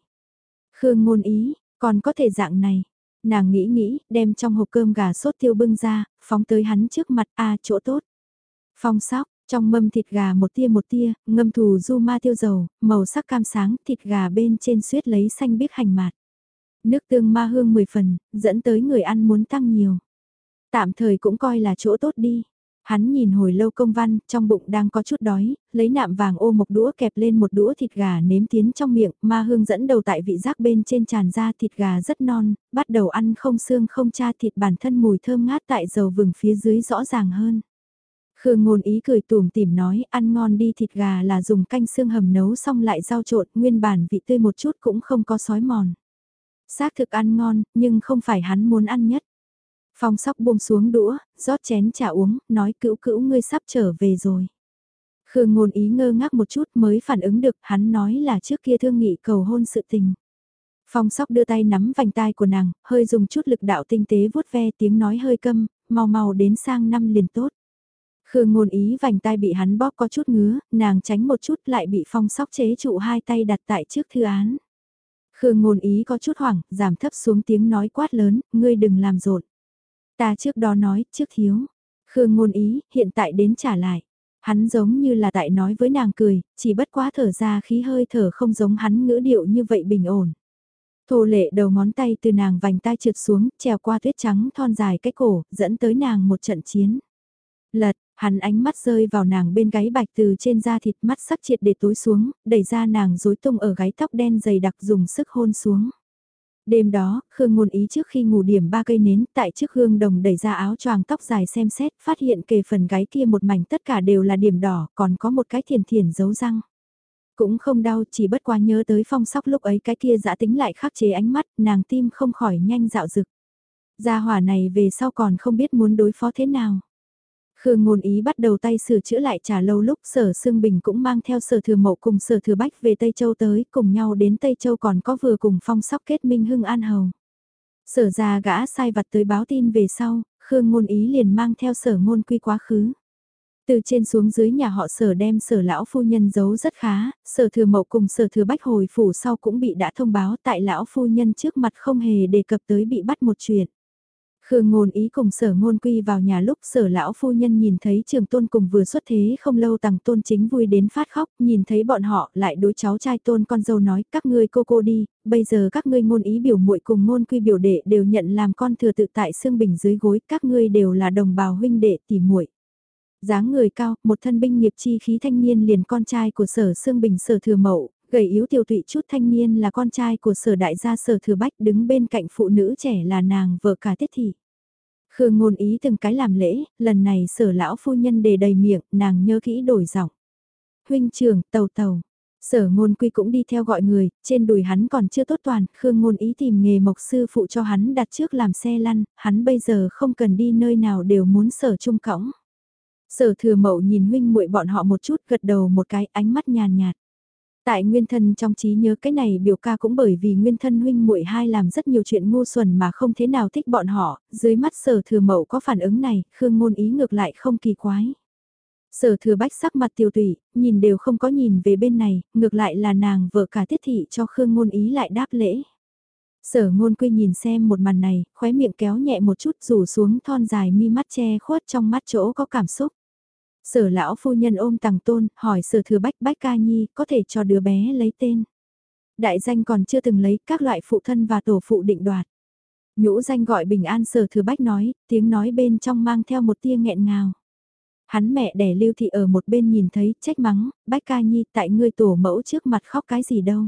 Khương ngôn ý, còn có thể dạng này, Nàng nghĩ nghĩ, đem trong hộp cơm gà sốt tiêu bưng ra, phóng tới hắn trước mặt a chỗ tốt. Phong sóc, trong mâm thịt gà một tia một tia, ngâm thù du ma tiêu dầu, màu sắc cam sáng, thịt gà bên trên suýt lấy xanh biếc hành mạt. Nước tương ma hương 10 phần, dẫn tới người ăn muốn tăng nhiều. Tạm thời cũng coi là chỗ tốt đi. Hắn nhìn hồi lâu công văn, trong bụng đang có chút đói, lấy nạm vàng ô một đũa kẹp lên một đũa thịt gà nếm tiến trong miệng, ma hương dẫn đầu tại vị giác bên trên tràn ra thịt gà rất non, bắt đầu ăn không xương không cha thịt bản thân mùi thơm ngát tại dầu vừng phía dưới rõ ràng hơn. Khương ngôn ý cười tùm tìm nói ăn ngon đi thịt gà là dùng canh xương hầm nấu xong lại rau trộn nguyên bản vị tươi một chút cũng không có sói mòn. Xác thực ăn ngon, nhưng không phải hắn muốn ăn nhất. Phong sóc buông xuống đũa, rót chén trà uống, nói cữu cữu ngươi sắp trở về rồi. Khương ngôn ý ngơ ngác một chút mới phản ứng được, hắn nói là trước kia thương nghị cầu hôn sự tình. Phong sóc đưa tay nắm vành tai của nàng, hơi dùng chút lực đạo tinh tế vuốt ve tiếng nói hơi câm, mau mau đến sang năm liền tốt. Khương ngôn ý vành tai bị hắn bóp có chút ngứa, nàng tránh một chút lại bị phong sóc chế trụ hai tay đặt tại trước thư án. Khương ngôn ý có chút hoảng, giảm thấp xuống tiếng nói quát lớn, ngươi đừng làm rộn. Ta trước đó nói, trước thiếu. Khương ngôn ý, hiện tại đến trả lại. Hắn giống như là tại nói với nàng cười, chỉ bất quá thở ra khí hơi thở không giống hắn ngữ điệu như vậy bình ổn. Thô lệ đầu ngón tay từ nàng vành tai trượt xuống, trèo qua tuyết trắng thon dài cái cổ, dẫn tới nàng một trận chiến. Lật, hắn ánh mắt rơi vào nàng bên gáy bạch từ trên da thịt mắt sắc triệt để tối xuống, đẩy ra nàng rối tung ở gáy tóc đen dày đặc dùng sức hôn xuống. Đêm đó, Khương ngôn ý trước khi ngủ điểm ba cây nến tại trước hương đồng đẩy ra áo choàng tóc dài xem xét, phát hiện kề phần gáy kia một mảnh tất cả đều là điểm đỏ, còn có một cái thiền thiền dấu răng. Cũng không đau, chỉ bất quá nhớ tới phong sóc lúc ấy cái kia dã tính lại khắc chế ánh mắt, nàng tim không khỏi nhanh dạo dực Gia hỏa này về sau còn không biết muốn đối phó thế nào. Khương ngôn ý bắt đầu tay sửa chữa lại trả lâu lúc sở Sương Bình cũng mang theo sở thừa mậu cùng sở thừa bách về Tây Châu tới, cùng nhau đến Tây Châu còn có vừa cùng phong sóc kết minh hưng an hầu. Sở ra gã sai vặt tới báo tin về sau, Khương ngôn ý liền mang theo sở ngôn quy quá khứ. Từ trên xuống dưới nhà họ sở đem sở lão phu nhân giấu rất khá, sở thừa mậu cùng sở thừa bách hồi phủ sau cũng bị đã thông báo tại lão phu nhân trước mặt không hề đề cập tới bị bắt một chuyện. Khương ngôn ý cùng sở ngôn quy vào nhà lúc sở lão phu nhân nhìn thấy trường tôn cùng vừa xuất thế không lâu tàng tôn chính vui đến phát khóc, nhìn thấy bọn họ lại đối cháu trai tôn con dâu nói các ngươi cô cô đi, bây giờ các ngươi ngôn ý biểu muội cùng ngôn quy biểu đệ đều nhận làm con thừa tự tại xương bình dưới gối, các ngươi đều là đồng bào huynh đệ tỷ muội. Dáng người cao, một thân binh nghiệp chi khí thanh niên liền con trai của sở xương bình sở thừa mậu, gầy yếu tiểu tụy chút thanh niên là con trai của sở đại gia sở thừa bách đứng bên cạnh phụ nữ trẻ là nàng vợ cả tiết thị. Khương ngôn ý từng cái làm lễ, lần này sở lão phu nhân đề đầy miệng, nàng nhớ kỹ đổi giọng. Huynh trưởng, tàu tàu. Sở ngôn quy cũng đi theo gọi người, trên đùi hắn còn chưa tốt toàn, Khương ngôn ý tìm nghề mộc sư phụ cho hắn đặt trước làm xe lăn, hắn bây giờ không cần đi nơi nào đều muốn sở trung cõng. Sở thừa mậu nhìn huynh muội bọn họ một chút gật đầu một cái ánh mắt nhàn nhạt. Tại nguyên thân trong trí nhớ cái này biểu ca cũng bởi vì nguyên thân huynh muội hai làm rất nhiều chuyện ngu xuẩn mà không thế nào thích bọn họ, dưới mắt sở thừa mậu có phản ứng này, khương ngôn ý ngược lại không kỳ quái. Sở thừa bách sắc mặt tiêu tủy, nhìn đều không có nhìn về bên này, ngược lại là nàng vợ cả tiết thị cho khương ngôn ý lại đáp lễ. Sở ngôn quy nhìn xem một màn này, khóe miệng kéo nhẹ một chút rủ xuống thon dài mi mắt che khuất trong mắt chỗ có cảm xúc. Sở lão phu nhân ôm tàng tôn, hỏi sở thừa bách bách ca nhi, có thể cho đứa bé lấy tên. Đại danh còn chưa từng lấy các loại phụ thân và tổ phụ định đoạt. Nhũ danh gọi bình an sở thừa bách nói, tiếng nói bên trong mang theo một tia nghẹn ngào. Hắn mẹ đẻ lưu thị ở một bên nhìn thấy, trách mắng, bách ca nhi tại ngươi tổ mẫu trước mặt khóc cái gì đâu.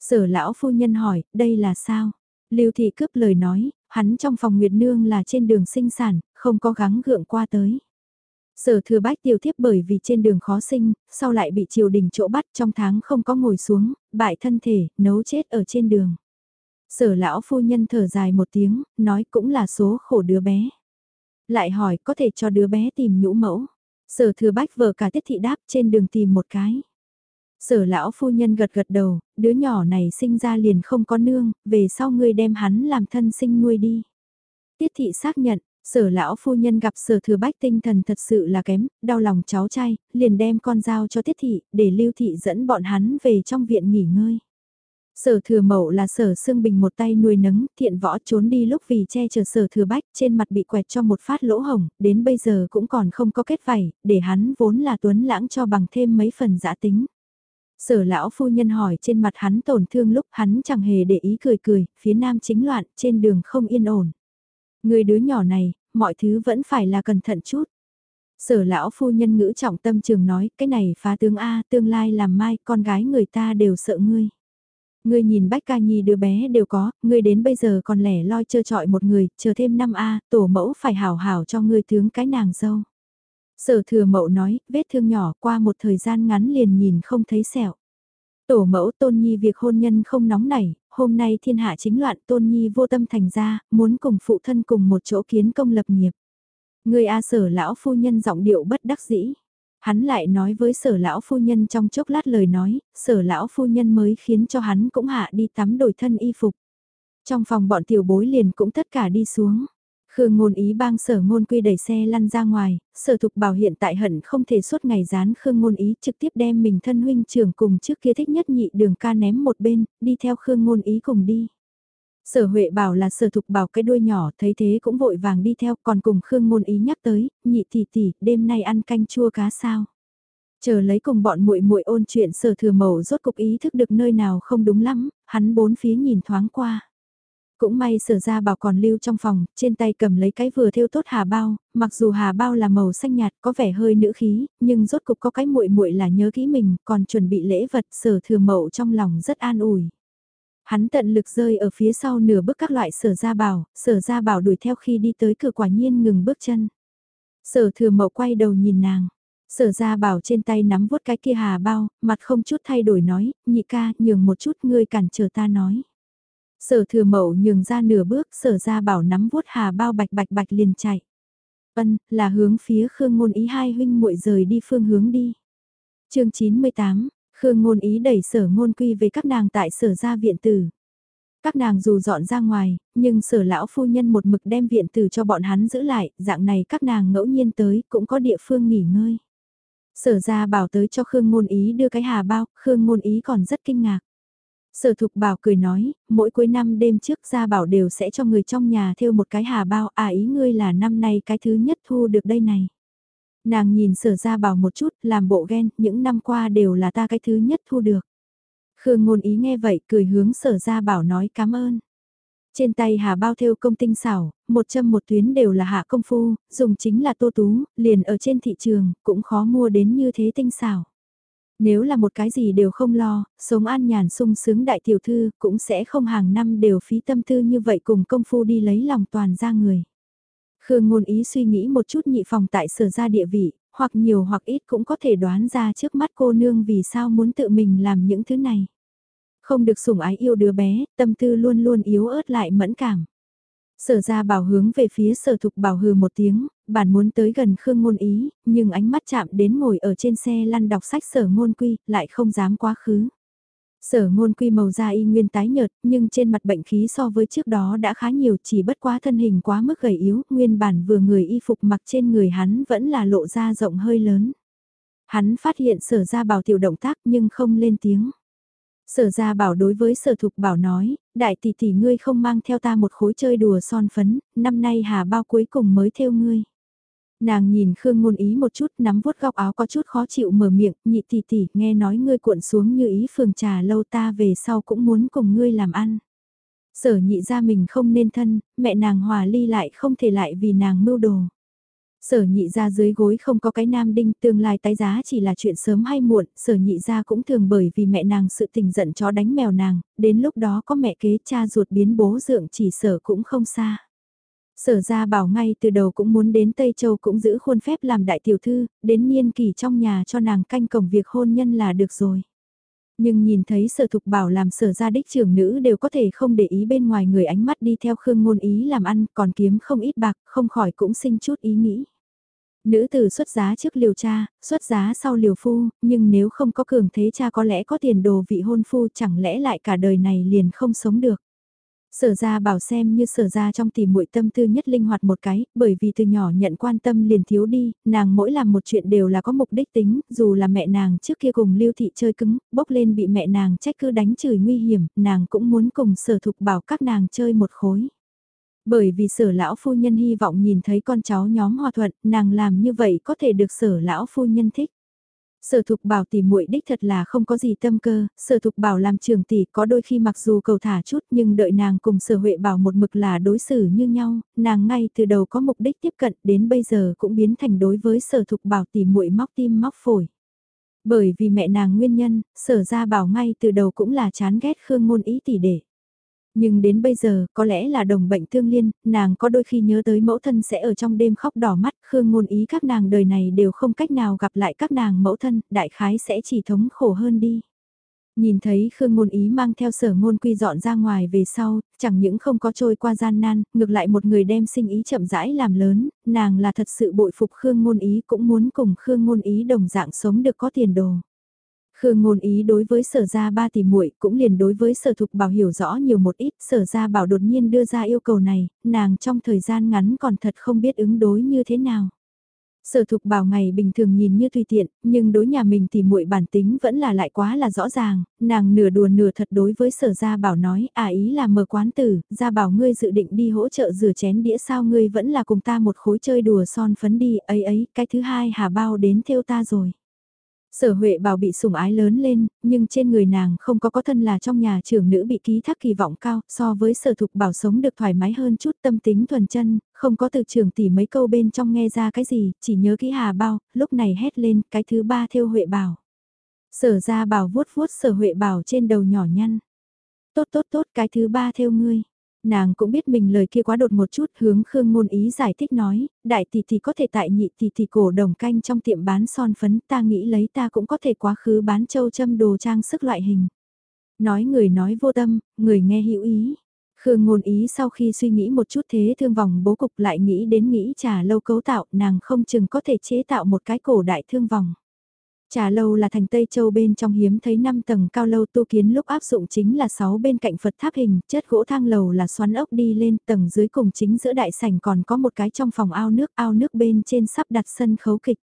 Sở lão phu nhân hỏi, đây là sao? Lưu thị cướp lời nói, hắn trong phòng Nguyệt Nương là trên đường sinh sản, không có gắng gượng qua tới. Sở thừa bách tiêu thiếp bởi vì trên đường khó sinh, sau lại bị triều đình chỗ bắt trong tháng không có ngồi xuống, bại thân thể, nấu chết ở trên đường. Sở lão phu nhân thở dài một tiếng, nói cũng là số khổ đứa bé. Lại hỏi có thể cho đứa bé tìm nhũ mẫu. Sở thừa bách vợ cả tiết thị đáp trên đường tìm một cái. Sở lão phu nhân gật gật đầu, đứa nhỏ này sinh ra liền không có nương, về sau ngươi đem hắn làm thân sinh nuôi đi. Tiết thị xác nhận, Sở lão phu nhân gặp sở thừa bách tinh thần thật sự là kém, đau lòng cháu trai, liền đem con dao cho tiết thị, để lưu thị dẫn bọn hắn về trong viện nghỉ ngơi. Sở thừa mậu là sở xương bình một tay nuôi nấng, thiện võ trốn đi lúc vì che chở sở thừa bách trên mặt bị quẹt cho một phát lỗ hồng, đến bây giờ cũng còn không có kết vảy, để hắn vốn là tuấn lãng cho bằng thêm mấy phần giã tính. Sở lão phu nhân hỏi trên mặt hắn tổn thương lúc hắn chẳng hề để ý cười cười, phía nam chính loạn, trên đường không yên ổn. Người đứa nhỏ này, mọi thứ vẫn phải là cẩn thận chút. Sở lão phu nhân ngữ trọng tâm trường nói, cái này phá tướng A, tương lai làm mai, con gái người ta đều sợ ngươi. Ngươi nhìn Bách Ca Nhi đứa bé đều có, ngươi đến bây giờ còn lẻ loi trơ trọi một người, chờ thêm năm A, tổ mẫu phải hảo hảo cho ngươi tướng cái nàng dâu. Sở thừa mẫu nói, vết thương nhỏ qua một thời gian ngắn liền nhìn không thấy sẹo. Tổ mẫu tôn nhi việc hôn nhân không nóng nảy, hôm nay thiên hạ chính loạn tôn nhi vô tâm thành ra, muốn cùng phụ thân cùng một chỗ kiến công lập nghiệp. Người A sở lão phu nhân giọng điệu bất đắc dĩ. Hắn lại nói với sở lão phu nhân trong chốc lát lời nói, sở lão phu nhân mới khiến cho hắn cũng hạ đi tắm đổi thân y phục. Trong phòng bọn tiểu bối liền cũng tất cả đi xuống. Khương ngôn ý bang sở ngôn quy đẩy xe lăn ra ngoài, sở thục bảo hiện tại hận không thể suốt ngày dán Khương ngôn ý trực tiếp đem mình thân huynh trưởng cùng trước kia thích nhất nhị đường ca ném một bên, đi theo Khương ngôn ý cùng đi. Sở Huệ bảo là sở thục bảo cái đuôi nhỏ thấy thế cũng vội vàng đi theo còn cùng Khương ngôn ý nhắc tới, nhị tỷ tỷ, đêm nay ăn canh chua cá sao. Chờ lấy cùng bọn muội muội ôn chuyện sở thừa mẫu rốt cục ý thức được nơi nào không đúng lắm, hắn bốn phía nhìn thoáng qua. Cũng may sở ra bảo còn lưu trong phòng, trên tay cầm lấy cái vừa thêu tốt hà bao, mặc dù hà bao là màu xanh nhạt có vẻ hơi nữ khí, nhưng rốt cục có cái muội muội là nhớ kỹ mình, còn chuẩn bị lễ vật sở thừa mậu trong lòng rất an ủi. Hắn tận lực rơi ở phía sau nửa bước các loại sở ra bảo, sở ra bảo đuổi theo khi đi tới cửa quả nhiên ngừng bước chân. Sở thừa mậu quay đầu nhìn nàng, sở ra bảo trên tay nắm vuốt cái kia hà bao, mặt không chút thay đổi nói, nhị ca nhường một chút ngươi cản trở ta nói. Sở thừa mậu nhường ra nửa bước sở ra bảo nắm vuốt hà bao bạch bạch bạch liền chạy. Ân, là hướng phía Khương Ngôn Ý hai huynh muội rời đi phương hướng đi. chương 98, Khương Ngôn Ý đẩy sở ngôn quy về các nàng tại sở ra viện tử. Các nàng dù dọn ra ngoài, nhưng sở lão phu nhân một mực đem viện tử cho bọn hắn giữ lại, dạng này các nàng ngẫu nhiên tới cũng có địa phương nghỉ ngơi. Sở ra bảo tới cho Khương Ngôn Ý đưa cái hà bao, Khương Ngôn Ý còn rất kinh ngạc. Sở thục bảo cười nói, mỗi cuối năm đêm trước gia bảo đều sẽ cho người trong nhà thêu một cái hà bao, à ý ngươi là năm nay cái thứ nhất thu được đây này. Nàng nhìn sở gia bảo một chút, làm bộ ghen, những năm qua đều là ta cái thứ nhất thu được. Khương ngôn ý nghe vậy cười hướng sở gia bảo nói cảm ơn. Trên tay hà bao theo công tinh xảo, một châm một tuyến đều là hạ công phu, dùng chính là tô tú, liền ở trên thị trường, cũng khó mua đến như thế tinh xảo. Nếu là một cái gì đều không lo, sống an nhàn sung sướng đại tiểu thư cũng sẽ không hàng năm đều phí tâm tư như vậy cùng công phu đi lấy lòng toàn ra người. Khương ngôn ý suy nghĩ một chút nhị phòng tại sở ra địa vị, hoặc nhiều hoặc ít cũng có thể đoán ra trước mắt cô nương vì sao muốn tự mình làm những thứ này. Không được sủng ái yêu đứa bé, tâm tư luôn luôn yếu ớt lại mẫn cảm. Sở ra bảo hướng về phía sở thục bảo hừ một tiếng, bản muốn tới gần Khương Ngôn Ý, nhưng ánh mắt chạm đến ngồi ở trên xe lăn đọc sách sở ngôn quy, lại không dám quá khứ. Sở ngôn quy màu da y nguyên tái nhợt, nhưng trên mặt bệnh khí so với trước đó đã khá nhiều chỉ bất quá thân hình quá mức gầy yếu, nguyên bản vừa người y phục mặc trên người hắn vẫn là lộ ra rộng hơi lớn. Hắn phát hiện sở ra bảo tiểu động tác nhưng không lên tiếng. Sở ra bảo đối với sở thục bảo nói, đại tỷ tỷ ngươi không mang theo ta một khối chơi đùa son phấn, năm nay hà bao cuối cùng mới theo ngươi. Nàng nhìn Khương ngôn ý một chút nắm vuốt góc áo có chút khó chịu mở miệng, nhị tỷ tỷ nghe nói ngươi cuộn xuống như ý phường trà lâu ta về sau cũng muốn cùng ngươi làm ăn. Sở nhị ra mình không nên thân, mẹ nàng hòa ly lại không thể lại vì nàng mưu đồ. Sở nhị ra dưới gối không có cái nam đinh tương lai tái giá chỉ là chuyện sớm hay muộn, sở nhị ra cũng thường bởi vì mẹ nàng sự tình giận chó đánh mèo nàng, đến lúc đó có mẹ kế cha ruột biến bố dượng chỉ sở cũng không xa. Sở ra bảo ngay từ đầu cũng muốn đến Tây Châu cũng giữ khuôn phép làm đại tiểu thư, đến niên kỳ trong nhà cho nàng canh cổng việc hôn nhân là được rồi. Nhưng nhìn thấy sở thục bảo làm sở gia đích trưởng nữ đều có thể không để ý bên ngoài người ánh mắt đi theo khương ngôn ý làm ăn còn kiếm không ít bạc, không khỏi cũng sinh chút ý nghĩ. Nữ tử xuất giá trước liều cha, xuất giá sau liều phu, nhưng nếu không có cường thế cha có lẽ có tiền đồ vị hôn phu chẳng lẽ lại cả đời này liền không sống được. Sở ra bảo xem như sở ra trong tìm muội tâm tư nhất linh hoạt một cái, bởi vì từ nhỏ nhận quan tâm liền thiếu đi, nàng mỗi làm một chuyện đều là có mục đích tính, dù là mẹ nàng trước kia cùng lưu thị chơi cứng, bốc lên bị mẹ nàng trách cứ đánh chửi nguy hiểm, nàng cũng muốn cùng sở thục bảo các nàng chơi một khối. Bởi vì sở lão phu nhân hy vọng nhìn thấy con cháu nhóm hòa thuận, nàng làm như vậy có thể được sở lão phu nhân thích. Sở thục bảo tỷ muội đích thật là không có gì tâm cơ, sở thục bảo làm trường tỷ có đôi khi mặc dù cầu thả chút nhưng đợi nàng cùng sở huệ bảo một mực là đối xử như nhau, nàng ngay từ đầu có mục đích tiếp cận đến bây giờ cũng biến thành đối với sở thục bảo tỷ muội móc tim móc phổi. Bởi vì mẹ nàng nguyên nhân, sở ra bảo ngay từ đầu cũng là chán ghét Khương ngôn ý tỷ đệ. Nhưng đến bây giờ, có lẽ là đồng bệnh tương liên, nàng có đôi khi nhớ tới mẫu thân sẽ ở trong đêm khóc đỏ mắt, Khương ngôn ý các nàng đời này đều không cách nào gặp lại các nàng mẫu thân, đại khái sẽ chỉ thống khổ hơn đi. Nhìn thấy Khương Ngôn Ý mang theo sở ngôn quy dọn ra ngoài về sau, chẳng những không có trôi qua gian nan, ngược lại một người đem sinh ý chậm rãi làm lớn, nàng là thật sự bội phục Khương Ngôn Ý cũng muốn cùng Khương Ngôn Ý đồng dạng sống được có tiền đồ. Khương ngôn ý đối với sở gia ba tỷ muội cũng liền đối với sở thục bảo hiểu rõ nhiều một ít, sở gia bảo đột nhiên đưa ra yêu cầu này, nàng trong thời gian ngắn còn thật không biết ứng đối như thế nào. Sở thục bảo ngày bình thường nhìn như tùy tiện, nhưng đối nhà mình thì muội bản tính vẫn là lại quá là rõ ràng, nàng nửa đùa nửa thật đối với sở gia bảo nói, à ý là mở quán tử, gia bảo ngươi dự định đi hỗ trợ rửa chén đĩa sao ngươi vẫn là cùng ta một khối chơi đùa son phấn đi, ấy ấy, cái thứ hai hà bao đến theo ta rồi. Sở Huệ bảo bị sủng ái lớn lên, nhưng trên người nàng không có có thân là trong nhà trưởng nữ bị ký thác kỳ vọng cao, so với sở thục bảo sống được thoải mái hơn chút tâm tính thuần chân, không có từ trường tỷ mấy câu bên trong nghe ra cái gì, chỉ nhớ kỹ hà bao, lúc này hét lên, cái thứ ba theo Huệ bảo. Sở ra bảo vuốt vuốt sở Huệ bảo trên đầu nhỏ nhăn. Tốt tốt tốt, cái thứ ba theo ngươi nàng cũng biết mình lời kia quá đột một chút hướng Khương Ngôn Ý giải thích nói, đại tỷ tỷ có thể tại nhị tỷ tỷ cổ đồng canh trong tiệm bán son phấn ta nghĩ lấy ta cũng có thể quá khứ bán châu châm đồ trang sức loại hình. Nói người nói vô tâm, người nghe hữu ý. Khương Ngôn Ý sau khi suy nghĩ một chút thế thương vòng bố cục lại nghĩ đến nghĩ trà lâu cấu tạo nàng không chừng có thể chế tạo một cái cổ đại thương vòng. Trà lâu là thành Tây Châu bên trong hiếm thấy 5 tầng cao lâu tu kiến lúc áp dụng chính là 6 bên cạnh Phật tháp hình, chất gỗ thang lầu là xoắn ốc đi lên, tầng dưới cùng chính giữa đại sảnh còn có một cái trong phòng ao nước, ao nước bên trên sắp đặt sân khấu kịch.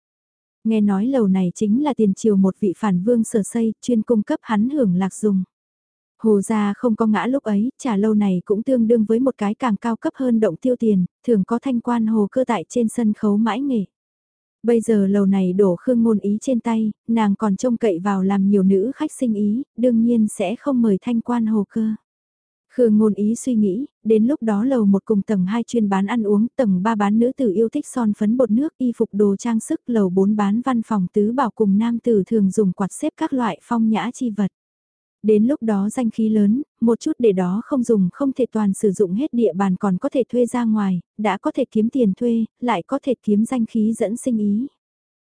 Nghe nói lầu này chính là tiền triều một vị phản vương sở xây, chuyên cung cấp hắn hưởng lạc dùng. Hồ gia không có ngã lúc ấy, trà lâu này cũng tương đương với một cái càng cao cấp hơn động tiêu tiền, thường có thanh quan hồ cơ tại trên sân khấu mãi nghề. Bây giờ lầu này đổ khương ngôn ý trên tay, nàng còn trông cậy vào làm nhiều nữ khách sinh ý, đương nhiên sẽ không mời thanh quan hồ cơ. Khương ngôn ý suy nghĩ, đến lúc đó lầu một cùng tầng 2 chuyên bán ăn uống, tầng 3 bán nữ tử yêu thích son phấn bột nước, y phục đồ trang sức, lầu 4 bán văn phòng tứ bảo cùng nam tử thường dùng quạt xếp các loại phong nhã chi vật. Đến lúc đó danh khí lớn, một chút để đó không dùng không thể toàn sử dụng hết địa bàn còn có thể thuê ra ngoài, đã có thể kiếm tiền thuê, lại có thể kiếm danh khí dẫn sinh ý.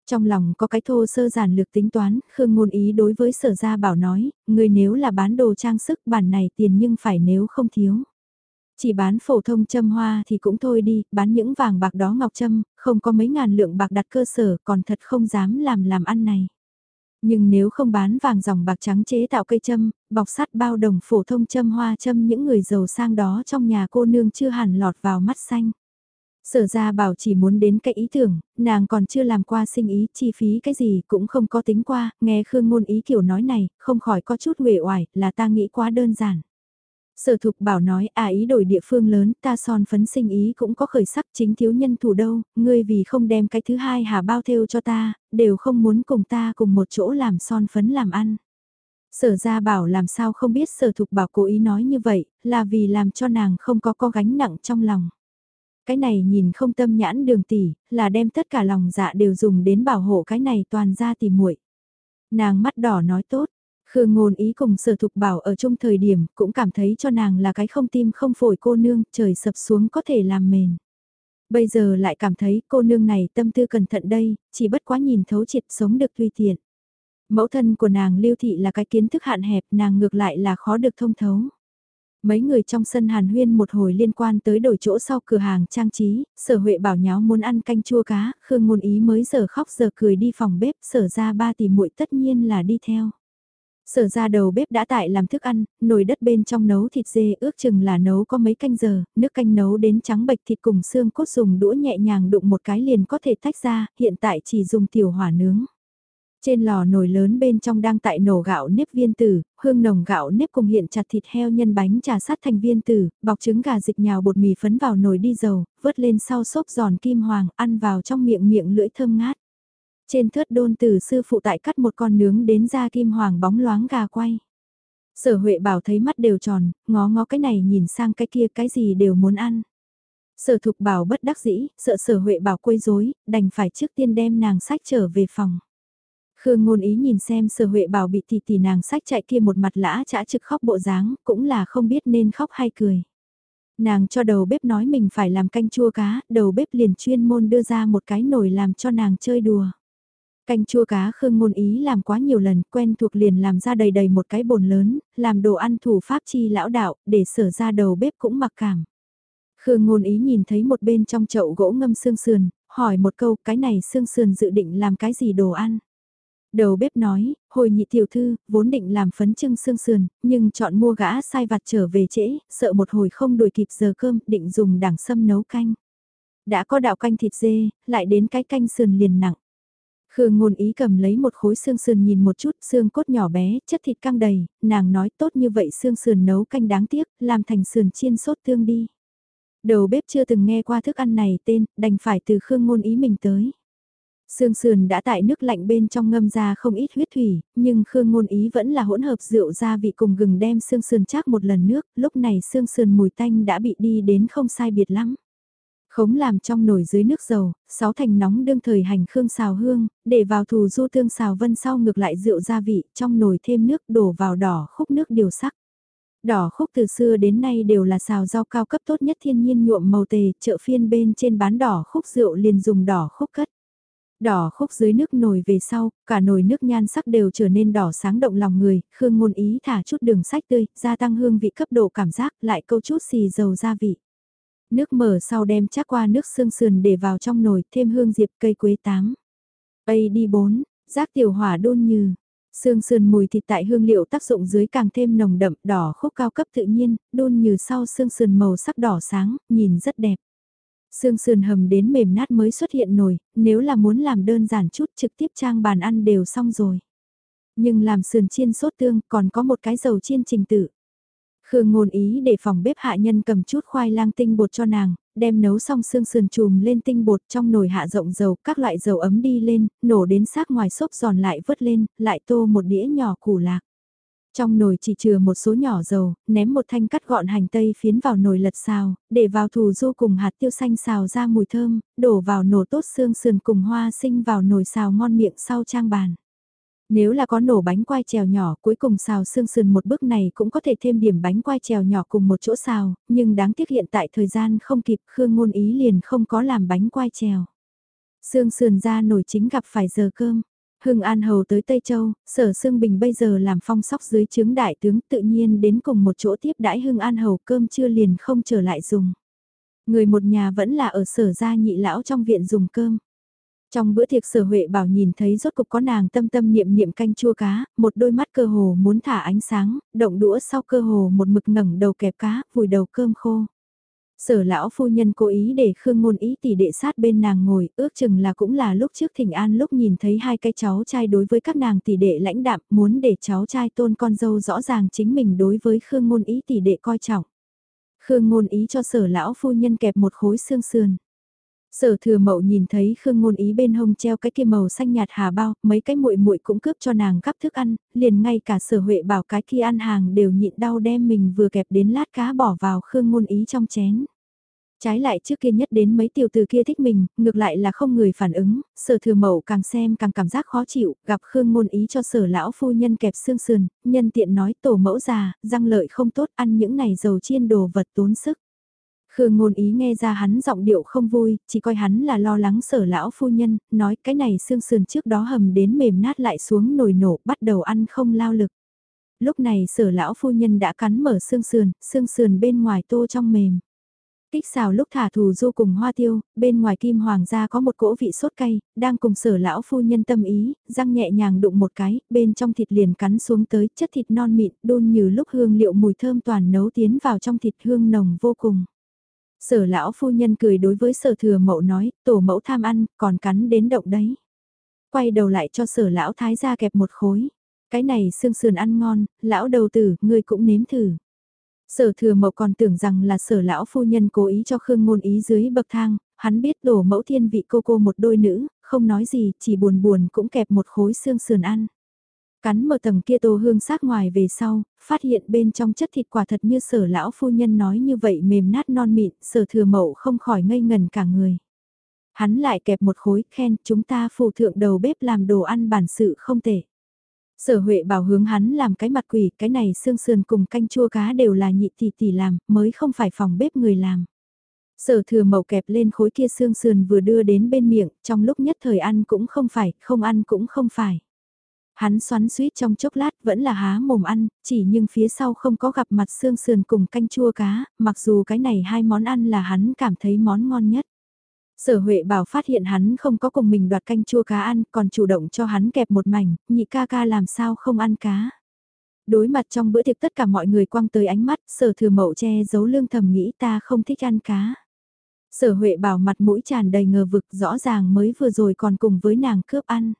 Trong lòng có cái thô sơ giản lược tính toán, Khương Ngôn Ý đối với sở gia bảo nói, người nếu là bán đồ trang sức bản này tiền nhưng phải nếu không thiếu. Chỉ bán phổ thông châm hoa thì cũng thôi đi, bán những vàng bạc đó ngọc châm, không có mấy ngàn lượng bạc đặt cơ sở còn thật không dám làm làm ăn này. Nhưng nếu không bán vàng dòng bạc trắng chế tạo cây châm, bọc sắt bao đồng phổ thông châm hoa châm những người giàu sang đó trong nhà cô nương chưa hẳn lọt vào mắt xanh. Sở ra bảo chỉ muốn đến cái ý tưởng, nàng còn chưa làm qua sinh ý, chi phí cái gì cũng không có tính qua, nghe Khương Ngôn ý kiểu nói này, không khỏi có chút uể oải, là ta nghĩ quá đơn giản. Sở thục bảo nói à ý đổi địa phương lớn ta son phấn sinh ý cũng có khởi sắc chính thiếu nhân thủ đâu, ngươi vì không đem cái thứ hai hà bao theo cho ta, đều không muốn cùng ta cùng một chỗ làm son phấn làm ăn. Sở ra bảo làm sao không biết sở thục bảo cố ý nói như vậy, là vì làm cho nàng không có có gánh nặng trong lòng. Cái này nhìn không tâm nhãn đường tỷ, là đem tất cả lòng dạ đều dùng đến bảo hộ cái này toàn ra tìm muội. Nàng mắt đỏ nói tốt, Khương ngôn ý cùng sở thục bảo ở chung thời điểm cũng cảm thấy cho nàng là cái không tim không phổi cô nương trời sập xuống có thể làm mền. Bây giờ lại cảm thấy cô nương này tâm tư cẩn thận đây, chỉ bất quá nhìn thấu triệt sống được tùy tiện. Mẫu thân của nàng lưu thị là cái kiến thức hạn hẹp nàng ngược lại là khó được thông thấu. Mấy người trong sân hàn huyên một hồi liên quan tới đổi chỗ sau cửa hàng trang trí, sở huệ bảo nháo muốn ăn canh chua cá, khương ngôn ý mới giờ khóc giờ cười đi phòng bếp, sở ra ba tỷ muội tất nhiên là đi theo. Sở ra đầu bếp đã tại làm thức ăn, nồi đất bên trong nấu thịt dê ước chừng là nấu có mấy canh giờ, nước canh nấu đến trắng bạch thịt cùng xương cốt dùng đũa nhẹ nhàng đụng một cái liền có thể tách ra, hiện tại chỉ dùng tiểu hỏa nướng. Trên lò nồi lớn bên trong đang tại nổ gạo nếp viên tử, hương nồng gạo nếp cùng hiện chặt thịt heo nhân bánh trà sát thành viên tử, bọc trứng gà dịch nhào bột mì phấn vào nồi đi dầu, vớt lên sau xốp giòn kim hoàng, ăn vào trong miệng miệng lưỡi thơm ngát. Trên thớt đôn từ sư phụ tại cắt một con nướng đến ra kim hoàng bóng loáng gà quay. Sở Huệ bảo thấy mắt đều tròn, ngó ngó cái này nhìn sang cái kia cái gì đều muốn ăn. Sở thục bảo bất đắc dĩ, sợ sở Huệ bảo quấy rối, đành phải trước tiên đem nàng sách trở về phòng. Khương ngôn ý nhìn xem sở Huệ bảo bị tỷ tỷ nàng sách chạy kia một mặt lã chả trực khóc bộ dáng, cũng là không biết nên khóc hay cười. Nàng cho đầu bếp nói mình phải làm canh chua cá, đầu bếp liền chuyên môn đưa ra một cái nồi làm cho nàng chơi đùa. Canh chua cá khương ngôn ý làm quá nhiều lần, quen thuộc liền làm ra đầy đầy một cái bồn lớn, làm đồ ăn thủ pháp chi lão đạo, để sở ra đầu bếp cũng mặc cảm. Khương ngôn ý nhìn thấy một bên trong chậu gỗ ngâm xương sườn, hỏi một câu cái này xương sườn dự định làm cái gì đồ ăn. Đầu bếp nói, hồi nhị tiểu thư, vốn định làm phấn trưng xương sườn, nhưng chọn mua gã sai vặt trở về trễ, sợ một hồi không đuổi kịp giờ cơm, định dùng đảng sâm nấu canh. Đã có đạo canh thịt dê, lại đến cái canh sườn liền nặng. Khương ngôn ý cầm lấy một khối xương sườn nhìn một chút, xương cốt nhỏ bé, chất thịt căng đầy, nàng nói tốt như vậy xương sườn nấu canh đáng tiếc, làm thành sườn chiên sốt tương đi. Đầu bếp chưa từng nghe qua thức ăn này tên, đành phải từ Khương ngôn ý mình tới. Xương sườn đã tại nước lạnh bên trong ngâm ra không ít huyết thủy, nhưng Khương ngôn ý vẫn là hỗn hợp rượu gia vị cùng gừng đem xương sườn chác một lần nước, lúc này xương sườn mùi tanh đã bị đi đến không sai biệt lắm. Khống làm trong nồi dưới nước dầu, sáu thành nóng đương thời hành khương xào hương, để vào thù du tương xào vân sau ngược lại rượu gia vị, trong nồi thêm nước đổ vào đỏ khúc nước điều sắc. Đỏ khúc từ xưa đến nay đều là xào rau cao cấp tốt nhất thiên nhiên nhuộm màu tề, chợ phiên bên trên bán đỏ khúc rượu liền dùng đỏ khúc cất. Đỏ khúc dưới nước nồi về sau, cả nồi nước nhan sắc đều trở nên đỏ sáng động lòng người, Khương ngôn ý thả chút đường sách tươi, gia tăng hương vị cấp độ cảm giác, lại câu chút xì dầu gia vị. Nước mở sau đem chắc qua nước xương sườn để vào trong nồi, thêm hương diệp cây quế táng. Ây đi 4, giác tiểu hỏa đôn như. Xương sườn mùi thịt tại hương liệu tác dụng dưới càng thêm nồng đậm đỏ khúc cao cấp tự nhiên, đôn như sau xương sườn màu sắc đỏ sáng, nhìn rất đẹp. Xương sườn hầm đến mềm nát mới xuất hiện nồi, nếu là muốn làm đơn giản chút trực tiếp trang bàn ăn đều xong rồi. Nhưng làm sườn chiên sốt tương còn có một cái dầu chiên trình tự. Khương ngôn ý để phòng bếp hạ nhân cầm chút khoai lang tinh bột cho nàng, đem nấu xong xương sườn chùm lên tinh bột trong nồi hạ rộng dầu, các loại dầu ấm đi lên, nổ đến sát ngoài xốp giòn lại vớt lên, lại tô một đĩa nhỏ củ lạc. Trong nồi chỉ chừa một số nhỏ dầu, ném một thanh cắt gọn hành tây phiến vào nồi lật xào, để vào thù du cùng hạt tiêu xanh xào ra mùi thơm, đổ vào nổ tốt xương sườn cùng hoa sinh vào nồi xào ngon miệng sau trang bàn. Nếu là có nổ bánh quai trèo nhỏ cuối cùng xào xương sườn một bước này cũng có thể thêm điểm bánh quai trèo nhỏ cùng một chỗ xào, nhưng đáng tiếc hiện tại thời gian không kịp Khương Ngôn Ý liền không có làm bánh quai trèo. Xương sườn ra nổi chính gặp phải giờ cơm. Hưng An Hầu tới Tây Châu, sở Sương Bình bây giờ làm phong sóc dưới trướng đại tướng tự nhiên đến cùng một chỗ tiếp đãi Hưng An Hầu cơm chưa liền không trở lại dùng. Người một nhà vẫn là ở sở gia nhị lão trong viện dùng cơm. Trong bữa tiệc sở Huệ bảo nhìn thấy rốt cục có nàng tâm tâm niệm niệm canh chua cá, một đôi mắt cơ hồ muốn thả ánh sáng, động đũa sau cơ hồ một mực ngẩng đầu kẹp cá, vùi đầu cơm khô. Sở lão phu nhân cố ý để Khương Ngôn Ý tỷ đệ sát bên nàng ngồi, ước chừng là cũng là lúc trước thỉnh an lúc nhìn thấy hai cái cháu trai đối với các nàng tỷ đệ lãnh đạm, muốn để cháu trai tôn con dâu rõ ràng chính mình đối với Khương Ngôn Ý tỷ đệ coi trọng. Khương Ngôn Ý cho sở lão phu nhân kẹp một khối xương sườn. Sở thừa mậu nhìn thấy Khương Ngôn Ý bên hông treo cái kia màu xanh nhạt hà bao, mấy cái muội muội cũng cướp cho nàng gắp thức ăn, liền ngay cả sở huệ bảo cái kia ăn hàng đều nhịn đau đem mình vừa kẹp đến lát cá bỏ vào Khương Ngôn Ý trong chén. Trái lại trước kia nhất đến mấy tiểu từ kia thích mình, ngược lại là không người phản ứng, sở thừa mậu càng xem càng cảm giác khó chịu, gặp Khương Ngôn Ý cho sở lão phu nhân kẹp xương sườn, nhân tiện nói tổ mẫu già, răng lợi không tốt ăn những này dầu chiên đồ vật tốn sức. Khương ngôn ý nghe ra hắn giọng điệu không vui, chỉ coi hắn là lo lắng sở lão phu nhân, nói cái này xương sườn trước đó hầm đến mềm nát lại xuống nồi nổ, bắt đầu ăn không lao lực. Lúc này sở lão phu nhân đã cắn mở xương sườn, xương sườn bên ngoài tô trong mềm. Kích xào lúc thả thù du cùng hoa tiêu, bên ngoài kim hoàng gia có một cỗ vị sốt cay, đang cùng sở lão phu nhân tâm ý, răng nhẹ nhàng đụng một cái, bên trong thịt liền cắn xuống tới, chất thịt non mịn, đun như lúc hương liệu mùi thơm toàn nấu tiến vào trong thịt hương nồng vô cùng. Sở lão phu nhân cười đối với sở thừa mậu nói, tổ mẫu tham ăn, còn cắn đến động đấy. Quay đầu lại cho sở lão thái ra kẹp một khối. Cái này xương sườn ăn ngon, lão đầu tử, ngươi cũng nếm thử. Sở thừa mậu còn tưởng rằng là sở lão phu nhân cố ý cho Khương ngôn ý dưới bậc thang, hắn biết đổ mẫu thiên vị cô cô một đôi nữ, không nói gì, chỉ buồn buồn cũng kẹp một khối xương sườn ăn. Cắn mở tầng kia tô hương sát ngoài về sau, phát hiện bên trong chất thịt quả thật như sở lão phu nhân nói như vậy mềm nát non mịn, sở thừa mậu không khỏi ngây ngần cả người. Hắn lại kẹp một khối khen chúng ta phụ thượng đầu bếp làm đồ ăn bản sự không tệ. Sở Huệ bảo hướng hắn làm cái mặt quỷ, cái này xương sườn cùng canh chua cá đều là nhị tỷ tỷ làm, mới không phải phòng bếp người làm. Sở thừa mậu kẹp lên khối kia xương sườn vừa đưa đến bên miệng, trong lúc nhất thời ăn cũng không phải, không ăn cũng không phải. Hắn xoắn suýt trong chốc lát vẫn là há mồm ăn, chỉ nhưng phía sau không có gặp mặt xương sườn cùng canh chua cá, mặc dù cái này hai món ăn là hắn cảm thấy món ngon nhất. Sở Huệ bảo phát hiện hắn không có cùng mình đoạt canh chua cá ăn, còn chủ động cho hắn kẹp một mảnh, nhị ca ca làm sao không ăn cá. Đối mặt trong bữa tiệc tất cả mọi người quăng tới ánh mắt, sở thừa mậu che giấu lương thầm nghĩ ta không thích ăn cá. Sở Huệ bảo mặt mũi tràn đầy ngờ vực rõ ràng mới vừa rồi còn cùng với nàng cướp ăn.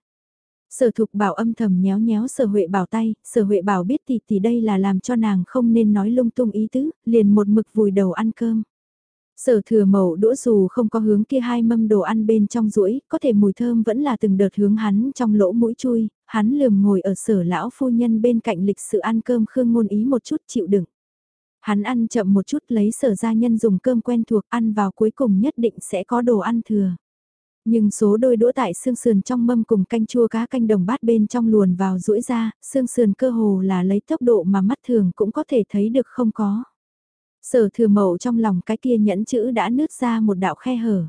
Sở thục bảo âm thầm nhéo nhéo sở huệ bảo tay, sở huệ bảo biết thì thì đây là làm cho nàng không nên nói lung tung ý tứ, liền một mực vùi đầu ăn cơm. Sở thừa mẩu đũa dù không có hướng kia hai mâm đồ ăn bên trong rũi, có thể mùi thơm vẫn là từng đợt hướng hắn trong lỗ mũi chui, hắn lườm ngồi ở sở lão phu nhân bên cạnh lịch sự ăn cơm khương ngôn ý một chút chịu đựng. Hắn ăn chậm một chút lấy sở gia nhân dùng cơm quen thuộc ăn vào cuối cùng nhất định sẽ có đồ ăn thừa. Nhưng số đôi đũa tại xương sườn trong mâm cùng canh chua cá canh đồng bát bên trong luồn vào rũi ra, xương sườn cơ hồ là lấy tốc độ mà mắt thường cũng có thể thấy được không có. Sở thừa mậu trong lòng cái kia nhẫn chữ đã nứt ra một đạo khe hở.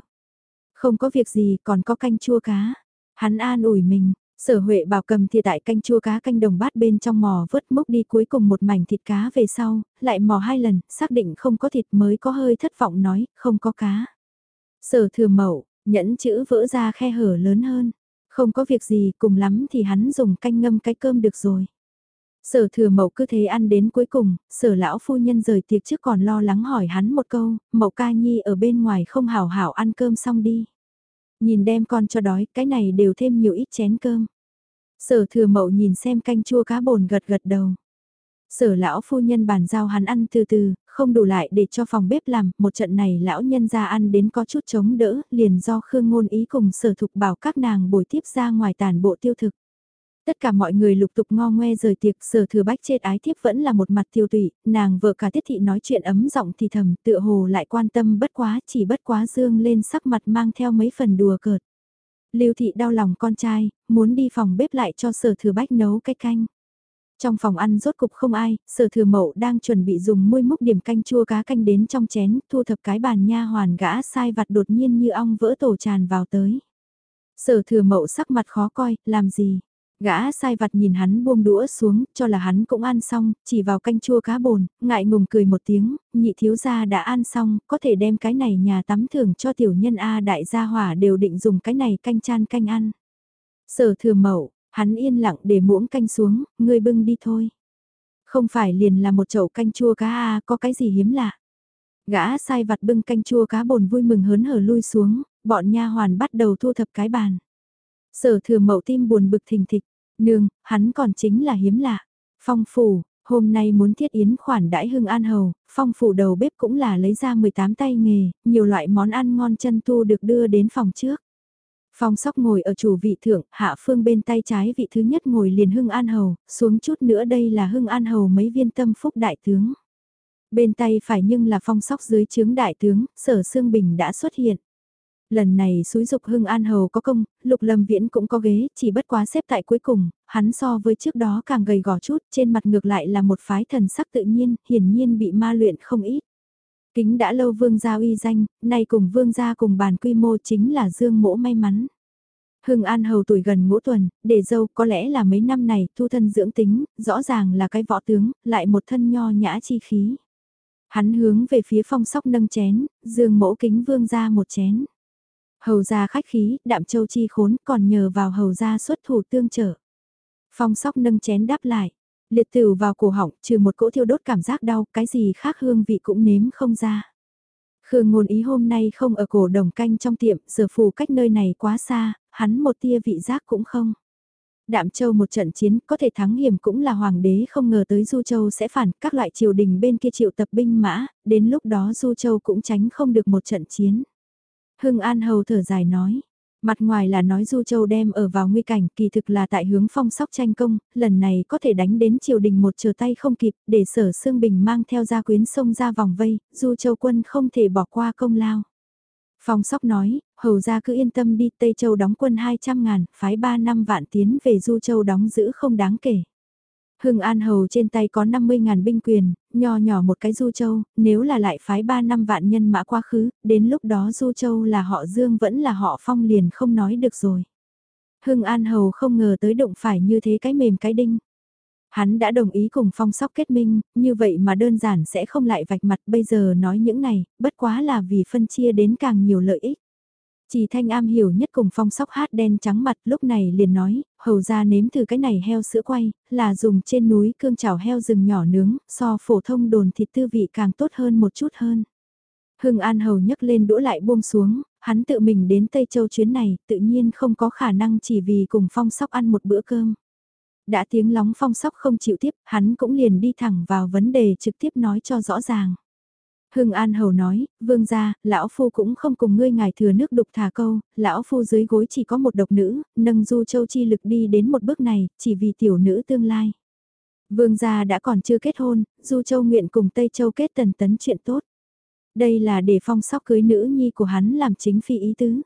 Không có việc gì còn có canh chua cá. Hắn an ủi mình, sở huệ bảo cầm thì tại canh chua cá canh đồng bát bên trong mò vớt mốc đi cuối cùng một mảnh thịt cá về sau, lại mò hai lần, xác định không có thịt mới có hơi thất vọng nói, không có cá. Sở thừa mậu, Nhẫn chữ vỡ ra khe hở lớn hơn. Không có việc gì cùng lắm thì hắn dùng canh ngâm cái cơm được rồi. Sở thừa mậu cứ thế ăn đến cuối cùng, sở lão phu nhân rời tiệc trước còn lo lắng hỏi hắn một câu, mậu ca nhi ở bên ngoài không hảo hảo ăn cơm xong đi. Nhìn đem con cho đói, cái này đều thêm nhiều ít chén cơm. Sở thừa mậu nhìn xem canh chua cá bồn gật gật đầu. Sở lão phu nhân bàn giao hắn ăn từ từ, không đủ lại để cho phòng bếp làm, một trận này lão nhân ra ăn đến có chút chống đỡ, liền do Khương Ngôn Ý cùng sở thục bảo các nàng bồi tiếp ra ngoài tàn bộ tiêu thực. Tất cả mọi người lục tục ngo ngoe rời tiệc sở thừa bách chết ái thiếp vẫn là một mặt tiêu tụy, nàng vợ cả tiết thị nói chuyện ấm giọng thì thầm tựa hồ lại quan tâm bất quá chỉ bất quá dương lên sắc mặt mang theo mấy phần đùa cợt. Lưu thị đau lòng con trai, muốn đi phòng bếp lại cho sở thừa bách nấu cái canh. Trong phòng ăn rốt cục không ai, sở thừa mậu đang chuẩn bị dùng môi múc điểm canh chua cá canh đến trong chén, thu thập cái bàn nha hoàn gã sai vặt đột nhiên như ong vỡ tổ tràn vào tới. Sở thừa mậu sắc mặt khó coi, làm gì? Gã sai vặt nhìn hắn buông đũa xuống, cho là hắn cũng ăn xong, chỉ vào canh chua cá bồn, ngại ngùng cười một tiếng, nhị thiếu gia đã ăn xong, có thể đem cái này nhà tắm thưởng cho tiểu nhân A đại gia hỏa đều định dùng cái này canh chan canh ăn. Sở thừa mậu, hắn yên lặng để muỗng canh xuống, ngươi bưng đi thôi. Không phải liền là một chậu canh chua cá à? có cái gì hiếm lạ. Gã sai vặt bưng canh chua cá bồn vui mừng hớn hở lui xuống, bọn nha hoàn bắt đầu thu thập cái bàn. Sở thừa mậu tim buồn bực thình thịch, nương, hắn còn chính là hiếm lạ. Phong phủ, hôm nay muốn thiết yến khoản đãi hưng an hầu, phong phủ đầu bếp cũng là lấy ra 18 tay nghề, nhiều loại món ăn ngon chân tu được đưa đến phòng trước. Phong sóc ngồi ở chủ vị thượng, hạ phương bên tay trái vị thứ nhất ngồi liền hưng an hầu, xuống chút nữa đây là hưng an hầu mấy viên tâm phúc đại tướng. Bên tay phải nhưng là phong sóc dưới chướng đại tướng, sở xương bình đã xuất hiện. Lần này suối dục hưng an hầu có công, lục lâm viễn cũng có ghế, chỉ bất quá xếp tại cuối cùng, hắn so với trước đó càng gầy gò chút, trên mặt ngược lại là một phái thần sắc tự nhiên, hiển nhiên bị ma luyện không ít. Kính đã lâu vương gia uy danh, nay cùng vương gia cùng bàn quy mô chính là dương mỗ may mắn. Hưng An Hầu tuổi gần ngũ tuần, để dâu có lẽ là mấy năm này thu thân dưỡng tính, rõ ràng là cái võ tướng, lại một thân nho nhã chi khí. Hắn hướng về phía phong sóc nâng chén, dương mỗ kính vương ra một chén. Hầu gia khách khí, đạm châu chi khốn còn nhờ vào hầu gia xuất thủ tương trợ. Phong sóc nâng chén đáp lại. Liệt tử vào cổ họng, trừ một cỗ thiêu đốt cảm giác đau, cái gì khác hương vị cũng nếm không ra. Khương ngôn ý hôm nay không ở cổ đồng canh trong tiệm, giờ phù cách nơi này quá xa, hắn một tia vị giác cũng không. Đạm Châu một trận chiến có thể thắng hiểm cũng là hoàng đế không ngờ tới Du Châu sẽ phản các loại triều đình bên kia triệu tập binh mã, đến lúc đó Du Châu cũng tránh không được một trận chiến. Hưng An Hầu thở dài nói, mặt ngoài là nói Du Châu đem ở vào nguy cảnh kỳ thực là tại hướng phong sóc tranh công, lần này có thể đánh đến triều đình một trở tay không kịp để sở Sương Bình mang theo gia quyến sông ra vòng vây, Du Châu quân không thể bỏ qua công lao. Phong sóc nói, hầu ra cứ yên tâm đi Tây Châu đóng quân 200 ngàn, phái 3 năm vạn tiến về Du Châu đóng giữ không đáng kể. Hưng An Hầu trên tay có 50.000 binh quyền, nho nhỏ một cái Du Châu, nếu là lại phái 3 năm vạn nhân mã quá khứ, đến lúc đó Du Châu là họ Dương vẫn là họ Phong liền không nói được rồi. Hưng An Hầu không ngờ tới động phải như thế cái mềm cái đinh. Hắn đã đồng ý cùng phong sóc kết minh, như vậy mà đơn giản sẽ không lại vạch mặt bây giờ nói những này, bất quá là vì phân chia đến càng nhiều lợi ích. Chỉ thanh am hiểu nhất cùng phong sóc hát đen trắng mặt lúc này liền nói, hầu ra nếm thử cái này heo sữa quay, là dùng trên núi cương chảo heo rừng nhỏ nướng, so phổ thông đồn thịt tư vị càng tốt hơn một chút hơn. Hưng An Hầu nhấc lên đũa lại buông xuống, hắn tự mình đến Tây Châu chuyến này, tự nhiên không có khả năng chỉ vì cùng phong sóc ăn một bữa cơm. Đã tiếng lóng phong sóc không chịu tiếp, hắn cũng liền đi thẳng vào vấn đề trực tiếp nói cho rõ ràng. Hưng An Hầu nói, vương gia, lão phu cũng không cùng ngươi ngài thừa nước đục thả câu, lão phu dưới gối chỉ có một độc nữ, nâng du châu chi lực đi đến một bước này, chỉ vì tiểu nữ tương lai. Vương gia đã còn chưa kết hôn, du châu nguyện cùng Tây Châu kết tần tấn chuyện tốt. Đây là để phong sóc cưới nữ nhi của hắn làm chính phi ý tứ.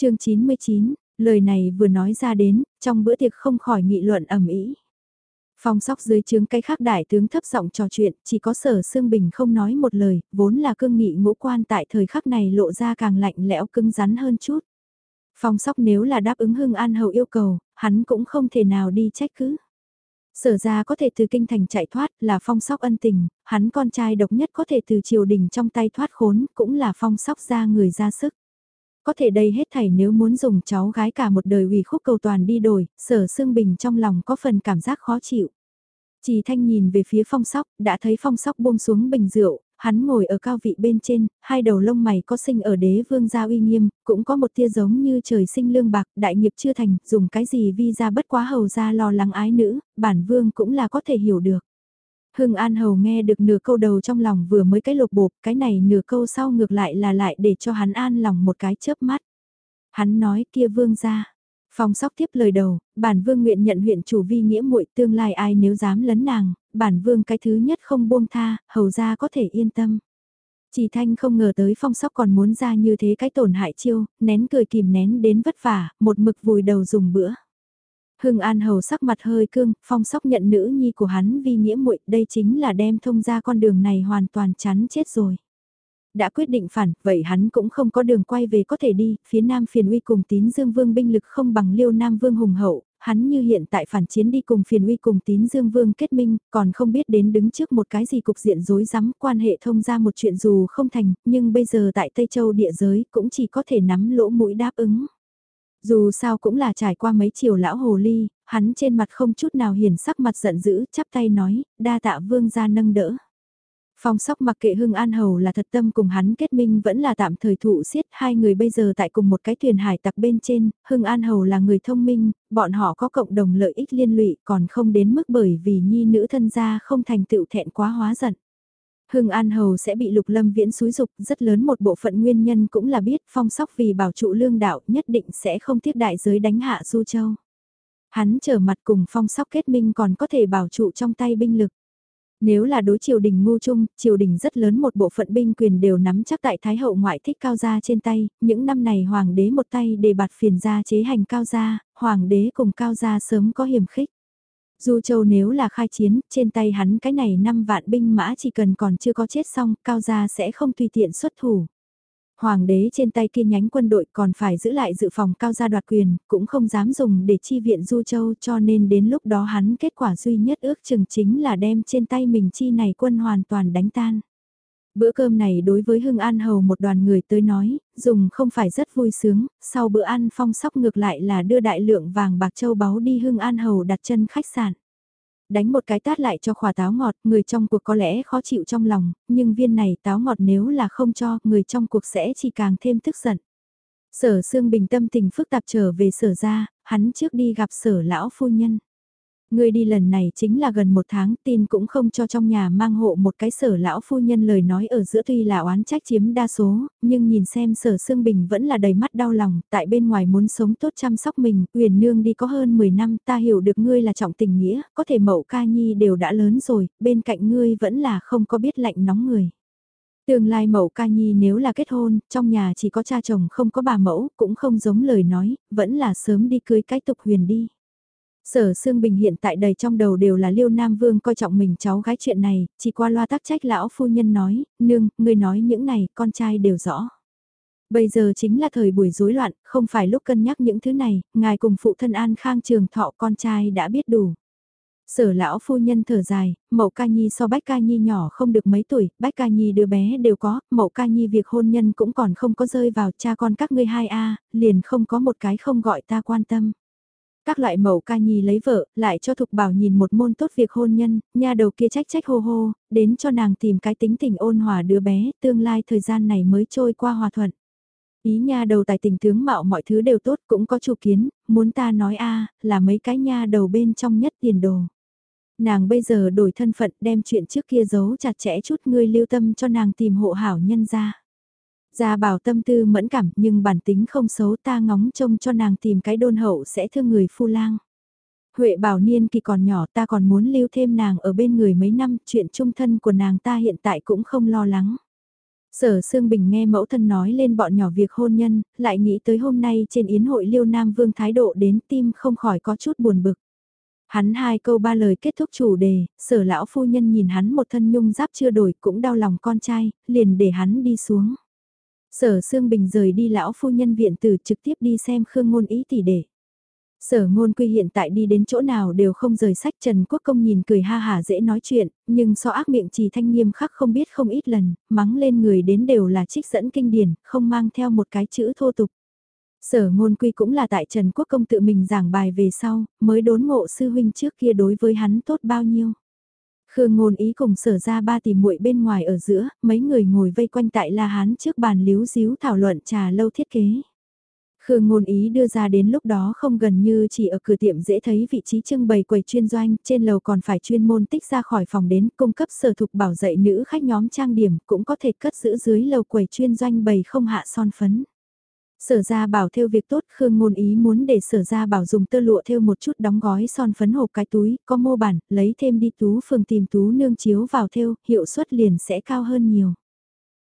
chương 99, lời này vừa nói ra đến, trong bữa tiệc không khỏi nghị luận ẩm ý. Phong sóc dưới trướng cây khác đại tướng thấp giọng trò chuyện, chỉ có sở Sương Bình không nói một lời, vốn là cương nghị ngũ quan tại thời khắc này lộ ra càng lạnh lẽo cứng rắn hơn chút. Phong sóc nếu là đáp ứng hưng an hậu yêu cầu, hắn cũng không thể nào đi trách cứ. Sở ra có thể từ kinh thành chạy thoát là phong sóc ân tình, hắn con trai độc nhất có thể từ triều đình trong tay thoát khốn cũng là phong sóc ra người ra sức. Có thể đây hết thảy nếu muốn dùng cháu gái cả một đời ủy khúc cầu toàn đi đổi, sở xương bình trong lòng có phần cảm giác khó chịu. Chỉ thanh nhìn về phía phong sóc, đã thấy phong sóc buông xuống bình rượu, hắn ngồi ở cao vị bên trên, hai đầu lông mày có sinh ở đế vương gia uy nghiêm, cũng có một tia giống như trời sinh lương bạc, đại nghiệp chưa thành, dùng cái gì vi ra bất quá hầu ra lo lắng ái nữ, bản vương cũng là có thể hiểu được. Hưng An Hầu nghe được nửa câu đầu trong lòng vừa mới cái lột bột cái này nửa câu sau ngược lại là lại để cho hắn an lòng một cái chớp mắt. Hắn nói kia vương ra. Phong sóc tiếp lời đầu, bản vương nguyện nhận huyện chủ vi nghĩa muội tương lai ai nếu dám lấn nàng, bản vương cái thứ nhất không buông tha, hầu ra có thể yên tâm. Chỉ thanh không ngờ tới phong sóc còn muốn ra như thế cái tổn hại chiêu, nén cười kìm nén đến vất vả, một mực vùi đầu dùng bữa. Hưng An Hầu sắc mặt hơi cương, phong sóc nhận nữ nhi của hắn vì nghĩa muội đây chính là đem thông ra con đường này hoàn toàn chắn chết rồi. Đã quyết định phản, vậy hắn cũng không có đường quay về có thể đi, phía Nam phiền uy cùng tín dương vương binh lực không bằng liêu Nam vương hùng hậu, hắn như hiện tại phản chiến đi cùng phiền uy cùng tín dương vương kết minh, còn không biết đến đứng trước một cái gì cục diện rối rắm quan hệ thông ra một chuyện dù không thành, nhưng bây giờ tại Tây Châu địa giới cũng chỉ có thể nắm lỗ mũi đáp ứng. Dù sao cũng là trải qua mấy chiều lão hồ ly, hắn trên mặt không chút nào hiền sắc mặt giận dữ, chắp tay nói, đa tạ vương gia nâng đỡ. Phong sóc mặc kệ Hưng An Hầu là thật tâm cùng hắn kết minh vẫn là tạm thời thụ xiết hai người bây giờ tại cùng một cái thuyền hải tặc bên trên, Hưng An Hầu là người thông minh, bọn họ có cộng đồng lợi ích liên lụy còn không đến mức bởi vì nhi nữ thân gia không thành tựu thẹn quá hóa giận. Hưng An Hầu sẽ bị lục lâm viễn xúi dục rất lớn một bộ phận nguyên nhân cũng là biết phong sóc vì bảo trụ lương đạo nhất định sẽ không tiếp đại giới đánh hạ Du Châu. Hắn trở mặt cùng phong sóc kết minh còn có thể bảo trụ trong tay binh lực. Nếu là đối triều đình ngu chung, triều đình rất lớn một bộ phận binh quyền đều nắm chắc tại Thái hậu ngoại thích cao gia trên tay, những năm này hoàng đế một tay để bạt phiền gia chế hành cao gia, hoàng đế cùng cao gia sớm có hiểm khích. Du Châu nếu là khai chiến, trên tay hắn cái này 5 vạn binh mã chỉ cần còn chưa có chết xong, cao gia sẽ không tùy tiện xuất thủ. Hoàng đế trên tay kia nhánh quân đội còn phải giữ lại dự phòng cao gia đoạt quyền, cũng không dám dùng để chi viện Du Châu cho nên đến lúc đó hắn kết quả duy nhất ước chừng chính là đem trên tay mình chi này quân hoàn toàn đánh tan. Bữa cơm này đối với Hưng An Hầu một đoàn người tới nói, dùng không phải rất vui sướng, sau bữa ăn phong sóc ngược lại là đưa đại lượng vàng bạc châu báu đi Hưng An Hầu đặt chân khách sạn. Đánh một cái tát lại cho khỏa táo ngọt, người trong cuộc có lẽ khó chịu trong lòng, nhưng viên này táo ngọt nếu là không cho, người trong cuộc sẽ chỉ càng thêm tức giận. Sở Sương Bình tâm tình phức tạp trở về sở ra, hắn trước đi gặp sở lão phu nhân. Người đi lần này chính là gần một tháng tin cũng không cho trong nhà mang hộ một cái sở lão phu nhân lời nói ở giữa tuy là oán trách chiếm đa số, nhưng nhìn xem sở Sương Bình vẫn là đầy mắt đau lòng, tại bên ngoài muốn sống tốt chăm sóc mình, huyền nương đi có hơn 10 năm ta hiểu được ngươi là trọng tình nghĩa, có thể mậu ca nhi đều đã lớn rồi, bên cạnh ngươi vẫn là không có biết lạnh nóng người. Tương lai mẫu ca nhi nếu là kết hôn, trong nhà chỉ có cha chồng không có bà mẫu, cũng không giống lời nói, vẫn là sớm đi cưới cái tục huyền đi. Sở Sương Bình hiện tại đầy trong đầu đều là Liêu Nam Vương coi trọng mình cháu gái chuyện này, chỉ qua loa tác trách lão phu nhân nói, nương, người nói những này, con trai đều rõ. Bây giờ chính là thời buổi rối loạn, không phải lúc cân nhắc những thứ này, ngài cùng phụ thân an khang trường thọ con trai đã biết đủ. Sở lão phu nhân thở dài, mậu ca nhi so bách ca nhi nhỏ không được mấy tuổi, bách ca nhi đứa bé đều có, mậu ca nhi việc hôn nhân cũng còn không có rơi vào cha con các ngươi hai a liền không có một cái không gọi ta quan tâm. Các loại mẫu ca nhi lấy vợ, lại cho Thục Bảo nhìn một môn tốt việc hôn nhân, nha đầu kia trách trách hô hô, đến cho nàng tìm cái tính tình ôn hòa đứa bé, tương lai thời gian này mới trôi qua hòa thuận. Ý nha đầu tài tình tướng mạo mọi thứ đều tốt cũng có chủ kiến, muốn ta nói a là mấy cái nha đầu bên trong nhất tiền đồ. Nàng bây giờ đổi thân phận đem chuyện trước kia giấu chặt chẽ chút ngươi lưu tâm cho nàng tìm hộ hảo nhân ra. Gia bảo tâm tư mẫn cảm nhưng bản tính không xấu ta ngóng trông cho nàng tìm cái đôn hậu sẽ thương người phu lang. Huệ bảo niên kỳ còn nhỏ ta còn muốn lưu thêm nàng ở bên người mấy năm, chuyện trung thân của nàng ta hiện tại cũng không lo lắng. Sở Sương Bình nghe mẫu thân nói lên bọn nhỏ việc hôn nhân, lại nghĩ tới hôm nay trên yến hội Liêu Nam Vương thái độ đến tim không khỏi có chút buồn bực. Hắn hai câu ba lời kết thúc chủ đề, sở lão phu nhân nhìn hắn một thân nhung giáp chưa đổi cũng đau lòng con trai, liền để hắn đi xuống. Sở Sương Bình rời đi lão phu nhân viện từ trực tiếp đi xem Khương Ngôn ý tỷ đệ Sở ngôn quy hiện tại đi đến chỗ nào đều không rời sách Trần Quốc Công nhìn cười ha hà dễ nói chuyện, nhưng so ác miệng trì thanh nghiêm khắc không biết không ít lần, mắng lên người đến đều là trích dẫn kinh điển, không mang theo một cái chữ thô tục. Sở ngôn quy cũng là tại Trần Quốc Công tự mình giảng bài về sau, mới đốn ngộ sư huynh trước kia đối với hắn tốt bao nhiêu. Khương ngôn ý cùng sở ra ba tỷ muội bên ngoài ở giữa, mấy người ngồi vây quanh tại La Hán trước bàn líu díu thảo luận trà lâu thiết kế. Khương ngôn ý đưa ra đến lúc đó không gần như chỉ ở cửa tiệm dễ thấy vị trí trưng bày quầy chuyên doanh, trên lầu còn phải chuyên môn tích ra khỏi phòng đến cung cấp sở thục bảo dạy nữ khách nhóm trang điểm cũng có thể cất giữ dưới lầu quầy chuyên doanh bày không hạ son phấn. Sở ra bảo theo việc tốt Khương ngôn ý muốn để sở ra bảo dùng tơ lụa theo một chút đóng gói son phấn hộp cái túi, có mô bản, lấy thêm đi tú phường tìm tú nương chiếu vào theo, hiệu suất liền sẽ cao hơn nhiều.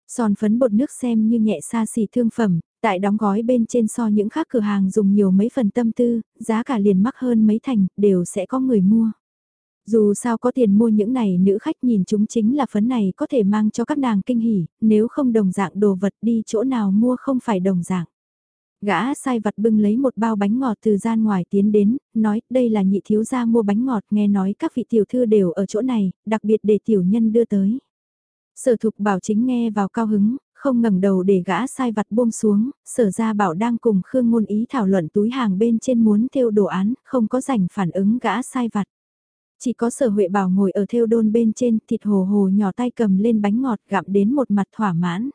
Son phấn bột nước xem như nhẹ xa xỉ thương phẩm, tại đóng gói bên trên so những khác cửa hàng dùng nhiều mấy phần tâm tư, giá cả liền mắc hơn mấy thành, đều sẽ có người mua. Dù sao có tiền mua những này nữ khách nhìn chúng chính là phấn này có thể mang cho các nàng kinh hỉ, nếu không đồng dạng đồ vật đi chỗ nào mua không phải đồng dạng. Gã sai vặt bưng lấy một bao bánh ngọt từ gian ngoài tiến đến, nói đây là nhị thiếu gia mua bánh ngọt nghe nói các vị tiểu thư đều ở chỗ này, đặc biệt để tiểu nhân đưa tới. Sở thục bảo chính nghe vào cao hứng, không ngẩng đầu để gã sai vặt buông xuống, sở ra bảo đang cùng Khương Ngôn Ý thảo luận túi hàng bên trên muốn theo đồ án, không có rảnh phản ứng gã sai vặt. Chỉ có sở huệ bảo ngồi ở theo đôn bên trên, thịt hồ hồ nhỏ tay cầm lên bánh ngọt gặm đến một mặt thỏa mãn.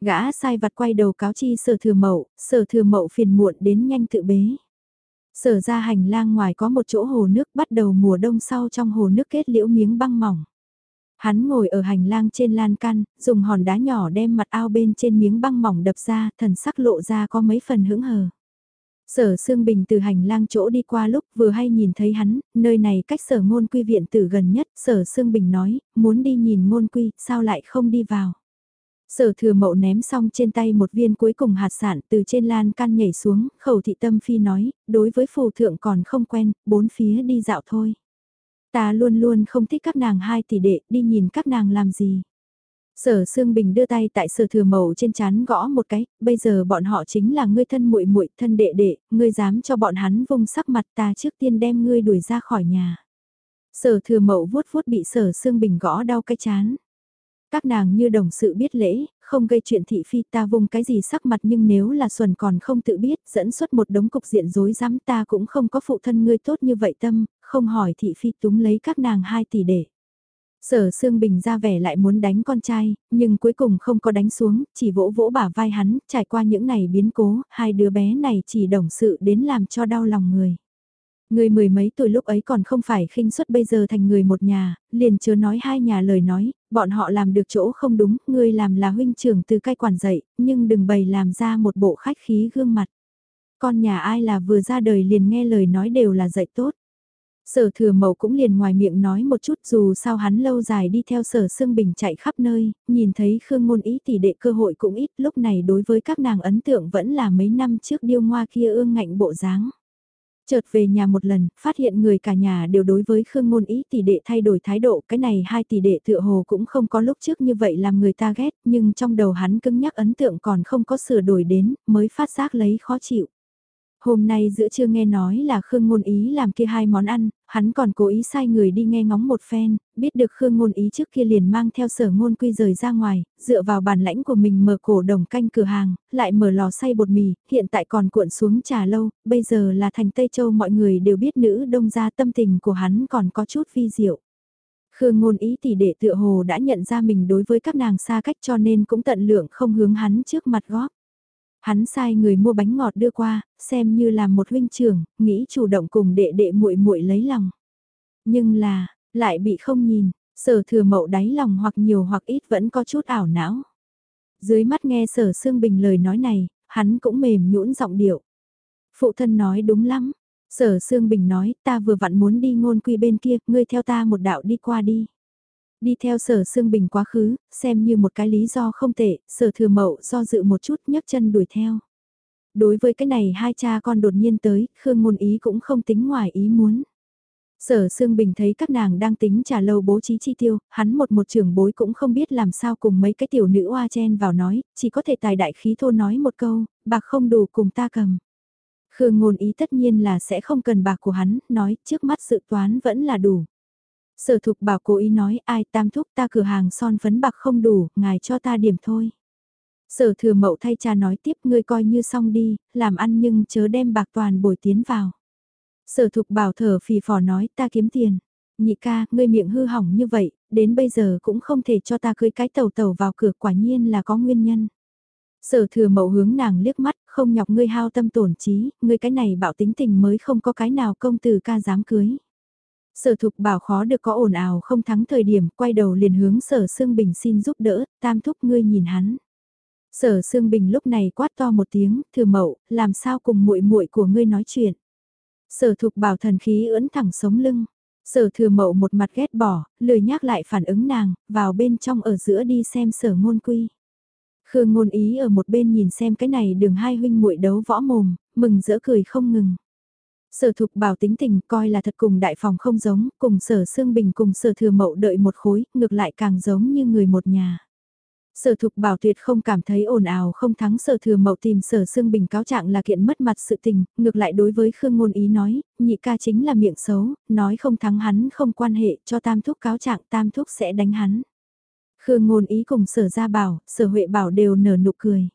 Gã sai vặt quay đầu cáo chi sở thừa mậu, sở thừa mậu phiền muộn đến nhanh tự bế. Sở ra hành lang ngoài có một chỗ hồ nước bắt đầu mùa đông sau trong hồ nước kết liễu miếng băng mỏng. Hắn ngồi ở hành lang trên lan can, dùng hòn đá nhỏ đem mặt ao bên trên miếng băng mỏng đập ra, thần sắc lộ ra có mấy phần hững hờ. Sở Sương Bình từ hành lang chỗ đi qua lúc vừa hay nhìn thấy hắn, nơi này cách sở ngôn quy viện tử gần nhất, sở Sương Bình nói, muốn đi nhìn ngôn quy, sao lại không đi vào. Sở thừa mậu ném xong trên tay một viên cuối cùng hạt sản từ trên lan can nhảy xuống, khẩu thị tâm phi nói, đối với phù thượng còn không quen, bốn phía đi dạo thôi. Ta luôn luôn không thích các nàng hai tỷ đệ, đi nhìn các nàng làm gì. Sở Sương Bình đưa tay tại Sở Thừa Mậu trên chán gõ một cái, bây giờ bọn họ chính là ngươi thân muội muội, thân đệ đệ, ngươi dám cho bọn hắn vung sắc mặt ta trước tiên đem ngươi đuổi ra khỏi nhà. Sở Thừa Mậu vuốt vuốt bị Sở Sương Bình gõ đau cái chán. Các nàng như đồng sự biết lễ, không gây chuyện thị phi ta vùng cái gì sắc mặt nhưng nếu là xuẩn còn không tự biết dẫn xuất một đống cục diện rối rắm ta cũng không có phụ thân ngươi tốt như vậy tâm, không hỏi thị phi túng lấy các nàng hai tỷ để. Sở Sương Bình ra vẻ lại muốn đánh con trai, nhưng cuối cùng không có đánh xuống, chỉ vỗ vỗ bả vai hắn, trải qua những ngày biến cố, hai đứa bé này chỉ đồng sự đến làm cho đau lòng người. Người mười mấy tuổi lúc ấy còn không phải khinh suất bây giờ thành người một nhà, liền chớ nói hai nhà lời nói, bọn họ làm được chỗ không đúng, ngươi làm là huynh trưởng từ cai quản dạy, nhưng đừng bày làm ra một bộ khách khí gương mặt. Con nhà ai là vừa ra đời liền nghe lời nói đều là dạy tốt. Sở thừa mậu cũng liền ngoài miệng nói một chút dù sao hắn lâu dài đi theo sở Sương Bình chạy khắp nơi, nhìn thấy Khương Ngôn Ý tỷ đệ cơ hội cũng ít lúc này đối với các nàng ấn tượng vẫn là mấy năm trước điêu ngoa kia ương ngạnh bộ dáng. Chợt về nhà một lần, phát hiện người cả nhà đều đối với Khương Ngôn Ý tỷ đệ thay đổi thái độ, cái này hai tỷ đệ tựa hồ cũng không có lúc trước như vậy làm người ta ghét, nhưng trong đầu hắn cứng nhắc ấn tượng còn không có sửa đổi đến, mới phát giác lấy khó chịu. Hôm nay giữa trưa nghe nói là Khương Ngôn Ý làm kia hai món ăn, hắn còn cố ý sai người đi nghe ngóng một phen, biết được Khương Ngôn Ý trước kia liền mang theo sở ngôn quy rời ra ngoài, dựa vào bản lãnh của mình mở cổ đồng canh cửa hàng, lại mở lò xay bột mì, hiện tại còn cuộn xuống trà lâu, bây giờ là thành Tây Châu mọi người đều biết nữ đông gia tâm tình của hắn còn có chút vi diệu. Khương ngôn ý tỷ đệ tựa hồ đã nhận ra mình đối với các nàng xa cách cho nên cũng tận lượng không hướng hắn trước mặt góp. Hắn sai người mua bánh ngọt đưa qua, xem như là một huynh trưởng, nghĩ chủ động cùng đệ đệ muội muội lấy lòng. Nhưng là, lại bị không nhìn, sở thừa mậu đáy lòng hoặc nhiều hoặc ít vẫn có chút ảo não. Dưới mắt nghe sở Sương Bình lời nói này, hắn cũng mềm nhũn giọng điệu. Phụ thân nói đúng lắm. Sở Sương Bình nói, ta vừa vặn muốn đi ngôn quy bên kia, ngươi theo ta một đạo đi qua đi. Đi theo sở Sương Bình quá khứ, xem như một cái lý do không tệ, sở thừa mậu do dự một chút nhấc chân đuổi theo. Đối với cái này hai cha con đột nhiên tới, Khương Ngôn Ý cũng không tính ngoài ý muốn. Sở Sương Bình thấy các nàng đang tính trả lâu bố trí chi tiêu, hắn một một trưởng bối cũng không biết làm sao cùng mấy cái tiểu nữ oa chen vào nói, chỉ có thể tài đại khí thô nói một câu, bạc không đủ cùng ta cầm. Khương ngôn ý tất nhiên là sẽ không cần bạc của hắn, nói trước mắt sự toán vẫn là đủ. Sở thục bảo cố ý nói ai tam thúc ta cửa hàng son phấn bạc không đủ, ngài cho ta điểm thôi. Sở thừa mậu thay cha nói tiếp ngươi coi như xong đi, làm ăn nhưng chớ đem bạc toàn bồi tiến vào. Sở thục bảo thở phì phò nói ta kiếm tiền. Nhị ca, ngươi miệng hư hỏng như vậy, đến bây giờ cũng không thể cho ta cưới cái tàu tàu vào cửa quả nhiên là có nguyên nhân. Sở thừa mậu hướng nàng liếc mắt, không nhọc ngươi hao tâm tổn trí, ngươi cái này bảo tính tình mới không có cái nào công tử ca dám cưới. Sở thục bảo khó được có ồn ào không thắng thời điểm, quay đầu liền hướng sở Sương Bình xin giúp đỡ, tam thúc ngươi nhìn hắn. Sở Sương Bình lúc này quát to một tiếng, thừa mậu, làm sao cùng muội muội của ngươi nói chuyện. Sở thục bảo thần khí ưỡn thẳng sống lưng. Sở thừa mậu một mặt ghét bỏ, lười nhắc lại phản ứng nàng, vào bên trong ở giữa đi xem sở ngôn quy. Khương ngôn ý ở một bên nhìn xem cái này đường hai huynh muội đấu võ mồm, mừng rỡ cười không ngừng. Sở thục bảo tính tình coi là thật cùng đại phòng không giống, cùng sở xương bình cùng sở thừa mậu đợi một khối, ngược lại càng giống như người một nhà. Sở thục bảo tuyệt không cảm thấy ồn ào không thắng sở thừa mậu tìm sở xương bình cáo trạng là kiện mất mặt sự tình, ngược lại đối với Khương Ngôn Ý nói, nhị ca chính là miệng xấu, nói không thắng hắn không quan hệ cho tam thúc cáo trạng tam thúc sẽ đánh hắn. Khương Ngôn Ý cùng sở gia bảo, sở huệ bảo đều nở nụ cười.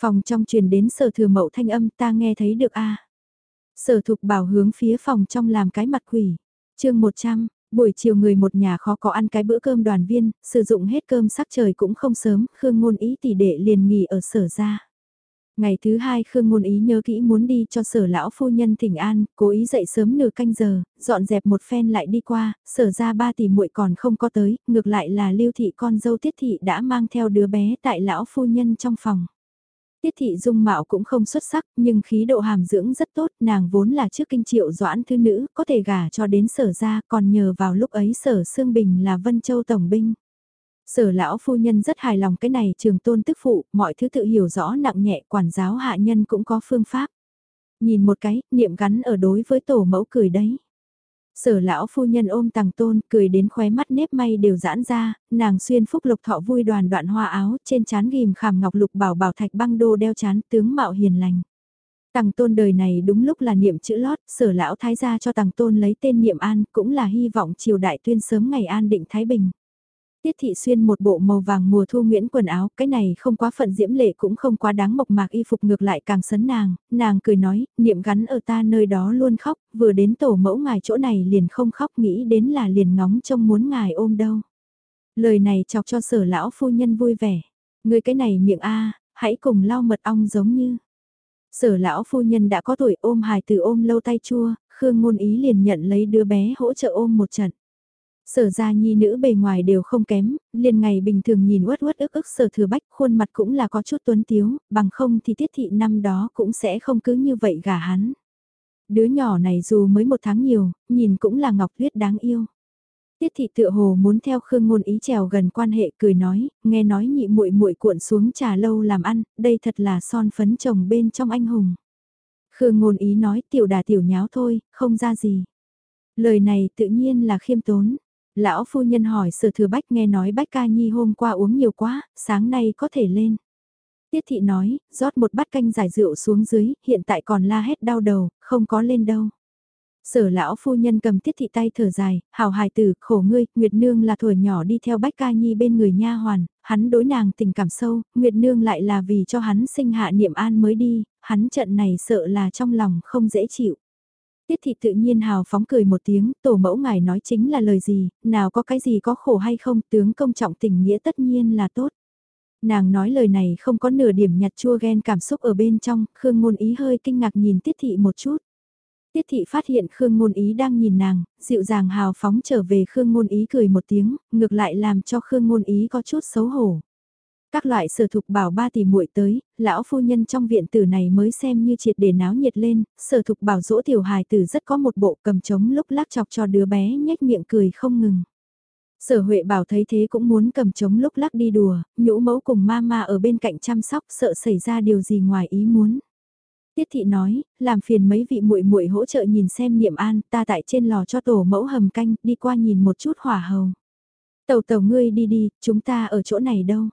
Phòng trong truyền đến sở thừa mậu thanh âm ta nghe thấy được a Sở thục bảo hướng phía phòng trong làm cái mặt quỷ. chương 100, buổi chiều người một nhà khó có ăn cái bữa cơm đoàn viên, sử dụng hết cơm sắc trời cũng không sớm, Khương Ngôn Ý tỷ đệ liền nghỉ ở sở ra. Ngày thứ hai Khương Ngôn Ý nhớ kỹ muốn đi cho sở lão phu nhân thỉnh an, cố ý dậy sớm nửa canh giờ, dọn dẹp một phen lại đi qua, sở ra ba tỷ muội còn không có tới, ngược lại là lưu thị con dâu tiết thị đã mang theo đứa bé tại lão phu nhân trong phòng. Tiết thị dung mạo cũng không xuất sắc, nhưng khí độ hàm dưỡng rất tốt, nàng vốn là trước kinh triệu doãn thư nữ, có thể gả cho đến sở ra, còn nhờ vào lúc ấy sở Sương Bình là Vân Châu Tổng binh. Sở lão phu nhân rất hài lòng cái này trường tôn tức phụ, mọi thứ tự hiểu rõ nặng nhẹ, quản giáo hạ nhân cũng có phương pháp. Nhìn một cái, niệm gắn ở đối với tổ mẫu cười đấy. Sở lão phu nhân ôm tàng tôn, cười đến khóe mắt nếp may đều giãn ra, nàng xuyên phúc lục thọ vui đoàn đoạn hoa áo, trên chán ghim khảm ngọc lục bảo bảo thạch băng đô đeo chán tướng mạo hiền lành. Tàng tôn đời này đúng lúc là niệm chữ lót, sở lão thái gia cho tàng tôn lấy tên niệm an, cũng là hy vọng triều đại tuyên sớm ngày an định Thái Bình. Tiết thị xuyên một bộ màu vàng mùa thu nguyễn quần áo, cái này không quá phận diễm lệ cũng không quá đáng mộc mạc y phục ngược lại càng sấn nàng, nàng cười nói, niệm gắn ở ta nơi đó luôn khóc, vừa đến tổ mẫu ngài chỗ này liền không khóc nghĩ đến là liền ngóng trông muốn ngài ôm đâu. Lời này chọc cho sở lão phu nhân vui vẻ, người cái này miệng a hãy cùng lau mật ong giống như. Sở lão phu nhân đã có tuổi ôm hài từ ôm lâu tay chua, Khương ngôn ý liền nhận lấy đứa bé hỗ trợ ôm một trận. Sở ra nhi nữ bề ngoài đều không kém, liền ngày bình thường nhìn uất uất ức ức sở thừa bách khuôn mặt cũng là có chút tuấn tiếu, bằng không thì tiết thị năm đó cũng sẽ không cứ như vậy gả hắn. Đứa nhỏ này dù mới một tháng nhiều, nhìn cũng là ngọc huyết đáng yêu. Tiết thị tựa hồ muốn theo Khương Ngôn ý trèo gần quan hệ cười nói, nghe nói nhị muội muội cuộn xuống trà lâu làm ăn, đây thật là son phấn chồng bên trong anh hùng. Khương Ngôn ý nói tiểu đà tiểu nháo thôi, không ra gì. Lời này tự nhiên là khiêm tốn. Lão phu nhân hỏi sở thừa bách nghe nói bách ca nhi hôm qua uống nhiều quá, sáng nay có thể lên. Tiết thị nói, rót một bát canh giải rượu xuống dưới, hiện tại còn la hét đau đầu, không có lên đâu. Sở lão phu nhân cầm tiết thị tay thở dài, hào hài tử, khổ ngươi, Nguyệt Nương là thuở nhỏ đi theo Bách Ca Nhi bên người nha hoàn, hắn đối nàng tình cảm sâu, Nguyệt Nương lại là vì cho hắn sinh hạ niệm an mới đi, hắn trận này sợ là trong lòng không dễ chịu. Tiết thị tự nhiên hào phóng cười một tiếng, tổ mẫu ngài nói chính là lời gì, nào có cái gì có khổ hay không, tướng công trọng tình nghĩa tất nhiên là tốt. Nàng nói lời này không có nửa điểm nhặt chua ghen cảm xúc ở bên trong, Khương Ngôn Ý hơi kinh ngạc nhìn Tiết thị một chút. Tiết thị phát hiện Khương Ngôn Ý đang nhìn nàng, dịu dàng hào phóng trở về Khương Ngôn Ý cười một tiếng, ngược lại làm cho Khương Ngôn Ý có chút xấu hổ. Các loại sở thục bảo ba tỷ muội tới, lão phu nhân trong viện tử này mới xem như triệt để náo nhiệt lên, sở thục bảo dỗ tiểu hài tử rất có một bộ cầm trống lúc lắc chọc cho đứa bé nhếch miệng cười không ngừng. Sở Huệ bảo thấy thế cũng muốn cầm trống lúc lắc đi đùa, nhũ mẫu cùng mama ở bên cạnh chăm sóc sợ xảy ra điều gì ngoài ý muốn. Tiết thị nói, làm phiền mấy vị muội muội hỗ trợ nhìn xem niệm an, ta tại trên lò cho tổ mẫu hầm canh, đi qua nhìn một chút hỏa hầu. Tàu tàu ngươi đi đi, chúng ta ở chỗ này đâu.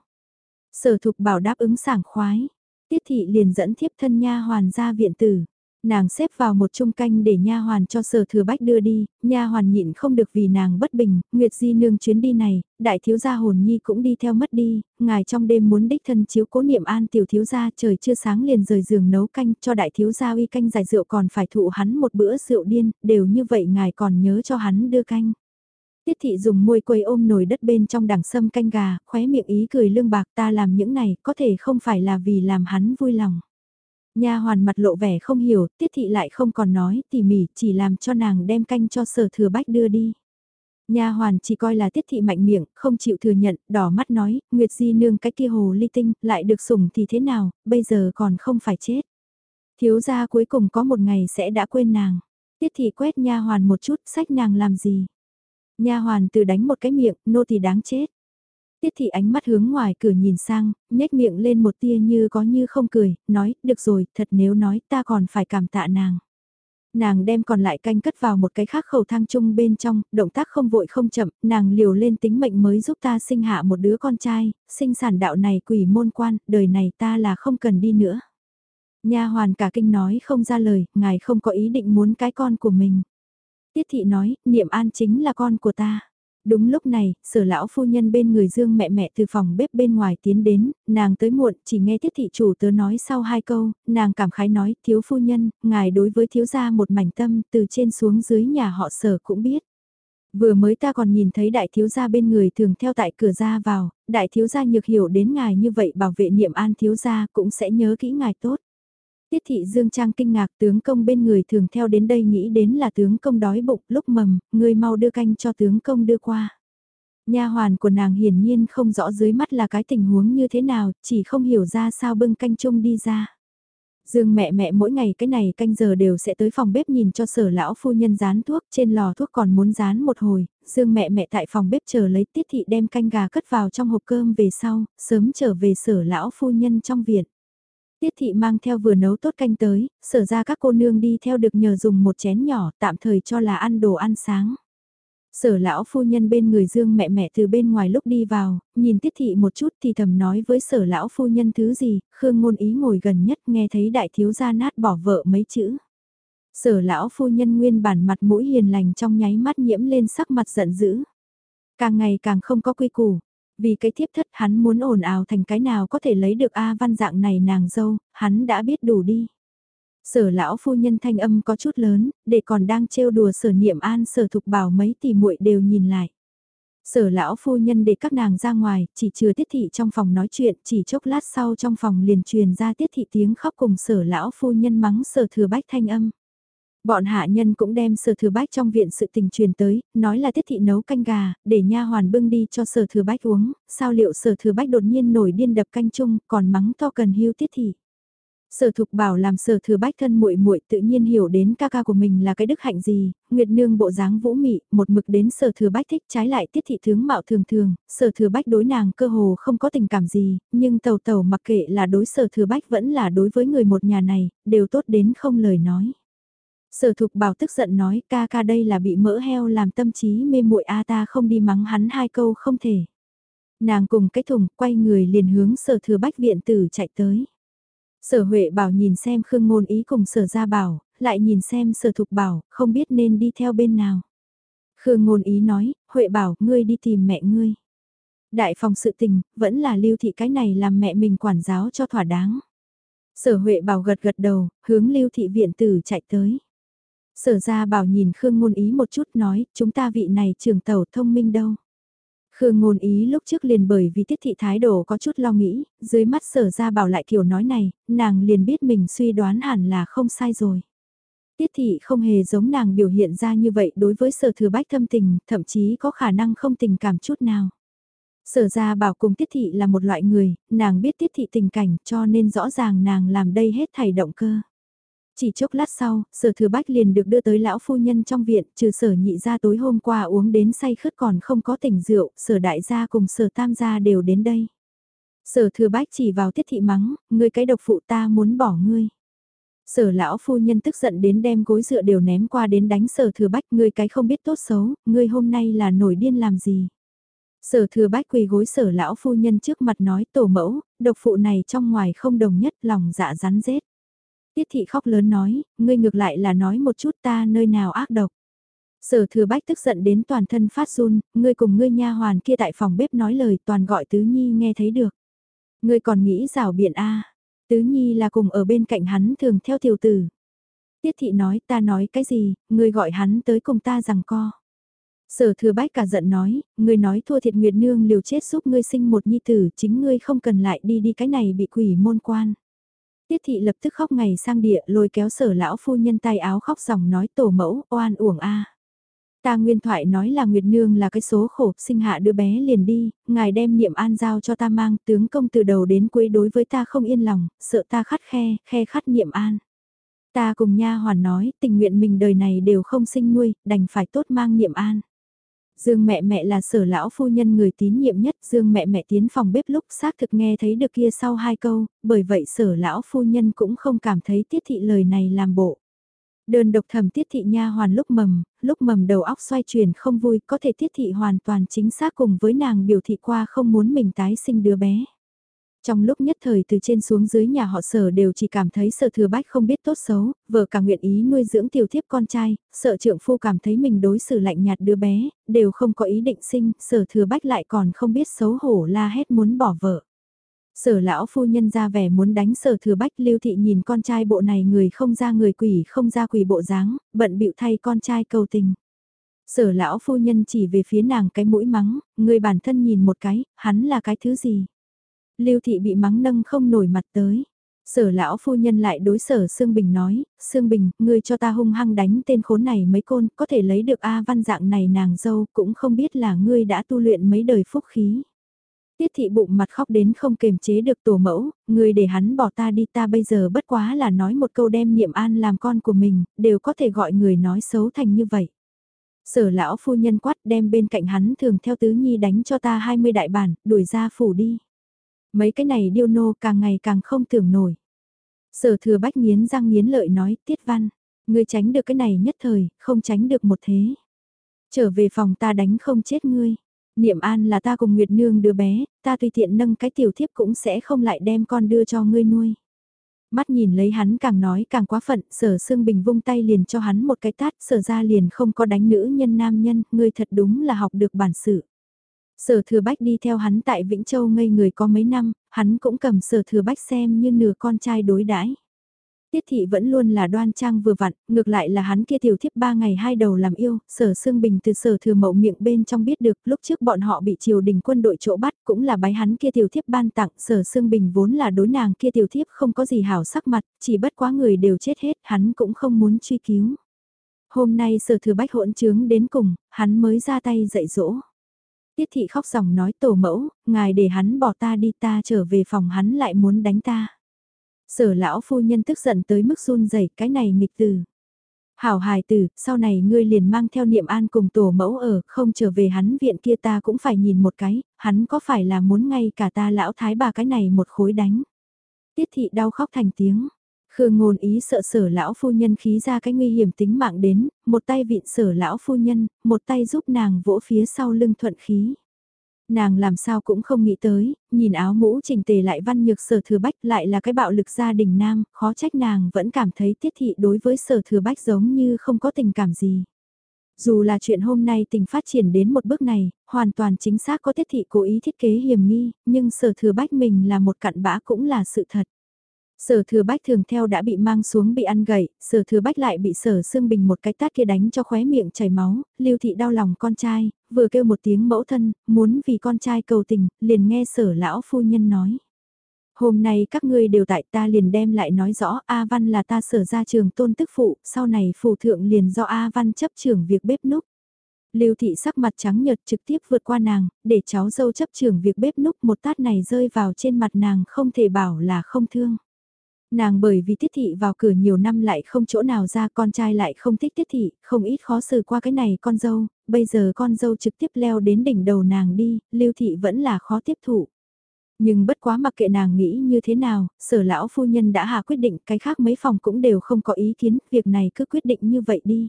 Sở thục bảo đáp ứng sảng khoái. Tiết thị liền dẫn thiếp thân nha hoàn ra viện tử. Nàng xếp vào một chung canh để nha hoàn cho sở thừa bách đưa đi, nha hoàn nhịn không được vì nàng bất bình, Nguyệt Di nương chuyến đi này, đại thiếu gia hồn nhi cũng đi theo mất đi, ngài trong đêm muốn đích thân chiếu cố niệm an tiểu thiếu gia trời chưa sáng liền rời giường nấu canh cho đại thiếu gia uy canh giải rượu còn phải thụ hắn một bữa rượu điên, đều như vậy ngài còn nhớ cho hắn đưa canh. Tiết thị dùng môi quấy ôm nồi đất bên trong đằng sâm canh gà, khóe miệng ý cười lương bạc ta làm những này có thể không phải là vì làm hắn vui lòng. Nha hoàn mặt lộ vẻ không hiểu, tiết thị lại không còn nói tỉ mỉ, chỉ làm cho nàng đem canh cho sở thừa bách đưa đi. Nha hoàn chỉ coi là tiết thị mạnh miệng, không chịu thừa nhận, đỏ mắt nói, Nguyệt Di nương cái kia hồ ly tinh, lại được sủng thì thế nào, bây giờ còn không phải chết. Thiếu gia cuối cùng có một ngày sẽ đã quên nàng. Tiết thị quét nha hoàn một chút, sách nàng làm gì. Nha hoàn từ đánh một cái miệng, nô thì đáng chết. Tiết thị ánh mắt hướng ngoài cửa nhìn sang, nhếch miệng lên một tia như có như không cười, nói, được rồi, thật nếu nói ta còn phải cảm tạ nàng. Nàng đem còn lại canh cất vào một cái khác khẩu thang chung bên trong, động tác không vội không chậm, nàng liều lên tính mệnh mới giúp ta sinh hạ một đứa con trai, sinh sản đạo này quỷ môn quan, đời này ta là không cần đi nữa. Nha hoàn cả kinh nói không ra lời, ngài không có ý định muốn cái con của mình. Tiết thị nói, niệm an chính là con của ta. Đúng lúc này, sở lão phu nhân bên người dương mẹ mẹ từ phòng bếp bên ngoài tiến đến, nàng tới muộn, chỉ nghe tiết thị chủ tớ nói sau hai câu, nàng cảm khái nói, thiếu phu nhân, ngài đối với thiếu gia một mảnh tâm, từ trên xuống dưới nhà họ sở cũng biết. Vừa mới ta còn nhìn thấy đại thiếu gia bên người thường theo tại cửa ra vào, đại thiếu gia nhược hiểu đến ngài như vậy bảo vệ niệm an thiếu gia cũng sẽ nhớ kỹ ngài tốt. Tiết thị Dương Trang kinh ngạc tướng công bên người thường theo đến đây nghĩ đến là tướng công đói bụng lúc mầm, người mau đưa canh cho tướng công đưa qua. Nha hoàn của nàng hiển nhiên không rõ dưới mắt là cái tình huống như thế nào, chỉ không hiểu ra sao bưng canh chung đi ra. Dương mẹ mẹ mỗi ngày cái này canh giờ đều sẽ tới phòng bếp nhìn cho sở lão phu nhân dán thuốc, trên lò thuốc còn muốn dán một hồi, Dương mẹ mẹ tại phòng bếp chờ lấy tiết thị đem canh gà cất vào trong hộp cơm về sau, sớm trở về sở lão phu nhân trong viện. Tiết thị mang theo vừa nấu tốt canh tới, sở ra các cô nương đi theo được nhờ dùng một chén nhỏ tạm thời cho là ăn đồ ăn sáng. Sở lão phu nhân bên người dương mẹ mẹ từ bên ngoài lúc đi vào, nhìn tiết thị một chút thì thầm nói với sở lão phu nhân thứ gì, khương ngôn ý ngồi gần nhất nghe thấy đại thiếu gia nát bỏ vợ mấy chữ. Sở lão phu nhân nguyên bản mặt mũi hiền lành trong nháy mắt nhiễm lên sắc mặt giận dữ. Càng ngày càng không có quy củ, vì cái thiếp thất hắn muốn ồn ào thành cái nào có thể lấy được A văn dạng này nàng dâu, hắn đã biết đủ đi. Sở lão phu nhân thanh âm có chút lớn, để còn đang trêu đùa sở niệm an sở thục bảo mấy tỷ muội đều nhìn lại. Sở lão phu nhân để các nàng ra ngoài, chỉ chừa tiết thị trong phòng nói chuyện, chỉ chốc lát sau trong phòng liền truyền ra tiết thị tiếng khóc cùng sở lão phu nhân mắng sở thừa bách thanh âm. Bọn hạ nhân cũng đem sở thừa bách trong viện sự tình truyền tới, nói là tiết thị nấu canh gà, để nha hoàn bưng đi cho sở thừa bách uống, sao liệu sở thừa bách đột nhiên nổi điên đập canh chung, còn mắng to cần hưu tiết thị. Sở thục bảo làm sở thừa bách thân muội muội tự nhiên hiểu đến ca ca của mình là cái đức hạnh gì, nguyệt nương bộ dáng vũ mị, một mực đến sở thừa bách thích trái lại tiết thị tướng mạo thường thường, sở thừa bách đối nàng cơ hồ không có tình cảm gì, nhưng tàu tàu mặc kệ là đối sở thừa bách vẫn là đối với người một nhà này, đều tốt đến không lời nói. Sở thục bảo tức giận nói ca ca đây là bị mỡ heo làm tâm trí mê muội a ta không đi mắng hắn hai câu không thể. Nàng cùng cái thùng quay người liền hướng sở thừa bách viện tử chạy tới. Sở Huệ bảo nhìn xem Khương Ngôn Ý cùng sở gia bảo, lại nhìn xem sở thục bảo, không biết nên đi theo bên nào. Khương Ngôn Ý nói, Huệ bảo, ngươi đi tìm mẹ ngươi. Đại phòng sự tình, vẫn là lưu thị cái này làm mẹ mình quản giáo cho thỏa đáng. Sở Huệ bảo gật gật đầu, hướng lưu thị viện tử chạy tới. Sở ra bảo nhìn Khương Ngôn Ý một chút nói, chúng ta vị này trường tàu thông minh đâu. Khương Ngôn Ý lúc trước liền bởi vì tiết thị thái độ có chút lo nghĩ, dưới mắt sở ra bảo lại kiểu nói này, nàng liền biết mình suy đoán hẳn là không sai rồi. Tiết thị không hề giống nàng biểu hiện ra như vậy đối với sở thừa bách thâm tình, thậm chí có khả năng không tình cảm chút nào. Sở ra bảo cùng tiết thị là một loại người, nàng biết tiết thị tình cảnh cho nên rõ ràng nàng làm đây hết thảy động cơ. Chỉ chốc lát sau, sở thừa bách liền được đưa tới lão phu nhân trong viện, trừ sở nhị gia tối hôm qua uống đến say khướt còn không có tỉnh rượu, sở đại gia cùng sở tam gia đều đến đây. Sở thừa bách chỉ vào tiết thị mắng, ngươi cái độc phụ ta muốn bỏ ngươi. Sở lão phu nhân tức giận đến đem gối dựa đều ném qua đến đánh sở thừa bách ngươi cái không biết tốt xấu, ngươi hôm nay là nổi điên làm gì. Sở thừa bách quỳ gối sở lão phu nhân trước mặt nói tổ mẫu, độc phụ này trong ngoài không đồng nhất lòng dạ rắn rết. Tiết thị khóc lớn nói, ngươi ngược lại là nói một chút ta nơi nào ác độc. Sở thừa bách tức giận đến toàn thân phát run, ngươi cùng ngươi nha hoàn kia tại phòng bếp nói lời toàn gọi tứ nhi nghe thấy được. Ngươi còn nghĩ rào biện a Tứ nhi là cùng ở bên cạnh hắn thường theo tiểu tử. Tiết thị nói ta nói cái gì, ngươi gọi hắn tới cùng ta rằng co. Sở thừa bách cả giận nói, ngươi nói thua thiệt Nguyệt Nương liều chết giúp ngươi sinh một nhi tử, chính ngươi không cần lại đi đi cái này bị quỷ môn quan. Tiết thị lập tức khóc ngày sang địa lôi kéo sở lão phu nhân tay áo khóc dòng nói tổ mẫu oan uổng a Ta nguyên thoại nói là Nguyệt Nương là cái số khổ, sinh hạ đứa bé liền đi, ngài đem niệm an giao cho ta mang, tướng công từ đầu đến cuối đối với ta không yên lòng, sợ ta khắt khe, khe khắt niệm an. Ta cùng nha hoàn nói, tình nguyện mình đời này đều không sinh nuôi, đành phải tốt mang niệm an. Dương mẹ mẹ là sở lão phu nhân người tín nhiệm nhất, Dương mẹ mẹ tiến phòng bếp lúc xác thực nghe thấy được kia sau hai câu, bởi vậy sở lão phu nhân cũng không cảm thấy tiết thị lời này làm bộ. Đơn độc thầm tiết thị nha hoàn lúc mầm, lúc mầm đầu óc xoay chuyển không vui, có thể tiết thị hoàn toàn chính xác cùng với nàng biểu thị qua không muốn mình tái sinh đứa bé. Trong lúc nhất thời từ trên xuống dưới nhà họ sở đều chỉ cảm thấy sợ thừa bách không biết tốt xấu, vợ cả nguyện ý nuôi dưỡng tiểu thiếp con trai, sợ trượng phu cảm thấy mình đối xử lạnh nhạt đứa bé, đều không có ý định sinh, sở thừa bách lại còn không biết xấu hổ la hét muốn bỏ vợ. Sở lão phu nhân ra vẻ muốn đánh sở thừa bách lưu thị nhìn con trai bộ này người không ra người quỷ không ra quỷ bộ dáng, bận bịu thay con trai cầu tình. Sở lão phu nhân chỉ về phía nàng cái mũi mắng, người bản thân nhìn một cái, hắn là cái thứ gì. Lưu thị bị mắng nâng không nổi mặt tới. Sở lão phu nhân lại đối sở Sương Bình nói, Sương Bình, ngươi cho ta hung hăng đánh tên khốn này mấy côn, có thể lấy được A văn dạng này nàng dâu, cũng không biết là ngươi đã tu luyện mấy đời phúc khí. Tiết thị bụng mặt khóc đến không kềm chế được tổ mẫu, người để hắn bỏ ta đi ta bây giờ bất quá là nói một câu đem niệm an làm con của mình, đều có thể gọi người nói xấu thành như vậy. Sở lão phu nhân quát đem bên cạnh hắn thường theo tứ nhi đánh cho ta 20 đại bản, đuổi ra phủ đi. Mấy cái này điêu nô càng ngày càng không tưởng nổi. Sở thừa bách miến răng miến lợi nói, tiết văn, ngươi tránh được cái này nhất thời, không tránh được một thế. Trở về phòng ta đánh không chết ngươi. Niệm an là ta cùng Nguyệt Nương đứa bé, ta tùy tiện nâng cái tiểu thiếp cũng sẽ không lại đem con đưa cho ngươi nuôi. Mắt nhìn lấy hắn càng nói càng quá phận, sở Sương Bình vung tay liền cho hắn một cái tát, sở ra liền không có đánh nữ nhân nam nhân, ngươi thật đúng là học được bản sự. Sở thừa bách đi theo hắn tại Vĩnh Châu ngây người có mấy năm, hắn cũng cầm sở thừa bách xem như nửa con trai đối đãi. Tiết thị vẫn luôn là đoan trang vừa vặn, ngược lại là hắn kia tiểu thiếp ba ngày hai đầu làm yêu, sở xương bình từ sở thừa mậu miệng bên trong biết được lúc trước bọn họ bị triều đình quân đội chỗ bắt cũng là bái hắn kia tiểu thiếp ban tặng, sở xương bình vốn là đối nàng kia tiểu thiếp không có gì hảo sắc mặt, chỉ bất quá người đều chết hết, hắn cũng không muốn truy cứu. Hôm nay sở thừa bách hỗn trướng đến cùng, hắn mới ra tay dạy dỗ. Tiết thị khóc dòng nói tổ mẫu, ngài để hắn bỏ ta đi ta trở về phòng hắn lại muốn đánh ta. Sở lão phu nhân tức giận tới mức run rẩy cái này nghịch từ. Hảo hài tử, sau này ngươi liền mang theo niệm an cùng tổ mẫu ở, không trở về hắn viện kia ta cũng phải nhìn một cái, hắn có phải là muốn ngay cả ta lão thái bà cái này một khối đánh. Tiết thị đau khóc thành tiếng. Khương ngôn ý sợ sở lão phu nhân khí ra cái nguy hiểm tính mạng đến, một tay vịn sở lão phu nhân, một tay giúp nàng vỗ phía sau lưng thuận khí. Nàng làm sao cũng không nghĩ tới, nhìn áo mũ chỉnh tề lại văn nhược sở thừa bách lại là cái bạo lực gia đình nam, khó trách nàng vẫn cảm thấy tiết thị đối với sở thừa bách giống như không có tình cảm gì. Dù là chuyện hôm nay tình phát triển đến một bước này, hoàn toàn chính xác có tiết thị cố ý thiết kế hiểm nghi, nhưng sở thừa bách mình là một cặn bã cũng là sự thật. Sở thừa bách thường theo đã bị mang xuống bị ăn gậy, sở thừa bách lại bị sở xương bình một cái tát kia đánh cho khóe miệng chảy máu, lưu thị đau lòng con trai, vừa kêu một tiếng mẫu thân, muốn vì con trai cầu tình, liền nghe sở lão phu nhân nói. Hôm nay các ngươi đều tại ta liền đem lại nói rõ A Văn là ta sở ra trường tôn tức phụ, sau này phù thượng liền do A Văn chấp trưởng việc bếp núc. Lưu thị sắc mặt trắng nhợt trực tiếp vượt qua nàng, để cháu dâu chấp trưởng việc bếp núc một tát này rơi vào trên mặt nàng không thể bảo là không thương. Nàng bởi vì tiết thị vào cửa nhiều năm lại không chỗ nào ra con trai lại không thích tiết thị, không ít khó xử qua cái này con dâu, bây giờ con dâu trực tiếp leo đến đỉnh đầu nàng đi, lưu thị vẫn là khó tiếp thụ. Nhưng bất quá mặc kệ nàng nghĩ như thế nào, sở lão phu nhân đã hạ quyết định cái khác mấy phòng cũng đều không có ý kiến, việc này cứ quyết định như vậy đi.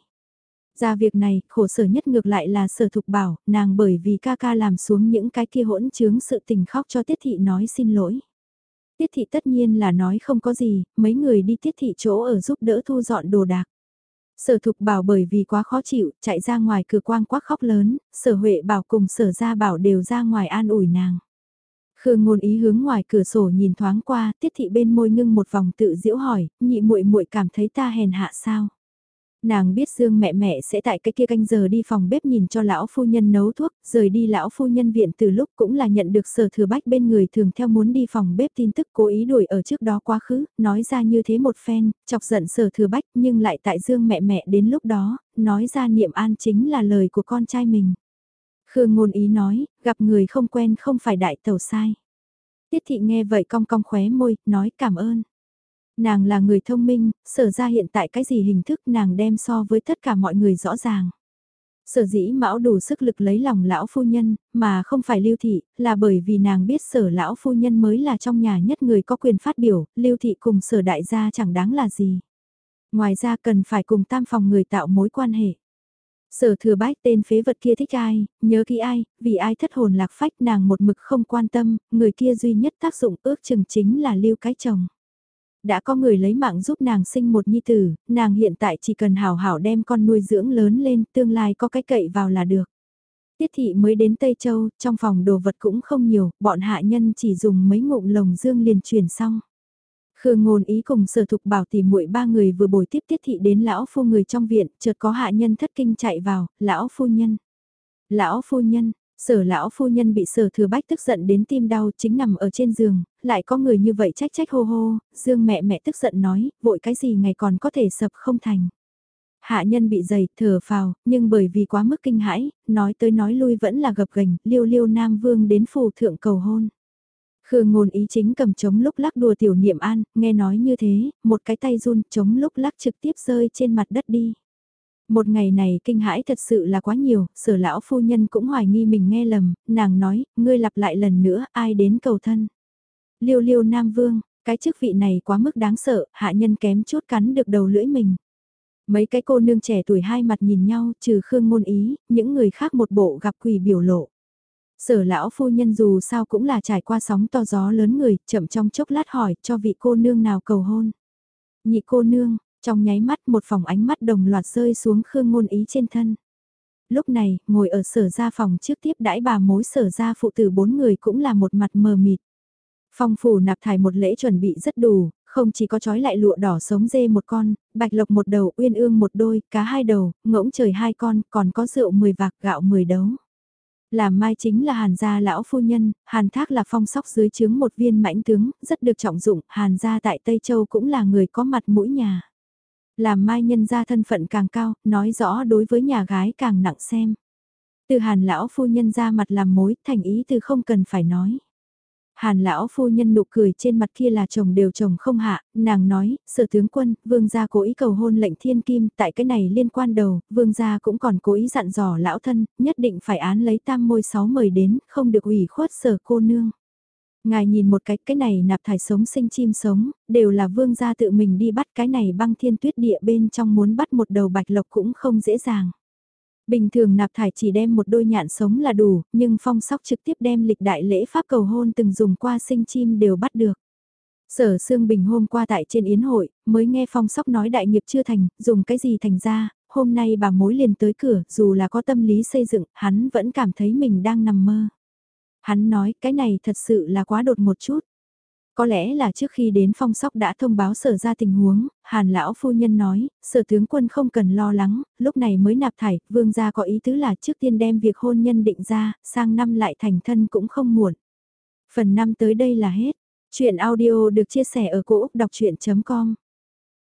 Ra việc này, khổ sở nhất ngược lại là sở thục bảo, nàng bởi vì ca ca làm xuống những cái kia hỗn chướng sự tình khóc cho tiết thị nói xin lỗi. Tiết thị tất nhiên là nói không có gì, mấy người đi tiết thị chỗ ở giúp đỡ thu dọn đồ đạc. Sở thục bảo bởi vì quá khó chịu, chạy ra ngoài cửa quang quắc khóc lớn, sở huệ bảo cùng sở gia bảo đều ra ngoài an ủi nàng. Khương ngôn ý hướng ngoài cửa sổ nhìn thoáng qua, tiết thị bên môi ngưng một vòng tự diễu hỏi, nhị muội muội cảm thấy ta hèn hạ sao? Nàng biết Dương mẹ mẹ sẽ tại cái kia canh giờ đi phòng bếp nhìn cho lão phu nhân nấu thuốc, rời đi lão phu nhân viện từ lúc cũng là nhận được sở thừa bách bên người thường theo muốn đi phòng bếp tin tức cố ý đuổi ở trước đó quá khứ, nói ra như thế một phen, chọc giận sở thừa bách nhưng lại tại Dương mẹ mẹ đến lúc đó, nói ra niệm an chính là lời của con trai mình. Khương ngôn ý nói, gặp người không quen không phải đại tẩu sai. Tiết thị nghe vậy cong cong khóe môi, nói cảm ơn. Nàng là người thông minh, sở ra hiện tại cái gì hình thức nàng đem so với tất cả mọi người rõ ràng. Sở dĩ mão đủ sức lực lấy lòng lão phu nhân, mà không phải lưu thị, là bởi vì nàng biết sở lão phu nhân mới là trong nhà nhất người có quyền phát biểu, lưu thị cùng sở đại gia chẳng đáng là gì. Ngoài ra cần phải cùng tam phòng người tạo mối quan hệ. Sở thừa bách tên phế vật kia thích ai, nhớ kỹ ai, vì ai thất hồn lạc phách nàng một mực không quan tâm, người kia duy nhất tác dụng ước chừng chính là lưu cái chồng đã có người lấy mạng giúp nàng sinh một nhi tử, nàng hiện tại chỉ cần hảo hảo đem con nuôi dưỡng lớn lên, tương lai có cái cậy vào là được. Tiết thị mới đến Tây Châu, trong phòng đồ vật cũng không nhiều, bọn hạ nhân chỉ dùng mấy ngụm lồng dương liền chuyển xong. Khương ngôn ý cùng sở thục bảo tìm muội ba người vừa bồi tiếp tiết thị đến lão phu người trong viện, chợt có hạ nhân thất kinh chạy vào, lão phu nhân. Lão phu nhân, Sở lão phu nhân bị sở thừa bách tức giận đến tim đau chính nằm ở trên giường, lại có người như vậy trách trách hô hô, dương mẹ mẹ tức giận nói, vội cái gì ngày còn có thể sập không thành. Hạ nhân bị dày, thở phào, nhưng bởi vì quá mức kinh hãi, nói tới nói lui vẫn là gập gành, liêu liêu nam vương đến phù thượng cầu hôn. Khương ngôn ý chính cầm chống lúc lắc đùa tiểu niệm an, nghe nói như thế, một cái tay run chống lúc lắc trực tiếp rơi trên mặt đất đi. Một ngày này kinh hãi thật sự là quá nhiều, sở lão phu nhân cũng hoài nghi mình nghe lầm, nàng nói, ngươi lặp lại lần nữa, ai đến cầu thân. Liêu liêu Nam Vương, cái chức vị này quá mức đáng sợ, hạ nhân kém chút cắn được đầu lưỡi mình. Mấy cái cô nương trẻ tuổi hai mặt nhìn nhau, trừ Khương ngôn ý, những người khác một bộ gặp quỷ biểu lộ. Sở lão phu nhân dù sao cũng là trải qua sóng to gió lớn người, chậm trong chốc lát hỏi cho vị cô nương nào cầu hôn. Nhị cô nương, trong nháy mắt một phòng ánh mắt đồng loạt rơi xuống Khương Ngôn Ý trên thân. Lúc này, ngồi ở sở gia phòng trước tiếp đãi bà mối sở gia phụ tử bốn người cũng là một mặt mờ mịt. Phong phủ nạp thải một lễ chuẩn bị rất đủ, không chỉ có trói lại lụa đỏ sống dê một con, bạch lộc một đầu, uyên ương một đôi, cá hai đầu, ngỗng trời hai con, còn có rượu 10 vạc gạo 10 đấu. Làm mai chính là hàn gia lão phu nhân, hàn thác là phong sóc dưới chướng một viên mãnh tướng, rất được trọng dụng, hàn gia tại Tây Châu cũng là người có mặt mũi nhà. Làm mai nhân ra thân phận càng cao, nói rõ đối với nhà gái càng nặng xem. Từ hàn lão phu nhân ra mặt làm mối, thành ý từ không cần phải nói. Hàn lão phu nhân nụ cười trên mặt kia là chồng đều chồng không hạ, nàng nói, sở tướng quân, vương gia cố ý cầu hôn lệnh thiên kim, tại cái này liên quan đầu, vương gia cũng còn cố ý dặn dò lão thân, nhất định phải án lấy tam môi sáu mời đến, không được ủy khuất sở cô nương. Ngài nhìn một cái, cái này nạp thải sống sinh chim sống, đều là vương gia tự mình đi bắt cái này băng thiên tuyết địa bên trong muốn bắt một đầu bạch lộc cũng không dễ dàng. Bình thường nạp thải chỉ đem một đôi nhạn sống là đủ, nhưng phong sóc trực tiếp đem lịch đại lễ pháp cầu hôn từng dùng qua sinh chim đều bắt được. Sở Sương Bình hôm qua tại trên yến hội, mới nghe phong sóc nói đại nghiệp chưa thành, dùng cái gì thành ra, hôm nay bà mối liền tới cửa, dù là có tâm lý xây dựng, hắn vẫn cảm thấy mình đang nằm mơ. Hắn nói cái này thật sự là quá đột một chút. Có lẽ là trước khi đến phong sóc đã thông báo sở ra tình huống, hàn lão phu nhân nói, sở tướng quân không cần lo lắng, lúc này mới nạp thải, vương gia có ý tứ là trước tiên đem việc hôn nhân định ra, sang năm lại thành thân cũng không muộn. Phần năm tới đây là hết. Chuyện audio được chia sẻ ở cỗ đọc chuyện.com